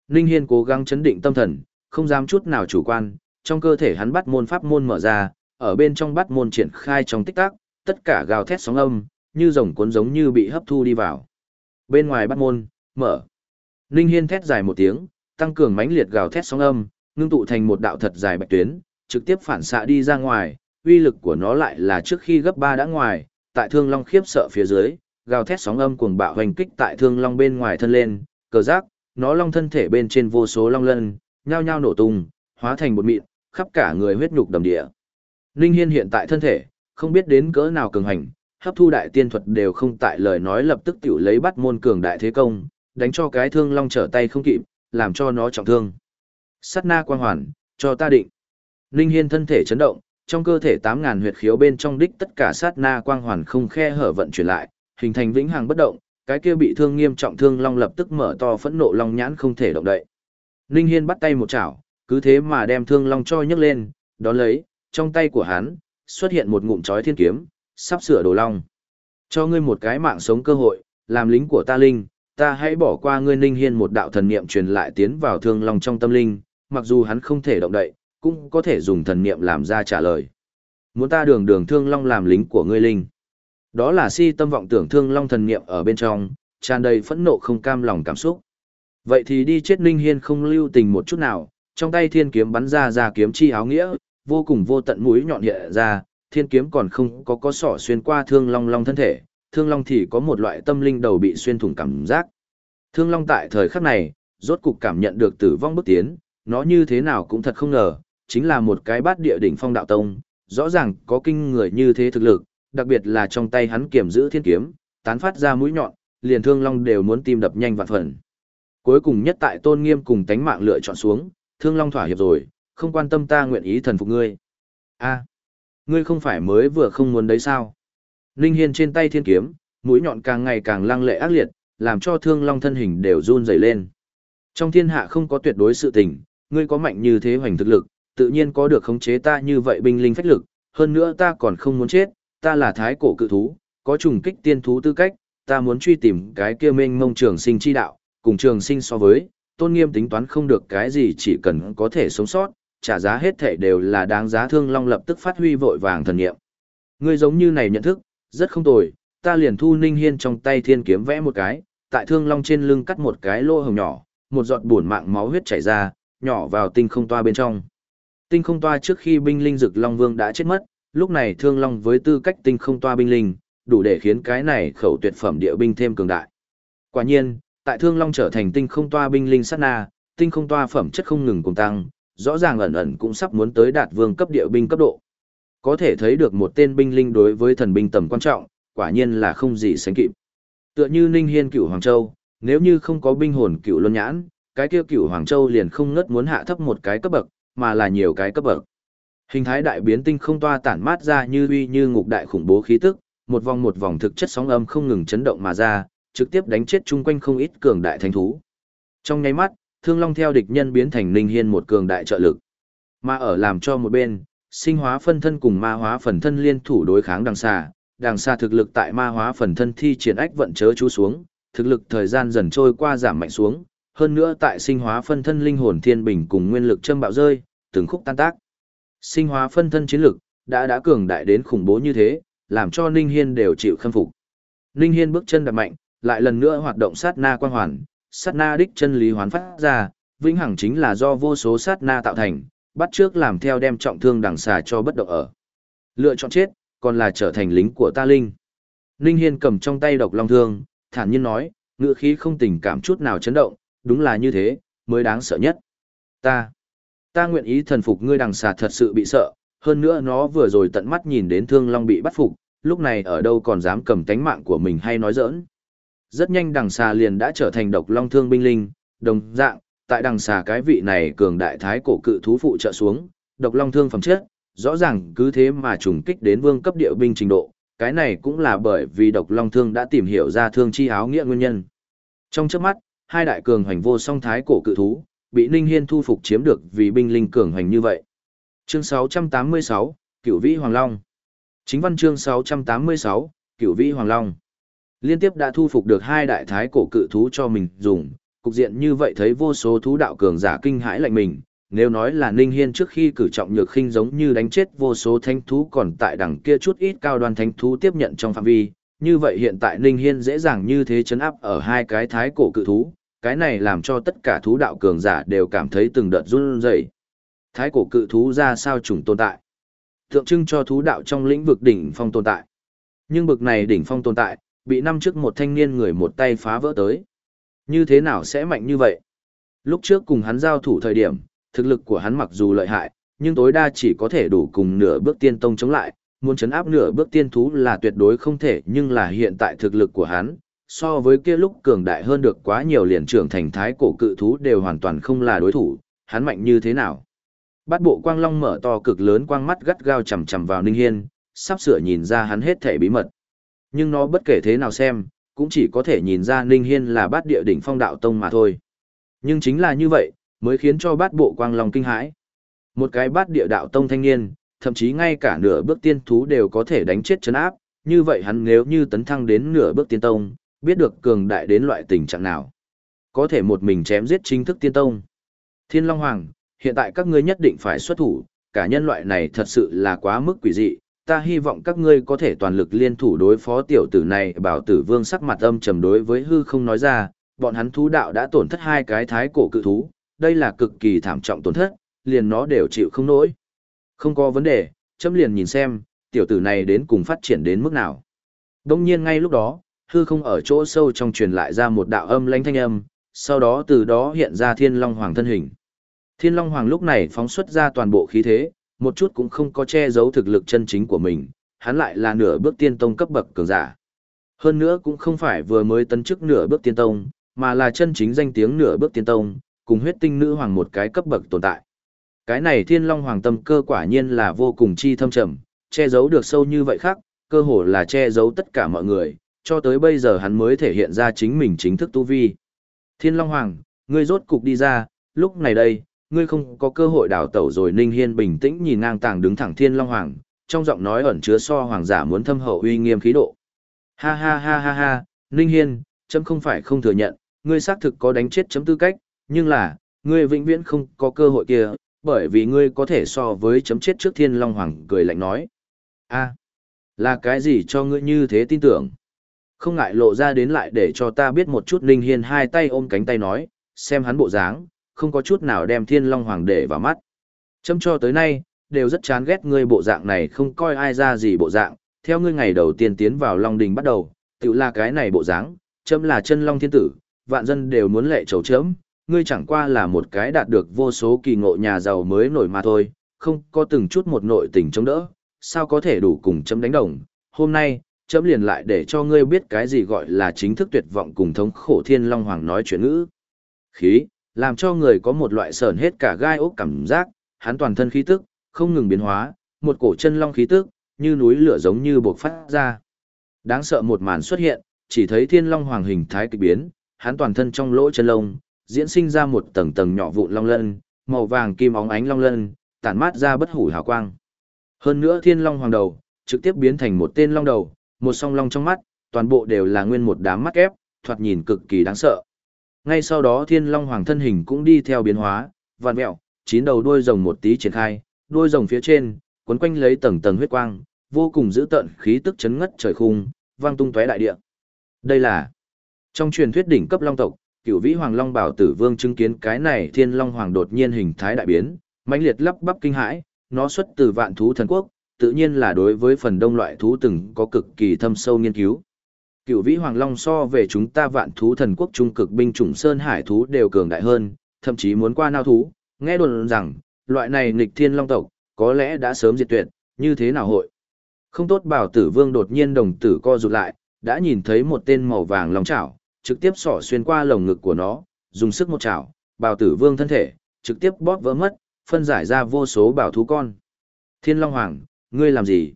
Ninh Hiên cố gắng chấn định tâm thần, không dám chút nào chủ quan, trong cơ thể hắn bắt môn pháp môn mở ra, ở bên trong bắt môn triển khai trong tích tắc, tất cả gào thét sóng âm, như rồng cuốn giống như bị hấp thu đi vào. Bên ngoài bắt môn, mở. linh Hiên thét dài một tiếng, tăng cường mãnh liệt gào thét sóng âm, ngưng tụ thành một đạo thật dài bạch tuyến, trực tiếp phản xạ đi ra ngoài, uy lực của nó lại là trước khi gấp 3 đã ngoài, tại Thương Long khiếp sợ phía dưới, gào thét sóng âm cuồng bạo hoành kích tại Thương Long bên ngoài thân lên, cờ giác, nó long thân thể bên trên vô số long lân, nhao nhao nổ tung, hóa thành một mịn, khắp cả người huyết nhục đầm địa. Ninh Hiên hiện tại thân thể, không biết đến cỡ nào cường hành, hấp thu đại tiên thuật đều không tại lời nói lập tức tiểu lấy bắt môn cường đại thế công, đánh cho cái thương long trở tay không kịp, làm cho nó trọng thương. Sát na quang hoàn, cho ta định. Ninh Hiên thân thể chấn động, trong cơ thể 8.000 huyệt khiếu bên trong đích tất cả sát na quang hoàn không khe hở vận chuyển lại, hình thành vĩnh hằng bất động, cái kia bị thương nghiêm trọng thương long lập tức mở to phẫn nộ long nhãn không thể động đậy. Ninh Hiên bắt tay một chảo, cứ thế mà đem thương long cho nhấc lên, đón lấy, trong tay của hắn, xuất hiện một ngụm chói thiên kiếm, sắp sửa đồ long. Cho ngươi một cái mạng sống cơ hội, làm lính của ta linh, ta hãy bỏ qua ngươi Ninh Hiên một đạo thần niệm truyền lại tiến vào thương long trong tâm linh, mặc dù hắn không thể động đậy, cũng có thể dùng thần niệm làm ra trả lời. Muốn ta đường đường thương long làm lính của ngươi linh. Đó là si tâm vọng tưởng thương long thần niệm ở bên trong, tràn đầy phẫn nộ không cam lòng cảm xúc. Vậy thì đi chết Ninh Hiên không lưu tình một chút nào, trong tay thiên kiếm bắn ra ra kiếm chi áo nghĩa, vô cùng vô tận mũi nhọn hiện ra, thiên kiếm còn không có có sỏ xuyên qua thương long long thân thể, thương long thì có một loại tâm linh đầu bị xuyên thủng cảm giác. Thương long tại thời khắc này, rốt cục cảm nhận được tử vong bước tiến, nó như thế nào cũng thật không ngờ, chính là một cái bát địa đỉnh phong đạo tông, rõ ràng có kinh người như thế thực lực, đặc biệt là trong tay hắn kiểm giữ thiên kiếm, tán phát ra mũi nhọn, liền thương long đều muốn tim đập nhanh vạn phần. Cuối cùng nhất tại tôn nghiêm cùng tánh mạng lựa chọn xuống, thương long thỏa hiệp rồi, không quan tâm ta nguyện ý thần phục ngươi. a ngươi không phải mới vừa không muốn đấy sao? Linh Hiên trên tay thiên kiếm, mũi nhọn càng ngày càng lăng lệ ác liệt, làm cho thương long thân hình đều run rẩy lên. Trong thiên hạ không có tuyệt đối sự tình, ngươi có mạnh như thế hoành thực lực, tự nhiên có được khống chế ta như vậy binh linh phách lực, hơn nữa ta còn không muốn chết, ta là thái cổ cự thú, có trùng kích tiên thú tư cách, ta muốn truy tìm cái kia mênh mông trường sinh chi đạo, cùng trường sinh so với, tôn nghiêm tính toán không được cái gì chỉ cần có thể sống sót, trả giá hết thể đều là đáng giá thương long lập tức phát huy vội vàng thần nghiệm. Ngươi giống như này nhận thức, rất không tồi, ta liền thu ninh hiên trong tay thiên kiếm vẽ một cái, tại thương long trên lưng cắt một cái lỗ hồng nhỏ, một giọt buồn mạng máu huyết chảy ra, nhỏ vào tinh không toa bên trong. Tinh không toa trước khi binh linh dực long vương đã chết mất, lúc này thương long với tư cách tinh không toa binh linh, đủ để khiến cái này khẩu tuyệt phẩm địa binh thêm cường đại. Quả nhiên, tại thương long trở thành tinh không toa binh linh sát na, tinh không toa phẩm chất không ngừng cùng tăng, rõ ràng ẩn ẩn cũng sắp muốn tới đạt vương cấp địa binh cấp độ. Có thể thấy được một tên binh linh đối với thần binh tầm quan trọng, quả nhiên là không gì sánh kịp. Tựa như Ninh Hiên cửu Hoàng Châu, nếu như không có binh hồn cửu luân nhãn, cái kia cửu Hoàng Châu liền không ngất muốn hạ thấp một cái cấp bậc, mà là nhiều cái cấp bậc. Hình thái đại biến tinh không toa tản mát ra như uy như ngục đại khủng bố khí tức, một vòng một vòng thực chất sóng âm không ngừng chấn động mà ra, trực tiếp đánh chết chung quanh không ít cường đại thánh thú. Trong nháy mắt, Thương Long theo địch nhân biến thành Ninh Hiên một cường đại trợ lực. Mà ở làm cho một bên, sinh hóa phân thân cùng ma hóa phần thân liên thủ đối kháng đằng xa, đằng xa thực lực tại ma hóa phần thân thi triển ách vận chớ chú xuống, thực lực thời gian dần trôi qua giảm mạnh xuống, hơn nữa tại sinh hóa phân thân linh hồn thiên bình cùng nguyên lực châm bạo rơi, từng khúc tan tác. Sinh hóa phân thân chiến lực đã đã cường đại đến khủng bố như thế, làm cho Ninh Hiên đều chịu khâm phục. Ninh Hiên bước chân đạp mạnh, lại lần nữa hoạt động sát na quan hoàn, sát na đích chân lý hoán phát ra, vĩnh hằng chính là do vô số sát na tạo thành, bắt trước làm theo đem trọng thương đằng xà cho bất động ở. Lựa chọn chết, còn là trở thành lính của ta linh. Ninh Hiên cầm trong tay độc long thương, thản nhiên nói, ngựa khí không tình cảm chút nào chấn động, đúng là như thế, mới đáng sợ nhất. Ta, ta nguyện ý thần phục ngươi đằng xà thật sự bị sợ, hơn nữa nó vừa rồi tận mắt nhìn đến thương long bị bắt phục, lúc này ở đâu còn dám cầm tánh mạng của mình hay nói giỡn. Rất nhanh đằng xà liền đã trở thành độc long thương binh linh, đồng dạng, tại đằng xà cái vị này cường đại thái cổ cự thú phụ trợ xuống, độc long thương phẩm chất, rõ ràng cứ thế mà trùng kích đến vương cấp địa binh trình độ, cái này cũng là bởi vì độc long thương đã tìm hiểu ra thương chi áo nghĩa nguyên nhân. Trong trước mắt, hai đại cường hoành vô song thái cổ cự thú, bị Ninh Hiên thu phục chiếm được vì binh linh cường hoành như vậy. Chương 686, Cửu Vĩ Hoàng Long. Chính văn chương 686, Cửu Vĩ Hoàng Long. Liên tiếp đã thu phục được hai đại thái cổ cự thú cho mình dùng, cục diện như vậy thấy vô số thú đạo cường giả kinh hãi lạnh mình. Nếu nói là Ninh Hiên trước khi cử trọng nhược khinh giống như đánh chết vô số thánh thú còn tại đằng kia chút ít cao đoan thánh thú tiếp nhận trong phạm vi, như vậy hiện tại Ninh Hiên dễ dàng như thế chấn áp ở hai cái thái cổ cự thú, cái này làm cho tất cả thú đạo cường giả đều cảm thấy từng đợt run rẩy. Thái cổ cự thú ra sao trùng tồn tại? Tượng trưng cho thú đạo trong lĩnh vực đỉnh phong tồn tại. Nhưng bực này đỉnh phong tồn tại, bị năm trước một thanh niên người một tay phá vỡ tới. Như thế nào sẽ mạnh như vậy? Lúc trước cùng hắn giao thủ thời điểm, thực lực của hắn mặc dù lợi hại, nhưng tối đa chỉ có thể đủ cùng nửa bước tiên tông chống lại, muốn chấn áp nửa bước tiên thú là tuyệt đối không thể, nhưng là hiện tại thực lực của hắn, so với kia lúc cường đại hơn được quá nhiều liền trưởng thành thái cổ cự thú đều hoàn toàn không là đối thủ, hắn mạnh như thế nào? Bát bộ quang long mở to cực lớn quang mắt gắt gao chằm chằm vào Ninh Hiên, sắp sửa nhìn ra hắn hết thể bí mật. Nhưng nó bất kể thế nào xem, cũng chỉ có thể nhìn ra Ninh Hiên là bát địa đỉnh phong đạo tông mà thôi. Nhưng chính là như vậy, mới khiến cho bát bộ quang long kinh hãi. Một cái bát địa đạo tông thanh niên, thậm chí ngay cả nửa bước tiên thú đều có thể đánh chết chấn áp, như vậy hắn nếu như tấn thăng đến nửa bước tiên tông, biết được cường đại đến loại tình trạng nào. Có thể một mình chém giết chính thức tiên tông. Thiên Long Hoàng, hiện tại các ngươi nhất định phải xuất thủ, cả nhân loại này thật sự là quá mức quỷ dị, ta hy vọng các ngươi có thể toàn lực liên thủ đối phó tiểu tử này bảo tử vương sắc mặt âm trầm đối với hư không nói ra, bọn hắn thú đạo đã tổn thất hai cái thái cổ cự thú, đây là cực kỳ thảm trọng tổn thất, liền nó đều chịu không nổi. Không có vấn đề, chấm liền nhìn xem, tiểu tử này đến cùng phát triển đến mức nào. Đông nhiên ngay lúc đó, hư không ở chỗ sâu trong truyền lại ra một đạo âm lãnh thanh âm, sau đó từ đó hiện ra thiên long hoàng thân hình. Thiên long hoàng lúc này phóng xuất ra toàn bộ khí thế, một chút cũng không có che giấu thực lực chân chính của mình, hắn lại là nửa bước tiên tông cấp bậc cường giả. Hơn nữa cũng không phải vừa mới tấn chức nửa bước tiên tông, mà là chân chính danh tiếng nửa bước tiên tông, cùng huyết tinh nữ hoàng một cái cấp bậc tồn tại. Cái này thiên long hoàng tâm cơ quả nhiên là vô cùng chi thâm trầm, che giấu được sâu như vậy khác, cơ hồ là che giấu tất cả mọi người, cho tới bây giờ hắn mới thể hiện ra chính mình chính thức tu vi. Thiên long hoàng, ngươi rốt cục đi ra, lúc này đây, ngươi không có cơ hội đào tẩu rồi Ninh Hiên bình tĩnh nhìn ngang tàng đứng thẳng Thiên Long Hoàng, trong giọng nói ẩn chứa so hoàng giả muốn thâm hậu uy nghiêm khí độ. Ha ha ha ha ha, Ninh Hiên, chấm không phải không thừa nhận, ngươi xác thực có đánh chết chấm tư cách, nhưng là, ngươi vĩnh viễn không có cơ hội kia, bởi vì ngươi có thể so với chấm chết trước Thiên Long Hoàng cười lạnh nói. a là cái gì cho ngươi như thế tin tưởng? Không ngại lộ ra đến lại để cho ta biết một chút Ninh Hiên hai tay ôm cánh tay nói, xem hắn bộ dáng, không có chút nào đem thiên long hoàng để vào mắt. Chấm cho tới nay, đều rất chán ghét ngươi bộ dạng này không coi ai ra gì bộ dạng, theo ngươi ngày đầu tiên tiến vào Long Đình bắt đầu, tự là cái này bộ dáng, chấm là chân Long Thiên Tử, vạn dân đều muốn lệ chầu chấm, ngươi chẳng qua là một cái đạt được vô số kỳ ngộ nhà giàu mới nổi mà thôi, không có từng chút một nội tình chống đỡ, sao có thể đủ cùng chấm đánh đồng. Hôm nay, chấm liền lại để cho ngươi biết cái gì gọi là chính thức tuyệt vọng cùng thống khổ thiên long hoàng nói chuyện ngữ. Khí, làm cho người có một loại sờn hết cả gai ốc cảm giác, hắn toàn thân khí tức, không ngừng biến hóa, một cổ chân long khí tức, như núi lửa giống như bộc phát ra. Đáng sợ một màn xuất hiện, chỉ thấy thiên long hoàng hình thái kỳ biến, hắn toàn thân trong lỗ chân lông, diễn sinh ra một tầng tầng nhỏ vụn long lân, màu vàng kim óng ánh long lân, tản mát ra bất hủ hào quang. Hơn nữa thiên long hoàng đầu, trực tiếp biến thành một tên long đầu, một song long trong mắt, toàn bộ đều là nguyên một đám mắt ép, thoạt nhìn cực kỳ đáng sợ. Ngay sau đó thiên long hoàng thân hình cũng đi theo biến hóa, vạn mẹo, chín đầu đuôi rồng một tí triển khai, đuôi rồng phía trên, quấn quanh lấy tầng tầng huyết quang, vô cùng dữ tợn khí tức chấn ngất trời khung, vang tung tóe đại địa. Đây là trong truyền thuyết đỉnh cấp long tộc, cửu vĩ hoàng long bảo tử vương chứng kiến cái này thiên long hoàng đột nhiên hình thái đại biến, mãnh liệt lắp bắp kinh hãi, nó xuất từ vạn thú thần quốc, tự nhiên là đối với phần đông loại thú từng có cực kỳ thâm sâu nghiên cứu. Cựu vĩ hoàng long so về chúng ta vạn thú thần quốc trung cực binh chủng sơn hải thú đều cường đại hơn, thậm chí muốn qua nao thú, nghe đồn rằng, loại này nghịch thiên long tộc, có lẽ đã sớm diệt tuyệt, như thế nào hội. Không tốt bảo tử vương đột nhiên đồng tử co rụt lại, đã nhìn thấy một tên màu vàng long chảo, trực tiếp xỏ xuyên qua lồng ngực của nó, dùng sức một chảo, bảo tử vương thân thể, trực tiếp bóp vỡ mất, phân giải ra vô số bảo thú con. Thiên Long Hoàng, ngươi làm gì?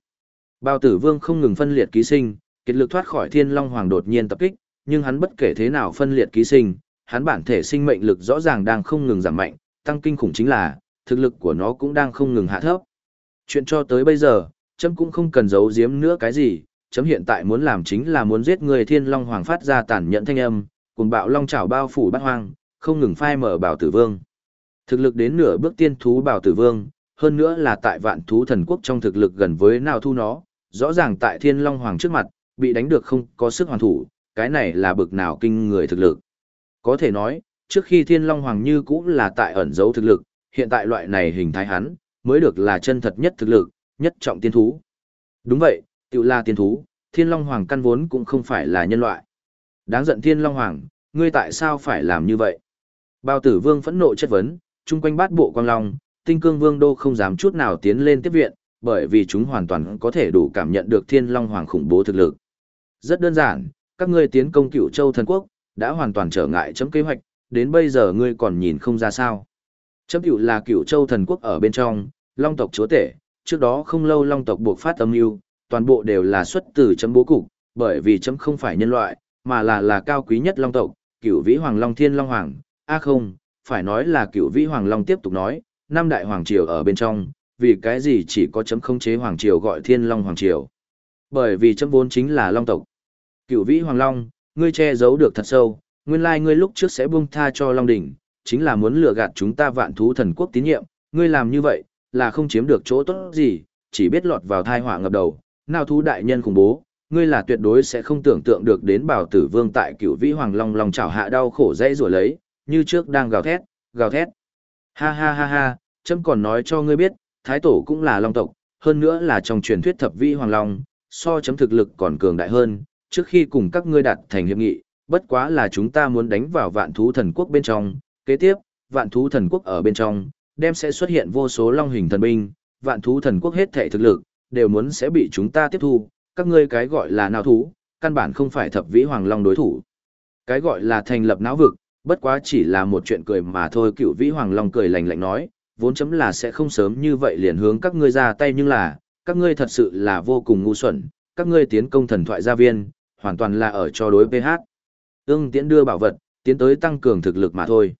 Bảo tử vương không ngừng phân liệt ký sinh, kiệt lực thoát khỏi thiên long hoàng đột nhiên tập kích, nhưng hắn bất kể thế nào phân liệt ký sinh, hắn bản thể sinh mệnh lực rõ ràng đang không ngừng giảm mạnh, tăng kinh khủng chính là, thực lực của nó cũng đang không ngừng hạ thấp. Chuyện cho tới bây giờ, chấm cũng không cần giấu giếm nữa cái gì, chấm hiện tại muốn làm chính là muốn giết người thiên long hoàng phát ra tàn nhẫn thanh âm, cùng bạo long chảo bao phủ bát hoang, không ngừng phai mở bảo tử vương. Thực lực đến nửa bước tiên thú bảo tử vương, hơn nữa là tại vạn thú thần quốc trong thực lực gần với nào thu nó, rõ ràng tại thiên long hoàng trước mặt, bị đánh được không có sức hoàn thủ, cái này là bực nào kinh người thực lực. Có thể nói, trước khi thiên long hoàng như cũng là tại ẩn giấu thực lực, hiện tại loại này hình thái hắn, mới được là chân thật nhất thực lực, nhất trọng tiên thú. Đúng vậy, tự là tiên thú, thiên long hoàng căn vốn cũng không phải là nhân loại. Đáng giận thiên long hoàng, ngươi tại sao phải làm như vậy? Bao tử vương phẫn nộ chất vấn, chung quanh bát bộ quang long, tinh cương vương đô không dám chút nào tiến lên tiếp viện, bởi vì chúng hoàn toàn có thể đủ cảm nhận được thiên long hoàng khủng bố thực lực. Rất đơn giản, các ngươi tiến công cựu châu thần quốc, đã hoàn toàn trở ngại chấm kế hoạch, đến bây giờ ngươi còn nhìn không ra sao. Chấm cựu là cựu châu thần quốc ở bên trong, long tộc chúa tể, trước đó không lâu long tộc buộc phát âm mưu toàn bộ đều là xuất từ chấm bố cục, bởi vì chấm không phải nhân loại, mà là là cao quý nhất long tộc, cựu vĩ hoàng long thiên long hoàng, a không, phải nói là cựu vĩ hoàng long tiếp tục nói, năm đại hoàng triều ở bên trong, vì cái gì chỉ có chấm không chế hoàng triều gọi thiên long hoàng triều. Bởi vì chấm vốn chính là long tộc. Cửu vĩ hoàng long, ngươi che giấu được thật sâu, nguyên lai ngươi lúc trước sẽ buông tha cho long đỉnh, chính là muốn lừa gạt chúng ta vạn thú thần quốc tín nhiệm, ngươi làm như vậy, là không chiếm được chỗ tốt gì, chỉ biết lọt vào thai họa ngập đầu, nào thú đại nhân khủng bố, ngươi là tuyệt đối sẽ không tưởng tượng được đến bảo tử vương tại Cửu vĩ hoàng long lòng chảo hạ đau khổ dãy rủa lấy, như trước đang gào thét, gào thét. Ha ha ha ha, chấm còn nói cho ngươi biết, thái tổ cũng là long tộc, hơn nữa là trong truyền thuyết thập vĩ hoàng long, so chấm thực lực còn cường đại hơn, trước khi cùng các ngươi đạt thành hiệp nghị, bất quá là chúng ta muốn đánh vào vạn thú thần quốc bên trong, kế tiếp, vạn thú thần quốc ở bên trong, đem sẽ xuất hiện vô số long hình thần binh, vạn thú thần quốc hết thể thực lực, đều muốn sẽ bị chúng ta tiếp thu, các ngươi cái gọi là nào thú, căn bản không phải thập vĩ hoàng long đối thủ. Cái gọi là thành lập não vực, bất quá chỉ là một chuyện cười mà thôi. Cựu vĩ hoàng long cười lạnh lạnh nói, vốn chấm là sẽ không sớm như vậy liền hướng các ngươi ra tay nhưng là, các ngươi thật sự là vô cùng ngu xuẩn, các ngươi tiến công thần thoại gia viên, hoàn toàn là ở cho đối PH. Ưng tiễn đưa bảo vật, tiến tới tăng cường thực lực mà thôi.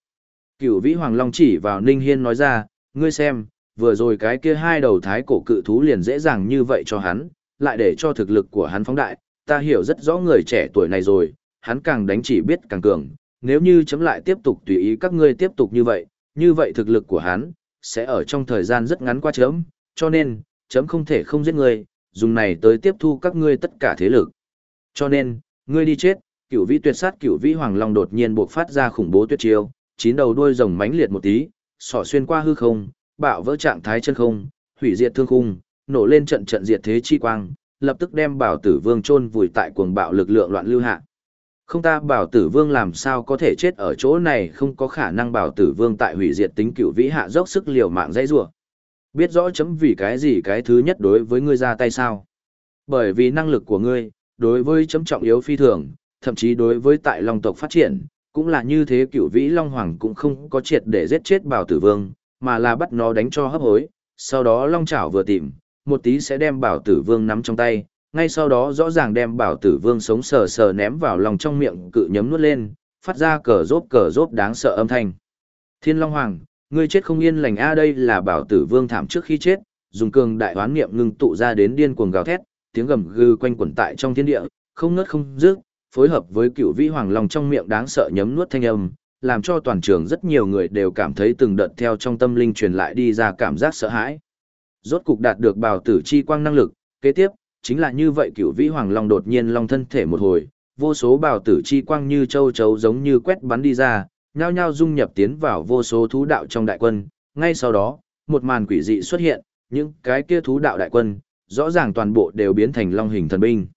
Cựu vĩ hoàng long chỉ vào Ninh Hiên nói ra, ngươi xem, vừa rồi cái kia hai đầu thái cổ cự thú liền dễ dàng như vậy cho hắn, lại để cho thực lực của hắn phóng đại, ta hiểu rất rõ người trẻ tuổi này rồi, hắn càng đánh chỉ biết càng cường, nếu như chấm lại tiếp tục tùy ý các ngươi tiếp tục như vậy, như vậy thực lực của hắn, sẽ ở trong thời gian rất ngắn qua chấm, cho nên, chấm không thể không giết ngươi, dùng này tới tiếp thu các ngươi tất cả thế lực. Cho nên, ngươi đi chết, cửu vĩ tuyệt sát cửu vĩ hoàng long đột nhiên buộc phát ra khủng bố tuyệt chiêu, chín đầu đuôi rồng mánh liệt một tí, sỏ xuyên qua hư không, bạo vỡ trạng thái chân không, hủy diệt thương khung, nổ lên trận trận diệt thế chi quang, lập tức đem bảo tử vương chôn vùi tại cuồng bạo lực lượng loạn lưu hạ. Không ta bảo tử vương làm sao có thể chết ở chỗ này không có khả năng bảo tử vương tại hủy diệt tính cựu vĩ hạ dốc sức liều mạng dây rủa Biết rõ chấm vì cái gì cái thứ nhất đối với ngươi ra tay sao. Bởi vì năng lực của ngươi, đối với chấm trọng yếu phi thường, thậm chí đối với tại long tộc phát triển, cũng là như thế cựu vĩ long hoàng cũng không có triệt để giết chết bảo tử vương, mà là bắt nó đánh cho hấp hối, sau đó long chảo vừa tìm, một tí sẽ đem bảo tử vương nắm trong tay, ngay sau đó rõ ràng đem bảo tử vương sống sờ sờ ném vào lòng trong miệng cự nhấm nuốt lên, phát ra cờ rốp cờ rốp đáng sợ âm thanh. Thiên Long Hoàng, ngươi chết không yên lành a đây là bảo tử vương thảm trước khi chết, dùng cường đại hoán niệm ngưng tụ ra đến điên cuồng gào thét, tiếng gầm gừ quanh quẩn tại trong thiên địa, không ngớt không dứt, phối hợp với cựu vĩ hoàng long trong miệng đáng sợ nhấm nuốt thanh âm, làm cho toàn trường rất nhiều người đều cảm thấy từng đợt theo trong tâm linh truyền lại đi ra cảm giác sợ hãi. Rốt cục đạt được bào tử chi quang năng lực, kế tiếp, chính là như vậy cựu vĩ hoàng long đột nhiên long thân thể một hồi, vô số bào tử chi quang như châu chấu giống như quét bắn đi ra, nhao nhao dung nhập tiến vào vô số thú đạo trong đại quân, ngay sau đó, một màn quỷ dị xuất hiện, những cái kia thú đạo đại quân, rõ ràng toàn bộ đều biến thành long hình thần binh.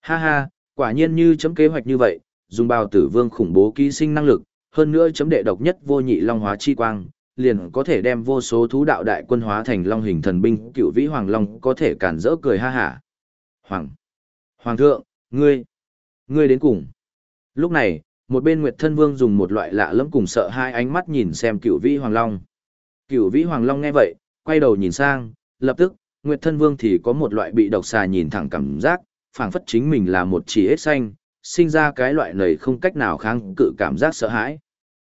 Ha ha, quả nhiên như chấm kế hoạch như vậy, dùng bào tử vương khủng bố ký sinh năng lực, hơn nữa chấm đệ độc nhất vô nhị long hóa chi quang, liền có thể đem vô số thú đạo đại quân hóa thành long hình thần binh, cựu vĩ hoàng long có thể cản rỡ cười ha hả. Hoàng! Hoàng thượng, ngươi! Ngươi đến cùng! Lúc này, một bên Nguyệt Thân Vương dùng một loại lạ lẫm cùng sợ hai ánh mắt nhìn xem cựu vĩ hoàng long. Cựu vĩ hoàng long nghe vậy, quay đầu nhìn sang, lập tức, Nguyệt Thân Vương thì có một loại bị độc xà nhìn thẳng cảm giác, phảng phất chính mình là một chỉ ếch xanh, sinh ra cái loại này không cách nào kháng cự cảm giác sợ hãi.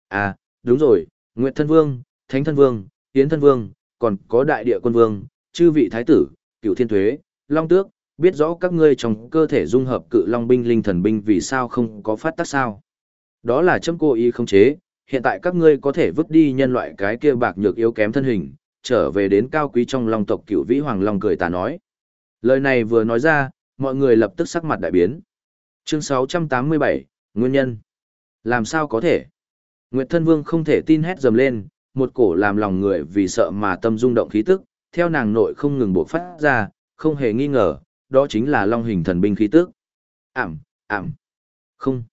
À, đúng rồi, Nguyệt Thân Vương, Thánh Thân Vương, Yến Thân Vương, còn có Đại Địa Quân Vương, chư vị Thái Tử, Cựu Thiên Thuế, Long Tước, biết rõ các ngươi trong cơ thể dung hợp cự Long binh linh thần binh vì sao không có phát tác sao. Đó là châm cô y không chế, hiện tại các ngươi có thể vứt đi nhân loại cái kia bạc nhược yếu kém thân hình, trở về đến cao quý trong long tộc cựu vĩ hoàng long cười ta nói. Lời này vừa nói ra, mọi người lập tức sắc mặt đại biến. Chương 687, Nguyên nhân. Làm sao có thể? Nguyệt Thân Vương không thể tin hét dầm lên, một cổ làm lòng người vì sợ mà tâm rung động khí tức, theo nàng nội không ngừng bộc phát ra, không hề nghi ngờ, đó chính là long hình thần binh khí tức. Ảm, ảm. Không.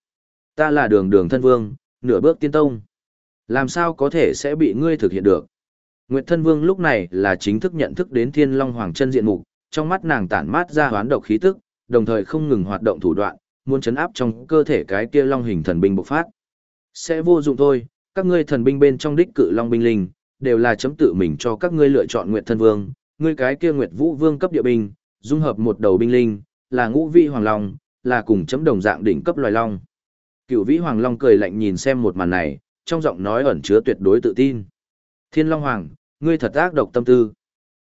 Ta là đường đường thân vương, nửa bước tiên tông. Làm sao có thể sẽ bị ngươi thực hiện được? Nguyệt Thân Vương lúc này là chính thức nhận thức đến Thiên Long Hoàng chân diện mục, trong mắt nàng tản mát ra hoán độc khí tức, đồng thời không ngừng hoạt động thủ đoạn, muốn chấn áp trong cơ thể cái kia long hình thần binh bộc phát. Sẽ vô dụng thôi, các ngươi thần binh bên trong đích cự long binh linh, đều là chấm tự mình cho các ngươi lựa chọn Nguyệt Thân Vương, ngươi cái kia Nguyệt Vũ Vương cấp địa binh, dung hợp một đầu binh linh, là ngũ vi hoàng long, là cùng chấm đồng dạng đỉnh cấp loài long. Cửu vĩ hoàng long cười lạnh nhìn xem một màn này, trong giọng nói ẩn chứa tuyệt đối tự tin. Thiên Long Hoàng, ngươi thật ác độc tâm tư.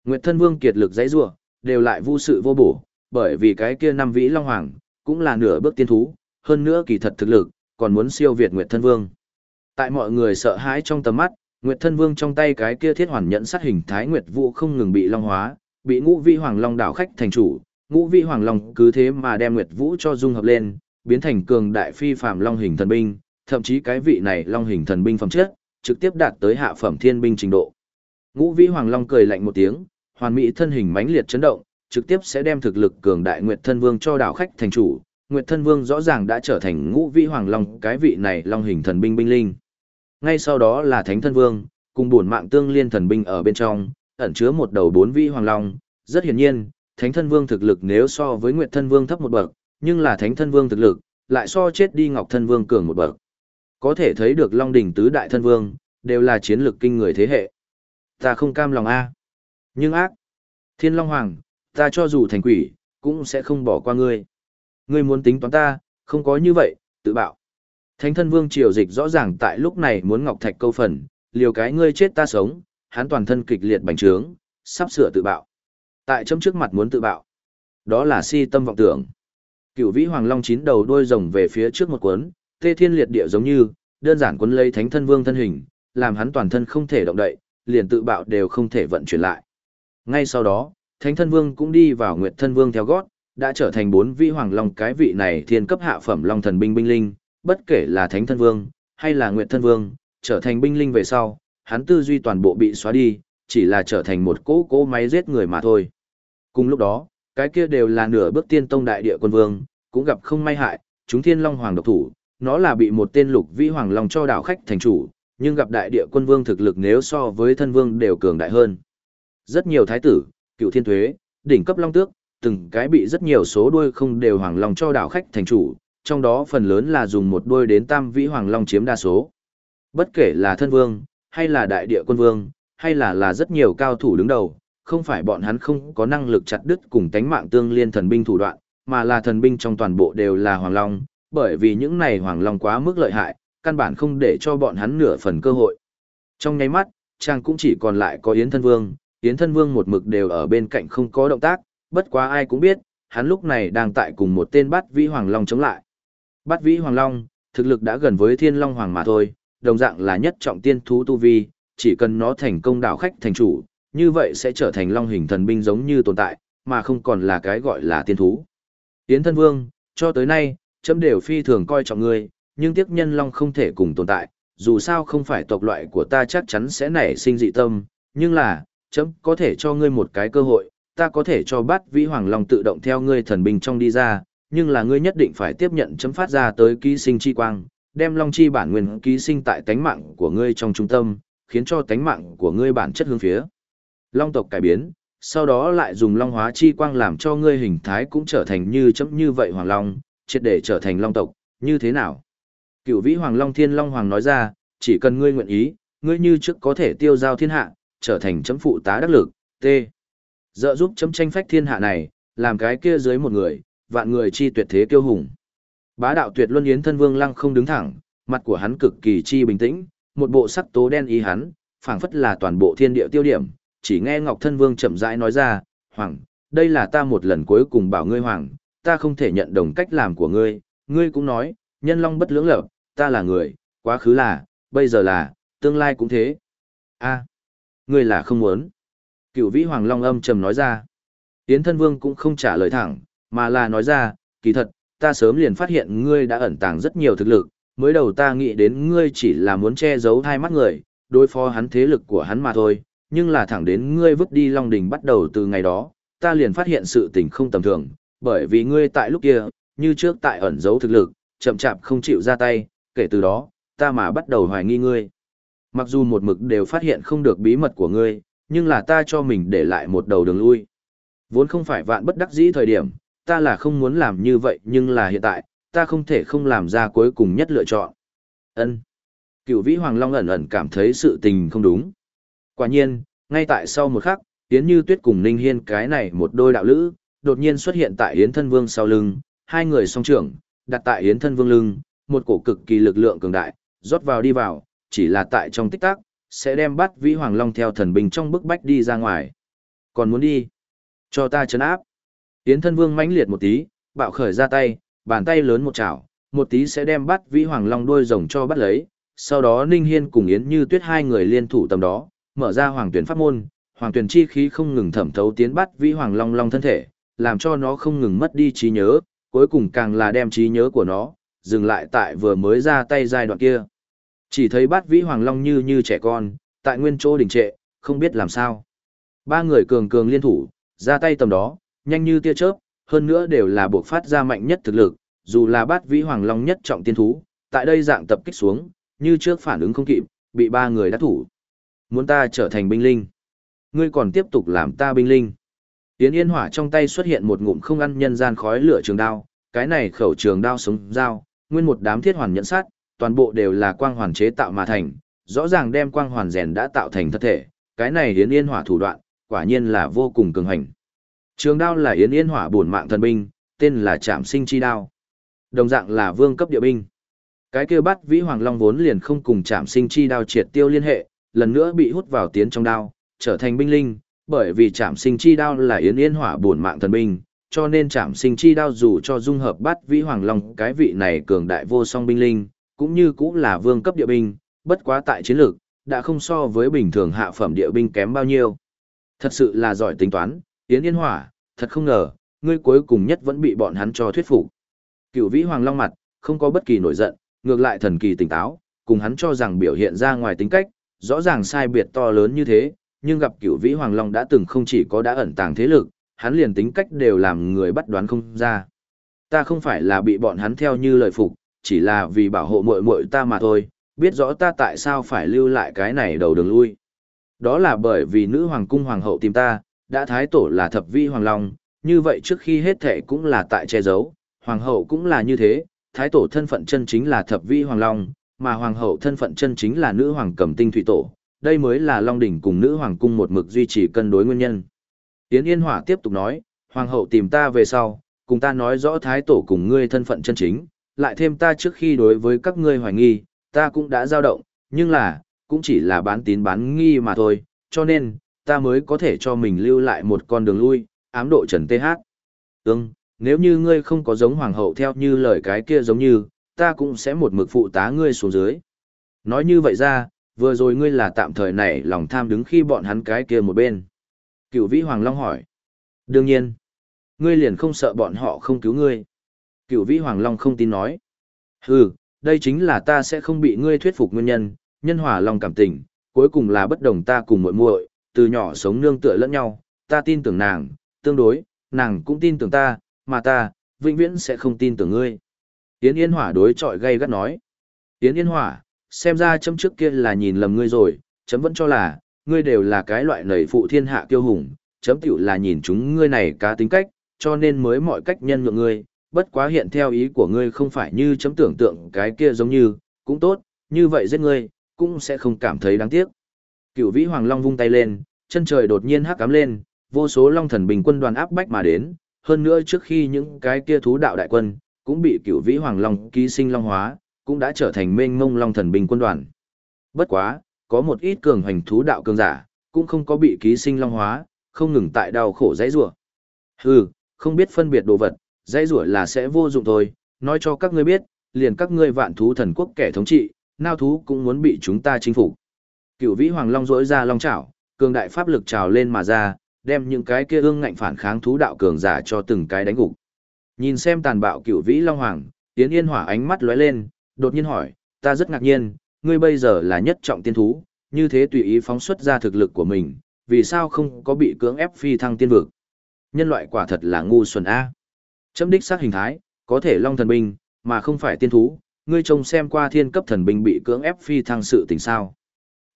Nguyệt Thân Vương kiệt lực dãy rủa, đều lại vô sự vô bổ, bởi vì cái kia năm vĩ Long Hoàng, cũng là nửa bước tiên thú, hơn nữa kỳ thật thực lực, còn muốn siêu việt Nguyệt Thân Vương. Tại mọi người sợ hãi trong tầm mắt, Nguyệt Thân Vương trong tay cái kia thiết hoàn nhận sát hình thái Nguyệt Vũ không ngừng bị long hóa, bị Ngũ Vi Hoàng Long đảo khách thành chủ, Ngũ Vi Hoàng Long cứ thế mà đem Nguyệt Vũ cho dung hợp lên, biến thành cường đại phi phàm long hình thần binh, thậm chí cái vị này long hình thần binh phẩm chất, trực tiếp đạt tới hạ phẩm thiên binh trình độ. Ngũ Vĩ Hoàng Long cười lạnh một tiếng, hoàn mỹ thân hình mãnh liệt chấn động, trực tiếp sẽ đem thực lực cường đại Nguyệt Thân Vương cho đảo khách thành chủ. Nguyệt Thân Vương rõ ràng đã trở thành Ngũ Vĩ Hoàng Long, cái vị này long hình thần binh binh linh. Ngay sau đó là Thánh Thân Vương, cùng bổn mạng tương liên thần binh ở bên trong, ẩn chứa một đầu bốn vĩ hoàng long, rất hiển nhiên, Thánh Thân Vương thực lực nếu so với Nguyệt Thân Vương thấp một bậc, nhưng là Thánh Thân Vương thực lực lại so chết đi Ngọc Thân Vương cường một bậc. Có thể thấy được Long đỉnh tứ đại thân vương đều là chiến lược kinh người thế hệ. Ta không cam lòng a. Nhưng ác, Thiên Long Hoàng, ta cho dù thành quỷ, cũng sẽ không bỏ qua ngươi. Ngươi muốn tính toán ta, không có như vậy, tự bạo. Thánh thân vương triều dịch rõ ràng tại lúc này muốn ngọc thạch câu phần, liều cái ngươi chết ta sống, hắn toàn thân kịch liệt bành trướng, sắp sửa tự bạo. Tại chấm trước mặt muốn tự bạo. Đó là si tâm vọng tưởng. Cựu vĩ hoàng long chín đầu đuôi rồng về phía trước một cuốn, tê thiên liệt địa giống như, đơn giản cuốn lấy thánh thân vương thân hình, làm hắn toàn thân không thể động đậy, liền tự bạo đều không thể vận chuyển lại. Ngay sau đó, thánh thân vương cũng đi vào nguyệt thân vương theo gót, đã trở thành bốn vị hoàng long cái vị này thiên cấp hạ phẩm long thần binh binh linh, bất kể là thánh thân vương hay là nguyệt thân vương, trở thành binh linh về sau, hắn tư duy toàn bộ bị xóa đi, chỉ là trở thành một cỗ cỗ máy giết người mà thôi. Cùng lúc đó, cái kia đều là nửa bước tiên tông đại địa quân vương, cũng gặp không may hại, chúng thiên long hoàng độc thủ, nó là bị một tên lục vĩ hoàng long cho đảo khách thành chủ, nhưng gặp đại địa quân vương thực lực nếu so với thân vương đều cường đại hơn. Rất nhiều thái tử, cựu thiên thuế, đỉnh cấp long tước, từng cái bị rất nhiều số đuôi không đều hoàng long cho đảo khách thành chủ, trong đó phần lớn là dùng một đuôi đến tam vĩ hoàng long chiếm đa số. Bất kể là thân vương, hay là đại địa quân vương, hay là là rất nhiều cao thủ đứng đầu, không phải bọn hắn không có năng lực chặt đứt cùng tánh mạng tương liên thần binh thủ đoạn, mà là thần binh trong toàn bộ đều là hoàng long, bởi vì những này hoàng long quá mức lợi hại, căn bản không để cho bọn hắn nửa phần cơ hội. Trong nháy mắt, chàng cũng chỉ còn lại có Yến Thân Vương, Yến Thân Vương một mực đều ở bên cạnh không có động tác, bất quá ai cũng biết, hắn lúc này đang tại cùng một tên bắt vĩ hoàng long chống lại. Bắt vĩ hoàng long, thực lực đã gần với thiên long hoàng mà thôi, đồng dạng là nhất trọng tiên thú tu vi, chỉ cần nó thành công đảo khách thành chủ, như vậy sẽ trở thành long hình thần binh giống như tồn tại, mà không còn là cái gọi là tiên thú. Yến Thân Vương, cho tới nay, chấm đều phi thường coi trọng ngươi, nhưng tiếc nhân long không thể cùng tồn tại, dù sao không phải tộc loại của ta chắc chắn sẽ nảy sinh dị tâm, nhưng là, chấm có thể cho ngươi một cái cơ hội, ta có thể cho bắt vĩ hoàng long tự động theo ngươi thần binh trong đi ra, nhưng là ngươi nhất định phải tiếp nhận chấm phát ra tới ký sinh chi quang, đem long chi bản nguyên ký sinh tại tánh mạng của ngươi trong trung tâm, khiến cho tánh mạng của ngươi bản chất hướng phía. Long tộc cải biến, sau đó lại dùng long hóa chi quang làm cho ngươi hình thái cũng trở thành như chấm như vậy hoàng long, triệt để trở thành long tộc, như thế nào? Cựu vĩ hoàng long thiên long hoàng nói ra, chỉ cần ngươi nguyện ý, ngươi như trước có thể tiêu giao thiên hạ, trở thành chấm phụ tá đắc lực, t. Dợ giúp chấm tranh phách thiên hạ này, làm cái kia dưới một người, vạn người chi tuyệt thế kiêu hùng. Bá đạo tuyệt luân Yến thân vương lăng không đứng thẳng, mặt của hắn cực kỳ chi bình tĩnh, một bộ sắc tố đen ý hắn, phảng phất là toàn bộ thiên địa tiêu điểm, chỉ nghe Ngọc thân vương chậm rãi nói ra, "Hoàng, đây là ta một lần cuối cùng bảo ngươi hoàng, ta không thể nhận đồng cách làm của ngươi, ngươi cũng nói, nhân long bất lưỡng lập, ta là người, quá khứ là, bây giờ là, tương lai cũng thế." A, ngươi là không muốn. Cựu Vĩ Hoàng Long âm trầm nói ra. Yến thân vương cũng không trả lời thẳng, mà là nói ra, kỳ thật, ta sớm liền phát hiện ngươi đã ẩn tàng rất nhiều thực lực, mới đầu ta nghĩ đến ngươi chỉ là muốn che giấu hai mắt người, đối phó hắn thế lực của hắn mà thôi, nhưng là thẳng đến ngươi vứt đi Long Đình bắt đầu từ ngày đó, ta liền phát hiện sự tình không tầm thường, bởi vì ngươi tại lúc kia, như trước tại ẩn giấu thực lực, chậm chạp không chịu ra tay, kể từ đó, ta mà bắt đầu hoài nghi ngươi. Mặc dù một mực đều phát hiện không được bí mật của ngươi, nhưng là ta cho mình để lại một đầu đường lui. Vốn không phải vạn bất đắc dĩ thời điểm, ta là không muốn làm như vậy nhưng là hiện tại, ta không thể không làm ra cuối cùng nhất lựa chọn. Ân. Cựu vĩ Hoàng Long ẩn ẩn cảm thấy sự tình không đúng. Quả nhiên, ngay tại sau một khắc, tiến Như Tuyết cùng Ninh Hiên cái này một đôi đạo lữ, đột nhiên xuất hiện tại Yến Thân Vương sau lưng, hai người song trưởng, đặt tại Yến Thân Vương lưng, một cổ cực kỳ lực lượng cường đại, rót vào đi vào, chỉ là tại trong tích tắc, sẽ đem bắt Vĩ Hoàng Long theo thần binh trong bức bách đi ra ngoài. Còn muốn đi? Cho ta chấn áp. Yến Thân Vương mãnh liệt một tí, bạo khởi ra tay, bàn tay lớn một chảo, một tí sẽ đem bắt Vĩ Hoàng Long đuôi rồng cho bắt lấy. Sau đó Ninh Hiên cùng Yến Như Tuyết hai người liên thủ tầm đó, mở ra Hoàng Tuyển pháp môn, Hoàng Tuyển chi khí không ngừng thẩm thấu tiến bắt Vĩ Hoàng Long Long thân thể, làm cho nó không ngừng mất đi trí nhớ, cuối cùng càng là đem trí nhớ của nó dừng lại tại vừa mới ra tay giai đoạn kia. Chỉ thấy bát vĩ hoàng long như như trẻ con, tại nguyên chỗ đình trệ, không biết làm sao. Ba người cường cường liên thủ, ra tay tầm đó, nhanh như tia chớp, hơn nữa đều là buộc phát ra mạnh nhất thực lực, dù là bát vĩ hoàng long nhất trọng tiên thú, tại đây dạng tập kích xuống, như trước phản ứng không kịp, bị ba người đã thủ. Muốn ta trở thành binh linh. Ngươi còn tiếp tục làm ta binh linh. Tiến yên hỏa trong tay xuất hiện một ngụm không ăn nhân gian khói lửa trường đao, cái này khẩu trường đao sống dao, nguyên một đám thiết hoàn nhẫn sát, toàn bộ đều là quang hoàn chế tạo mà thành, rõ ràng đem quang hoàn rèn đã tạo thành thân thể, cái này yến yên hỏa thủ đoạn, quả nhiên là vô cùng cường hành. Trường đao là yến yên hỏa bổn mạng thần binh, tên là Trảm Sinh chi đao. Đồng dạng là vương cấp địa binh. Cái kia bắt Vĩ Hoàng Long vốn liền không cùng Trảm Sinh chi đao triệt tiêu liên hệ, lần nữa bị hút vào tiến trong đao, trở thành binh linh, bởi vì Trảm Sinh chi đao là yến yên hỏa bổn mạng thần binh, cho nên Trảm Sinh chi đao dù cho dung hợp bắt Vĩ Hoàng Long, cái vị này cường đại vô song binh linh, cũng như cũng là vương cấp địa binh, bất quá tại chiến lược, đã không so với bình thường hạ phẩm địa binh kém bao nhiêu. Thật sự là giỏi tính toán, Yến Yên Hỏa, thật không ngờ, ngươi cuối cùng nhất vẫn bị bọn hắn cho thuyết phục. Cựu Vĩ Hoàng Long mặt, không có bất kỳ nổi giận, ngược lại thần kỳ tỉnh táo, cùng hắn cho rằng biểu hiện ra ngoài tính cách, rõ ràng sai biệt to lớn như thế, nhưng gặp Cựu Vĩ Hoàng Long đã từng không chỉ có đã ẩn tàng thế lực, hắn liền tính cách đều làm người bắt đoán không ra. Ta không phải là bị bọn hắn theo như lời phục, chỉ là vì bảo hộ muội muội ta mà thôi, biết rõ ta tại sao phải lưu lại cái này đầu đường lui. Đó là bởi vì nữ hoàng cung hoàng hậu tìm ta, đã thái tổ là thập vi hoàng long, như vậy trước khi hết thệ cũng là tại che giấu, hoàng hậu cũng là như thế, thái tổ thân phận chân chính là thập vi hoàng long, mà hoàng hậu thân phận chân chính là nữ hoàng cầm tinh thủy tổ, đây mới là long đỉnh cùng nữ hoàng cung một mực duy trì cân đối nguyên nhân. Yến Yên Hỏa tiếp tục nói, hoàng hậu tìm ta về sau, cùng ta nói rõ thái tổ cùng ngươi thân phận chân chính, lại thêm ta trước khi đối với các ngươi hoài nghi, ta cũng đã dao động, nhưng là, cũng chỉ là bán tín bán nghi mà thôi, cho nên, ta mới có thể cho mình lưu lại một con đường lui, ám độ Trần TH. Ừm, nếu như ngươi không có giống hoàng hậu theo như lời cái kia giống như, ta cũng sẽ một mực phụ tá ngươi xuống dưới. Nói như vậy ra, vừa rồi ngươi là tạm thời này lòng tham đứng khi bọn hắn cái kia một bên. Cựu vĩ hoàng long hỏi. Đương nhiên, ngươi liền không sợ bọn họ không cứu ngươi. Cựu vĩ Hoàng Long không tin nói. Hừ, đây chính là ta sẽ không bị ngươi thuyết phục nguyên nhân, nhân hòa lòng cảm tình, cuối cùng là bất đồng ta cùng muội muội, từ nhỏ sống nương tựa lẫn nhau, ta tin tưởng nàng, tương đối, nàng cũng tin tưởng ta, mà ta, vĩnh viễn sẽ không tin tưởng ngươi. Tiến Yên Hỏa đối chọi gay gắt nói. Tiến Yên Hỏa, xem ra chấm trước kia là nhìn lầm ngươi rồi, chấm vẫn cho là, ngươi đều là cái loại nầy phụ thiên hạ kiêu hùng, chấm tiểu là nhìn chúng ngươi này cá tính cách, cho nên mới mọi cách nhân nhượng ngươi, bất quá hiện theo ý của ngươi không phải như chấm tưởng tượng cái kia giống như, cũng tốt, như vậy giết ngươi, cũng sẽ không cảm thấy đáng tiếc. Cựu vĩ hoàng long vung tay lên, chân trời đột nhiên hắc cám lên, vô số long thần bình quân đoàn áp bách mà đến, hơn nữa trước khi những cái kia thú đạo đại quân, cũng bị cửu vĩ hoàng long ký sinh long hóa, cũng đã trở thành mênh mông long thần binh quân đoàn. Bất quá, có một ít cường hành thú đạo cường giả, cũng không có bị ký sinh long hóa, không ngừng tại đau khổ dãy rủa. Hừ, không biết phân biệt đồ vật, dãy rủa là sẽ vô dụng thôi, nói cho các ngươi biết, liền các ngươi vạn thú thần quốc kẻ thống trị, nao thú cũng muốn bị chúng ta chinh phục. Cửu Vĩ Hoàng Long rỗi ra long chảo, cường đại pháp lực trào lên mà ra, đem những cái kia ương ngạnh phản kháng thú đạo cường giả cho từng cái đánh gục. Nhìn xem tàn bạo Cửu Vĩ Long Hoàng, Tiến Yên Hỏa ánh mắt lóe lên, đột nhiên hỏi, ta rất ngạc nhiên, ngươi bây giờ là nhất trọng tiên thú, như thế tùy ý phóng xuất ra thực lực của mình, vì sao không có bị cưỡng ép phi thăng tiên vực? Nhân loại quả thật là ngu xuẩn a. Chấm đích xác hình thái, có thể long thần binh, mà không phải tiên thú, ngươi trông xem qua thiên cấp thần binh bị cưỡng ép phi thăng sự tình sao.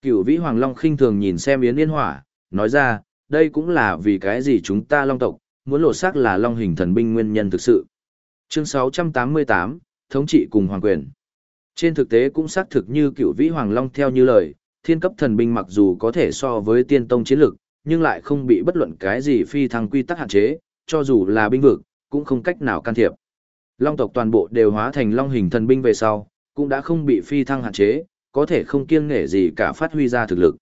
Cửu vĩ hoàng long khinh thường nhìn xem yến yên hỏa, nói ra, đây cũng là vì cái gì chúng ta long tộc, muốn lộ xác là long hình thần binh nguyên nhân thực sự. Chương 688, Thống trị cùng hoàng quyền. Trên thực tế cũng xác thực như cựu vĩ hoàng long theo như lời, thiên cấp thần binh mặc dù có thể so với tiên tông chiến lực, nhưng lại không bị bất luận cái gì phi thăng quy tắc hạn chế, cho dù là binh vực, cũng không cách nào can thiệp. Long tộc toàn bộ đều hóa thành long hình thần binh về sau, cũng đã không bị phi thăng hạn chế, có thể không kiêng nể gì cả phát huy ra thực lực.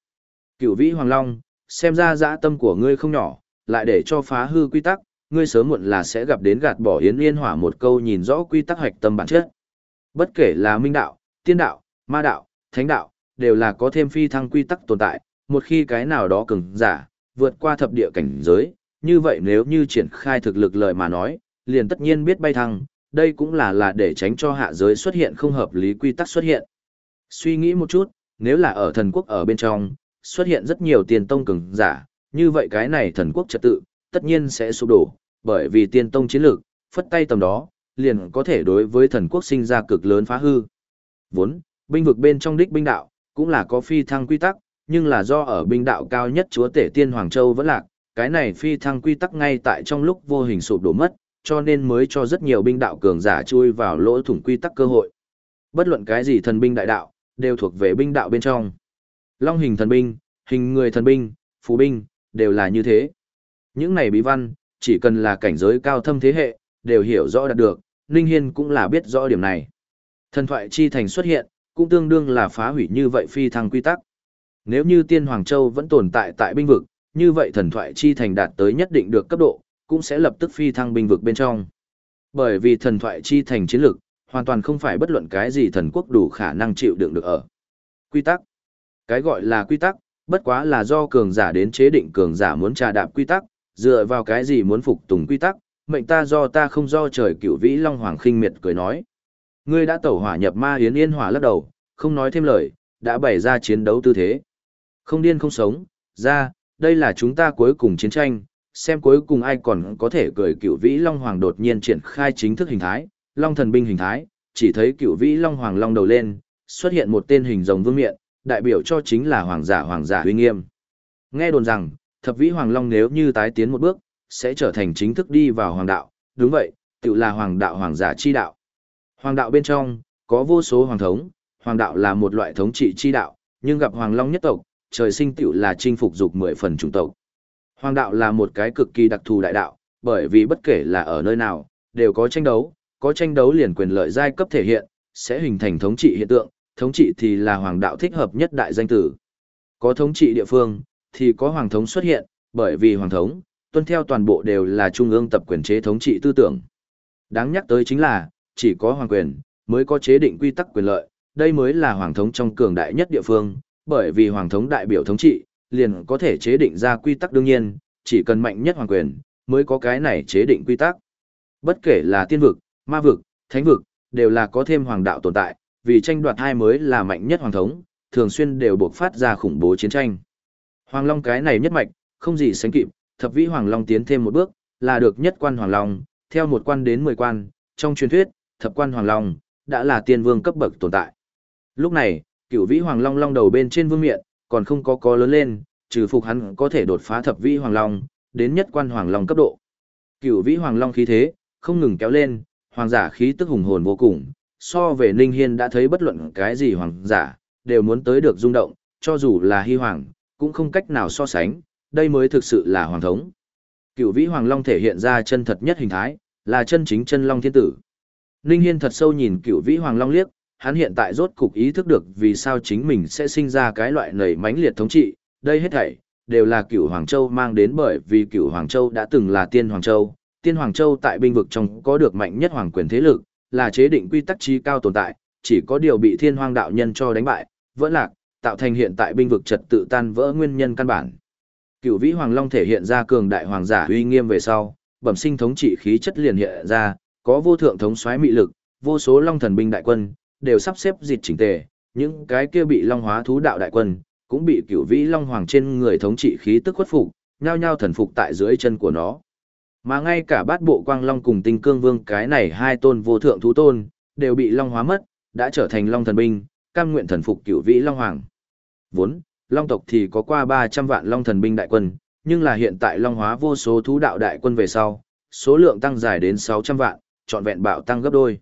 cựu vĩ hoàng long, xem ra dã tâm của ngươi không nhỏ, lại để cho phá hư quy tắc, ngươi sớm muộn là sẽ gặp đến gạt bỏ yến yên hỏa một câu nhìn rõ quy tắc hoạch tâm bản chất. Bất kể là minh đạo, tiên đạo, ma đạo, thánh đạo, đều là có thêm phi thăng quy tắc tồn tại, một khi cái nào đó cường giả, vượt qua thập địa cảnh giới, như vậy nếu như triển khai thực lực lợi mà nói, liền tất nhiên biết bay thăng, đây cũng là là để tránh cho hạ giới xuất hiện không hợp lý quy tắc xuất hiện. Suy nghĩ một chút, nếu là ở thần quốc ở bên trong, xuất hiện rất nhiều tiền tông cường giả, như vậy cái này thần quốc trật tự, tất nhiên sẽ sụp đổ, bởi vì tiên tông chiến lược, phất tay tầm đó, liền có thể đối với thần quốc sinh ra cực lớn phá hư. Vốn, binh vực bên trong đích binh đạo, cũng là có phi thăng quy tắc, nhưng là do ở binh đạo cao nhất chúa tể tiên Hoàng Châu vẫn lạc, cái này phi thăng quy tắc ngay tại trong lúc vô hình sụp đổ mất, cho nên mới cho rất nhiều binh đạo cường giả chui vào lỗ thủng quy tắc cơ hội. Bất luận cái gì thần binh đại đạo, đều thuộc về binh đạo bên trong. Long hình thần binh, hình người thần binh, phù binh, đều là như thế. Những này bí văn, chỉ cần là cảnh giới cao thâm thế hệ, đều hiểu rõ đạt được, Ninh Hiên cũng là biết rõ điểm này. Thần thoại chi thành xuất hiện, cũng tương đương là phá hủy như vậy phi thăng quy tắc. Nếu như Tiên Hoàng Châu vẫn tồn tại tại binh vực, như vậy thần thoại chi thành đạt tới nhất định được cấp độ, cũng sẽ lập tức phi thăng binh vực bên trong. Bởi vì thần thoại chi thành chiến lực, hoàn toàn không phải bất luận cái gì thần quốc đủ khả năng chịu đựng được ở. Quy tắc. Cái gọi là quy tắc, bất quá là do cường giả đến chế định cường giả muốn trà đạp quy tắc, dựa vào cái gì muốn phục tùng quy tắc, mệnh ta do ta không do trời cửu vĩ long hoàng khinh miệt cười nói. Ngươi đã tẩu hỏa nhập ma yến yên hỏa lắc đầu, không nói thêm lời, đã bày ra chiến đấu tư thế. Không điên không sống, ra, đây là chúng ta cuối cùng chiến tranh, xem cuối cùng ai còn có thể cười cựu vĩ long hoàng đột nhiên triển khai chính thức hình thái, long thần binh hình thái, chỉ thấy cựu vĩ long hoàng long đầu lên, xuất hiện một tên hình rồng vương miện, đại biểu cho chính là hoàng giả hoàng giả uy nghiêm. Nghe đồn rằng, thập vĩ hoàng long nếu như tái tiến một bước, sẽ trở thành chính thức đi vào hoàng đạo, đúng vậy, tự là hoàng đạo hoàng giả chi đạo. Hoàng đạo bên trong, có vô số hoàng thống, hoàng đạo là một loại thống trị chi đạo, nhưng gặp hoàng long nhất tộc, trời sinh tiểu là chinh phục dục mười phần chủng tộc. Hoàng đạo là một cái cực kỳ đặc thù đại đạo, bởi vì bất kể là ở nơi nào, đều có tranh đấu, có tranh đấu liền quyền lợi giai cấp thể hiện, sẽ hình thành thống trị hiện tượng, thống trị thì là hoàng đạo thích hợp nhất đại danh tử. Có thống trị địa phương, thì có hoàng thống xuất hiện, bởi vì hoàng thống, tuân theo toàn bộ đều là trung ương tập quyền chế thống trị tư tưởng. Đáng nhắc tới chính là, chỉ có hoàng quyền, mới có chế định quy tắc quyền lợi, đây mới là hoàng thống trong cường đại nhất địa phương, bởi vì hoàng thống đại biểu thống trị, liền có thể chế định ra quy tắc đương nhiên, chỉ cần mạnh nhất hoàng quyền, mới có cái này chế định quy tắc. Bất kể là tiên vực, ma vực, thánh vực, đều là có thêm hoàng đạo tồn tại, vì tranh đoạt hai mới là mạnh nhất hoàng thống, thường xuyên đều buộc phát ra khủng bố chiến tranh. Hoàng Long cái này nhất mạch, không gì sánh kịp, thập vĩ Hoàng Long tiến thêm một bước, là được nhất quan Hoàng Long, theo một quan đến mười quan, trong truyền thuyết, thập quan Hoàng Long, đã là tiên vương cấp bậc tồn tại. Lúc này, cửu vĩ Hoàng Long long đầu bên trên vương miện, còn không có có lớn lên, trừ phục hắn có thể đột phá thập vĩ Hoàng Long, đến nhất quan Hoàng Long cấp độ. Cửu vĩ Hoàng Long khí thế, không ngừng kéo lên, hoàng giả khí tức hùng hồn vô cùng, so về Ninh Hiên đã thấy bất luận cái gì hoàng giả, đều muốn tới được rung động, cho dù là hy hoàng, cũng không cách nào so sánh, đây mới thực sự là hoàng thống. Cựu vĩ hoàng long thể hiện ra chân thật nhất hình thái, là chân chính chân long thiên tử. Ninh Hiên thật sâu nhìn cửu vĩ hoàng long liếc, hắn hiện tại rốt cục ý thức được vì sao chính mình sẽ sinh ra cái loại nảy mãnh liệt thống trị, đây hết thảy đều là cửu Hoàng Châu mang đến bởi vì cửu Hoàng Châu đã từng là tiên Hoàng Châu, tiên Hoàng Châu tại binh vực trong có được mạnh nhất hoàng quyền thế lực, là chế định quy tắc trí cao tồn tại, chỉ có điều bị thiên hoàng đạo nhân cho đánh bại, vỡ lạc, tạo thành hiện tại binh vực trật tự tan vỡ nguyên nhân căn bản. Cựu vĩ hoàng long thể hiện ra cường đại hoàng giả uy nghiêm về sau, bẩm sinh thống trị khí chất liền hiện ra, có vô thượng thống soái mị lực, vô số long thần binh đại quân đều sắp xếp dịch chỉnh tề, những cái kia bị long hóa thú đạo đại quân cũng bị cựu vĩ long hoàng trên người thống trị khí tức khuất phục, nhao nhao thần phục tại dưới chân của nó. Mà ngay cả bát bộ quang long cùng tinh cương vương cái này hai tôn vô thượng thú tôn, đều bị long hóa mất, đã trở thành long thần binh, cam nguyện thần phục cửu vĩ long hoàng. Vốn, long tộc thì có qua 300 vạn long thần binh đại quân, nhưng là hiện tại long hóa vô số thú đạo đại quân về sau, số lượng tăng dài đến 600 vạn, trọn vẹn bạo tăng gấp đôi.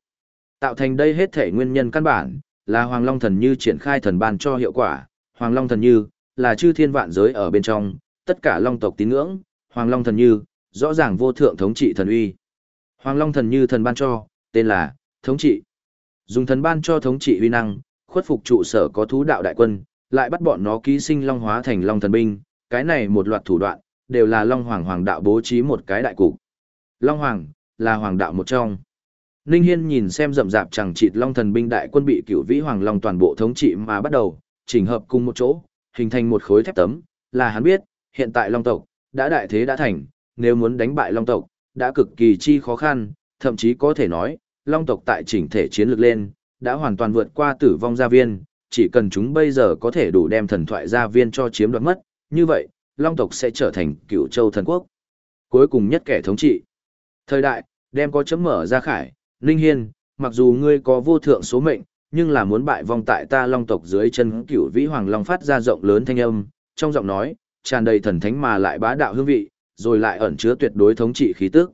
Tạo thành đây hết thể nguyên nhân căn bản, là Hoàng Long Thần Như triển khai thần ban cho hiệu quả, Hoàng Long Thần Như, là chư thiên vạn giới ở bên trong, tất cả long tộc tín ngưỡng, Hoàng Long Thần Như, rõ ràng vô thượng thống trị thần uy. Hoàng Long Thần Như thần ban cho, tên là, thống trị. Dùng thần ban cho thống trị uy năng, khuất phục trụ sở có thú đạo đại quân, lại bắt bọn nó ký sinh long hóa thành long thần binh, cái này một loạt thủ đoạn, đều là long hoàng hoàng đạo bố trí một cái đại cục. Long hoàng, là hoàng đạo một trong. Ninh Hiên nhìn xem rậm rạp chẳng chịt long thần binh đại quân bị cửu vĩ hoàng long toàn bộ thống trị mà bắt đầu, chỉnh hợp cùng một chỗ, hình thành một khối thép tấm, là hắn biết, hiện tại long tộc, đã đại thế đã thành, nếu muốn đánh bại long tộc, đã cực kỳ chi khó khăn, thậm chí có thể nói, long tộc tại chỉnh thể chiến lược lên, đã hoàn toàn vượt qua tử vong gia viên, chỉ cần chúng bây giờ có thể đủ đem thần thoại gia viên cho chiếm đoạt mất, như vậy, long tộc sẽ trở thành cựu châu thần quốc. Cuối cùng nhất kẻ thống trị. Thời đại, đem có chấm mở ra khải, Ninh Hiên, mặc dù ngươi có vô thượng số mệnh, nhưng là muốn bại vong tại ta long tộc dưới chân cựu vĩ hoàng long phát ra rộng lớn thanh âm, trong giọng nói, tràn đầy thần thánh mà lại bá đạo hương vị, rồi lại ẩn chứa tuyệt đối thống trị khí tức.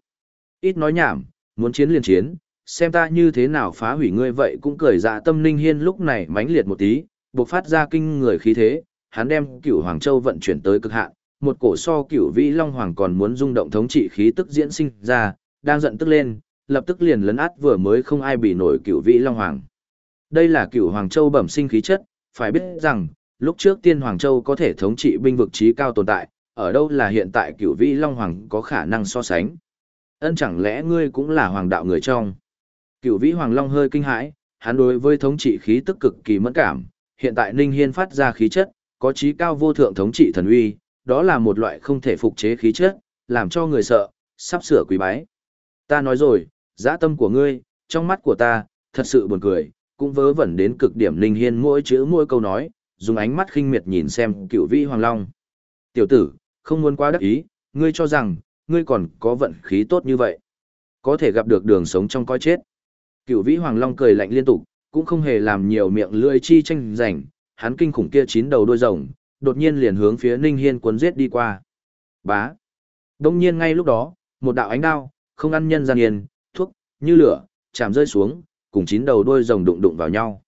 Ít nói nhảm, muốn chiến liền chiến, xem ta như thế nào phá hủy ngươi vậy cũng cười dạ tâm linh Hiên lúc này mãnh liệt một tí, bộc phát ra kinh người khí thế, hắn đem cửu Hoàng Châu vận chuyển tới cực hạn, một cổ so cửu vĩ long hoàng còn muốn rung động thống trị khí tức diễn sinh ra, đang giận tức lên, lập tức liền lấn át vừa mới không ai bị nổi cửu vĩ long hoàng. Đây là cửu Hoàng Châu bẩm sinh khí chất, phải biết rằng, lúc trước tiên Hoàng Châu có thể thống trị binh vực trí cao tồn tại, ở đâu là hiện tại cửu vĩ long hoàng có khả năng so sánh. Ân chẳng lẽ ngươi cũng là hoàng đạo người trong. Cựu vĩ hoàng long hơi kinh hãi, hắn đối với thống trị khí tức cực kỳ mẫn cảm, hiện tại Ninh Hiên phát ra khí chất, có trí cao vô thượng thống trị thần uy, đó là một loại không thể phục chế khí chất, làm cho người sợ, sắp sửa quý bái. Ta nói rồi, dã tâm của ngươi, trong mắt của ta, thật sự buồn cười, cũng vớ vẩn đến cực điểm Ninh Hiên mỗi chữ mỗi câu nói, dùng ánh mắt khinh miệt nhìn xem cựu vĩ hoàng long. Tiểu tử, không muốn quá đắc ý, ngươi cho rằng, ngươi còn có vận khí tốt như vậy. Có thể gặp được đường sống trong coi chết. Cựu vĩ hoàng long cười lạnh liên tục, cũng không hề làm nhiều miệng lưỡi chi tranh giành, hắn kinh khủng kia chín đầu đôi rồng, đột nhiên liền hướng phía Ninh Hiên cuốn giết đi qua. Bá. Đông nhiên ngay lúc đó, một đạo ánh đao, không ăn nhân gian yên, thuốc, như lửa, chạm rơi xuống, cùng chín đầu đôi rồng đụng đụng vào nhau.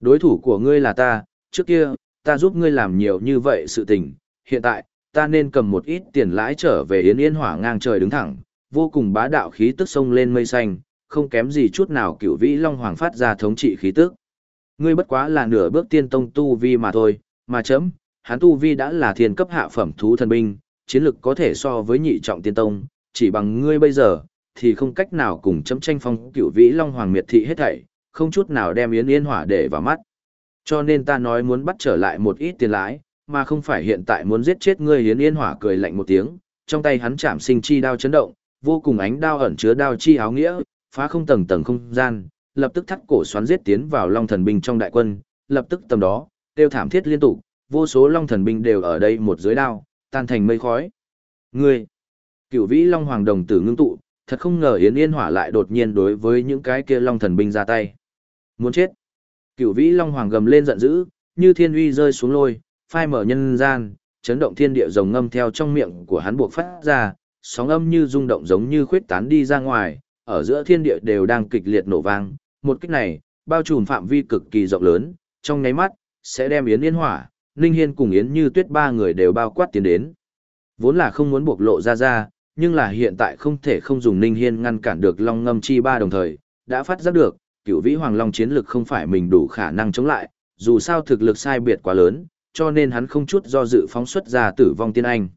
Đối thủ của ngươi là ta, trước kia, ta giúp ngươi làm nhiều như vậy sự tình, hiện tại, ta nên cầm một ít tiền lãi trở về Yến Yên Hỏa ngang trời đứng thẳng, vô cùng bá đạo khí tức sông lên mây xanh, không kém gì chút nào cửu vĩ long hoàng phát ra thống trị khí tức. Ngươi bất quá là nửa bước tiên tông tu vi mà thôi, mà chấm, hắn tu vi đã là thiên cấp hạ phẩm thú thần binh, chiến lực có thể so với nhị trọng tiên tông, chỉ bằng ngươi bây giờ, thì không cách nào cùng chấm tranh phong cửu vĩ long hoàng miệt thị hết thảy, không chút nào đem yến yên hỏa để vào mắt. Cho nên ta nói muốn bắt trở lại một ít tiền lãi, mà không phải hiện tại muốn giết chết ngươi yến yên hỏa cười lạnh một tiếng, trong tay hắn chạm sinh chi đao chấn động, vô cùng ánh đao ẩn chứa đao chi áo nghĩa, phá không tầng tầng không gian, lập tức thắt cổ xoắn giết tiến vào long thần binh trong đại quân, lập tức tầm đó, tiêu thảm thiết liên tục, vô số long thần binh đều ở đây một dưới đao, tan thành mây khói. Ngươi, cửu vĩ long hoàng đồng tử ngưng tụ, thật không ngờ Yến Yên Hỏa lại đột nhiên đối với những cái kia long thần binh ra tay. Muốn chết. Cửu vĩ long hoàng gầm lên giận dữ, như thiên uy rơi xuống lôi, phai mở nhân gian, chấn động thiên địa rồng ngâm theo trong miệng của hắn buộc phát ra, sóng âm như rung động giống như khuyết tán đi ra ngoài, ở giữa thiên địa đều đang kịch liệt nổ vang, một kích này, bao trùm phạm vi cực kỳ rộng lớn, trong nháy mắt, sẽ đem Yến Yên Hỏa, Ninh Hiên cùng Yến Như Tuyết ba người đều bao quát tiến đến. Vốn là không muốn buộc lộ ra ra, nhưng là hiện tại không thể không dùng Ninh Hiên ngăn cản được Long Ngâm Chi ba đồng thời, đã phát giác được, cửu vĩ hoàng long chiến lực không phải mình đủ khả năng chống lại, dù sao thực lực sai biệt quá lớn, cho nên hắn không chút do dự phóng xuất ra tử vong tiên anh.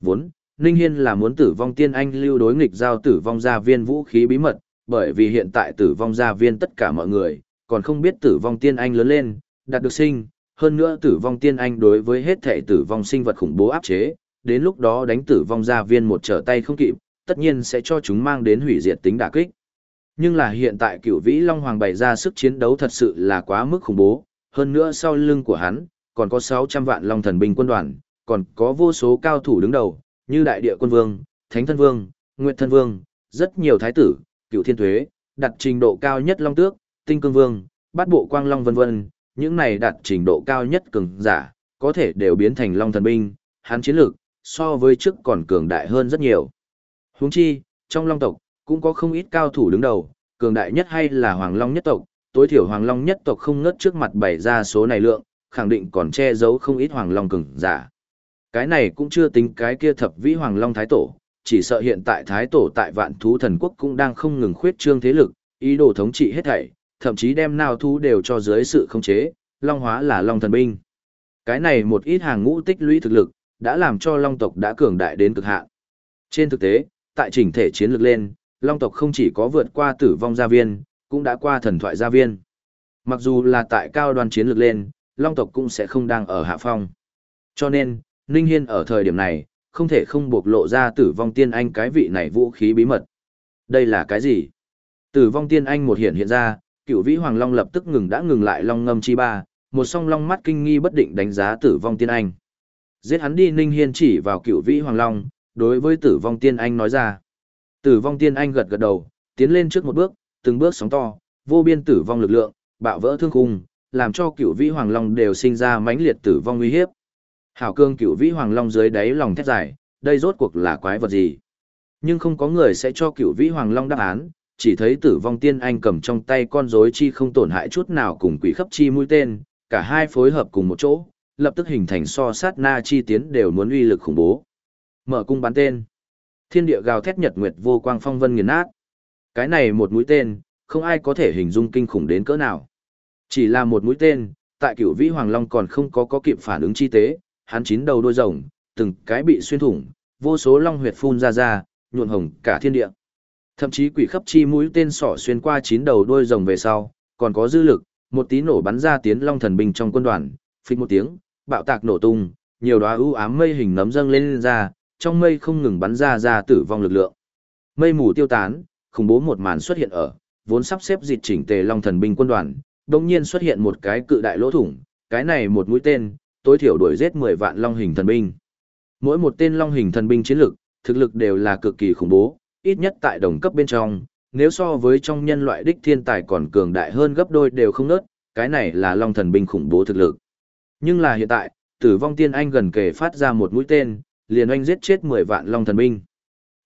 Vốn, Ninh Hiên là muốn tử vong tiên anh lưu đối nghịch giao tử vong gia viên vũ khí bí mật, bởi vì hiện tại tử vong gia viên tất cả mọi người, còn không biết tử vong tiên anh lớn lên, đạt được sinh, hơn nữa tử vong tiên anh đối với hết thể tử vong sinh vật khủng bố áp chế, đến lúc đó đánh tử vong gia viên một trở tay không kịp, tất nhiên sẽ cho chúng mang đến hủy diệt tính đả kích. Nhưng là hiện tại cựu vĩ Long Hoàng bày ra sức chiến đấu thật sự là quá mức khủng bố, hơn nữa sau lưng của hắn, còn có 600 vạn Long thần binh quân đoàn, còn có vô số cao thủ đứng đầu, như Đại địa quân vương, Thánh thân vương, Nguyệt thân vương, rất nhiều thái tử, cựu thiên thuế, đặt trình độ cao nhất Long tước, Tinh cương vương, bát bộ quang Long vân vân, những này đặt trình độ cao nhất cường giả, có thể đều biến thành Long thần binh, hắn chiến lược, so với trước còn cường đại hơn rất nhiều. Huống chi, trong Long tộc, cũng có không ít cao thủ đứng đầu, cường đại nhất hay là Hoàng Long nhất tộc, tối thiểu Hoàng Long nhất tộc không ngớt trước mặt bày ra số này lượng, khẳng định còn che giấu không ít Hoàng Long cường giả. Cái này cũng chưa tính cái kia thập vĩ Hoàng Long Thái Tổ, chỉ sợ hiện tại Thái Tổ tại vạn thú thần quốc cũng đang không ngừng khuyết trương thế lực, ý đồ thống trị hết thảy, thậm chí đem nào thú đều cho dưới sự khống chế, Long hóa là Long thần binh. Cái này một ít hàng ngũ tích lũy thực lực, đã làm cho Long tộc đã cường đại đến cực hạn. Trên thực tế, tại chỉnh thể chiến lược lên, Long tộc không chỉ có vượt qua tử vong gia viên, cũng đã qua thần thoại gia viên. Mặc dù là tại cao đoàn chiến lược lên, Long tộc cũng sẽ không đang ở hạ phong. Cho nên, Ninh Hiên ở thời điểm này, không thể không bộc lộ ra tử vong tiên anh cái vị này vũ khí bí mật. Đây là cái gì? Tử vong tiên anh một hiện hiện ra, cựu vĩ hoàng long lập tức ngừng đã ngừng lại long ngâm chi ba, một song long mắt kinh nghi bất định đánh giá tử vong tiên anh. Giết hắn đi Ninh Hiên chỉ vào cựu vĩ hoàng long, đối với tử vong tiên anh nói ra. Tử vong tiên anh gật gật đầu, tiến lên trước một bước, từng bước sóng to, vô biên tử vong lực lượng, bạo vỡ thương khung, làm cho cựu vĩ hoàng long đều sinh ra mãnh liệt tử vong uy hiếp. Hảo cương cửu vĩ hoàng long dưới đáy lòng thét dài, đây rốt cuộc là quái vật gì? Nhưng không có người sẽ cho cửu vĩ hoàng long đáp án, chỉ thấy tử vong tiên anh cầm trong tay con rối chi không tổn hại chút nào cùng quỷ khắp chi mũi tên, cả hai phối hợp cùng một chỗ, lập tức hình thành so sát na chi tiến đều muốn uy lực khủng bố. Mở cung bắn tên. Thiên địa gào thét nhật nguyệt vô quang phong vân nghiền nát. Cái này một mũi tên, không ai có thể hình dung kinh khủng đến cỡ nào. Chỉ là một mũi tên, tại cửu vĩ hoàng long còn không có có kịp phản ứng chi tế, hắn chín đầu đôi rồng, từng cái bị xuyên thủng, vô số long huyệt phun ra ra, nhuộn hồng cả thiên địa. Thậm chí quỷ khắp chi mũi tên sỏ xuyên qua chín đầu đôi rồng về sau, còn có dư lực, một tí nổ bắn ra tiến long thần binh trong quân đoàn, phịch một tiếng, bạo tạc nổ tung, nhiều đóa ưu ám mây hình nấm dâng lên, lên ra, trong mây không ngừng bắn ra ra tử vong lực lượng. Mây mù tiêu tán, khủng bố một màn xuất hiện ở, vốn sắp xếp dịch chỉnh tề long thần binh quân đoàn, đột nhiên xuất hiện một cái cự đại lỗ thủng, cái này một mũi tên, tối thiểu đuổi giết 10 vạn long hình thần binh. Mỗi một tên long hình thần binh chiến lực, thực lực đều là cực kỳ khủng bố, ít nhất tại đồng cấp bên trong, nếu so với trong nhân loại đích thiên tài còn cường đại hơn gấp đôi đều không nớt, cái này là long thần binh khủng bố thực lực. Nhưng là hiện tại, tử vong tiên anh gần kề phát ra một mũi tên, liền anh giết chết 10 vạn long thần binh.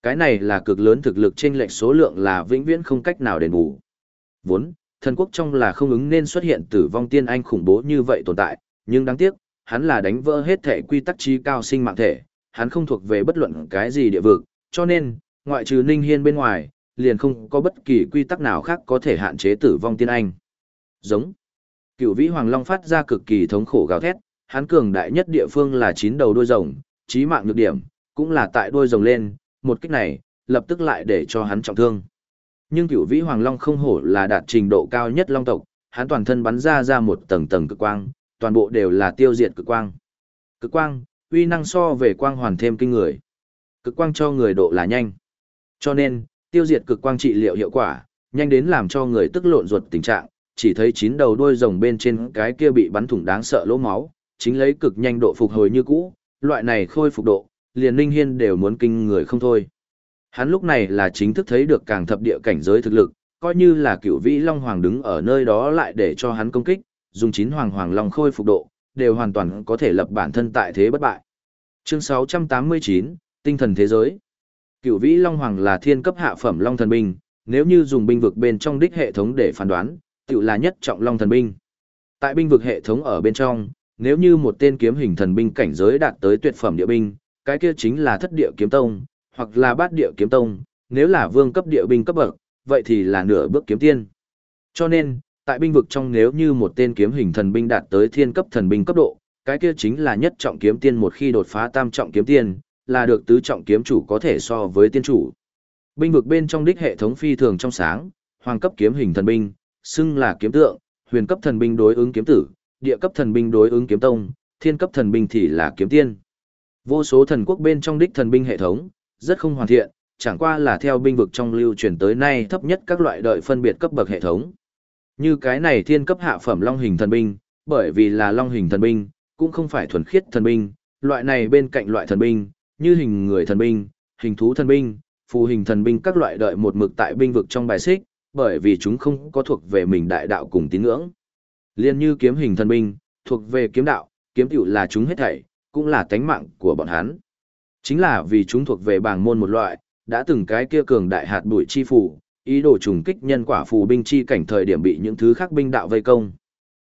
Cái này là cực lớn thực lực trên lệch số lượng là vĩnh viễn không cách nào đền bù. Vốn, thần quốc trong là không ứng nên xuất hiện tử vong tiên anh khủng bố như vậy tồn tại, nhưng đáng tiếc, hắn là đánh vỡ hết thể quy tắc trí cao sinh mạng thể, hắn không thuộc về bất luận cái gì địa vực, cho nên, ngoại trừ Ninh Hiên bên ngoài, liền không có bất kỳ quy tắc nào khác có thể hạn chế tử vong tiên anh. Giống. Cửu vĩ hoàng long phát ra cực kỳ thống khổ gào thét, hắn cường đại nhất địa phương là chín đầu đuôi rồng, chí mạng nhược điểm, cũng là tại đuôi rồng lên, một kích này, lập tức lại để cho hắn trọng thương. Nhưng cửu vĩ hoàng long không hổ là đạt trình độ cao nhất long tộc, hắn toàn thân bắn ra ra một tầng tầng cực quang, toàn bộ đều là tiêu diệt cực quang. Cực quang, uy năng so về quang hoàn thêm kinh người. Cực quang cho người độ là nhanh. Cho nên, tiêu diệt cực quang trị liệu hiệu quả, nhanh đến làm cho người tức lộn ruột tình trạng, chỉ thấy chín đầu đuôi rồng bên trên cái kia bị bắn thủng đáng sợ lỗ máu, chính lấy cực nhanh độ phục hồi như cũ, loại này khôi phục độ, liền Ninh Hiên đều muốn kinh người không thôi. Hắn lúc này là chính thức thấy được càng thập địa cảnh giới thực lực, coi như là cựu vĩ Long Hoàng đứng ở nơi đó lại để cho hắn công kích, dùng chín Hoàng Hoàng Long khôi phục độ, đều hoàn toàn có thể lập bản thân tại thế bất bại. Chương 689, Tinh thần thế giới. Cựu vĩ Long Hoàng là thiên cấp hạ phẩm Long thần binh, nếu như dùng binh vực bên trong đích hệ thống để phán đoán, tự là nhất trọng Long thần binh. Tại binh vực hệ thống ở bên trong, nếu như một tên kiếm hình thần binh cảnh giới đạt tới tuyệt phẩm địa binh, cái kia chính là thất địa kiếm tông, hoặc là bát địa kiếm tông, nếu là vương cấp địa binh cấp bậc, vậy thì là nửa bước kiếm tiên. Cho nên, tại binh vực trong nếu như một tên kiếm hình thần binh đạt tới thiên cấp thần binh cấp độ, cái kia chính là nhất trọng kiếm tiên một khi đột phá tam trọng kiếm tiên, là được tứ trọng kiếm chủ có thể so với tiên chủ. Binh vực bên trong đích hệ thống phi thường trong sáng, hoàng cấp kiếm hình thần binh, xưng là kiếm tượng, huyền cấp thần binh đối ứng kiếm tử, địa cấp thần binh đối ứng kiếm tông, thiên cấp thần binh thì là kiếm tiên. Vô số thần quốc bên trong đích thần binh hệ thống, rất không hoàn thiện, chẳng qua là theo binh vực trong lưu truyền tới nay thấp nhất các loại đợi phân biệt cấp bậc hệ thống. Như cái này thiên cấp hạ phẩm long hình thần binh, bởi vì là long hình thần binh, cũng không phải thuần khiết thần binh, loại này bên cạnh loại thần binh, như hình người thần binh, hình thú thần binh, phù hình thần binh các loại đợi một mực tại binh vực trong bài xích, bởi vì chúng không có thuộc về mình đại đạo cùng tín ngưỡng. Liên như kiếm hình thần binh, thuộc về kiếm đạo, kiếm tiểu là chúng hết thảy, cũng là tánh mạng của bọn hắn. Chính là vì chúng thuộc về bảng môn một loại, đã từng cái kia cường đại hạt bụi chi phủ, ý đồ trùng kích nhân quả phù binh chi cảnh thời điểm bị những thứ khác binh đạo vây công.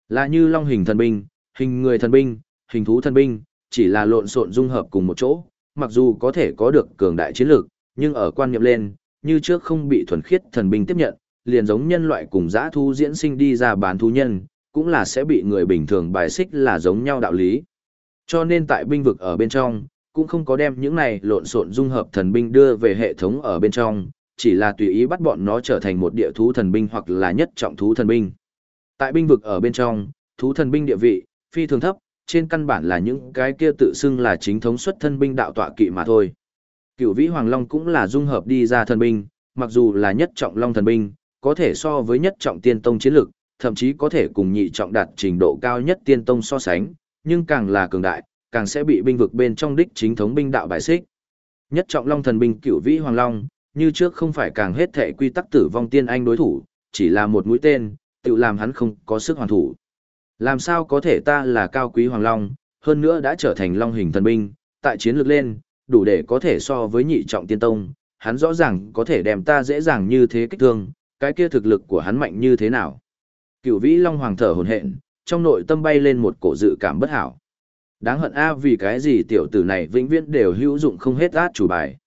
Là như long hình thần binh, hình người thần binh, hình thú thần binh, chỉ là lộn xộn dung hợp cùng một chỗ, mặc dù có thể có được cường đại chiến lược, nhưng ở quan niệm lên, như trước không bị thuần khiết thần binh tiếp nhận, liền giống nhân loại cùng dã thu diễn sinh đi ra bán thú nhân, cũng là sẽ bị người bình thường bài xích là giống nhau đạo lý. Cho nên tại binh vực ở bên trong, cũng không có đem những này lộn xộn dung hợp thần binh đưa về hệ thống ở bên trong, chỉ là tùy ý bắt bọn nó trở thành một địa thú thần binh hoặc là nhất trọng thú thần binh. Tại binh vực ở bên trong, thú thần binh địa vị, phi thường thấp, trên căn bản là những cái kia tự xưng là chính thống xuất thân binh đạo tọa kỵ mà thôi. Cửu vĩ hoàng long cũng là dung hợp đi ra thần binh, mặc dù là nhất trọng long thần binh, có thể so với nhất trọng tiên tông chiến lực, thậm chí có thể cùng nhị trọng đạt trình độ cao nhất tiên tông so sánh, nhưng càng là cường đại, càng sẽ bị binh vực bên trong đích chính thống binh đạo bài xích. Nhất trọng long thần binh cửu vĩ hoàng long, như trước không phải càng hết thệ quy tắc tử vong tiên anh đối thủ, chỉ là một mũi tên, tự làm hắn không có sức hoàn thủ. Làm sao có thể ta là cao quý hoàng long, hơn nữa đã trở thành long hình thần binh, tại chiến lược lên, đủ để có thể so với nhị trọng tiên tông, hắn rõ ràng có thể đem ta dễ dàng như thế kích thương, cái kia thực lực của hắn mạnh như thế nào. Cửu vĩ long hoàng thở hồn hện, trong nội tâm bay lên một cổ dự cảm bất hảo. Đáng hận a vì cái gì tiểu tử này vĩnh viễn đều hữu dụng không hết át chủ bài.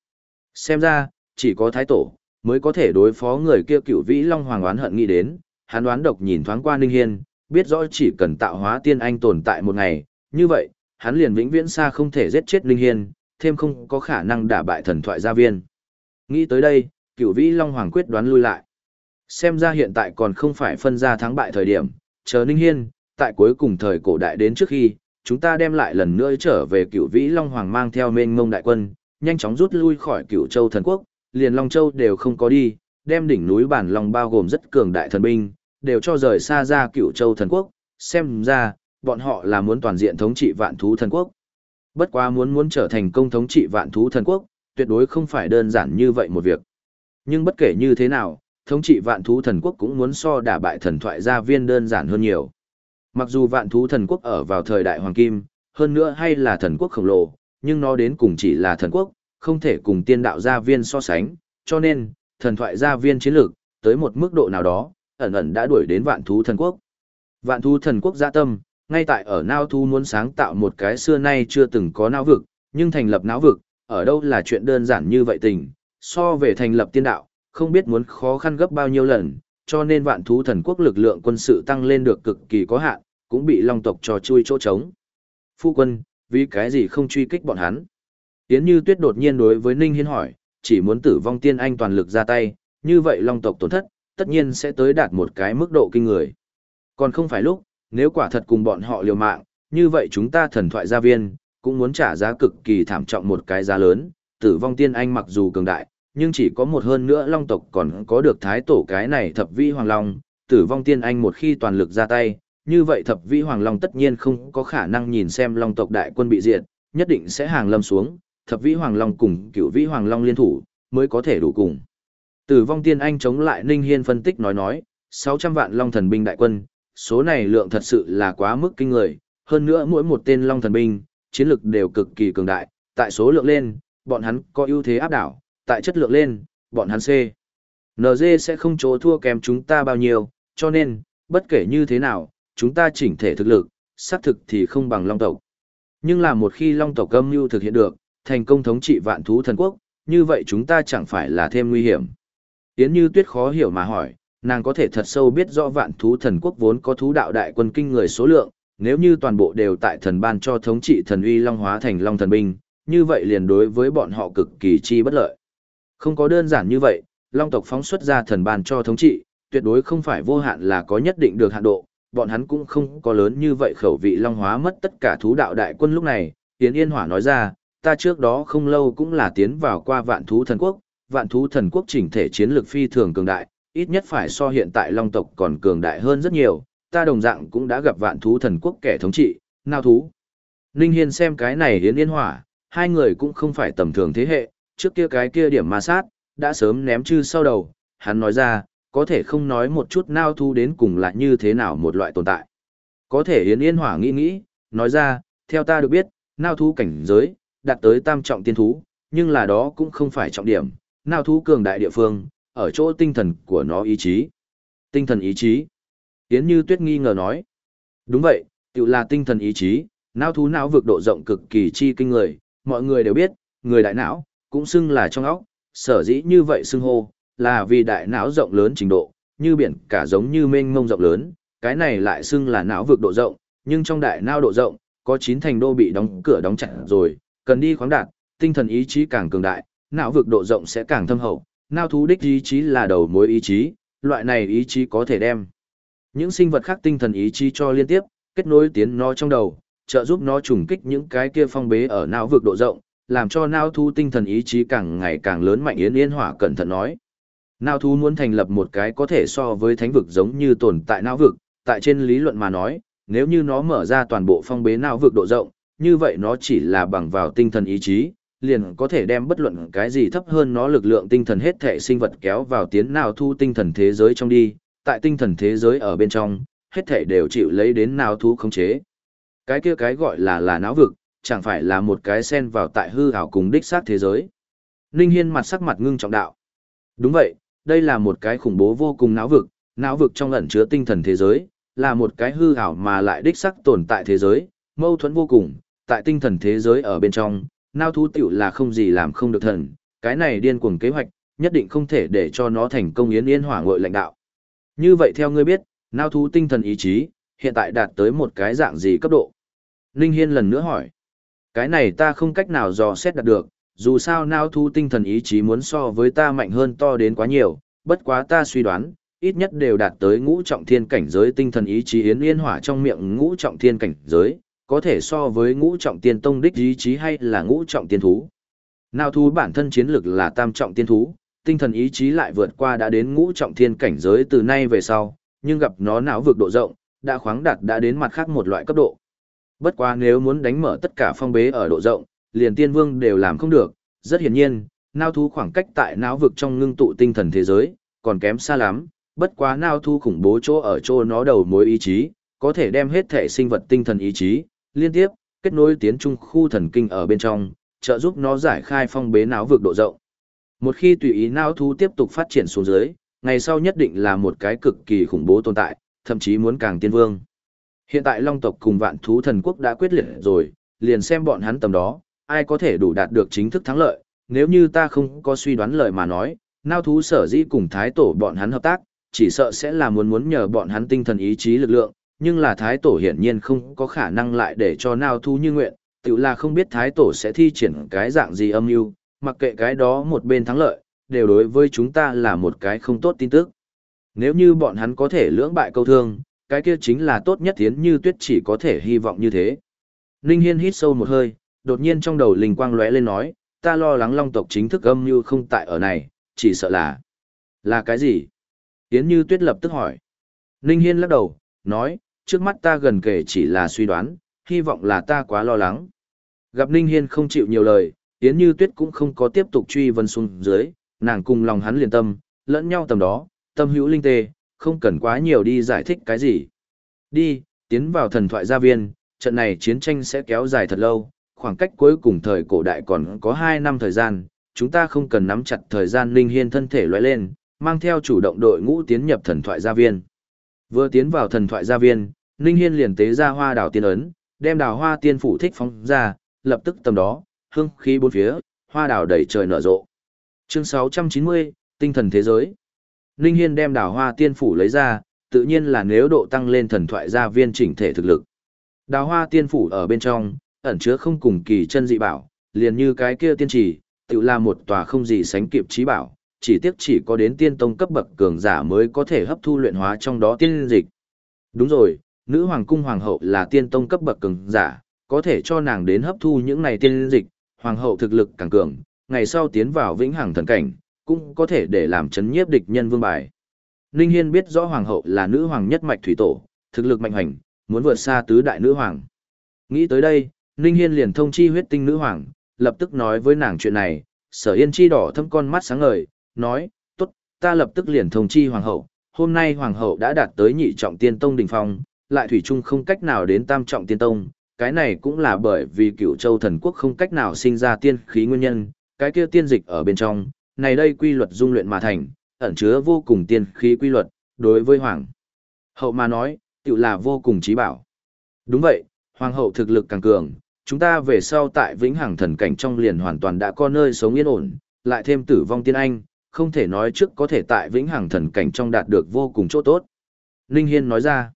Xem ra, chỉ có thái tổ, mới có thể đối phó người kia cựu vĩ long hoàng oán hận nghĩ đến, hắn đoán độc nhìn thoáng qua Ninh Hiên, biết rõ chỉ cần tạo hóa tiên anh tồn tại một ngày, như vậy, hắn liền vĩnh viễn xa không thể giết chết Ninh Hiên, thêm không có khả năng đả bại thần thoại gia viên. Nghĩ tới đây, cựu vĩ long hoàng quyết đoán lui lại. Xem ra hiện tại còn không phải phân ra thắng bại thời điểm, chờ Ninh Hiên, tại cuối cùng thời cổ đại đến trước khi, chúng ta đem lại lần nữa trở về cựu vĩ Long Hoàng mang theo mênh mông đại quân, nhanh chóng rút lui khỏi cựu châu thần quốc, liền Long Châu đều không có đi, đem đỉnh núi bản Long bao gồm rất cường đại thần binh, đều cho rời xa ra cửu châu thần quốc, xem ra, bọn họ là muốn toàn diện thống trị vạn thú thần quốc. Bất quá muốn muốn trở thành công thống trị vạn thú thần quốc, tuyệt đối không phải đơn giản như vậy một việc. Nhưng bất kể như thế nào, thống trị vạn thú thần quốc cũng muốn so đả bại thần thoại gia viên đơn giản hơn nhiều. Mặc dù vạn thú thần quốc ở vào thời đại hoàng kim, hơn nữa hay là thần quốc khổng lồ, nhưng nó đến cùng chỉ là thần quốc, không thể cùng tiên đạo gia viên so sánh, cho nên, thần thoại gia viên chiến lược, tới một mức độ nào đó, ẩn ẩn đã đuổi đến vạn thú thần quốc. Vạn thú thần quốc gia tâm, ngay tại ở Nao Thu muốn sáng tạo một cái xưa nay chưa từng có não vực, nhưng thành lập não vực, ở đâu là chuyện đơn giản như vậy tình, so về thành lập tiên đạo, không biết muốn khó khăn gấp bao nhiêu lần, cho nên vạn thú thần quốc lực lượng quân sự tăng lên được cực kỳ có hạn, cũng bị long tộc cho chui chỗ trống. Phu quân, vì cái gì không truy kích bọn hắn? Yến Như Tuyết đột nhiên đối với Ninh Hiên hỏi, chỉ muốn tử vong tiên anh toàn lực ra tay, như vậy long tộc tổn thất, tất nhiên sẽ tới đạt một cái mức độ kinh người. Còn không phải lúc, nếu quả thật cùng bọn họ liều mạng, như vậy chúng ta thần thoại gia viên, cũng muốn trả giá cực kỳ thảm trọng một cái giá lớn, tử vong tiên anh mặc dù cường đại, nhưng chỉ có một hơn nữa long tộc còn có được thái tổ cái này thập vĩ hoàng long, tử vong tiên anh một khi toàn lực ra tay, như vậy thập vĩ hoàng long tất nhiên không có khả năng nhìn xem long tộc đại quân bị diệt, nhất định sẽ hàng lâm xuống, thập vĩ hoàng long cùng cửu vĩ hoàng long liên thủ, mới có thể đủ cùng. Tử vong tiên anh chống lại Ninh Hiên phân tích nói nói, 600 vạn long thần binh đại quân, số này lượng thật sự là quá mức kinh người, hơn nữa mỗi một tên long thần binh, chiến lực đều cực kỳ cường đại, tại số lượng lên, bọn hắn có ưu thế áp đảo, tại chất lượng lên, bọn hắn C. NG sẽ không chỗ thua kém chúng ta bao nhiêu, cho nên, bất kể như thế nào, chúng ta chỉnh thể thực lực, xác thực thì không bằng Long tộc. Nhưng là một khi Long tộc âm mưu thực hiện được, thành công thống trị vạn thú thần quốc, như vậy chúng ta chẳng phải là thêm nguy hiểm. Yến Như Tuyết khó hiểu mà hỏi, nàng có thể thật sâu biết rõ vạn thú thần quốc vốn có thú đạo đại quân kinh người số lượng, nếu như toàn bộ đều tại thần ban cho thống trị thần uy long hóa thành long thần binh, như vậy liền đối với bọn họ cực kỳ chi bất lợi. Không có đơn giản như vậy, long tộc phóng xuất ra thần ban cho thống trị, tuyệt đối không phải vô hạn là có nhất định được hạn độ, bọn hắn cũng không có lớn như vậy khẩu vị long hóa mất tất cả thú đạo đại quân lúc này, Yến Yên Hỏa nói ra, ta trước đó không lâu cũng là tiến vào qua vạn thú thần quốc, vạn thú thần quốc chỉnh thể chiến lược phi thường cường đại, ít nhất phải so hiện tại long tộc còn cường đại hơn rất nhiều, ta đồng dạng cũng đã gặp vạn thú thần quốc kẻ thống trị, nào thú. Ninh Hiên xem cái này Yến Yên Hỏa, hai người cũng không phải tầm thường thế hệ, trước kia cái kia điểm ma sát, đã sớm ném chư sau đầu, hắn nói ra, có thể không nói một chút nào thu đến cùng là như thế nào một loại tồn tại. Có thể Yến Yên Hỏa nghĩ nghĩ, nói ra, theo ta được biết, nào thú cảnh giới, đạt tới tam trọng tiên thú, nhưng là đó cũng không phải trọng điểm, nào thú cường đại địa phương, ở chỗ tinh thần của nó ý chí. Tinh thần ý chí. Yến Như Tuyết nghi ngờ nói. Đúng vậy, tự là tinh thần ý chí, não thú não vực độ rộng cực kỳ chi kinh người, mọi người đều biết, người đại não, cũng xưng là trong óc, sở dĩ như vậy xưng hô, là vì đại não rộng lớn trình độ, như biển cả giống như mênh mông rộng lớn, cái này lại xưng là não vực độ rộng, nhưng trong đại não độ rộng, có chín thành đô bị đóng cửa đóng chặt rồi, cần đi khoáng đạt, tinh thần ý chí càng cường đại, não vực độ rộng sẽ càng thâm hậu, não thú đích ý chí là đầu mối ý chí, loại này ý chí có thể đem những sinh vật khác tinh thần ý chí cho liên tiếp, kết nối tiến nó trong đầu, trợ giúp nó trùng kích những cái kia phong bế ở não vực độ rộng, làm cho não thú tinh thần ý chí càng ngày càng lớn mạnh yến yến hỏa cẩn thận nói. Não thú muốn thành lập một cái có thể so với thánh vực giống như tồn tại não vực, tại trên lý luận mà nói, nếu như nó mở ra toàn bộ phong bế não vực độ rộng, như vậy nó chỉ là bằng vào tinh thần ý chí, liền có thể đem bất luận cái gì thấp hơn nó lực lượng tinh thần hết thể sinh vật kéo vào tiến nào thu tinh thần thế giới trong đi, tại tinh thần thế giới ở bên trong, hết thể đều chịu lấy đến nào thu khống chế. Cái kia cái gọi là là não vực, chẳng phải là một cái sen vào tại hư ảo cùng đích xác thế giới. Ninh Hiên mặt sắc mặt ngưng trọng đạo. Đúng vậy, đây là một cái khủng bố vô cùng não vực, não vực trong ẩn chứa tinh thần thế giới, là một cái hư ảo mà lại đích xác tồn tại thế giới, mâu thuẫn vô cùng, tại tinh thần thế giới ở bên trong, Nao thú tiểu là không gì làm không được thần, cái này điên cuồng kế hoạch, nhất định không thể để cho nó thành công yến yến hỏa ngội lãnh đạo. Như vậy theo ngươi biết, Nao thú tinh thần ý chí, hiện tại đạt tới một cái dạng gì cấp độ? Ninh Hiên lần nữa hỏi. Cái này ta không cách nào dò xét đạt được, dù sao Nao thú tinh thần ý chí muốn so với ta mạnh hơn to đến quá nhiều, bất quá ta suy đoán, ít nhất đều đạt tới ngũ trọng thiên cảnh giới tinh thần ý chí yến yên hỏa trong miệng ngũ trọng thiên cảnh giới, có thể so với ngũ trọng tiên tông đích ý chí hay là ngũ trọng tiên thú. Nào thú bản thân chiến lực là tam trọng tiên thú, tinh thần ý chí lại vượt qua đã đến ngũ trọng thiên cảnh giới từ nay về sau, nhưng gặp nó não vực độ rộng, đã khoáng đạt đã đến mặt khác một loại cấp độ. Bất quá nếu muốn đánh mở tất cả phong bế ở độ rộng, liền tiên vương đều làm không được, rất hiển nhiên, nao thú khoảng cách tại não vực trong ngưng tụ tinh thần thế giới, còn kém xa lắm, bất quá nao thú khủng bố chỗ ở chỗ nó đầu mối ý chí, có thể đem hết thể sinh vật tinh thần ý chí, liên tiếp, kết nối tiến trung khu thần kinh ở bên trong, trợ giúp nó giải khai phong bế não vực độ rộng. Một khi tùy ý não thú tiếp tục phát triển xuống dưới, ngày sau nhất định là một cái cực kỳ khủng bố tồn tại, thậm chí muốn càng tiên vương. Hiện tại Long tộc cùng vạn thú thần quốc đã quyết liệt rồi, liền xem bọn hắn tầm đó, ai có thể đủ đạt được chính thức thắng lợi, nếu như ta không có suy đoán lời mà nói, nao thú sở dĩ cùng thái tổ bọn hắn hợp tác, chỉ sợ sẽ là muốn muốn nhờ bọn hắn tinh thần ý chí lực lượng, nhưng là thái tổ hiển nhiên không có khả năng lại để cho nao thu như nguyện, tự là không biết thái tổ sẽ thi triển cái dạng gì âm mưu, mặc kệ cái đó một bên thắng lợi, đều đối với chúng ta là một cái không tốt tin tức. Nếu như bọn hắn có thể lưỡng bại câu thương, cái kia chính là tốt nhất tiến như tuyết chỉ có thể hy vọng như thế. Ninh Hiên hít sâu một hơi, đột nhiên trong đầu linh quang lóe lên nói, ta lo lắng long tộc chính thức âm như không tại ở này, chỉ sợ là... Là cái gì? tiến Như Tuyết lập tức hỏi. Ninh Hiên lắc đầu, nói, trước mắt ta gần kể chỉ là suy đoán, hy vọng là ta quá lo lắng. Gặp Ninh Hiên không chịu nhiều lời, Yến Như Tuyết cũng không có tiếp tục truy vấn xuống dưới, nàng cùng lòng hắn liền tâm, lẫn nhau tầm đó, tâm hữu linh tê, không cần quá nhiều đi giải thích cái gì. Đi, tiến vào thần thoại gia viên, trận này chiến tranh sẽ kéo dài thật lâu, khoảng cách cuối cùng thời cổ đại còn có 2 năm thời gian, chúng ta không cần nắm chặt thời gian linh hiên thân thể loại lên, mang theo chủ động đội ngũ tiến nhập thần thoại gia viên. Vừa tiến vào thần thoại gia viên, Ninh Hiên liền tế ra hoa đào tiên ấn, đem đào hoa tiên phủ thích phóng ra, lập tức tầm đó, hương khí bốn phía, hoa đào đầy trời nở rộ. Chương 690, tinh thần thế giới. Ninh Hiên đem đào hoa tiên phủ lấy ra, tự nhiên là nếu độ tăng lên thần thoại gia viên chỉnh thể thực lực. Đào hoa tiên phủ ở bên trong, ẩn chứa không cùng kỳ chân dị bảo, liền như cái kia tiên chỉ, tự là một tòa không gì sánh kịp trí bảo, chỉ tiếc chỉ có đến tiên tông cấp bậc cường giả mới có thể hấp thu luyện hóa trong đó tiên dịch. Đúng rồi, nữ hoàng cung hoàng hậu là tiên tông cấp bậc cường giả, có thể cho nàng đến hấp thu những này tiên dịch, hoàng hậu thực lực càng cường, ngày sau tiến vào vĩnh hằng thần cảnh, cũng có thể để làm chấn nhiếp địch nhân vương bài. Ninh Hiên biết rõ hoàng hậu là nữ hoàng nhất mạch thủy tổ, thực lực mạnh hành, muốn vượt xa tứ đại nữ hoàng. Nghĩ tới đây, Ninh Hiên liền thông chi huyết tinh nữ hoàng, lập tức nói với nàng chuyện này, sở yên chi đỏ thâm con mắt sáng ngời, nói, tốt, ta lập tức liền thông chi hoàng hậu, hôm nay hoàng hậu đã đạt tới nhị trọng tiên tông đỉnh phong, lại thủy chung không cách nào đến tam trọng tiên tông, cái này cũng là bởi vì cựu châu thần quốc không cách nào sinh ra tiên khí nguyên nhân, cái kia tiên dịch ở bên trong, này đây quy luật dung luyện mà thành, ẩn chứa vô cùng tiên khí quy luật, đối với hoàng hậu mà nói, tự là vô cùng trí bảo. Đúng vậy, hoàng hậu thực lực càng cường, chúng ta về sau tại vĩnh hằng thần cảnh trong liền hoàn toàn đã có nơi sống yên ổn, lại thêm tử vong tiên anh, không thể nói trước có thể tại vĩnh hằng thần cảnh trong đạt được vô cùng chỗ tốt. Ninh Hiên nói ra,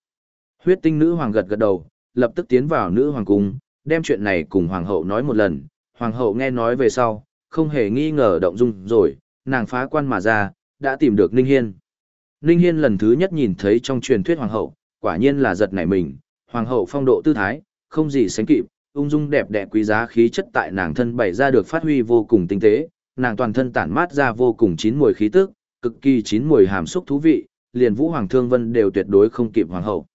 huyết tinh nữ hoàng gật gật đầu, lập tức tiến vào nữ hoàng cung, đem chuyện này cùng hoàng hậu nói một lần, hoàng hậu nghe nói về sau, không hề nghi ngờ động dung rồi, nàng phá quan mà ra, đã tìm được Ninh Hiên. Ninh Hiên lần thứ nhất nhìn thấy trong truyền thuyết hoàng hậu, quả nhiên là giật nảy mình, hoàng hậu phong độ tư thái, không gì sánh kịp, ung dung đẹp đẽ quý giá khí chất tại nàng thân bày ra được phát huy vô cùng tinh tế, nàng toàn thân tản mát ra vô cùng chín mùi khí tức, cực kỳ chín mùi hàm xúc thú vị, liền Vũ Hoàng Thương Vân đều tuyệt đối không kịp hoàng hậu.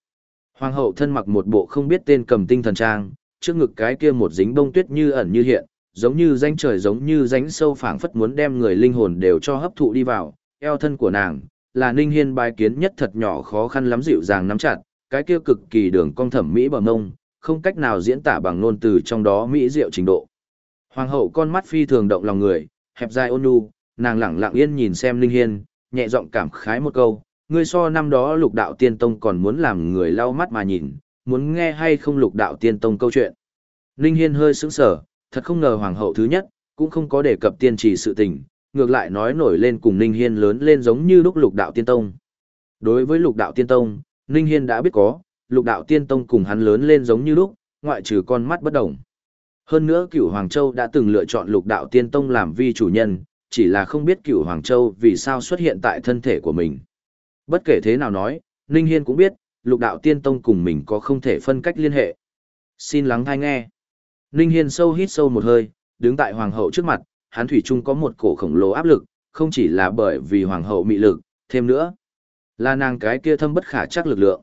Hoàng hậu thân mặc một bộ không biết tên cầm tinh thần trang, trước ngực cái kia một dính bông tuyết như ẩn như hiện, giống như danh trời giống như rãnh sâu phảng phất muốn đem người linh hồn đều cho hấp thụ đi vào, eo thân của nàng là Ninh Hiên bài kiến nhất thật nhỏ khó khăn lắm dịu dàng nắm chặt, cái kia cực kỳ đường cong thẩm mỹ bờ mông, không cách nào diễn tả bằng ngôn từ trong đó mỹ diệu trình độ. Hoàng hậu con mắt phi thường động lòng người, hẹp dài ôn nhu, nàng lẳng lặng yên nhìn xem Ninh Hiên, nhẹ giọng cảm khái một câu, ngươi so năm đó lục đạo tiên tông còn muốn làm người lau mắt mà nhìn, muốn nghe hay không lục đạo tiên tông câu chuyện. Ninh Hiên hơi sững sờ, thật không ngờ hoàng hậu thứ nhất, cũng không có đề cập tiên trì sự tình, ngược lại nói nổi lên cùng Ninh Hiên lớn lên giống như lúc lục đạo tiên tông. Đối với lục đạo tiên tông, Ninh Hiên đã biết có, lục đạo tiên tông cùng hắn lớn lên giống như lúc, ngoại trừ con mắt bất động. Hơn nữa cửu Hoàng Châu đã từng lựa chọn lục đạo tiên tông làm vi chủ nhân, chỉ là không biết cửu Hoàng Châu vì sao xuất hiện tại thân thể của mình. Bất kể thế nào nói, Ninh Hiên cũng biết, lục đạo tiên tông cùng mình có không thể phân cách liên hệ. Xin lắng thai nghe. Ninh Hiên sâu hít sâu một hơi, đứng tại Hoàng hậu trước mặt, hắn thủy chung có một cổ khổng lồ áp lực, không chỉ là bởi vì Hoàng hậu mị lực, thêm nữa, là nàng cái kia thâm bất khả chắc lực lượng.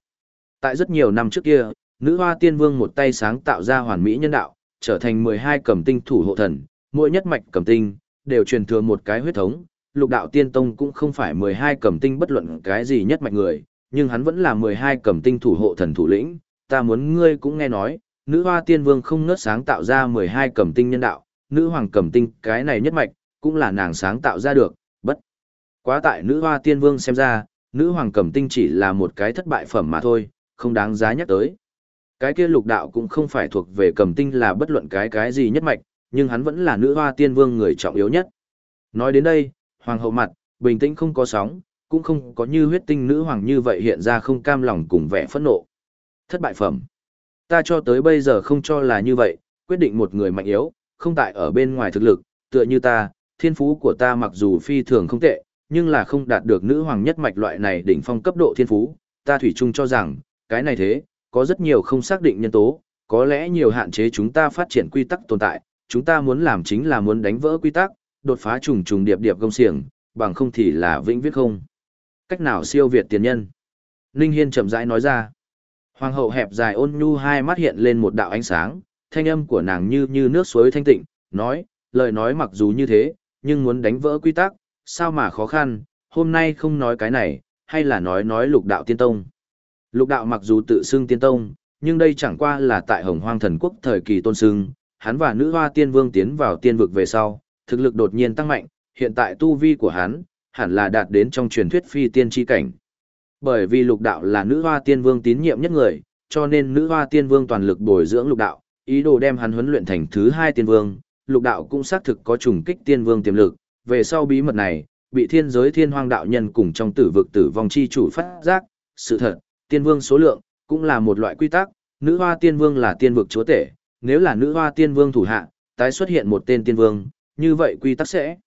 Tại rất nhiều năm trước kia, nữ hoa tiên vương một tay sáng tạo ra hoàn mỹ nhân đạo, trở thành 12 cầm tinh thủ hộ thần, mỗi nhất mạch cầm tinh, đều truyền thừa một cái huyết thống. Lục đạo tiên tông cũng không phải 12 cầm tinh bất luận cái gì nhất mạch người, nhưng hắn vẫn là 12 cầm tinh thủ hộ thần thủ lĩnh. Ta muốn ngươi cũng nghe nói, nữ hoa tiên vương không ngớt sáng tạo ra 12 cầm tinh nhân đạo, nữ hoàng cầm tinh cái này nhất mạch, cũng là nàng sáng tạo ra được, bất. Quá tại nữ hoa tiên vương xem ra, nữ hoàng cầm tinh chỉ là một cái thất bại phẩm mà thôi, không đáng giá nhắc tới. Cái kia lục đạo cũng không phải thuộc về cầm tinh là bất luận cái cái gì nhất mạch, nhưng hắn vẫn là nữ hoa tiên vương người trọng yếu nhất. Nói đến đây, hoàng hậu mặt, bình tĩnh không có sóng, cũng không có như huyết tinh nữ hoàng như vậy hiện ra không cam lòng cùng vẻ phẫn nộ. Thất bại phẩm. Ta cho tới bây giờ không cho là như vậy, quyết định một người mạnh yếu, không tại ở bên ngoài thực lực, tựa như ta, thiên phú của ta mặc dù phi thường không tệ, nhưng là không đạt được nữ hoàng nhất mạch loại này đỉnh phong cấp độ thiên phú, ta thủy chung cho rằng, cái này thế, có rất nhiều không xác định nhân tố, có lẽ nhiều hạn chế chúng ta phát triển quy tắc tồn tại, chúng ta muốn làm chính là muốn đánh vỡ quy tắc, đột phá trùng trùng điệp điệp công xiềng, bằng không thì là vĩnh viết không. Cách nào siêu việt tiền nhân? Ninh Hiên chậm rãi nói ra. Hoàng hậu hẹp dài ôn nhu hai mắt hiện lên một đạo ánh sáng, thanh âm của nàng như như nước suối thanh tịnh, nói, lời nói mặc dù như thế, nhưng muốn đánh vỡ quy tắc, sao mà khó khăn, hôm nay không nói cái này, hay là nói nói lục đạo tiên tông. Lục đạo mặc dù tự xưng tiên tông, nhưng đây chẳng qua là tại hồng hoang thần quốc thời kỳ tôn xưng, hắn và nữ hoa tiên vương tiến vào tiên vực về sau, thực lực đột nhiên tăng mạnh, hiện tại tu vi của hắn, hẳn là đạt đến trong truyền thuyết phi tiên tri cảnh. Bởi vì lục đạo là nữ hoa tiên vương tín nhiệm nhất người, cho nên nữ hoa tiên vương toàn lực bồi dưỡng lục đạo, ý đồ đem hắn huấn luyện thành thứ hai tiên vương, lục đạo cũng xác thực có trùng kích tiên vương tiềm lực, về sau bí mật này, bị thiên giới thiên hoang đạo nhân cùng trong tử vực tử vong chi chủ phát giác, sự thật, tiên vương số lượng, cũng là một loại quy tắc, nữ hoa tiên vương là tiên vực chúa tể, nếu là nữ hoa tiên vương thủ hạ, tái xuất hiện một tên tiên vương, như vậy quy tắc sẽ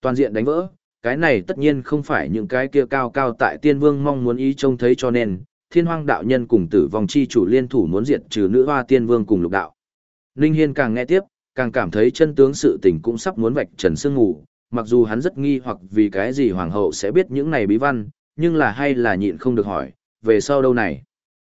toàn diện đánh vỡ. Cái này tất nhiên không phải những cái kia cao cao tại tiên vương mong muốn ý trông thấy cho nên, thiên hoang đạo nhân cùng tử vong chi chủ liên thủ muốn diệt trừ nữ hoa tiên vương cùng lục đạo. Ninh Hiên càng nghe tiếp, càng cảm thấy chân tướng sự tình cũng sắp muốn vạch trần sương ngủ, mặc dù hắn rất nghi hoặc vì cái gì hoàng hậu sẽ biết những này bí văn, nhưng là hay là nhịn không được hỏi, về sau đâu này.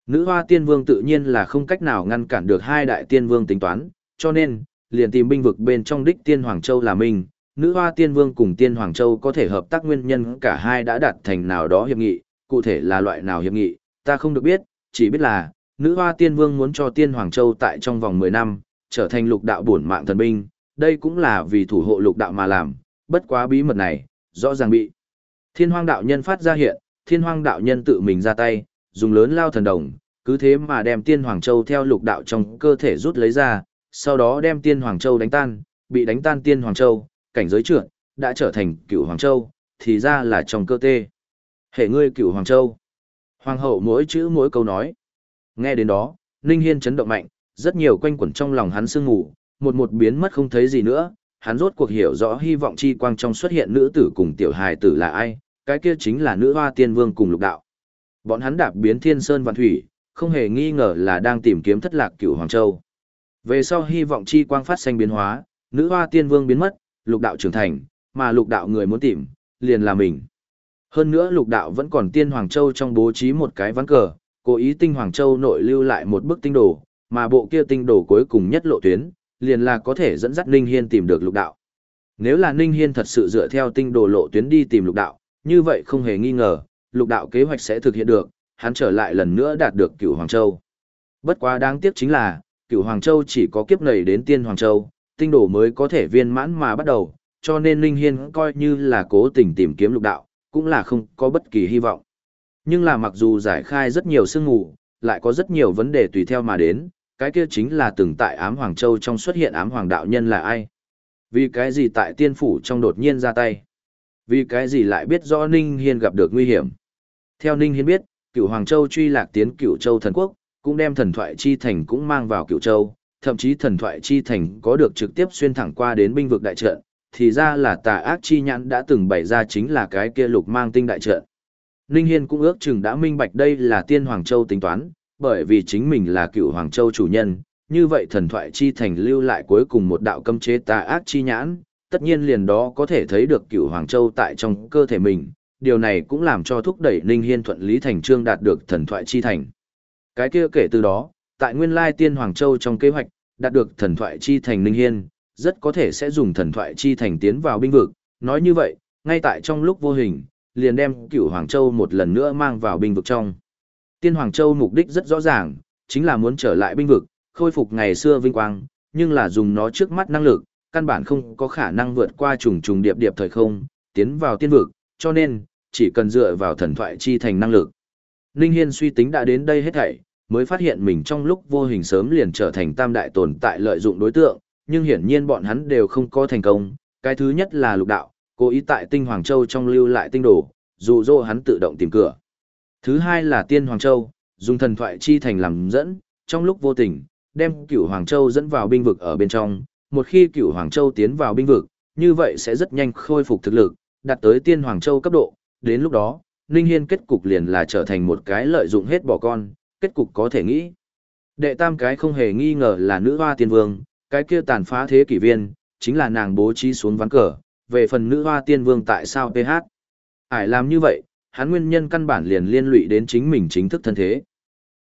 Nữ hoa tiên vương tự nhiên là không cách nào ngăn cản được hai đại tiên vương tính toán, cho nên, liền tìm binh vực bên trong đích tiên Hoàng Châu là mình, nữ hoa tiên vương cùng tiên Hoàng Châu có thể hợp tác nguyên nhân cả hai đã đạt thành nào đó hiệp nghị, cụ thể là loại nào hiệp nghị, ta không được biết, chỉ biết là, nữ hoa tiên vương muốn cho tiên Hoàng Châu tại trong vòng 10 năm, trở thành lục đạo bổn mạng thần binh, đây cũng là vì thủ hộ lục đạo mà làm, bất quá bí mật này, rõ ràng bị. Thiên hoang đạo nhân phát ra hiện, thiên hoang đạo nhân tự mình ra tay, dùng lớn lao thần đồng, cứ thế mà đem tiên Hoàng Châu theo lục đạo trong cơ thể rút lấy ra, sau đó đem tiên Hoàng Châu đánh tan, bị đánh tan tiên Hoàng Châu, cảnh giới trượt, đã trở thành cựu Hoàng Châu, thì ra là trong cơ tê. Hệ ngươi cựu Hoàng Châu. Hoàng hậu mỗi chữ mỗi câu nói. Nghe đến đó, Ninh Hiên chấn động mạnh, rất nhiều quanh quẩn trong lòng hắn sương ngủ, một một biến mất không thấy gì nữa, hắn rốt cuộc hiểu rõ hy vọng chi quang trong xuất hiện nữ tử cùng tiểu hài tử là ai, cái kia chính là nữ hoa tiên vương cùng lục đạo. Bọn hắn đạp biến thiên sơn vạn thủy, không hề nghi ngờ là đang tìm kiếm thất lạc cửu Hoàng Châu. Về sau hy vọng chi quang phát sinh biến hóa, nữ hoa tiên vương biến mất, lục đạo trưởng thành, mà lục đạo người muốn tìm, liền là mình. Hơn nữa lục đạo vẫn còn tiên Hoàng Châu trong bố trí một cái ván cờ, cố ý tinh Hoàng Châu nội lưu lại một bức tinh đồ, mà bộ kia tinh đồ cuối cùng nhất lộ tuyến, liền là có thể dẫn dắt Ninh Hiên tìm được lục đạo. Nếu là Ninh Hiên thật sự dựa theo tinh đồ lộ tuyến đi tìm lục đạo, như vậy không hề nghi ngờ, lục đạo kế hoạch sẽ thực hiện được, hắn trở lại lần nữa đạt được cửu Hoàng Châu. Bất quá đáng tiếc chính là, Cựu Hoàng Châu chỉ có kiếp nảy đến tiên Hoàng Châu, tinh đồ mới có thể viên mãn mà bắt đầu, cho nên Linh Hiên coi như là cố tình tìm kiếm lục đạo, cũng là không có bất kỳ hy vọng. Nhưng là mặc dù giải khai rất nhiều sương ngủ, lại có rất nhiều vấn đề tùy theo mà đến, cái kia chính là từng tại ám Hoàng Châu trong xuất hiện ám Hoàng đạo nhân là ai. Vì cái gì tại tiên phủ trong đột nhiên ra tay? Vì cái gì lại biết rõ Ninh Hiên gặp được nguy hiểm? Theo Ninh Hiên biết, cựu Hoàng Châu truy lạc tiến cựu Châu thần quốc, cũng đem thần thoại chi thành cũng mang vào cựu Châu, thậm chí thần thoại chi thành có được trực tiếp xuyên thẳng qua đến binh vực đại trận, thì ra là tà ác chi nhãn đã từng bày ra chính là cái kia lục mang tinh đại trận. Ninh Hiên cũng ước chừng đã minh bạch đây là tiên Hoàng Châu tính toán, bởi vì chính mình là cựu Hoàng Châu chủ nhân, như vậy thần thoại chi thành lưu lại cuối cùng một đạo cấm chế tà ác chi nhãn, tất nhiên liền đó có thể thấy được cựu Hoàng Châu tại trong cơ thể mình, điều này cũng làm cho thúc đẩy Ninh Hiên thuận lý thành trương đạt được thần thoại chi thành. Cái kia kể từ đó, tại nguyên lai tiên Hoàng Châu trong kế hoạch, đạt được thần thoại chi thành Ninh Hiên, rất có thể sẽ dùng thần thoại chi thành tiến vào binh vực, nói như vậy, ngay tại trong lúc vô hình, liền đem cửu Hoàng Châu một lần nữa mang vào binh vực trong. Tiên Hoàng Châu mục đích rất rõ ràng, chính là muốn trở lại binh vực, khôi phục ngày xưa vinh quang, nhưng là dùng nó trước mắt năng lực, căn bản không có khả năng vượt qua trùng trùng điệp điệp thời không, tiến vào tiên vực, cho nên, chỉ cần dựa vào thần thoại chi thành năng lực. Ninh Hiên suy tính đã đến đây hết thảy, mới phát hiện mình trong lúc vô hình sớm liền trở thành tam đại tồn tại lợi dụng đối tượng, nhưng hiển nhiên bọn hắn đều không có thành công. Cái thứ nhất là lục đạo, cố ý tại tinh Hoàng Châu trong lưu lại tinh đồ, dù dỗ hắn tự động tìm cửa. Thứ hai là tiên Hoàng Châu, dùng thần thoại chi thành làm dẫn, trong lúc vô tình, đem cửu Hoàng Châu dẫn vào binh vực ở bên trong. Một khi cửu Hoàng Châu tiến vào binh vực, như vậy sẽ rất nhanh khôi phục thực lực, đạt tới tiên Hoàng Châu cấp độ. Đến lúc đó, Ninh Hiên kết cục liền là trở thành một cái lợi dụng hết bỏ con, kết cục có thể nghĩ. Đệ tam cái không hề nghi ngờ là nữ hoa tiên vương, cái kia tàn phá thế kỷ viên, chính là nàng bố trí xuống ván cờ, về phần nữ hoa tiên vương tại sao PH. Ải làm như vậy, hắn nguyên nhân căn bản liền liên lụy đến chính mình chính thức thân thế.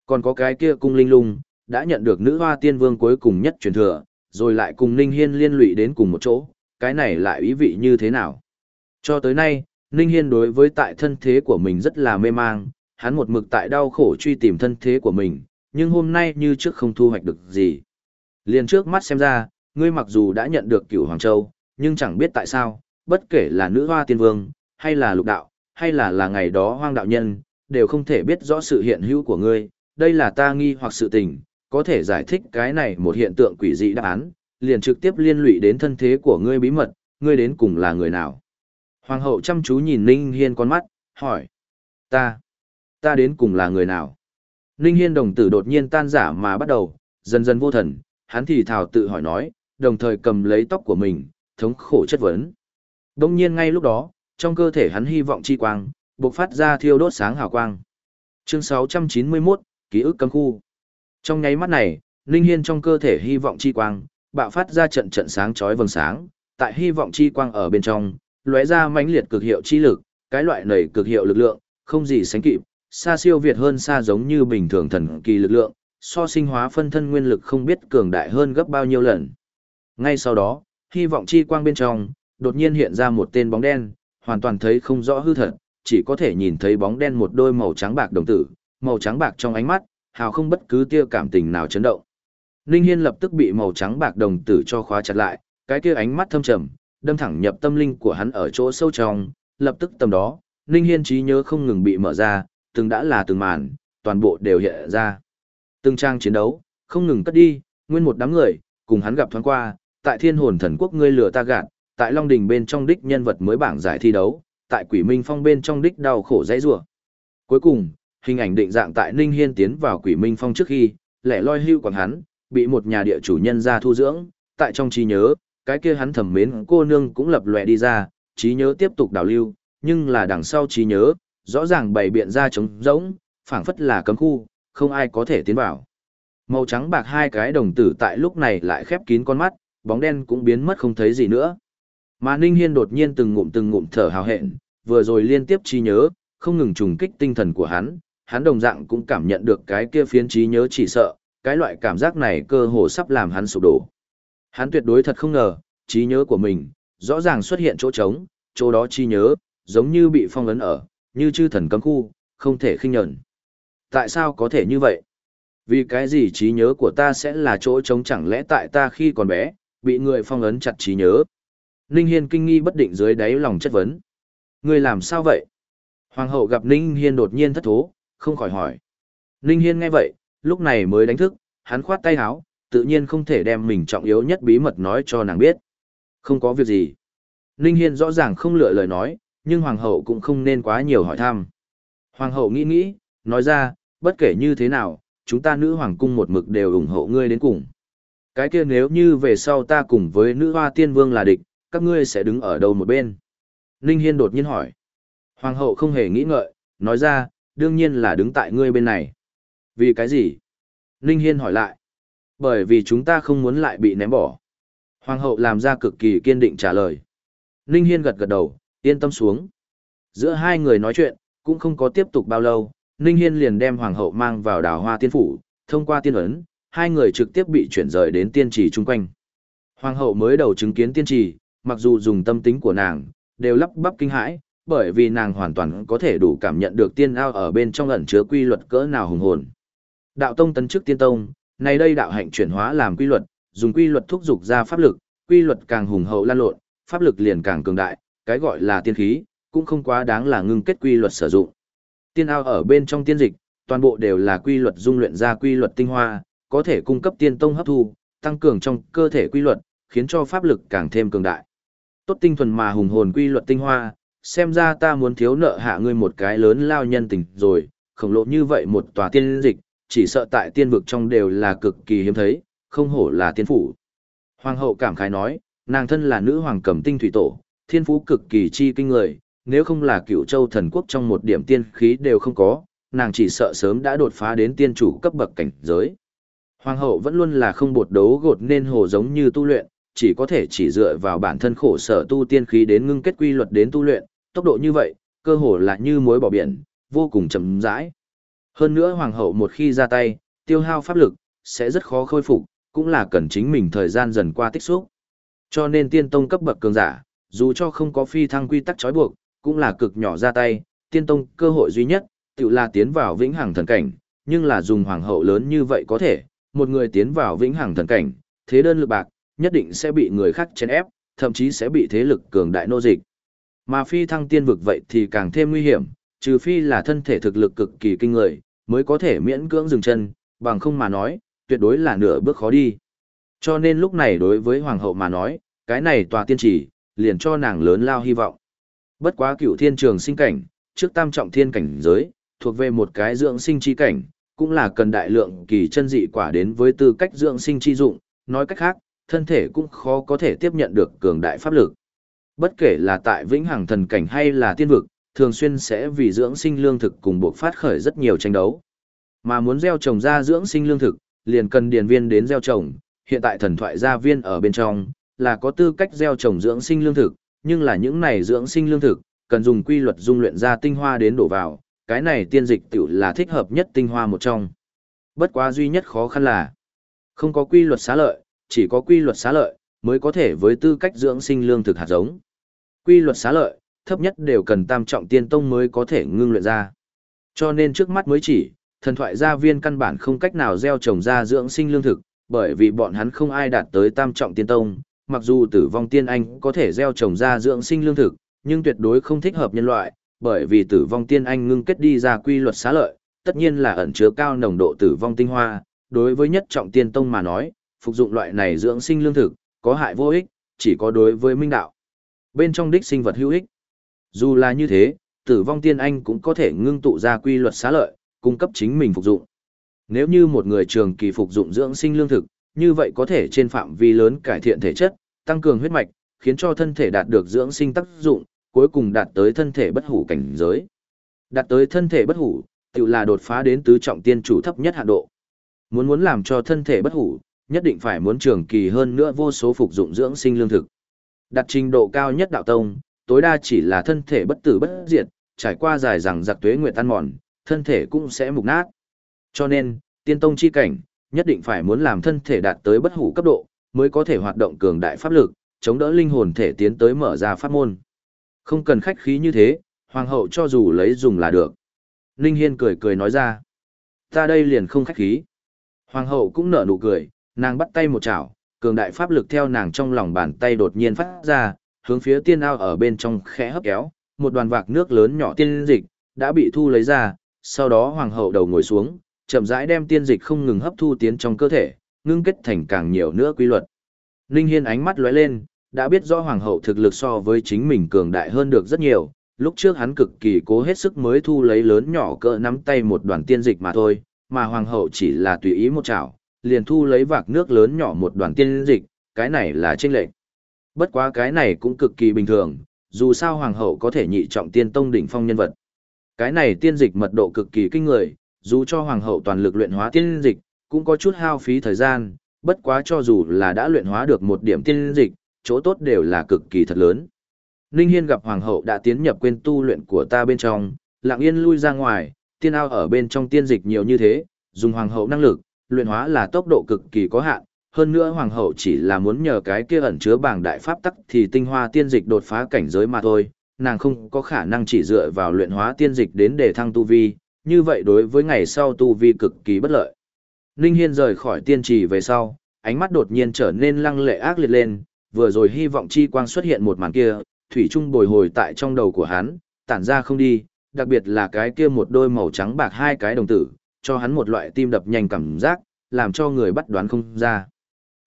Còn có cái kia cung linh lung, đã nhận được nữ hoa tiên vương cuối cùng nhất truyền thừa, rồi lại cùng Ninh Hiên liên lụy đến cùng một chỗ, cái này lại ý vị như thế nào? Cho tới nay, Ninh Hiên đối với tại thân thế của mình rất là mê mang, hắn một mực tại đau khổ truy tìm thân thế của mình, nhưng hôm nay như trước không thu hoạch được gì. Liền trước mắt xem ra, ngươi mặc dù đã nhận được cửu Hoàng Châu, nhưng chẳng biết tại sao, bất kể là nữ hoa tiên vương, hay là lục đạo, hay là là ngày đó hoang đạo nhân, đều không thể biết rõ sự hiện hữu của ngươi, đây là ta nghi hoặc sự tình, có thể giải thích cái này một hiện tượng quỷ dị đáp án, liền trực tiếp liên lụy đến thân thế của ngươi bí mật, ngươi đến cùng là người nào. Hoàng hậu chăm chú nhìn Ninh Hiên con mắt, hỏi. Ta, ta đến cùng là người nào? Ninh Hiên đồng tử đột nhiên tan giả mà bắt đầu, dần dần vô thần, hắn thì thào tự hỏi nói, đồng thời cầm lấy tóc của mình, thống khổ chất vấn. Đông nhiên ngay lúc đó, trong cơ thể hắn hy vọng chi quang, bộc phát ra thiêu đốt sáng hào quang. Chương 691, ký ức cấm khu. Trong nháy mắt này, Ninh Hiên trong cơ thể hy vọng chi quang, bạo phát ra trận trận sáng chói vầng sáng, tại hy vọng chi quang ở bên trong, lóe ra mãnh liệt cực hiệu chi lực, cái loại nảy cực hiệu lực lượng, không gì sánh kịp, xa siêu việt hơn xa giống như bình thường thần kỳ lực lượng, so sinh hóa phân thân nguyên lực không biết cường đại hơn gấp bao nhiêu lần. Ngay sau đó, hy vọng chi quang bên trong, đột nhiên hiện ra một tên bóng đen, hoàn toàn thấy không rõ hư thật, chỉ có thể nhìn thấy bóng đen một đôi màu trắng bạc đồng tử, màu trắng bạc trong ánh mắt, hào không bất cứ tia cảm tình nào chấn động. Ninh Hiên lập tức bị màu trắng bạc đồng tử cho khóa chặt lại, cái kia ánh mắt thâm trầm, đâm thẳng nhập tâm linh của hắn ở chỗ sâu trong, lập tức tầm đó, Ninh Hiên trí nhớ không ngừng bị mở ra, từng đã là từng màn, toàn bộ đều hiện ra. Từng trang chiến đấu, không ngừng cất đi, nguyên một đám người, cùng hắn gặp thoáng qua, tại thiên hồn thần quốc ngươi lừa ta gạt, tại Long Đình bên trong đích nhân vật mới bảng giải thi đấu, tại Quỷ Minh Phong bên trong đích đau khổ dãy rủa. Cuối cùng, hình ảnh định dạng tại Ninh Hiên tiến vào Quỷ Minh Phong trước khi, lẻ loi hưu quảng hắn, bị một nhà địa chủ nhân ra thu dưỡng, tại trong trí nhớ, cái kia hắn thầm mến cô nương cũng lập lòe đi ra, trí nhớ tiếp tục đào lưu, nhưng là đằng sau trí nhớ, rõ ràng bày biện ra trống rỗng, phảng phất là cấm khu, không ai có thể tiến vào. Màu trắng bạc hai cái đồng tử tại lúc này lại khép kín con mắt, bóng đen cũng biến mất không thấy gì nữa. Mà Ninh Hiên đột nhiên từng ngụm từng ngụm thở hào hẹn, vừa rồi liên tiếp trí nhớ, không ngừng trùng kích tinh thần của hắn, hắn đồng dạng cũng cảm nhận được cái kia phiến trí nhớ chỉ sợ, cái loại cảm giác này cơ hồ sắp làm hắn sụp đổ. Hắn tuyệt đối thật không ngờ, trí nhớ của mình, rõ ràng xuất hiện chỗ trống, chỗ đó trí nhớ, giống như bị phong ấn ở, như chư thần cấm khu, không thể khinh nhẫn. Tại sao có thể như vậy? Vì cái gì trí nhớ của ta sẽ là chỗ trống chẳng lẽ tại ta khi còn bé, bị người phong ấn chặt trí nhớ? Ninh Hiên kinh nghi bất định dưới đáy lòng chất vấn. Người làm sao vậy? Hoàng hậu gặp Ninh Hiên đột nhiên thất thố, không khỏi hỏi. Ninh Hiên nghe vậy, lúc này mới đánh thức, hắn khoát tay áo, tự nhiên không thể đem mình trọng yếu nhất bí mật nói cho nàng biết. Không có việc gì. Ninh Hiên rõ ràng không lựa lời nói, nhưng hoàng hậu cũng không nên quá nhiều hỏi thăm. Hoàng hậu nghĩ nghĩ, nói ra, bất kể như thế nào, chúng ta nữ hoàng cung một mực đều ủng hộ ngươi đến cùng. Cái kia nếu như về sau ta cùng với nữ hoa tiên vương là địch, các ngươi sẽ đứng ở đâu một bên? Ninh Hiên đột nhiên hỏi. Hoàng hậu không hề nghĩ ngợi, nói ra, đương nhiên là đứng tại ngươi bên này. Vì cái gì? Ninh Hiên hỏi lại. Bởi vì chúng ta không muốn lại bị ném bỏ. Hoàng hậu làm ra cực kỳ kiên định trả lời. Ninh Hiên gật gật đầu, yên tâm xuống. Giữa hai người nói chuyện, cũng không có tiếp tục bao lâu, Ninh Hiên liền đem hoàng hậu mang vào đào hoa tiên phủ, thông qua tiên ấn, hai người trực tiếp bị chuyển rời đến tiên trì chung quanh. Hoàng hậu mới đầu chứng kiến tiên trì, mặc dù dùng tâm tính của nàng, đều lắp bắp kinh hãi, bởi vì nàng hoàn toàn có thể đủ cảm nhận được tiên ao ở bên trong ẩn chứa quy luật cỡ nào hùng hồn. Đạo tông tấn chức tiên tông, nay đây đạo hạnh chuyển hóa làm quy luật, dùng quy luật thúc dục ra pháp lực, quy luật càng hùng hậu lan lộn, pháp lực liền càng cường đại, cái gọi là tiên khí, cũng không quá đáng là ngưng kết quy luật sử dụng. Tiên ao ở bên trong tiên dịch, toàn bộ đều là quy luật dung luyện ra quy luật tinh hoa, có thể cung cấp tiên tông hấp thu, tăng cường trong cơ thể quy luật, khiến cho pháp lực càng thêm cường đại. Tốt tinh thuần mà hùng hồn quy luật tinh hoa, xem ra ta muốn thiếu nợ hạ ngươi một cái lớn lao nhân tình rồi, khổng lồ như vậy một tòa tiên dịch, chỉ sợ tại tiên vực trong đều là cực kỳ hiếm thấy, không hổ là tiên phủ. Hoàng hậu cảm khái nói, nàng thân là nữ hoàng cẩm tinh thủy tổ, thiên phú cực kỳ chi kinh người, nếu không là cựu châu thần quốc trong một điểm tiên khí đều không có, nàng chỉ sợ sớm đã đột phá đến tiên chủ cấp bậc cảnh giới. Hoàng hậu vẫn luôn là không bột đấu gột nên hồ giống như tu luyện, chỉ có thể chỉ dựa vào bản thân khổ sở tu tiên khí đến ngưng kết quy luật đến tu luyện, tốc độ như vậy, cơ hồ là như muối bỏ biển, vô cùng chậm rãi. Hơn nữa hoàng hậu một khi ra tay, tiêu hao pháp lực, sẽ rất khó khôi phục, cũng là cần chính mình thời gian dần qua tích xúc. Cho nên tiên tông cấp bậc cường giả, dù cho không có phi thăng quy tắc trói buộc, cũng là cực nhỏ ra tay, tiên tông cơ hội duy nhất, tự là tiến vào vĩnh hằng thần cảnh, nhưng là dùng hoàng hậu lớn như vậy có thể, một người tiến vào vĩnh hằng thần cảnh, thế đơn lực bạc, nhất định sẽ bị người khác chèn ép, thậm chí sẽ bị thế lực cường đại nô dịch. Mà phi thăng tiên vực vậy thì càng thêm nguy hiểm, trừ phi là thân thể thực lực cực kỳ kinh người, mới có thể miễn cưỡng dừng chân, bằng không mà nói, tuyệt đối là nửa bước khó đi. Cho nên lúc này đối với hoàng hậu mà nói, cái này tòa tiên chỉ, liền cho nàng lớn lao hy vọng. Bất quá cửu thiên trường sinh cảnh, trước tam trọng thiên cảnh giới, thuộc về một cái dưỡng sinh chi cảnh, cũng là cần đại lượng kỳ chân dị quả đến với tư cách dưỡng sinh chi dụng, nói cách khác, thân thể cũng khó có thể tiếp nhận được cường đại pháp lực. Bất kể là tại vĩnh hằng thần cảnh hay là tiên vực, thường xuyên sẽ vì dưỡng sinh lương thực cùng buộc phát khởi rất nhiều tranh đấu. Mà muốn gieo trồng ra dưỡng sinh lương thực, liền cần điền viên đến gieo trồng, hiện tại thần thoại gia viên ở bên trong, là có tư cách gieo trồng dưỡng sinh lương thực, nhưng là những này dưỡng sinh lương thực, cần dùng quy luật dung luyện ra tinh hoa đến đổ vào, cái này tiên dịch tiểu là thích hợp nhất tinh hoa một trong. Bất quá duy nhất khó khăn là, không có quy luật xá lợi, chỉ có quy luật xá lợi, mới có thể với tư cách dưỡng sinh lương thực hạt giống. Quy luật xá lợi, thấp nhất đều cần tam trọng tiên tông mới có thể ngưng luyện ra. Cho nên trước mắt mới chỉ, thần thoại gia viên căn bản không cách nào gieo trồng ra dưỡng sinh lương thực, bởi vì bọn hắn không ai đạt tới tam trọng tiên tông, mặc dù tử vong tiên anh có thể gieo trồng ra dưỡng sinh lương thực, nhưng tuyệt đối không thích hợp nhân loại, bởi vì tử vong tiên anh ngưng kết đi ra quy luật xá lợi, tất nhiên là ẩn chứa cao nồng độ tử vong tinh hoa, đối với nhất trọng tiên tông mà nói, phục dụng loại này dưỡng sinh lương thực, có hại vô ích, chỉ có đối với minh đạo. Bên trong đích sinh vật hữu ích. Dù là như thế, tử vong tiên anh cũng có thể ngưng tụ ra quy luật xá lợi, cung cấp chính mình phục dụng. Nếu như một người trường kỳ phục dụng dưỡng sinh lương thực, như vậy có thể trên phạm vi lớn cải thiện thể chất, tăng cường huyết mạch, khiến cho thân thể đạt được dưỡng sinh tác dụng, cuối cùng đạt tới thân thể bất hủ cảnh giới. Đạt tới thân thể bất hủ, tự là đột phá đến tứ trọng tiên chủ thấp nhất hạn độ. Muốn muốn làm cho thân thể bất hủ, nhất định phải muốn trường kỳ hơn nữa vô số phục dụng dưỡng sinh lương thực. Đạt trình độ cao nhất đạo tông, tối đa chỉ là thân thể bất tử bất diệt, trải qua dài rằng giặc tuế nguyệt tan mòn, thân thể cũng sẽ mục nát. Cho nên, tiên tông chi cảnh, nhất định phải muốn làm thân thể đạt tới bất hủ cấp độ, mới có thể hoạt động cường đại pháp lực, chống đỡ linh hồn thể tiến tới mở ra pháp môn. Không cần khách khí như thế, hoàng hậu cho dù lấy dùng là được. Ninh Hiên cười cười nói ra. Ta đây liền không khách khí. Hoàng hậu cũng nở nụ cười, nàng bắt tay một chảo, cường đại pháp lực theo nàng trong lòng bàn tay đột nhiên phát ra, hướng phía tiên ao ở bên trong khẽ hấp kéo, một đoàn vạc nước lớn nhỏ tiên dịch, đã bị thu lấy ra, sau đó hoàng hậu đầu ngồi xuống, chậm rãi đem tiên dịch không ngừng hấp thu tiến trong cơ thể, ngưng kết thành càng nhiều nữa quy luật. Ninh Hiên ánh mắt lóe lên, đã biết rõ hoàng hậu thực lực so với chính mình cường đại hơn được rất nhiều, lúc trước hắn cực kỳ cố hết sức mới thu lấy lớn nhỏ cỡ nắm tay một đoàn tiên dịch mà thôi, mà hoàng hậu chỉ là tùy ý một chảo, liền thu lấy vạc nước lớn nhỏ một đoàn tiên dịch, cái này là chênh lệch. Bất quá cái này cũng cực kỳ bình thường, dù sao hoàng hậu có thể nhị trọng tiên tông đỉnh phong nhân vật. Cái này tiên dịch mật độ cực kỳ kinh người, dù cho hoàng hậu toàn lực luyện hóa tiên dịch, cũng có chút hao phí thời gian, bất quá cho dù là đã luyện hóa được một điểm tiên dịch, chỗ tốt đều là cực kỳ thật lớn. Ninh Hiên gặp hoàng hậu đã tiến nhập quên tu luyện của ta bên trong, lặng yên lui ra ngoài, tiên ao ở bên trong tiên dịch nhiều như thế, dùng hoàng hậu năng lực, luyện hóa là tốc độ cực kỳ có hạn, hơn nữa hoàng hậu chỉ là muốn nhờ cái kia ẩn chứa bảng đại pháp tắc thì tinh hoa tiên dịch đột phá cảnh giới mà thôi, nàng không có khả năng chỉ dựa vào luyện hóa tiên dịch đến để thăng tu vi, như vậy đối với ngày sau tu vi cực kỳ bất lợi. Ninh Hiên rời khỏi tiên trì về sau, ánh mắt đột nhiên trở nên lăng lệ ác liệt lên, vừa rồi hy vọng chi quang xuất hiện một màn kia, thủy trung bồi hồi tại trong đầu của hắn, tản ra không đi, đặc biệt là cái kia một đôi màu trắng bạc hai cái đồng tử, cho hắn một loại tim đập nhanh cảm giác, làm cho người bắt đoán không ra.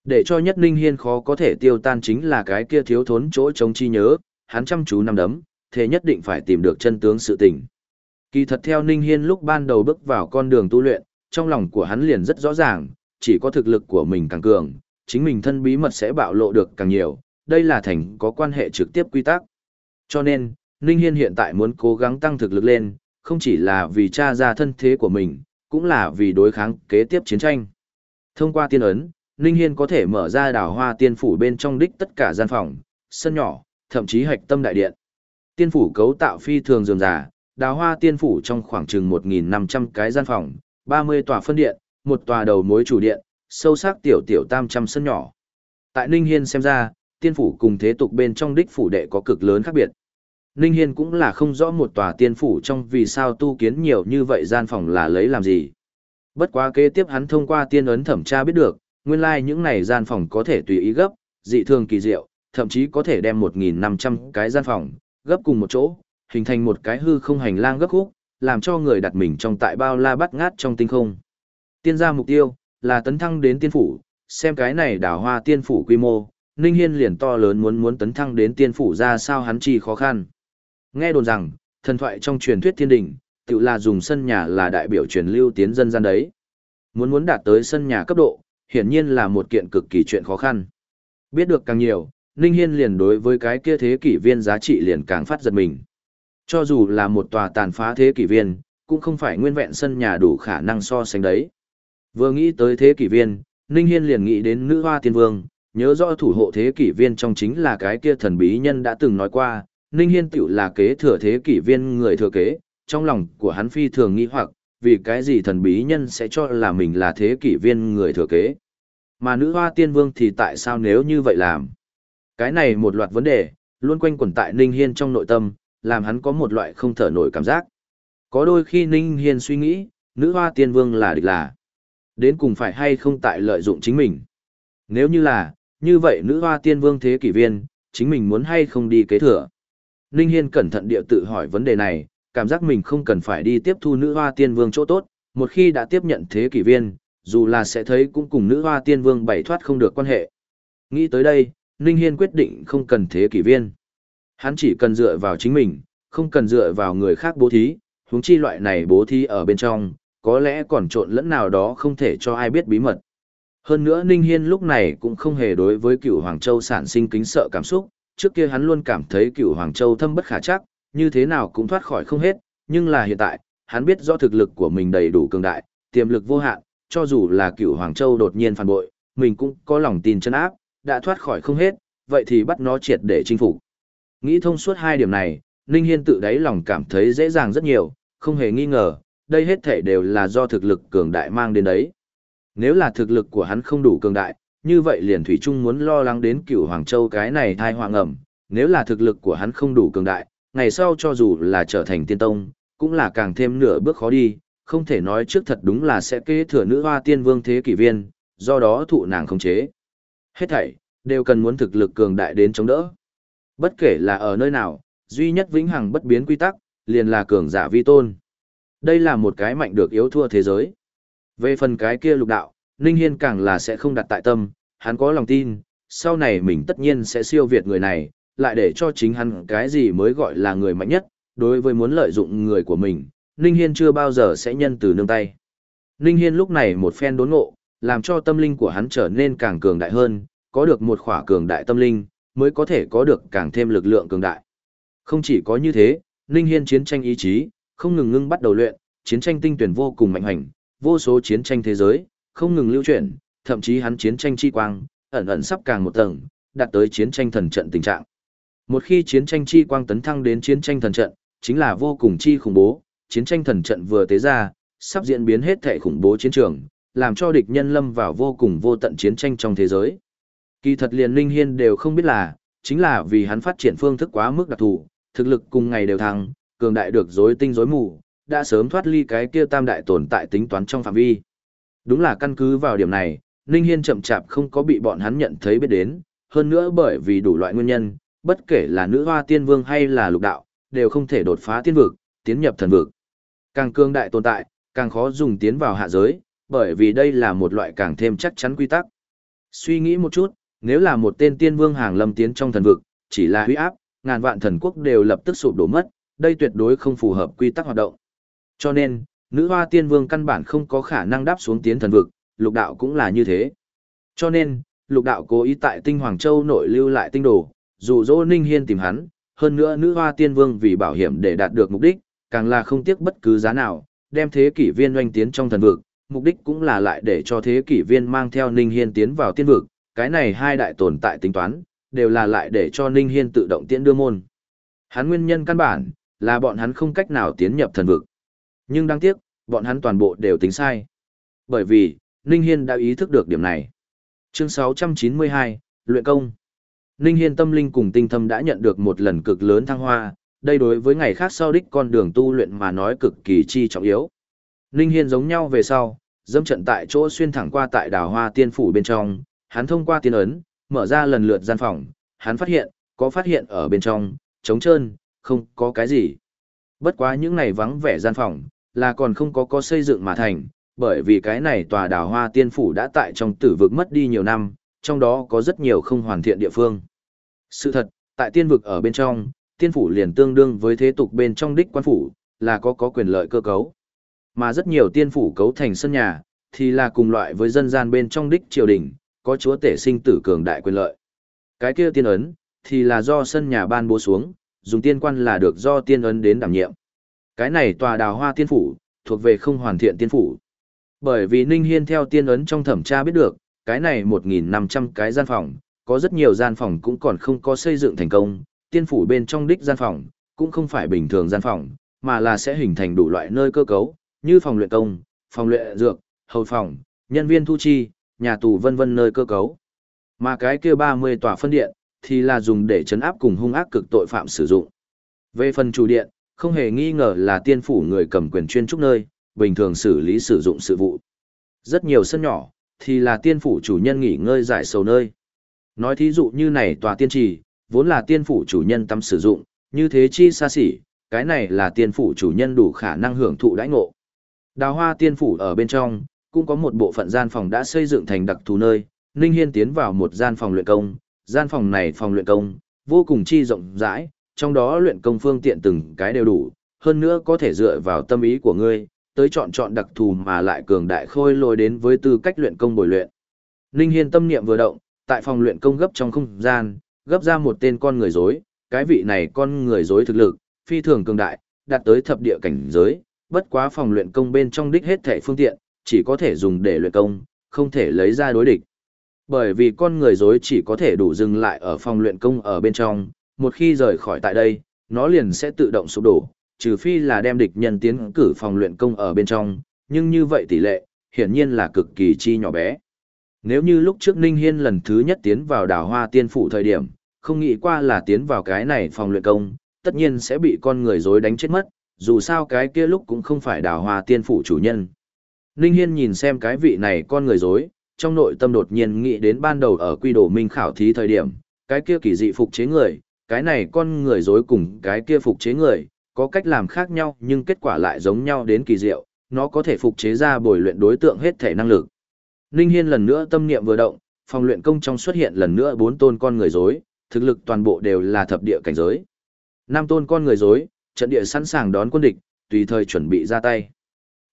Để cho nhất Ninh Hiên khó có thể tiêu tan chính là cái kia thiếu thốn chỗ chống chi nhớ, hắn chăm chú nằm đấm, thế nhất định phải tìm được chân tướng sự tình. Kỳ thật theo Ninh Hiên lúc ban đầu bước vào con đường tu luyện, trong lòng của hắn liền rất rõ ràng, chỉ có thực lực của mình càng cường, chính mình thân bí mật sẽ bạo lộ được càng nhiều, đây là thành có quan hệ trực tiếp quy tắc. Cho nên, Ninh Hiên hiện tại muốn cố gắng tăng thực lực lên, không chỉ là vì tra ra thân thế của mình, cũng là vì đối kháng kế tiếp chiến tranh. Thông qua tiên ấn, Ninh Hiên có thể mở ra đảo hoa tiên phủ bên trong đích tất cả gian phòng, sân nhỏ, thậm chí hạch tâm đại điện. Tiên phủ cấu tạo phi thường dường giả, đào hoa tiên phủ trong khoảng chừng 1.500 cái gian phòng, 30 tòa phân điện, một tòa đầu mối chủ điện, sâu sắc tiểu tiểu tam trăm sân nhỏ. Tại Ninh Hiên xem ra, tiên phủ cùng thế tục bên trong đích phủ đệ có cực lớn khác biệt. Ninh Hiên cũng là không rõ một tòa tiên phủ trong vì sao tu kiến nhiều như vậy gian phòng là lấy làm gì. Bất quá kế tiếp hắn thông qua tiên ấn thẩm tra biết được, nguyên lai like những này gian phòng có thể tùy ý gấp, dị thường kỳ diệu, thậm chí có thể đem 1.500 cái gian phòng, gấp cùng một chỗ, hình thành một cái hư không hành lang gấp khúc, làm cho người đặt mình trong tại bao la bắt ngát trong tinh không. Tiên gia mục tiêu, là tấn thăng đến tiên phủ, xem cái này đào hoa tiên phủ quy mô, Ninh Hiên liền to lớn muốn muốn tấn thăng đến tiên phủ ra sao hắn chi khó khăn. Nghe đồn rằng, thần thoại trong truyền thuyết thiên đình, tự là dùng sân nhà là đại biểu truyền lưu tiến dân gian đấy. Muốn muốn đạt tới sân nhà cấp độ, hiển nhiên là một kiện cực kỳ chuyện khó khăn. Biết được càng nhiều, Ninh Hiên liền đối với cái kia thế kỷ viên giá trị liền càng phát giật mình. Cho dù là một tòa tàn phá thế kỷ viên, cũng không phải nguyên vẹn sân nhà đủ khả năng so sánh đấy. Vừa nghĩ tới thế kỷ viên, Ninh Hiên liền nghĩ đến nữ hoa tiên vương, nhớ rõ thủ hộ thế kỷ viên trong chính là cái kia thần bí nhân đã từng nói qua, Ninh Hiên tiểu là kế thừa thế kỷ viên người thừa kế, trong lòng của hắn phi thường nghi hoặc, vì cái gì thần bí nhân sẽ cho là mình là thế kỷ viên người thừa kế. Mà nữ hoa tiên vương thì tại sao nếu như vậy làm? Cái này một loạt vấn đề, luôn quanh quẩn tại Ninh Hiên trong nội tâm, làm hắn có một loại không thở nổi cảm giác. Có đôi khi Ninh Hiên suy nghĩ, nữ hoa tiên vương là địch là. Đến cùng phải hay không tại lợi dụng chính mình. Nếu như là, như vậy nữ hoa tiên vương thế kỷ viên, chính mình muốn hay không đi kế thừa. Ninh Hiên cẩn thận địa tự hỏi vấn đề này, cảm giác mình không cần phải đi tiếp thu nữ hoa tiên vương chỗ tốt, một khi đã tiếp nhận thế kỷ viên, dù là sẽ thấy cũng cùng nữ hoa tiên vương bảy thoát không được quan hệ. Nghĩ tới đây, Ninh Hiên quyết định không cần thế kỷ viên. Hắn chỉ cần dựa vào chính mình, không cần dựa vào người khác bố thí, huống chi loại này bố thí ở bên trong, có lẽ còn trộn lẫn nào đó không thể cho ai biết bí mật. Hơn nữa Ninh Hiên lúc này cũng không hề đối với cửu Hoàng Châu sản sinh kính sợ cảm xúc, trước kia hắn luôn cảm thấy cửu Hoàng Châu thâm bất khả chắc, như thế nào cũng thoát khỏi không hết, nhưng là hiện tại, hắn biết rõ thực lực của mình đầy đủ cường đại, tiềm lực vô hạn, cho dù là cửu Hoàng Châu đột nhiên phản bội, mình cũng có lòng tin chân áp, đã thoát khỏi không hết, vậy thì bắt nó triệt để chinh phục. Nghĩ thông suốt hai điểm này, Ninh Hiên tự đáy lòng cảm thấy dễ dàng rất nhiều, không hề nghi ngờ, đây hết thể đều là do thực lực cường đại mang đến đấy. Nếu là thực lực của hắn không đủ cường đại, như vậy liền Thủy Trung muốn lo lắng đến cửu Hoàng Châu cái này thai hoàng ẩm, nếu là thực lực của hắn không đủ cường đại, ngày sau cho dù là trở thành tiên tông, cũng là càng thêm nửa bước khó đi, không thể nói trước thật đúng là sẽ kế thừa nữ hoa tiên vương thế kỷ viên, do đó thụ nàng không chế. Hết thảy, đều cần muốn thực lực cường đại đến chống đỡ. Bất kể là ở nơi nào, duy nhất vĩnh hằng bất biến quy tắc, liền là cường giả vi tôn. Đây là một cái mạnh được yếu thua thế giới. Về phần cái kia lục đạo, Ninh Hiên càng là sẽ không đặt tại tâm, hắn có lòng tin, sau này mình tất nhiên sẽ siêu việt người này, lại để cho chính hắn cái gì mới gọi là người mạnh nhất, đối với muốn lợi dụng người của mình, Ninh Hiên chưa bao giờ sẽ nhân từ nương tay. Ninh Hiên lúc này một phen đốn ngộ, làm cho tâm linh của hắn trở nên càng cường đại hơn, có được một khỏa cường đại tâm linh, mới có thể có được càng thêm lực lượng cường đại. Không chỉ có như thế, Ninh Hiên chiến tranh ý chí, không ngừng ngưng bắt đầu luyện, chiến tranh tinh tuyển vô cùng mạnh hành, vô số chiến tranh thế giới, không ngừng lưu chuyển, thậm chí hắn chiến tranh chi quang, ẩn ẩn sắp càng một tầng, đạt tới chiến tranh thần trận tình trạng. Một khi chiến tranh chi quang tấn thăng đến chiến tranh thần trận, chính là vô cùng chi khủng bố, chiến tranh thần trận vừa tế ra, sắp diễn biến hết thể khủng bố chiến trường, làm cho địch nhân lâm vào vô cùng vô tận chiến tranh trong thế giới. Kỳ thật liền Linh Hiên đều không biết là, chính là vì hắn phát triển phương thức quá mức đặc thù, thực lực cùng ngày đều thăng, cường đại được rối tinh rối mù, đã sớm thoát ly cái kia tam đại tồn tại tính toán trong phạm vi. Đúng là căn cứ vào điểm này, Linh Hiên chậm chạp không có bị bọn hắn nhận thấy biết đến, hơn nữa bởi vì đủ loại nguyên nhân, bất kể là nữ hoa tiên vương hay là lục đạo, đều không thể đột phá tiên vực, tiến nhập thần vực. Càng cường đại tồn tại, càng khó dùng tiến vào hạ giới, bởi vì đây là một loại càng thêm chắc chắn quy tắc. Suy nghĩ một chút, nếu là một tên tiên vương hàng lâm tiến trong thần vực, chỉ là huy áp, ngàn vạn thần quốc đều lập tức sụp đổ mất, đây tuyệt đối không phù hợp quy tắc hoạt động. Cho nên, nữ hoa tiên vương căn bản không có khả năng đáp xuống tiến thần vực, lục đạo cũng là như thế. Cho nên, lục đạo cố ý tại tinh Hoàng Châu nội lưu lại tinh đồ, dù dỗ Ninh Hiên tìm hắn, hơn nữa nữ hoa tiên vương vì bảo hiểm để đạt được mục đích, càng là không tiếc bất cứ giá nào, đem thế kỷ viên doanh tiến trong thần vực, mục đích cũng là lại để cho thế kỷ viên mang theo Ninh Hiên tiến vào tiên vực, cái này hai đại tồn tại tính toán, đều là lại để cho Ninh Hiên tự động tiễn đưa môn. Hắn nguyên nhân căn bản, là bọn hắn không cách nào tiến nhập thần vực. Nhưng đáng tiếc, bọn hắn toàn bộ đều tính sai. Bởi vì, Ninh Hiên đã ý thức được điểm này. Chương 692, Luyện công. Ninh Hiên tâm linh cùng tinh thâm đã nhận được một lần cực lớn thăng hoa, đây đối với ngày khác sau đích con đường tu luyện mà nói cực kỳ chi trọng yếu. Ninh Hiên giống nhau về sau, dâm trận tại chỗ xuyên thẳng qua tại đào hoa tiên phủ bên trong, hắn thông qua tiên ấn, mở ra lần lượt gian phòng, hắn phát hiện, có phát hiện ở bên trong, trống trơn, không có cái gì. Bất quá những này vắng vẻ gian phòng, là còn không có có xây dựng mà thành, bởi vì cái này tòa đào hoa tiên phủ đã tại trong tử vực mất đi nhiều năm, trong đó có rất nhiều không hoàn thiện địa phương. Sự thật, tại tiên vực ở bên trong, tiên phủ liền tương đương với thế tục bên trong đích quan phủ, là có có quyền lợi cơ cấu. Mà rất nhiều tiên phủ cấu thành sân nhà, thì là cùng loại với dân gian bên trong đích triều đình, có chúa tể sinh tử cường đại quyền lợi. Cái kia tiên ấn, thì là do sân nhà ban bố xuống, dùng tiên quan là được do tiên ấn đến đảm nhiệm. Cái này tòa đào hoa tiên phủ, thuộc về không hoàn thiện tiên phủ. Bởi vì Ninh Hiên theo tiên ấn trong thẩm tra biết được, cái này 1.500 cái gian phòng, có rất nhiều gian phòng cũng còn không có xây dựng thành công, tiên phủ bên trong đích gian phòng, cũng không phải bình thường gian phòng, mà là sẽ hình thành đủ loại nơi cơ cấu, như phòng luyện công, phòng luyện dược, hầu phòng, nhân viên thu chi, nhà tù vân vân nơi cơ cấu. Mà cái kia 30 tòa phân điện, thì là dùng để chấn áp cùng hung ác cực tội phạm sử dụng. Về phần chủ điện, không hề nghi ngờ là tiên phủ người cầm quyền chuyên trúc nơi, bình thường xử lý sử dụng sự vụ. Rất nhiều sân nhỏ, thì là tiên phủ chủ nhân nghỉ ngơi giải sầu nơi. Nói thí dụ như này tòa tiên trì, vốn là tiên phủ chủ nhân tắm sử dụng, như thế chi xa xỉ, cái này là tiên phủ chủ nhân đủ khả năng hưởng thụ đãi ngộ. Đào hoa tiên phủ ở bên trong, cũng có một bộ phận gian phòng đã xây dựng thành đặc thù nơi, Ninh Hiên tiến vào một gian phòng luyện công, gian phòng này phòng luyện công, vô cùng chi rộng rãi, trong đó luyện công phương tiện từng cái đều đủ, hơn nữa có thể dựa vào tâm ý của ngươi, tới chọn chọn đặc thù mà lại cường đại khôi lôi đến với tư cách luyện công bồi luyện. Ninh Hiên tâm niệm vừa động, tại phòng luyện công gấp trong không gian, gấp ra một tên con người dối, cái vị này con người dối thực lực, phi thường cường đại, đạt tới thập địa cảnh giới, bất quá phòng luyện công bên trong đích hết thể phương tiện, chỉ có thể dùng để luyện công, không thể lấy ra đối địch. Bởi vì con người dối chỉ có thể đủ dừng lại ở phòng luyện công ở bên trong, một khi rời khỏi tại đây, nó liền sẽ tự động sụp đổ, trừ phi là đem địch nhân tiến cử phòng luyện công ở bên trong, nhưng như vậy tỷ lệ, hiển nhiên là cực kỳ chi nhỏ bé. Nếu như lúc trước Ninh Hiên lần thứ nhất tiến vào Đào hoa tiên phủ thời điểm, không nghĩ qua là tiến vào cái này phòng luyện công, tất nhiên sẽ bị con người dối đánh chết mất, dù sao cái kia lúc cũng không phải Đào hoa tiên phủ chủ nhân. Ninh Hiên nhìn xem cái vị này con người dối, trong nội tâm đột nhiên nghĩ đến ban đầu ở quy đồ minh khảo thí thời điểm, cái kia kỳ dị phục chế người, cái này con người dối cùng cái kia phục chế người, có cách làm khác nhau nhưng kết quả lại giống nhau đến kỳ diệu, nó có thể phục chế ra bồi luyện đối tượng hết thể năng lực. Ninh Hiên lần nữa tâm niệm vừa động, phòng luyện công trong xuất hiện lần nữa bốn tôn con người dối, thực lực toàn bộ đều là thập địa cảnh giới. Năm tôn con người dối, trận địa sẵn sàng đón quân địch, tùy thời chuẩn bị ra tay.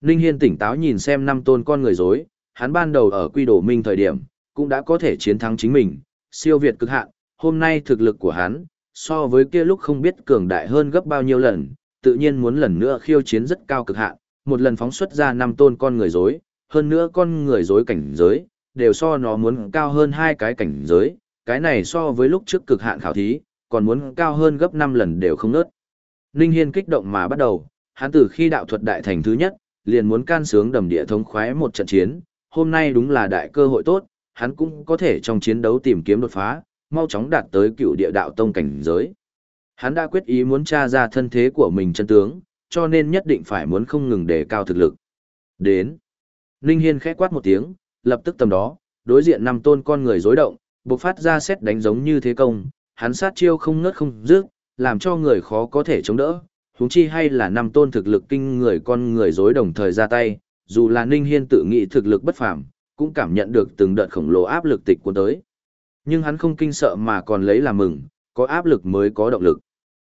Ninh Hiên tỉnh táo nhìn xem năm tôn con người dối, hắn ban đầu ở quy đổ minh thời điểm, cũng đã có thể chiến thắng chính mình, siêu việt cực hạn, hôm nay thực lực của hắn, so với kia lúc không biết cường đại hơn gấp bao nhiêu lần, tự nhiên muốn lần nữa khiêu chiến rất cao cực hạn, một lần phóng xuất ra năm tôn con người dối, hơn nữa con người dối cảnh giới, đều so nó muốn cao hơn hai cái cảnh giới, cái này so với lúc trước cực hạn khảo thí, còn muốn cao hơn gấp 5 lần đều không nớt. Ninh Hiên kích động mà bắt đầu, hắn từ khi đạo thuật đại thành thứ nhất, liền muốn can sướng đầm địa thống khoái một trận chiến, hôm nay đúng là đại cơ hội tốt, hắn cũng có thể trong chiến đấu tìm kiếm đột phá, mau chóng đạt tới cựu địa đạo tông cảnh giới. Hắn đã quyết ý muốn tra ra thân thế của mình chân tướng, cho nên nhất định phải muốn không ngừng đề cao thực lực. Đến. Ninh Hiên khẽ quát một tiếng, lập tức tầm đó, đối diện năm tôn con người rối động, bộc phát ra xét đánh giống như thế công, hắn sát chiêu không ngớt không dứt, làm cho người khó có thể chống đỡ. Huống chi hay là năm tôn thực lực kinh người con người rối đồng thời ra tay, dù là Ninh Hiên tự nghĩ thực lực bất phàm, cũng cảm nhận được từng đợt khổng lồ áp lực tịch của tới. Nhưng hắn không kinh sợ mà còn lấy làm mừng, có áp lực mới có động lực.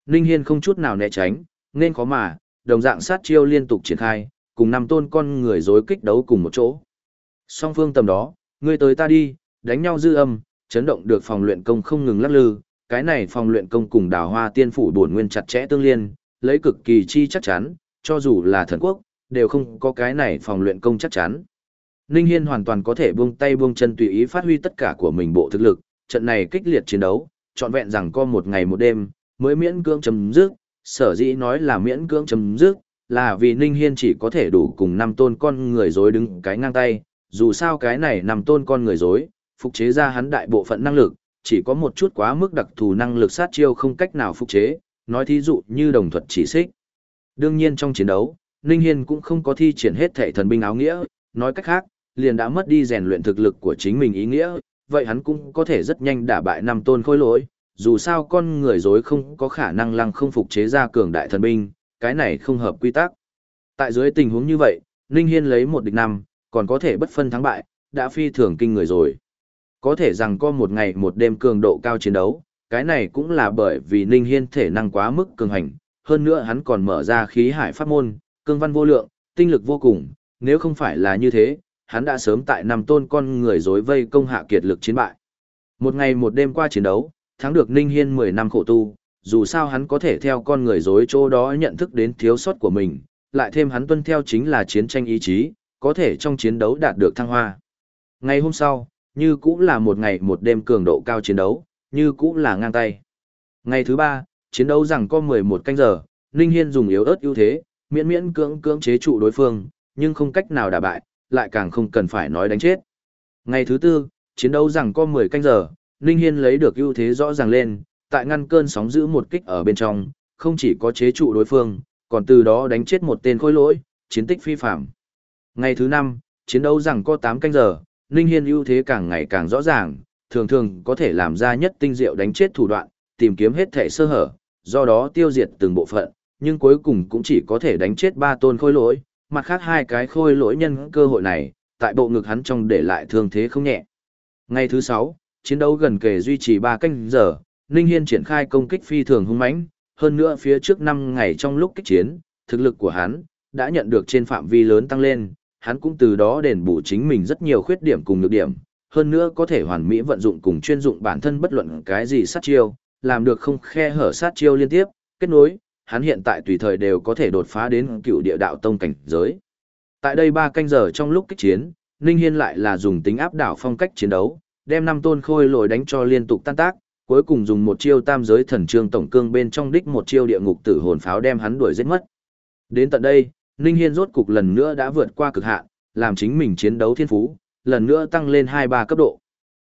Ninh Hiên không chút nào né tránh, nên khó mà, đồng dạng sát chiêu liên tục triển khai, cùng năm tôn con người dối kích đấu cùng một chỗ. Song phương tầm đó, ngươi tới ta đi, đánh nhau dư âm, chấn động được phòng luyện công không ngừng lắc lư, cái này phòng luyện công cùng đào hoa tiên phủ buồn nguyên chặt chẽ tương liên, lấy cực kỳ chi chắc chắn, cho dù là thần quốc, đều không có cái này phòng luyện công chắc chắn. Ninh Hiên hoàn toàn có thể buông tay buông chân tùy ý phát huy tất cả của mình bộ thực lực, trận này kích liệt chiến đấu, trọn vẹn rằng có một ngày một đêm, mới miễn cưỡng chấm dứt, sở dĩ nói là miễn cưỡng chấm dứt, là vì Ninh Hiên chỉ có thể đủ cùng năm tôn con người dối đứng cái ngang tay, dù sao cái này năm tôn con người dối, phục chế ra hắn đại bộ phận năng lực, chỉ có một chút quá mức đặc thù năng lực sát chiêu không cách nào phục chế, nói thí dụ như đồng thuật chỉ xích. Đương nhiên trong chiến đấu, Ninh Hiên cũng không có thi triển hết thể thần binh áo nghĩa, nói cách khác, liền đã mất đi rèn luyện thực lực của chính mình ý nghĩa, vậy hắn cũng có thể rất nhanh đả bại năm tôn khôi lỗi, dù sao con người dối không có khả năng lăng không phục chế ra cường đại thần binh, cái này không hợp quy tắc. Tại dưới tình huống như vậy, Ninh Hiên lấy một địch năm, còn có thể bất phân thắng bại, đã phi thường kinh người rồi. Có thể rằng có một ngày một đêm cường độ cao chiến đấu, cái này cũng là bởi vì Ninh Hiên thể năng quá mức cường hành, hơn nữa hắn còn mở ra khí hải pháp môn, cương văn vô lượng, tinh lực vô cùng, nếu không phải là như thế, hắn đã sớm tại năm tôn con người dối vây công hạ kiệt lực chiến bại. Một ngày một đêm qua chiến đấu, thắng được Ninh Hiên 10 năm khổ tu, dù sao hắn có thể theo con người dối chỗ đó nhận thức đến thiếu sót của mình, lại thêm hắn tuân theo chính là chiến tranh ý chí, có thể trong chiến đấu đạt được thăng hoa. Ngày hôm sau, như cũng là một ngày một đêm cường độ cao chiến đấu, như cũng là ngang tay. Ngày thứ ba, chiến đấu rằng có 11 canh giờ, Ninh Hiên dùng yếu ớt ưu thế, miễn miễn cưỡng cưỡng chế trụ đối phương, nhưng không cách nào đả bại, lại càng không cần phải nói đánh chết. Ngày thứ tư, chiến đấu rằng có 10 canh giờ, Ninh Hiên lấy được ưu thế rõ ràng lên, tại ngăn cơn sóng giữ một kích ở bên trong, không chỉ có chế trụ đối phương, còn từ đó đánh chết một tên khôi lỗi, chiến tích phi phạm. Ngày thứ năm, chiến đấu rằng có 8 canh giờ, Ninh Hiên ưu thế càng ngày càng rõ ràng, thường thường có thể làm ra nhất tinh diệu đánh chết thủ đoạn, tìm kiếm hết thể sơ hở, do đó tiêu diệt từng bộ phận, nhưng cuối cùng cũng chỉ có thể đánh chết ba tôn khôi lỗi, mặt khác hai cái khôi lỗi nhân cơ hội này, tại bộ ngực hắn trong để lại thương thế không nhẹ. Ngày thứ 6, chiến đấu gần kề duy trì 3 canh giờ, Ninh Hiên triển khai công kích phi thường hung mãnh, hơn nữa phía trước 5 ngày trong lúc kích chiến, thực lực của hắn đã nhận được trên phạm vi lớn tăng lên, hắn cũng từ đó đền bù chính mình rất nhiều khuyết điểm cùng nhược điểm, hơn nữa có thể hoàn mỹ vận dụng cùng chuyên dụng bản thân bất luận cái gì sát chiêu, làm được không khe hở sát chiêu liên tiếp, kết nối, hắn hiện tại tùy thời đều có thể đột phá đến cựu địa đạo tông cảnh giới. Tại đây 3 canh giờ trong lúc kích chiến, Ninh Hiên lại là dùng tính áp đảo phong cách chiến đấu, đem năm tôn khôi lồi đánh cho liên tục tan tác, cuối cùng dùng một chiêu tam giới thần trương tổng cương bên trong đích một chiêu địa ngục tử hồn pháo đem hắn đuổi giết mất. Đến tận đây, Ninh Hiên rốt cục lần nữa đã vượt qua cực hạn, làm chính mình chiến đấu thiên phú, lần nữa tăng lên 2-3 cấp độ.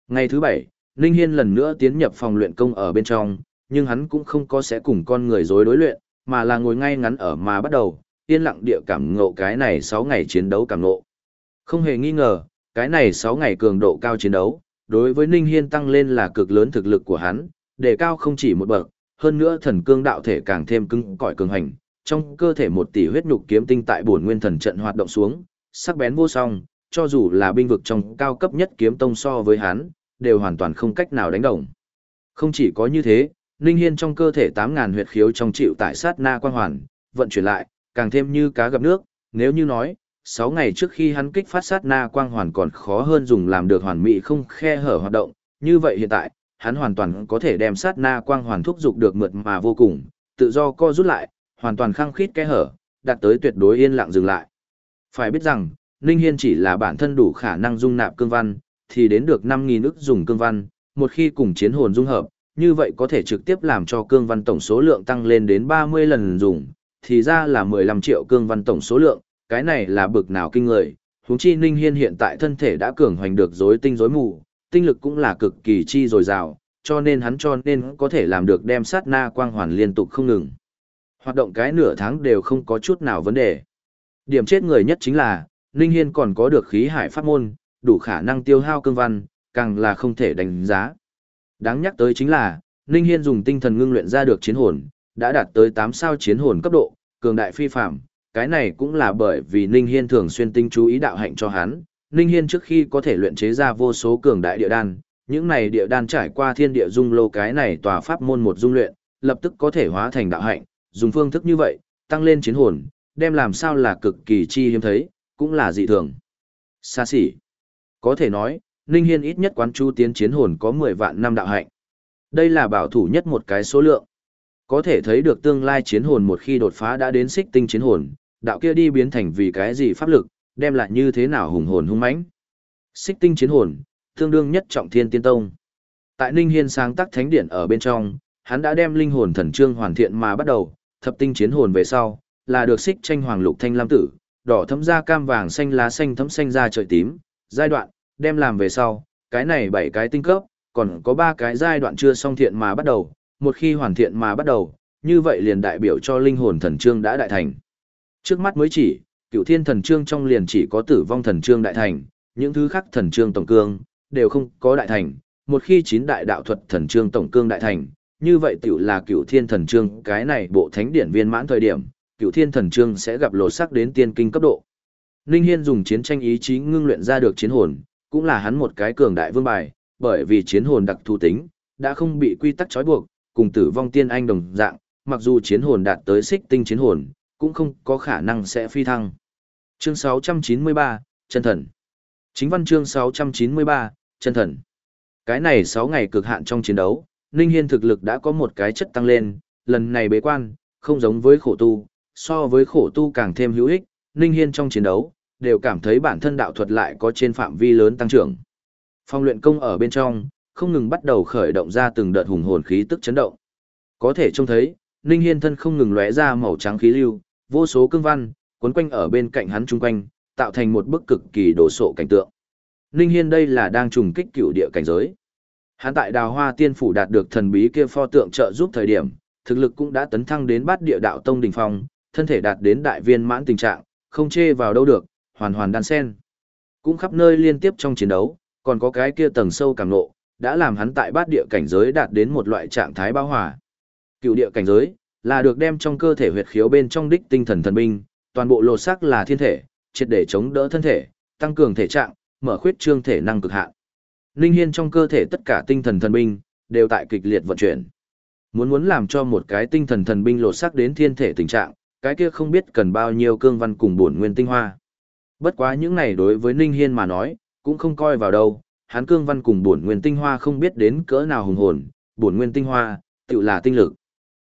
Ngày thứ 7, Ninh Hiên lần nữa tiến nhập phòng luyện công ở bên trong, nhưng hắn cũng không có sẽ cùng con người dối đối luyện, mà là ngồi ngay ngắn ở mà bắt đầu, yên lặng địa cảm ngộ cái này 6 ngày chiến đấu cảm ngộ. Không hề nghi ngờ, cái này 6 ngày cường độ cao chiến đấu, đối với Ninh Hiên tăng lên là cực lớn thực lực của hắn, đề cao không chỉ một bậc, hơn nữa thần cương đạo thể càng thêm cứng cỏi cường hành, trong cơ thể một tỷ huyết nhục kiếm tinh tại bổn nguyên thần trận hoạt động xuống, sắc bén vô song, cho dù là binh vực trong cao cấp nhất kiếm tông so với hắn, đều hoàn toàn không cách nào đánh đồng. Không chỉ có như thế, Ninh Hiên trong cơ thể 8000 huyệt khiếu trong chịu tại sát na quang hoàn, vận chuyển lại, càng thêm như cá gặp nước, nếu như nói, 6 ngày trước khi hắn kích phát sát na quang hoàn còn khó hơn dùng làm được hoàn mỹ không khe hở hoạt động, như vậy hiện tại, hắn hoàn toàn có thể đem sát na quang hoàn thúc dục được mượt mà vô cùng, tự do co rút lại, hoàn toàn khăng khít kẽ hở, đạt tới tuyệt đối yên lặng dừng lại. Phải biết rằng, Ninh Hiên chỉ là bản thân đủ khả năng dung nạp cương văn, thì đến được 5.000 ức dùng cương văn, một khi cùng chiến hồn dung hợp, như vậy có thể trực tiếp làm cho cương văn tổng số lượng tăng lên đến 30 lần dùng, thì ra là 15 triệu cương văn tổng số lượng, cái này là bực nào kinh người. Huống chi Ninh Hiên hiện tại thân thể đã cường hoành được rối tinh rối mù, tinh lực cũng là cực kỳ chi dồi dào, cho nên hắn cho nên có thể làm được đem sát na quang hoàn liên tục không ngừng. Hoạt động cái nửa tháng đều không có chút nào vấn đề. Điểm chết người nhất chính là, Ninh Hiên còn có được khí hải pháp môn, đủ khả năng tiêu hao cương văn, càng là không thể đánh giá. Đáng nhắc tới chính là, Ninh Hiên dùng tinh thần ngưng luyện ra được chiến hồn, đã đạt tới 8 sao chiến hồn cấp độ, cường đại phi phàm. Cái này cũng là bởi vì Ninh Hiên thường xuyên tinh chú ý đạo hạnh cho hắn. Ninh Hiên trước khi có thể luyện chế ra vô số cường đại địa đan, những này địa đan trải qua thiên địa dung lô cái này tòa pháp môn một dung luyện, lập tức có thể hóa thành đạo hạnh, dùng phương thức như vậy, tăng lên chiến hồn, đem làm sao là cực kỳ chi hiếm thấy, cũng là dị thường. Xa xỉ. Có thể nói, Ninh Hiên ít nhất quán chu tiến chiến hồn có 10 vạn năm đạo hạnh. Đây là bảo thủ nhất một cái số lượng. Có thể thấy được tương lai chiến hồn một khi đột phá đã đến xích tinh chiến hồn, đạo kia đi biến thành vì cái gì pháp lực, đem lại như thế nào hùng hồn hung mãnh. Xích tinh chiến hồn, tương đương nhất trọng thiên tiên tông. Tại Ninh Hiên sáng tác thánh điển ở bên trong, hắn đã đem linh hồn thần trương hoàn thiện mà bắt đầu, thập tinh chiến hồn về sau, là được xích tranh hoàng lục thanh lam tử, đỏ thấm da cam vàng xanh lá xanh thấm xanh da trời tím, giai đoạn, đem làm về sau, cái này bảy cái tinh cấp, còn có ba cái giai đoạn chưa xong thiện mà bắt đầu, một khi hoàn thiện mà bắt đầu, như vậy liền đại biểu cho linh hồn thần trương đã đại thành. Trước mắt mới chỉ, cựu thiên thần trương trong liền chỉ có tử vong thần trương đại thành, những thứ khác thần trương tổng cương, đều không có đại thành, một khi chín đại đạo thuật thần trương tổng cương đại thành, như vậy tiểu là cựu thiên thần trương cái này bộ thánh điển viên mãn thời điểm, cựu thiên thần trương sẽ gặp lột sắc đến tiên kinh cấp độ. Ninh Hiên dùng chiến tranh ý chí ngưng luyện ra được chiến hồn, cũng là hắn một cái cường đại vương bài, bởi vì chiến hồn đặc thù tính, đã không bị quy tắc trói buộc, cùng tử vong tiên anh đồng dạng, mặc dù chiến hồn đạt tới xích tinh chiến hồn, cũng không có khả năng sẽ phi thăng. Chương 693, chân thần. Chính văn chương 693, chân thần. Cái này 6 ngày cực hạn trong chiến đấu, Ninh Hiên thực lực đã có một cái chất tăng lên, lần này bế quan, không giống với khổ tu, so với khổ tu càng thêm hữu ích, Ninh Hiên trong chiến đấu, đều cảm thấy bản thân đạo thuật lại có trên phạm vi lớn tăng trưởng. Phong luyện công ở bên trong, không ngừng bắt đầu khởi động ra từng đợt hùng hồn khí tức chấn động. Có thể trông thấy, Ninh Hiên thân không ngừng lóe ra màu trắng khí lưu, vô số cương văn, cuốn quanh ở bên cạnh hắn trung quanh, tạo thành một bức cực kỳ đồ sộ cảnh tượng. Ninh Hiên đây là đang trùng kích cựu địa cảnh giới. Hắn tại Đào Hoa Tiên phủ đạt được thần bí kia pho tượng trợ giúp thời điểm, thực lực cũng đã tấn thăng đến bát địa đạo tông đỉnh phong, thân thể đạt đến đại viên mãn tình trạng, không chê vào đâu được, hoàn hoàn đan sen. Cũng khắp nơi liên tiếp trong chiến đấu, còn có cái kia tầng sâu càng nộ, đã làm hắn tại bát địa cảnh giới đạt đến một loại trạng thái bao hòa. Cựu địa cảnh giới là được đem trong cơ thể huyệt khiếu bên trong đích tinh thần thần binh, toàn bộ lột xác là thiên thể, triệt để chống đỡ thân thể, tăng cường thể trạng, mở khuyết trương thể năng cực hạn. Linh Hiên trong cơ thể tất cả tinh thần thần binh đều tại kịch liệt vận chuyển. Muốn muốn làm cho một cái tinh thần thần binh lột xác đến thiên thể tình trạng, cái kia không biết cần bao nhiêu cương văn cùng bổn nguyên tinh hoa. Bất quá những này đối với Ninh Hiên mà nói, cũng không coi vào đâu, hắn cương văn cùng bổn nguyên tinh hoa không biết đến cỡ nào hùng hồn, bổn nguyên tinh hoa, tự là tinh lực.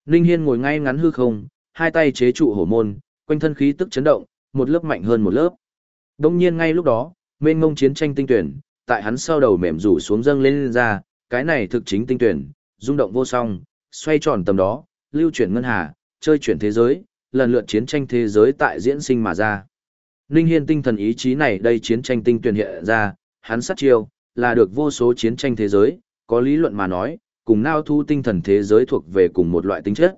Ninh Hiên ngồi ngay ngắn hư không, hai tay chế trụ hổ môn, quanh thân khí tức chấn động, một lớp mạnh hơn một lớp. Đông nhiên ngay lúc đó, mênh ngông chiến tranh tinh tuyển, tại hắn sau đầu mềm rủ xuống dâng lên, lên ra, cái này thực chính tinh tuyển, rung động vô song, xoay tròn tầm đó, lưu chuyển ngân hà, chơi chuyển thế giới, lần lượt chiến tranh thế giới tại diễn sinh mà ra. Ninh Hiên tinh thần ý chí này đây chiến tranh tinh tuyển hiện ra, hắn sát chiêu, là được vô số chiến tranh thế giới, có lý luận mà nói, cùng nao thu tinh thần thế giới thuộc về cùng một loại tính chất.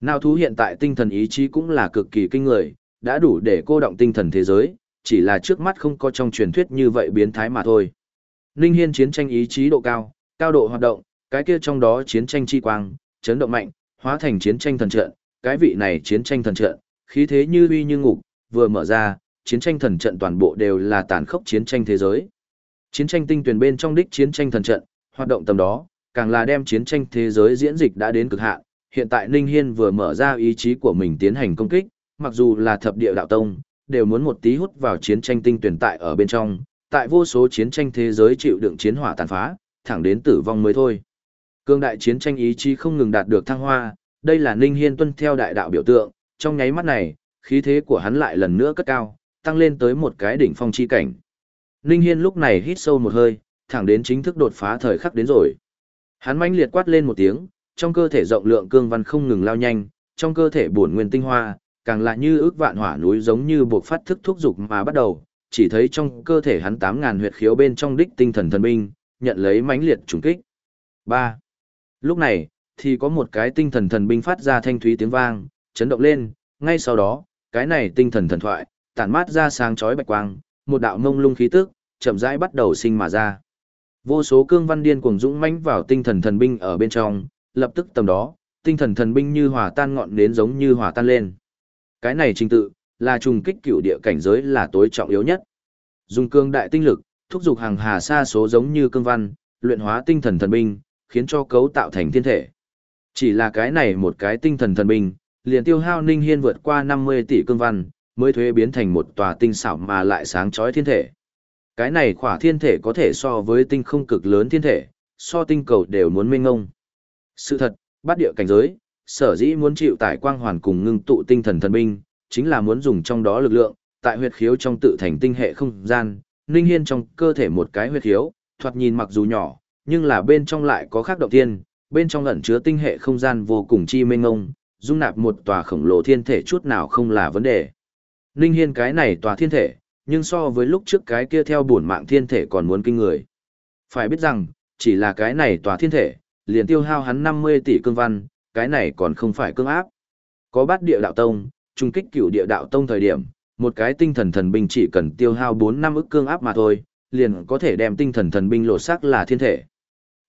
Nao thú hiện tại tinh thần ý chí cũng là cực kỳ kinh người, đã đủ để cô động tinh thần thế giới, chỉ là trước mắt không có trong truyền thuyết như vậy biến thái mà thôi. Ninh Hiên chiến tranh ý chí độ cao, cao độ hoạt động, cái kia trong đó chiến tranh chi quang, chấn động mạnh, hóa thành chiến tranh thần trận, cái vị này chiến tranh thần trận, khí thế như uy như ngục, vừa mở ra, chiến tranh thần trận toàn bộ đều là tàn khốc chiến tranh thế giới. Chiến tranh tinh tuyển bên trong đích chiến tranh thần trận, hoạt động tầm đó, càng là đem chiến tranh thế giới diễn dịch đã đến cực hạn. Hiện tại Ninh Hiên vừa mở ra ý chí của mình tiến hành công kích, mặc dù là thập địa đạo tông, đều muốn một tí hút vào chiến tranh tinh tuyển tại ở bên trong, tại vô số chiến tranh thế giới chịu đựng chiến hỏa tàn phá, thẳng đến tử vong mới thôi. Cương đại chiến tranh ý chí không ngừng đạt được thăng hoa, đây là Ninh Hiên tuân theo đại đạo biểu tượng, trong nháy mắt này, khí thế của hắn lại lần nữa cất cao, tăng lên tới một cái đỉnh phong chi cảnh. Ninh Hiên lúc này hít sâu một hơi, thẳng đến chính thức đột phá thời khắc đến rồi. Hắn mãnh liệt quát lên một tiếng, trong cơ thể rộng lượng cương văn không ngừng lao nhanh, trong cơ thể bổn nguyên tinh hoa, càng lại như ước vạn hỏa núi giống như buộc phát thức thúc dục mà bắt đầu, chỉ thấy trong cơ thể hắn 8000 huyệt khiếu bên trong đích tinh thần thần binh, nhận lấy mãnh liệt trùng kích. 3. Lúc này, thì có một cái tinh thần thần binh phát ra thanh thúy tiếng vang, chấn động lên, ngay sau đó, cái này tinh thần thần thoại, tản mát ra sáng chói bạch quang, một đạo mông lung khí tức, chậm rãi bắt đầu sinh mà ra. Vô số cương văn điên cuồng dũng mãnh vào tinh thần thần binh ở bên trong, lập tức tầm đó, tinh thần thần binh như hòa tan ngọn đến giống như hòa tan lên. Cái này trình tự, là trùng kích cựu địa cảnh giới là tối trọng yếu nhất. Dùng cương đại tinh lực, thúc giục hàng hà xa số giống như cương văn, luyện hóa tinh thần thần binh, khiến cho cấu tạo thành thiên thể. Chỉ là cái này một cái tinh thần thần binh, liền tiêu hao Ninh Hiên vượt qua 50 tỷ cương văn, mới thuế biến thành một tòa tinh xảo mà lại sáng chói thiên thể. Cái này khỏa thiên thể có thể so với tinh không cực lớn thiên thể, so tinh cầu đều muốn minh ngông. Sự thật, bát địa cảnh giới, sở dĩ muốn chịu tải quang hoàn cùng ngưng tụ tinh thần thần binh, chính là muốn dùng trong đó lực lượng, tại huyệt khiếu trong tự thành tinh hệ không gian, Ninh Hiên trong cơ thể một cái huyệt khiếu, thoạt nhìn mặc dù nhỏ, nhưng là bên trong lại có khác động thiên, bên trong ẩn chứa tinh hệ không gian vô cùng chi mênh ngông, dung nạp một tòa khổng lồ thiên thể chút nào không là vấn đề. Ninh Hiên cái này tòa thiên thể, nhưng so với lúc trước cái kia theo bổn mạng thiên thể còn muốn kinh người. Phải biết rằng, chỉ là cái này tòa thiên thể, liền tiêu hao hắn 50 tỷ cương văn, cái này còn không phải cương áp. Có bát địa đạo tông, trung kích cửu địa đạo tông thời điểm, một cái tinh thần thần binh chỉ cần tiêu hao 4 năm ức cương áp mà thôi, liền có thể đem tinh thần thần binh lộ sắc là thiên thể.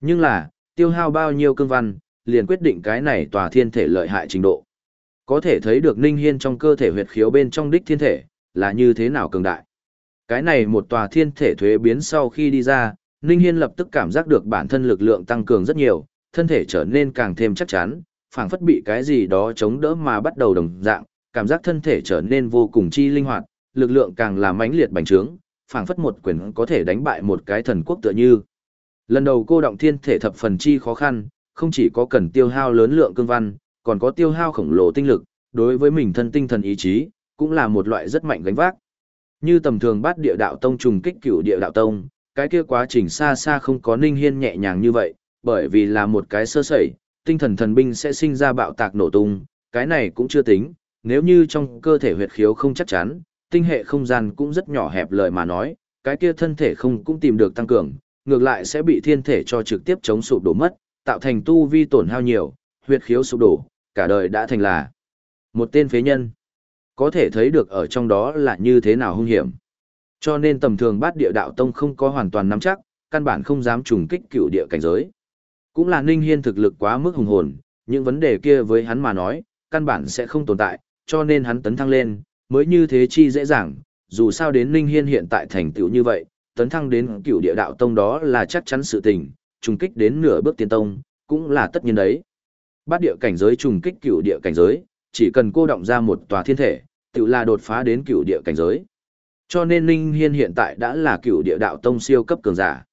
Nhưng là, tiêu hao bao nhiêu cương văn, liền quyết định cái này tòa thiên thể lợi hại trình độ. Có thể thấy được Ninh Hiên trong cơ thể huyệt khiếu bên trong đích thiên thể, là như thế nào cường đại. Cái này một tòa thiên thể thuế biến sau khi đi ra, Ninh Hiên lập tức cảm giác được bản thân lực lượng tăng cường rất nhiều, thân thể trở nên càng thêm chắc chắn, phảng phất bị cái gì đó chống đỡ mà bắt đầu đồng dạng, cảm giác thân thể trở nên vô cùng chi linh hoạt, lực lượng càng là mãnh liệt bành trướng, phảng phất một quyền có thể đánh bại một cái thần quốc tựa như. Lần đầu cô động thiên thể thập phần chi khó khăn, không chỉ có cần tiêu hao lớn lượng cương văn, còn có tiêu hao khổng lồ tinh lực, đối với mình thân tinh thần ý chí, cũng là một loại rất mạnh gánh vác. Như tầm thường bắt địa đạo tông trùng kích cửu địa đạo tông, cái kia quá trình xa xa không có ninh hiên nhẹ nhàng như vậy, bởi vì là một cái sơ sẩy, tinh thần thần binh sẽ sinh ra bạo tạc nổ tung, cái này cũng chưa tính, nếu như trong cơ thể huyệt khiếu không chắc chắn, tinh hệ không gian cũng rất nhỏ hẹp lời mà nói, cái kia thân thể không cũng tìm được tăng cường, ngược lại sẽ bị thiên thể cho trực tiếp chống sụp đổ mất, tạo thành tu vi tổn hao nhiều, huyệt khiếu sụp đổ, cả đời đã thành là một tên phế nhân. Có thể thấy được ở trong đó là như thế nào hung hiểm. Cho nên tầm thường bát địa đạo tông không có hoàn toàn nắm chắc, căn bản không dám trùng kích cựu địa cảnh giới. Cũng là Ninh Hiên thực lực quá mức hùng hồn, những vấn đề kia với hắn mà nói, căn bản sẽ không tồn tại, cho nên hắn tấn thăng lên, mới như thế chi dễ dàng, dù sao đến Ninh Hiên hiện tại thành tựu như vậy, tấn thăng đến cựu địa đạo tông đó là chắc chắn sự tình, trùng kích đến nửa bước tiên tông, cũng là tất nhiên đấy. Bát địa cảnh giới trùng kích cựu địa cảnh giới, chỉ cần cô động ra một tòa thiên thể, tự là đột phá đến cựu địa cảnh giới. Cho nên Ninh Hiên hiện tại đã là cựu địa đạo tông siêu cấp cường giả.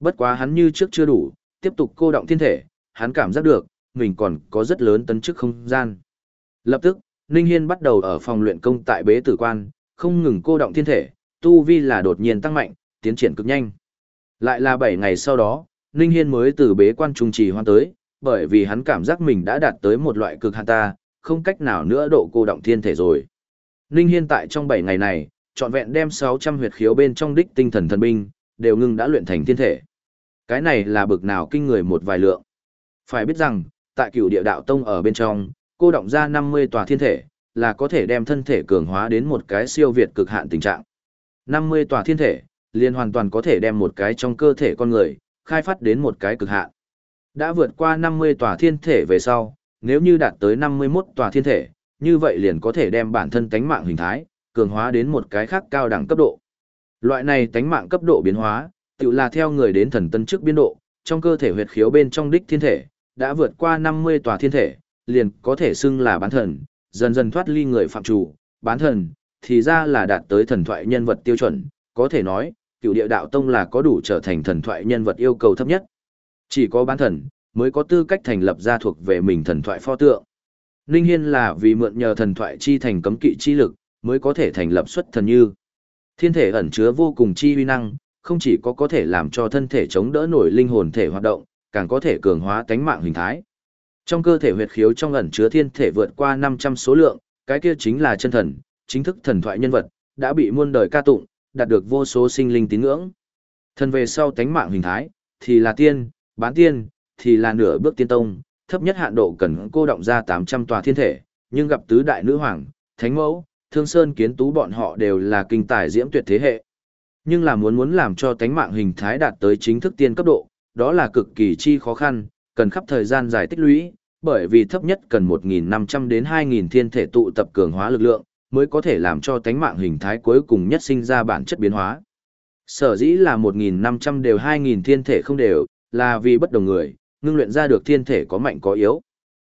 Bất quá hắn như trước chưa đủ, tiếp tục cô động thiên thể, hắn cảm giác được, mình còn có rất lớn tấn chức không gian. Lập tức, Ninh Hiên bắt đầu ở phòng luyện công tại bế tử quan, không ngừng cô động thiên thể, tu vi là đột nhiên tăng mạnh, tiến triển cực nhanh. Lại là 7 ngày sau đó, Ninh Hiên mới từ bế quan trung trì hoan tới, bởi vì hắn cảm giác mình đã đạt tới một loại cực hạn ta, không cách nào nữa độ cô động thiên thể rồi. Ninh Hiên tại trong 7 ngày này, trọn vẹn đem 600 huyệt khiếu bên trong đích tinh thần thần binh, đều ngưng đã luyện thành thiên thể. Cái này là bực nào kinh người một vài lượng. Phải biết rằng, tại cửu địa đạo tông ở bên trong, cô động ra 50 tòa thiên thể, là có thể đem thân thể cường hóa đến một cái siêu việt cực hạn tình trạng. 50 tòa thiên thể, liền hoàn toàn có thể đem một cái trong cơ thể con người, khai phát đến một cái cực hạn. Đã vượt qua 50 tòa thiên thể về sau, nếu như đạt tới 51 tòa thiên thể, như vậy liền có thể đem bản thân tánh mạng hình thái, cường hóa đến một cái khác cao đẳng cấp độ. Loại này tánh mạng cấp độ biến hóa, tự là theo người đến thần tân trước biến độ, trong cơ thể huyệt khiếu bên trong đích thiên thể, đã vượt qua 50 tòa thiên thể, liền có thể xưng là bán thần, dần dần thoát ly người phạm chủ, bán thần, thì ra là đạt tới thần thoại nhân vật tiêu chuẩn, có thể nói, cựu địa đạo tông là có đủ trở thành thần thoại nhân vật yêu cầu thấp nhất. Chỉ có bán thần, mới có tư cách thành lập ra thuộc về mình thần thoại pho tượng. Ninh Hiên là vì mượn nhờ thần thoại chi thành cấm kỵ chi lực, mới có thể thành lập xuất thần như. Thiên thể ẩn chứa vô cùng chi uy năng, không chỉ có có thể làm cho thân thể chống đỡ nổi linh hồn thể hoạt động, càng có thể cường hóa tánh mạng hình thái. Trong cơ thể huyệt khiếu trong ẩn chứa thiên thể vượt qua 500 số lượng, cái kia chính là chân thần, chính thức thần thoại nhân vật, đã bị muôn đời ca tụng, đạt được vô số sinh linh tín ngưỡng. Thần về sau tánh mạng hình thái, thì là tiên, bán tiên, thì là nửa bước tiên tông, thấp nhất hạn độ cần cô động ra 800 tòa thiên thể, nhưng gặp tứ đại nữ hoàng, thánh mẫu, thương sơn kiến tú bọn họ đều là kinh tài diễm tuyệt thế hệ. Nhưng là muốn muốn làm cho tánh mạng hình thái đạt tới chính thức tiên cấp độ, đó là cực kỳ chi khó khăn, cần khắp thời gian dài tích lũy, bởi vì thấp nhất cần 1.500 đến 2.000 thiên thể tụ tập cường hóa lực lượng, mới có thể làm cho tánh mạng hình thái cuối cùng nhất sinh ra bản chất biến hóa. Sở dĩ là 1.500 đều 2.000 thiên thể không đều, là vì bất đồng người, ngưng luyện ra được thiên thể có mạnh có yếu.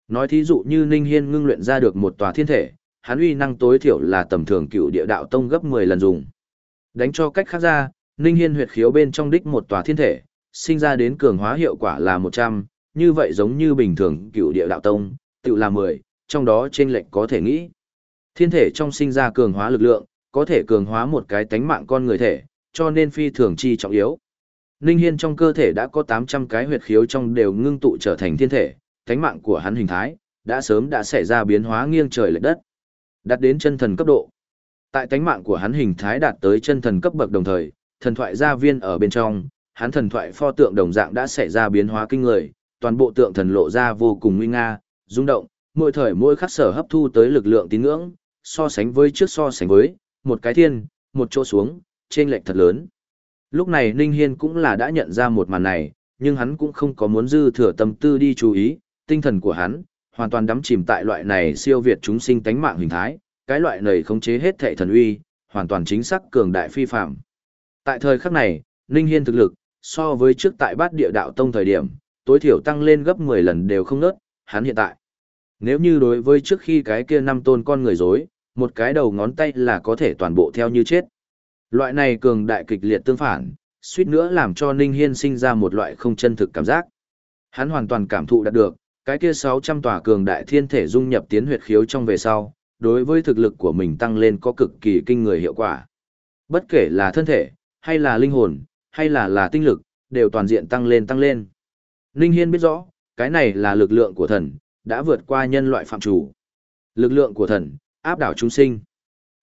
Nói thí dụ như Ninh Hiên ngưng luyện ra được một tòa thiên thể, hắn uy năng tối thiểu là tầm thường cựu địa đạo tông gấp 10 lần dùng. Đánh cho cách khác ra, Ninh Hiên huyệt khiếu bên trong đích một tòa thiên thể, sinh ra đến cường hóa hiệu quả là 100, như vậy giống như bình thường cựu địa đạo tông, tự là 10, trong đó trên lệnh có thể nghĩ. Thiên thể trong sinh ra cường hóa lực lượng, có thể cường hóa một cái tánh mạng con người thể, cho nên phi thường chi trọng yếu. Ninh Hiên trong cơ thể đã có 800 cái huyệt khiếu trong đều ngưng tụ trở thành thiên thể, tánh mạng của hắn hình thái, đã sớm đã xảy ra biến hóa nghiêng trời lệch đất. Đạt đến chân thần cấp độ. Tại tánh mạng của hắn hình thái đạt tới chân thần cấp bậc đồng thời, thần thoại gia viên ở bên trong, hắn thần thoại pho tượng đồng dạng đã xảy ra biến hóa kinh người, toàn bộ tượng thần lộ ra vô cùng nguy nga, rung động, mỗi thời mỗi khắc sở hấp thu tới lực lượng tín ngưỡng, so sánh với trước so sánh với, một cái thiên, một chỗ xuống, trên lệch thật lớn. Lúc này Ninh Hiên cũng là đã nhận ra một màn này, nhưng hắn cũng không có muốn dư thừa tâm tư đi chú ý, tinh thần của hắn, hoàn toàn đắm chìm tại loại này siêu việt chúng sinh tánh mạng hình thái, cái loại này khống chế hết thệ thần uy, hoàn toàn chính xác cường đại phi phạm. Tại thời khắc này, Ninh Hiên thực lực, so với trước tại bát địa đạo tông thời điểm, tối thiểu tăng lên gấp 10 lần đều không nớt, hắn hiện tại. Nếu như đối với trước khi cái kia năm tôn con người dối, một cái đầu ngón tay là có thể toàn bộ theo như chết. Loại này cường đại kịch liệt tương phản, suýt nữa làm cho Ninh Hiên sinh ra một loại không chân thực cảm giác. Hắn hoàn toàn cảm thụ đạt được, cái kia 600 tòa cường đại thiên thể dung nhập tiến huyệt khiếu trong về sau, đối với thực lực của mình tăng lên có cực kỳ kinh người hiệu quả. Bất kể là thân thể, hay là linh hồn, hay là là tinh lực, đều toàn diện tăng lên tăng lên. Ninh Hiên biết rõ, cái này là lực lượng của thần, đã vượt qua nhân loại phạm chủ. Lực lượng của thần, áp đảo chúng sinh.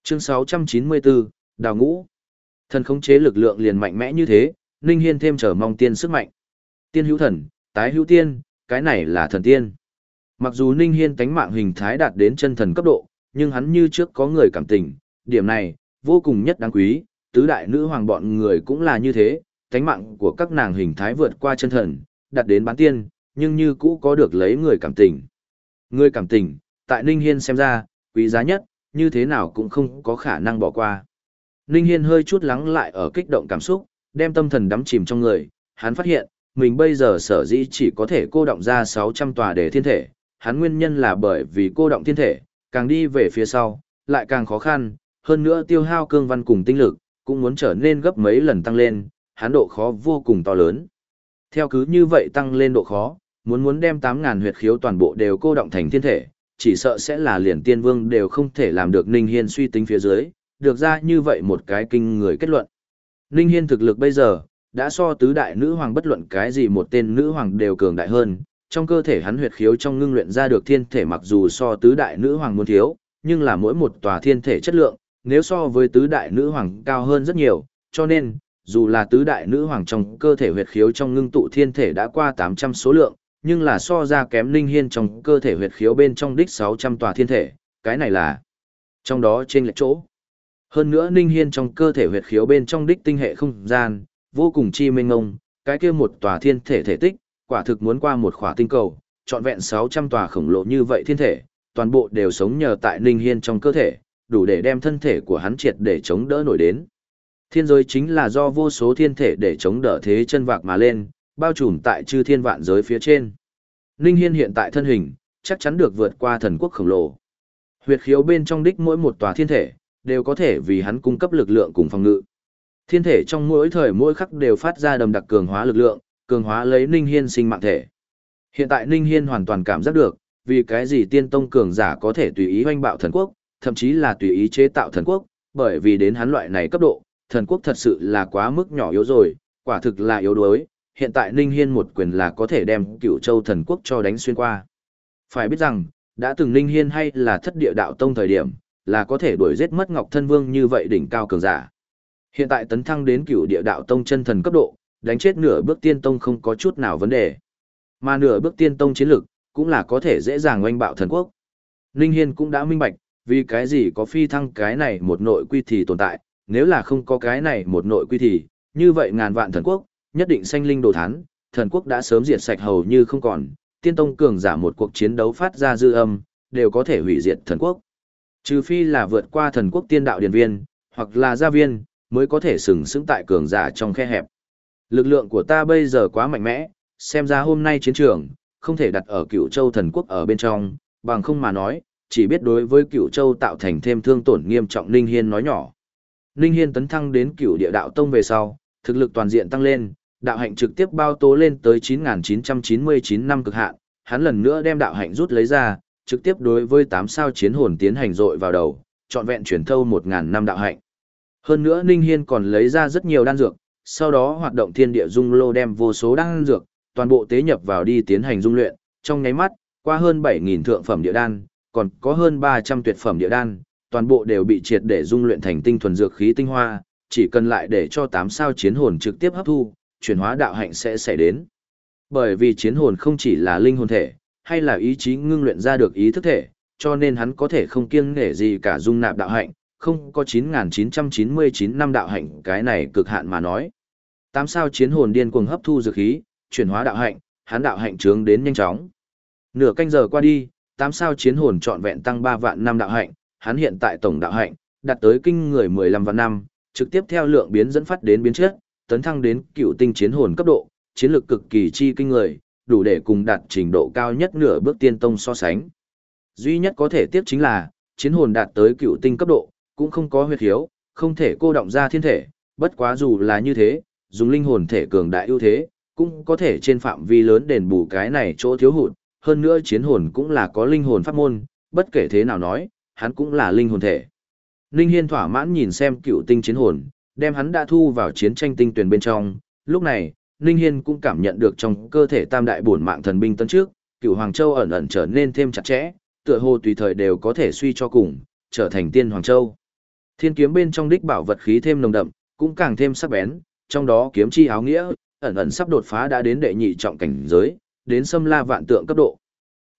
Chương 694, Đào Ngũ. Thần khống chế lực lượng liền mạnh mẽ như thế, Ninh Hiên thêm trở mong tiên sức mạnh. Tiên hữu thần, tái hữu tiên, cái này là thần tiên. Mặc dù Ninh Hiên tánh mạng hình thái đạt đến chân thần cấp độ, nhưng hắn như trước có người cảm tình, điểm này, vô cùng nhất đáng quý, tứ đại nữ hoàng bọn người cũng là như thế, tánh mạng của các nàng hình thái vượt qua chân thần, đạt đến bán tiên, nhưng như cũ có được lấy người cảm tình. Người cảm tình, tại Ninh Hiên xem ra, quý giá nhất, như thế nào cũng không có khả năng bỏ qua. Ninh Hiên hơi chút lắng lại ở kích động cảm xúc, đem tâm thần đắm chìm trong người, hắn phát hiện, mình bây giờ sở dĩ chỉ có thể cô động ra 600 tòa đề thiên thể, hắn nguyên nhân là bởi vì cô động thiên thể, càng đi về phía sau, lại càng khó khăn, hơn nữa tiêu hao cương văn cùng tinh lực, cũng muốn trở nên gấp mấy lần tăng lên, hắn độ khó vô cùng to lớn. Theo cứ như vậy tăng lên độ khó, muốn muốn đem 8.000 huyệt khiếu toàn bộ đều cô động thành thiên thể, chỉ sợ sẽ là liền tiên vương đều không thể làm được Ninh Hiên suy tính phía dưới, được ra như vậy một cái kinh người kết luận. Ninh Hiên thực lực bây giờ, đã so tứ đại nữ hoàng bất luận cái gì một tên nữ hoàng đều cường đại hơn, trong cơ thể hắn huyệt khiếu trong ngưng luyện ra được thiên thể mặc dù so tứ đại nữ hoàng muốn thiếu, nhưng là mỗi một tòa thiên thể chất lượng, nếu so với tứ đại nữ hoàng cao hơn rất nhiều, cho nên, dù là tứ đại nữ hoàng trong cơ thể huyệt khiếu trong ngưng tụ thiên thể đã qua 800 số lượng, nhưng là so ra kém linh hiên trong cơ thể huyệt khiếu bên trong đích 600 tòa thiên thể, cái này là trong đó trên lệch chỗ. Hơn nữa Ninh Hiên trong cơ thể huyệt khiếu bên trong đích tinh hệ không gian, vô cùng chi mênh ngông, cái kia một tòa thiên thể thể tích, quả thực muốn qua một khỏa tinh cầu, trọn vẹn 600 tòa khổng lồ như vậy thiên thể, toàn bộ đều sống nhờ tại Ninh Hiên trong cơ thể, đủ để đem thân thể của hắn triệt để chống đỡ nổi đến. Thiên giới chính là do vô số thiên thể để chống đỡ thế chân vạc mà lên, bao trùm tại chư thiên vạn giới phía trên. Ninh Hiên hiện tại thân hình, chắc chắn được vượt qua thần quốc khổng lồ. Huyệt khiếu bên trong đích mỗi một tòa thiên thể, đều có thể vì hắn cung cấp lực lượng cùng phòng ngự. Thiên thể trong mỗi thời mỗi khắc đều phát ra đầm đặc cường hóa lực lượng, cường hóa lấy Ninh Hiên sinh mạng thể. Hiện tại Ninh Hiên hoàn toàn cảm giác được, vì cái gì tiên tông cường giả có thể tùy ý hoanh bạo thần quốc, thậm chí là tùy ý chế tạo thần quốc, bởi vì đến hắn loại này cấp độ, thần quốc thật sự là quá mức nhỏ yếu rồi, quả thực là yếu đuối, hiện tại Ninh Hiên một quyền là có thể đem cựu châu thần quốc cho đánh xuyên qua. Phải biết rằng, đã từng Ninh Hiên hay là thất địa đạo tông thời điểm, là có thể đuổi giết mất Ngọc Thân Vương như vậy đỉnh cao cường giả. Hiện tại tấn thăng đến cựu địa đạo tông chân thần cấp độ, đánh chết nửa bước tiên tông không có chút nào vấn đề. Mà nửa bước tiên tông chiến lực, cũng là có thể dễ dàng oanh bạo thần quốc. Ninh Hiên cũng đã minh bạch, vì cái gì có phi thăng cái này một nội quy thì tồn tại, nếu là không có cái này một nội quy thì, như vậy ngàn vạn thần quốc, nhất định sanh linh đồ thán, thần quốc đã sớm diệt sạch hầu như không còn, tiên tông cường giả một cuộc chiến đấu phát ra dư âm, đều có thể hủy diệt thần quốc. Trừ phi là vượt qua thần quốc tiên đạo điển viên, hoặc là gia viên, mới có thể sừng sững tại cường giả trong khe hẹp. Lực lượng của ta bây giờ quá mạnh mẽ, xem ra hôm nay chiến trường, không thể đặt ở cựu châu thần quốc ở bên trong, bằng không mà nói, chỉ biết đối với cựu châu tạo thành thêm thương tổn nghiêm trọng Ninh Hiên nói nhỏ. Ninh Hiên tấn thăng đến cựu địa đạo tông về sau, thực lực toàn diện tăng lên, đạo hạnh trực tiếp bao tố lên tới 9.999 năm cực hạn, hắn lần nữa đem đạo hạnh rút lấy ra, trực tiếp đối với 8 sao chiến hồn tiến hành dội vào đầu, trọn vẹn chuyển thâu 1.000 năm đạo hạnh. Hơn nữa Ninh Hiên còn lấy ra rất nhiều đan dược, sau đó hoạt động thiên địa dung lô đem vô số đan dược, toàn bộ tế nhập vào đi tiến hành dung luyện, trong nháy mắt, qua hơn 7.000 thượng phẩm địa đan, còn có hơn 300 tuyệt phẩm địa đan, toàn bộ đều bị triệt để dung luyện thành tinh thuần dược khí tinh hoa, chỉ cần lại để cho 8 sao chiến hồn trực tiếp hấp thu, chuyển hóa đạo hạnh sẽ xảy đến. Bởi vì chiến hồn không chỉ là linh hồn thể, hay là ý chí ngưng luyện ra được ý thức thể, cho nên hắn có thể không kiêng nể gì cả dung nạp đạo hạnh, không có 9999 năm đạo hạnh cái này cực hạn mà nói. Tám sao chiến hồn điên cuồng hấp thu dược khí, chuyển hóa đạo hạnh, hắn đạo hạnh trướng đến nhanh chóng. Nửa canh giờ qua đi, tám sao chiến hồn trọn vẹn tăng 3 vạn năm đạo hạnh, hắn hiện tại tổng đạo hạnh đạt tới kinh người 15 vạn năm, trực tiếp theo lượng biến dẫn phát đến biến chất, tấn thăng đến cựu tinh chiến hồn cấp độ, chiến lược cực kỳ chi kinh người, đủ để cùng đạt trình độ cao nhất nửa bước tiên tông so sánh. Duy nhất có thể tiếp chính là, chiến hồn đạt tới cựu tinh cấp độ, cũng không có huyệt hiếu, không thể cô động ra thiên thể, bất quá dù là như thế, dùng linh hồn thể cường đại ưu thế, cũng có thể trên phạm vi lớn đền bù cái này chỗ thiếu hụt, hơn nữa chiến hồn cũng là có linh hồn pháp môn, bất kể thế nào nói, hắn cũng là linh hồn thể. Ninh Hiên thỏa mãn nhìn xem cựu tinh chiến hồn, đem hắn đã thu vào chiến tranh tinh tuyển bên trong, lúc này, Ninh Hiên cũng cảm nhận được trong cơ thể tam đại bổn mạng thần binh tấn trước, cựu Hoàng Châu ẩn ẩn trở nên thêm chặt chẽ, tựa hồ tùy thời đều có thể suy cho cùng, trở thành tiên Hoàng Châu. Thiên kiếm bên trong đích bảo vật khí thêm nồng đậm, cũng càng thêm sắc bén, trong đó kiếm chi áo nghĩa, ẩn ẩn sắp đột phá đã đến đệ nhị trọng cảnh giới, đến xâm la vạn tượng cấp độ.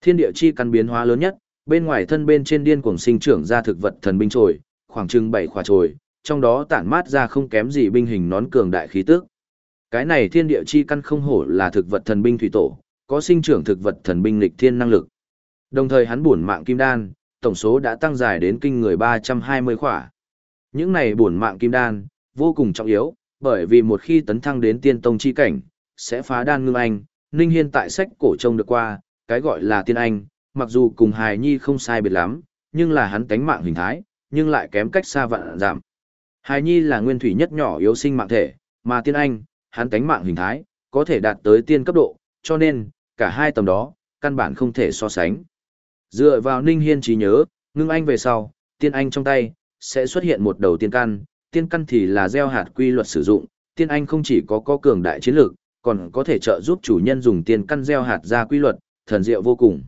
Thiên địa chi căn biến hóa lớn nhất, bên ngoài thân bên trên điên cuồng sinh trưởng ra thực vật thần binh trồi, khoảng chừng bảy khỏa trồi, trong đó tản mát ra không kém gì binh hình nón cường đại khí tức. Cái này thiên địa chi căn không hổ là thực vật thần binh thủy tổ, có sinh trưởng thực vật thần binh lịch thiên năng lực. Đồng thời hắn bổn mạng kim đan, tổng số đã tăng dài đến kinh người 320 khỏa. Những này bổn mạng kim đan, vô cùng trọng yếu, bởi vì một khi tấn thăng đến tiên tông chi cảnh, sẽ phá đan ngưng anh, Ninh Hiên tại sách cổ trông được qua, cái gọi là tiên anh, mặc dù cùng hài nhi không sai biệt lắm, nhưng là hắn tánh mạng hình thái, nhưng lại kém cách xa vạn giảm. Hài nhi là nguyên thủy nhất nhỏ yếu sinh mạng thể, mà tiên anh, hắn cánh mạng hình thái, có thể đạt tới tiên cấp độ, cho nên, cả hai tầm đó, căn bản không thể so sánh. Dựa vào Ninh Hiên trí nhớ, ngưng anh về sau, tiên anh trong tay, sẽ xuất hiện một đầu tiên căn, tiên căn thì là gieo hạt quy luật sử dụng, tiên anh không chỉ có có cường đại chiến lược, còn có thể trợ giúp chủ nhân dùng tiên căn gieo hạt ra quy luật, thần diệu vô cùng.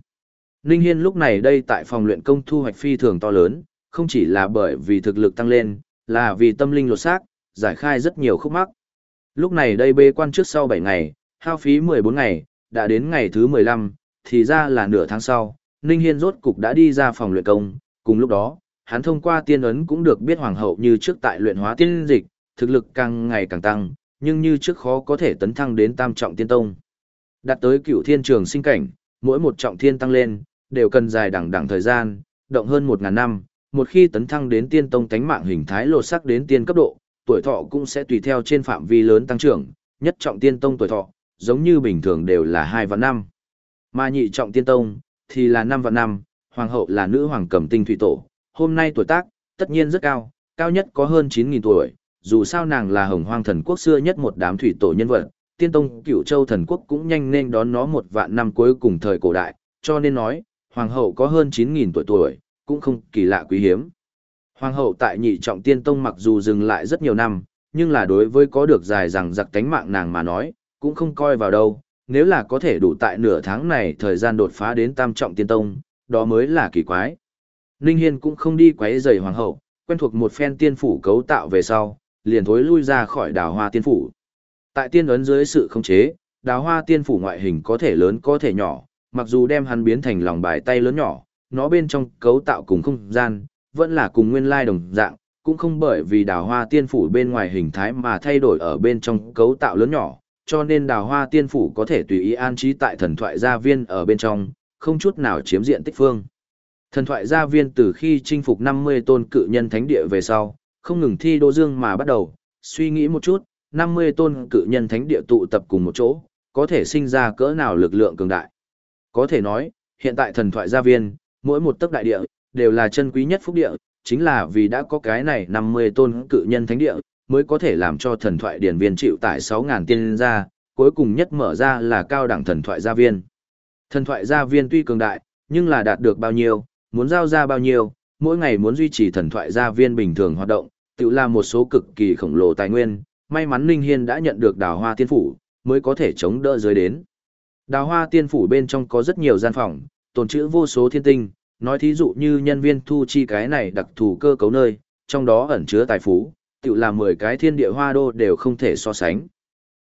Ninh Hiên lúc này đây tại phòng luyện công thu hoạch phi thường to lớn, không chỉ là bởi vì thực lực tăng lên, là vì tâm linh lột xác, giải khai rất nhiều khúc mắc. Lúc này đây bê quan trước sau 7 ngày, hao phí 14 ngày, đã đến ngày thứ 15, thì ra là nửa tháng sau, Ninh Hiên rốt cục đã đi ra phòng luyện công, cùng lúc đó, hắn thông qua tiên ấn cũng được biết hoàng hậu như trước tại luyện hóa tiên dịch, thực lực càng ngày càng tăng, nhưng như trước khó có thể tấn thăng đến tam trọng tiên tông. Đạt tới cựu thiên trường sinh cảnh, mỗi một trọng thiên tăng lên, đều cần dài đẳng đẳng thời gian, động hơn một ngàn năm, một khi tấn thăng đến tiên tông tánh mạng hình thái lột sắc đến tiên cấp độ, tuổi thọ cũng sẽ tùy theo trên phạm vi lớn tăng trưởng, nhất trọng tiên tông tuổi thọ, giống như bình thường đều là hai vạn năm. Mà nhị trọng tiên tông, thì là năm vạn năm, hoàng hậu là nữ hoàng cầm tinh thủy tổ, hôm nay tuổi tác, tất nhiên rất cao, cao nhất có hơn 9.000 tuổi, dù sao nàng là hồng hoang thần quốc xưa nhất một đám thủy tổ nhân vật, tiên tông cửu châu thần quốc cũng nhanh nên đón nó một vạn năm cuối cùng thời cổ đại, cho nên nói, hoàng hậu có hơn 9.000 tuổi tuổi, cũng không kỳ lạ quý hiếm. Hoàng hậu tại nhị trọng tiên tông mặc dù dừng lại rất nhiều năm, nhưng là đối với có được dài rằng giặc tánh mạng nàng mà nói, cũng không coi vào đâu, nếu là có thể đủ tại nửa tháng này thời gian đột phá đến tam trọng tiên tông, đó mới là kỳ quái. Ninh Hiên cũng không đi quấy rầy hoàng hậu, quen thuộc một phen tiên phủ cấu tạo về sau, liền thối lui ra khỏi đào hoa tiên phủ. Tại tiên ấn dưới sự khống chế, đào hoa tiên phủ ngoại hình có thể lớn có thể nhỏ, mặc dù đem hắn biến thành lòng bài tay lớn nhỏ, nó bên trong cấu tạo cùng không gian, vẫn là cùng nguyên lai đồng dạng, cũng không bởi vì đào hoa tiên phủ bên ngoài hình thái mà thay đổi ở bên trong cấu tạo lớn nhỏ, cho nên đào hoa tiên phủ có thể tùy ý an trí tại thần thoại gia viên ở bên trong, không chút nào chiếm diện tích phương. Thần thoại gia viên từ khi chinh phục 50 tôn cự nhân thánh địa về sau, không ngừng thi đô dương mà bắt đầu, suy nghĩ một chút, 50 tôn cự nhân thánh địa tụ tập cùng một chỗ, có thể sinh ra cỡ nào lực lượng cường đại. Có thể nói, hiện tại thần thoại gia viên, mỗi một tấc đại địa, đều là chân quý nhất phúc địa, chính là vì đã có cái này 50 tôn cự nhân thánh địa, mới có thể làm cho thần thoại điển viên chịu tại 6.000 tiên ra, cuối cùng nhất mở ra là cao đẳng thần thoại gia viên. Thần thoại gia viên tuy cường đại, nhưng là đạt được bao nhiêu, muốn giao ra bao nhiêu, mỗi ngày muốn duy trì thần thoại gia viên bình thường hoạt động, tự là một số cực kỳ khổng lồ tài nguyên, may mắn Ninh Hiên đã nhận được đào hoa tiên phủ, mới có thể chống đỡ dưới đến. Đào hoa tiên phủ bên trong có rất nhiều gian phòng, tồn trữ vô số thiên tinh, nói thí dụ như nhân viên thu chi cái này đặc thù cơ cấu nơi, trong đó ẩn chứa tài phú, tự là 10 cái thiên địa hoa đô đều không thể so sánh.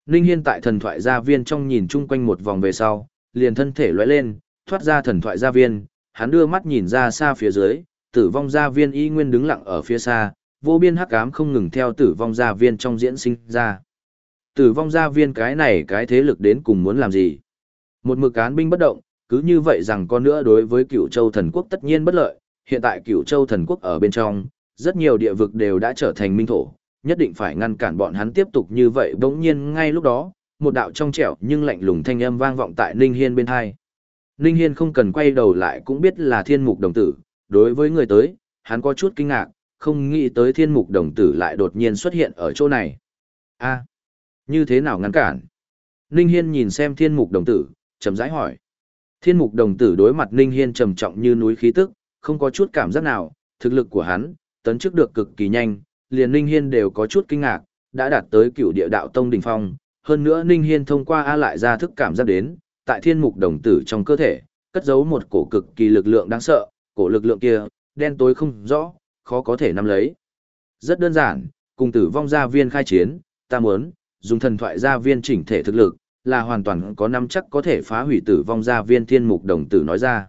Ninh Hiên tại thần thoại gia viên trong nhìn chung quanh một vòng về sau, liền thân thể lóe lên, thoát ra thần thoại gia viên, hắn đưa mắt nhìn ra xa phía dưới, tử vong gia viên y nguyên đứng lặng ở phía xa, vô biên hắc ám không ngừng theo tử vong gia viên trong diễn sinh ra. Tử vong gia viên cái này cái thế lực đến cùng muốn làm gì? Một mực án binh bất động, cứ như vậy rằng con nữa đối với cựu châu thần quốc tất nhiên bất lợi, hiện tại cựu châu thần quốc ở bên trong, rất nhiều địa vực đều đã trở thành minh thổ, nhất định phải ngăn cản bọn hắn tiếp tục như vậy bỗng nhiên ngay lúc đó, một đạo trong trẻo nhưng lạnh lùng thanh âm vang vọng tại Ninh Hiên bên hai. Ninh Hiên không cần quay đầu lại cũng biết là thiên mục đồng tử, đối với người tới, hắn có chút kinh ngạc, không nghĩ tới thiên mục đồng tử lại đột nhiên xuất hiện ở chỗ này. a như thế nào ngăn cản? Ninh Hiên nhìn xem thiên mục đồng tử, chậm rãi hỏi. Thiên mục đồng tử đối mặt Ninh Hiên trầm trọng như núi khí tức, không có chút cảm giác nào, thực lực của hắn, tấn chức được cực kỳ nhanh, liền Ninh Hiên đều có chút kinh ngạc, đã đạt tới cựu địa đạo tông đỉnh phong. Hơn nữa Ninh Hiên thông qua A lại ra thức cảm giác đến, tại thiên mục đồng tử trong cơ thể, cất giấu một cổ cực kỳ lực lượng đáng sợ, cổ lực lượng kia, đen tối không rõ, khó có thể nắm lấy. Rất đơn giản, cùng tử vong gia viên khai chiến, ta muốn, dùng thần thoại gia viên chỉnh thể thực lực, là hoàn toàn có năm chắc có thể phá hủy tử vong gia viên thiên mục đồng tử nói ra.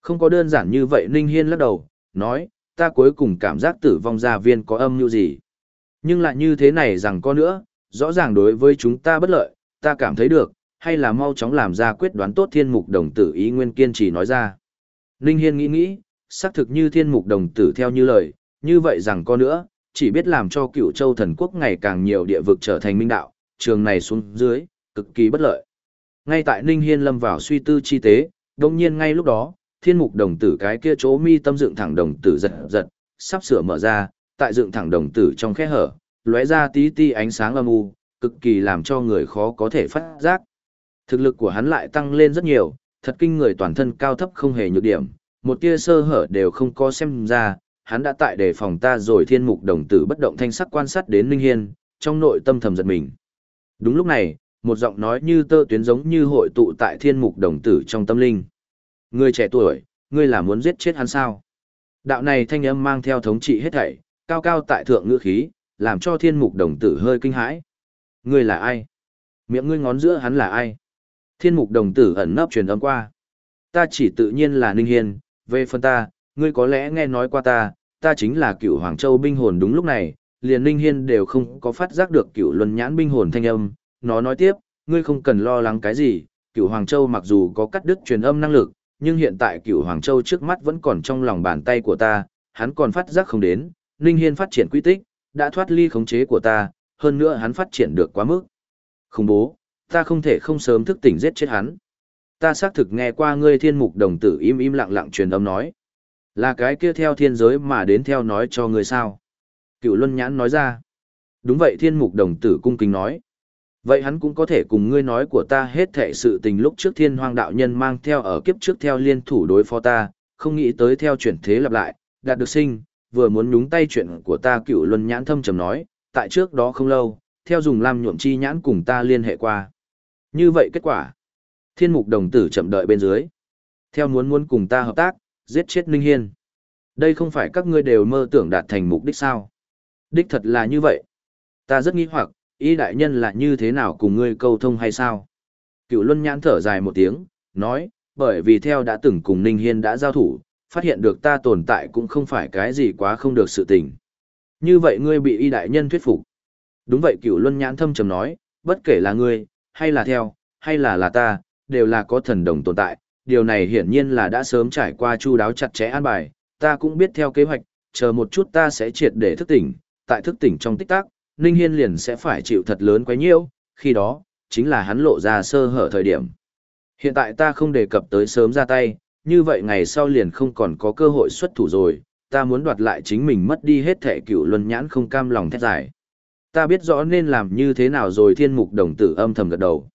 Không có đơn giản như vậy Ninh Hiên lắc đầu, nói, ta cuối cùng cảm giác tử vong gia viên có âm mưu gì. Nhưng lại như thế này rằng có nữa, rõ ràng đối với chúng ta bất lợi, ta cảm thấy được, hay là mau chóng làm ra quyết đoán tốt thiên mục đồng tử ý nguyên kiên trì nói ra. Ninh Hiên nghĩ nghĩ, xác thực như thiên mục đồng tử theo như lời, như vậy rằng có nữa, chỉ biết làm cho cựu châu thần quốc ngày càng nhiều địa vực trở thành minh đạo, trường này xuống dưới, cực kỳ bất lợi. Ngay tại Ninh Hiên lâm vào suy tư chi tế, đồng nhiên ngay lúc đó, thiên mục đồng tử cái kia chỗ mi tâm dựng thẳng đồng tử giật giật, sắp sửa mở ra, tại dựng thẳng đồng tử trong khe hở, lóe ra tí tí ánh sáng âm u, cực kỳ làm cho người khó có thể phát giác. Thực lực của hắn lại tăng lên rất nhiều, thật kinh người toàn thân cao thấp không hề nhược điểm, một tia sơ hở đều không có xem ra, hắn đã tại đề phòng ta rồi thiên mục đồng tử bất động thanh sắc quan sát đến Linh Hiên, trong nội tâm thầm giật mình. Đúng lúc này, một giọng nói như tơ tuyến giống như hội tụ tại thiên mục đồng tử trong tâm linh. Người trẻ tuổi, ngươi là muốn giết chết hắn sao? Đạo này thanh âm mang theo thống trị hết thảy, cao cao tại thượng ngữ khí, làm cho thiên mục đồng tử hơi kinh hãi. Ngươi là ai? Miệng ngươi ngón giữa hắn là ai? Thiên mục đồng tử ẩn nấp truyền âm qua. Ta chỉ tự nhiên là Ninh Hiên, về phần ta, ngươi có lẽ nghe nói qua ta, ta chính là cựu Hoàng Châu binh hồn đúng lúc này, liền Ninh Hiên đều không có phát giác được cựu luân nhãn binh hồn thanh âm. Nó nói tiếp, ngươi không cần lo lắng cái gì, cựu Hoàng Châu mặc dù có cắt đứt truyền âm năng lực, nhưng hiện tại cựu Hoàng Châu trước mắt vẫn còn trong lòng bàn tay của ta, hắn còn phát giác không đến, Ninh Hiên phát triển quy tích, đã thoát ly khống chế của ta, hơn nữa hắn phát triển được quá mức. Không bố, ta không thể không sớm thức tỉnh giết chết hắn. Ta xác thực nghe qua ngươi thiên mục đồng tử im im lặng lặng truyền âm nói. Là cái kia theo thiên giới mà đến theo nói cho ngươi sao. Cựu Luân Nhãn nói ra. Đúng vậy thiên mục đồng tử cung kính nói. Vậy hắn cũng có thể cùng ngươi nói của ta hết thệ sự tình lúc trước thiên hoang đạo nhân mang theo ở kiếp trước theo liên thủ đối phó ta, không nghĩ tới theo chuyển thế lặp lại, đạt được sinh, vừa muốn nhúng tay chuyện của ta cựu luân nhãn thâm trầm nói, tại trước đó không lâu, theo dùng lam nhuộm chi nhãn cùng ta liên hệ qua. Như vậy kết quả, thiên mục đồng tử chậm đợi bên dưới. Theo muốn muốn cùng ta hợp tác, giết chết Ninh Hiên. Đây không phải các ngươi đều mơ tưởng đạt thành mục đích sao? Đích thật là như vậy. Ta rất nghi hoặc, ý đại nhân là như thế nào cùng ngươi câu thông hay sao? Cựu Luân nhãn thở dài một tiếng, nói, bởi vì theo đã từng cùng Ninh Hiên đã giao thủ, phát hiện được ta tồn tại cũng không phải cái gì quá không được sự tình. Như vậy ngươi bị y đại nhân thuyết phục. Đúng vậy cựu Luân nhãn thâm trầm nói, bất kể là ngươi, hay là theo, hay là là ta, đều là có thần đồng tồn tại. Điều này hiển nhiên là đã sớm trải qua chu đáo chặt chẽ an bài, ta cũng biết theo kế hoạch, chờ một chút ta sẽ triệt để thức tỉnh, tại thức tỉnh trong tích tắc, Ninh Hiên liền sẽ phải chịu thật lớn quấy nhiễu, khi đó, chính là hắn lộ ra sơ hở thời điểm. Hiện tại ta không đề cập tới sớm ra tay, như vậy ngày sau liền không còn có cơ hội xuất thủ rồi, ta muốn đoạt lại chính mình mất đi hết thể cựu luân nhãn không cam lòng thét giải. Ta biết rõ nên làm như thế nào rồi thiên mục đồng tử âm thầm gật đầu.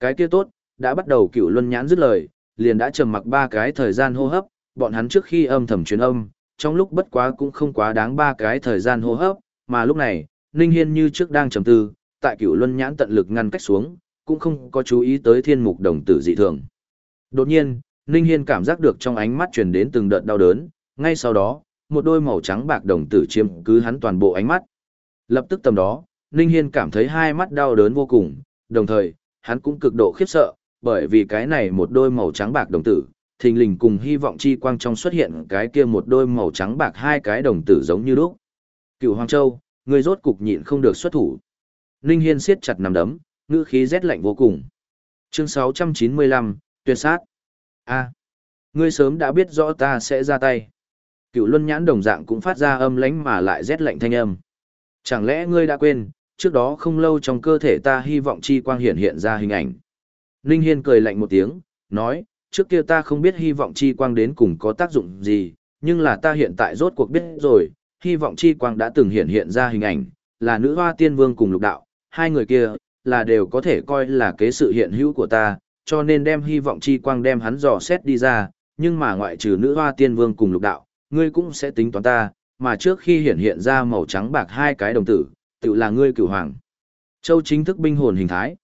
Cái kia tốt, đã bắt đầu cựu luân nhãn dứt lời, liền đã trầm mặc ba cái thời gian hô hấp, bọn hắn trước khi âm thầm truyền âm, trong lúc bất quá cũng không quá đáng ba cái thời gian hô hấp, mà lúc này, Ninh Hiên như trước đang trầm tư, tại cửu luân nhãn tận lực ngăn cách xuống, cũng không có chú ý tới thiên mục đồng tử dị thường. Đột nhiên, Ninh Hiên cảm giác được trong ánh mắt truyền đến từng đợt đau đớn, ngay sau đó, một đôi màu trắng bạc đồng tử chiếm cứ hắn toàn bộ ánh mắt. Lập tức tầm đó, Ninh Hiên cảm thấy hai mắt đau đớn vô cùng, đồng thời, hắn cũng cực độ khiếp sợ, bởi vì cái này một đôi màu trắng bạc đồng tử, thình lình cùng hy vọng chi quang trong xuất hiện cái kia một đôi màu trắng bạc hai cái đồng tử giống như lúc. Cựu Hoàng Châu, Ngươi rốt cục nhịn không được xuất thủ. Ninh Hiên siết chặt nắm đấm, ngữ khí rét lạnh vô cùng. Chương 695, tuyệt sát. A, ngươi sớm đã biết rõ ta sẽ ra tay. Cựu Luân Nhãn đồng dạng cũng phát ra âm lãnh mà lại rét lạnh thanh âm. Chẳng lẽ ngươi đã quên, trước đó không lâu trong cơ thể ta hy vọng chi quang hiện hiện ra hình ảnh. Ninh Hiên cười lạnh một tiếng, nói, trước kia ta không biết hy vọng chi quang đến cùng có tác dụng gì, nhưng là ta hiện tại rốt cuộc biết rồi, hy vọng chi quang đã từng hiện hiện ra hình ảnh, là nữ hoa tiên vương cùng lục đạo, hai người kia, là đều có thể coi là kế sự hiện hữu của ta, cho nên đem hy vọng chi quang đem hắn dò xét đi ra, nhưng mà ngoại trừ nữ hoa tiên vương cùng lục đạo, ngươi cũng sẽ tính toán ta, mà trước khi hiện hiện ra màu trắng bạc hai cái đồng tử, tự là ngươi cửu hoàng. Châu chính thức binh hồn hình thái,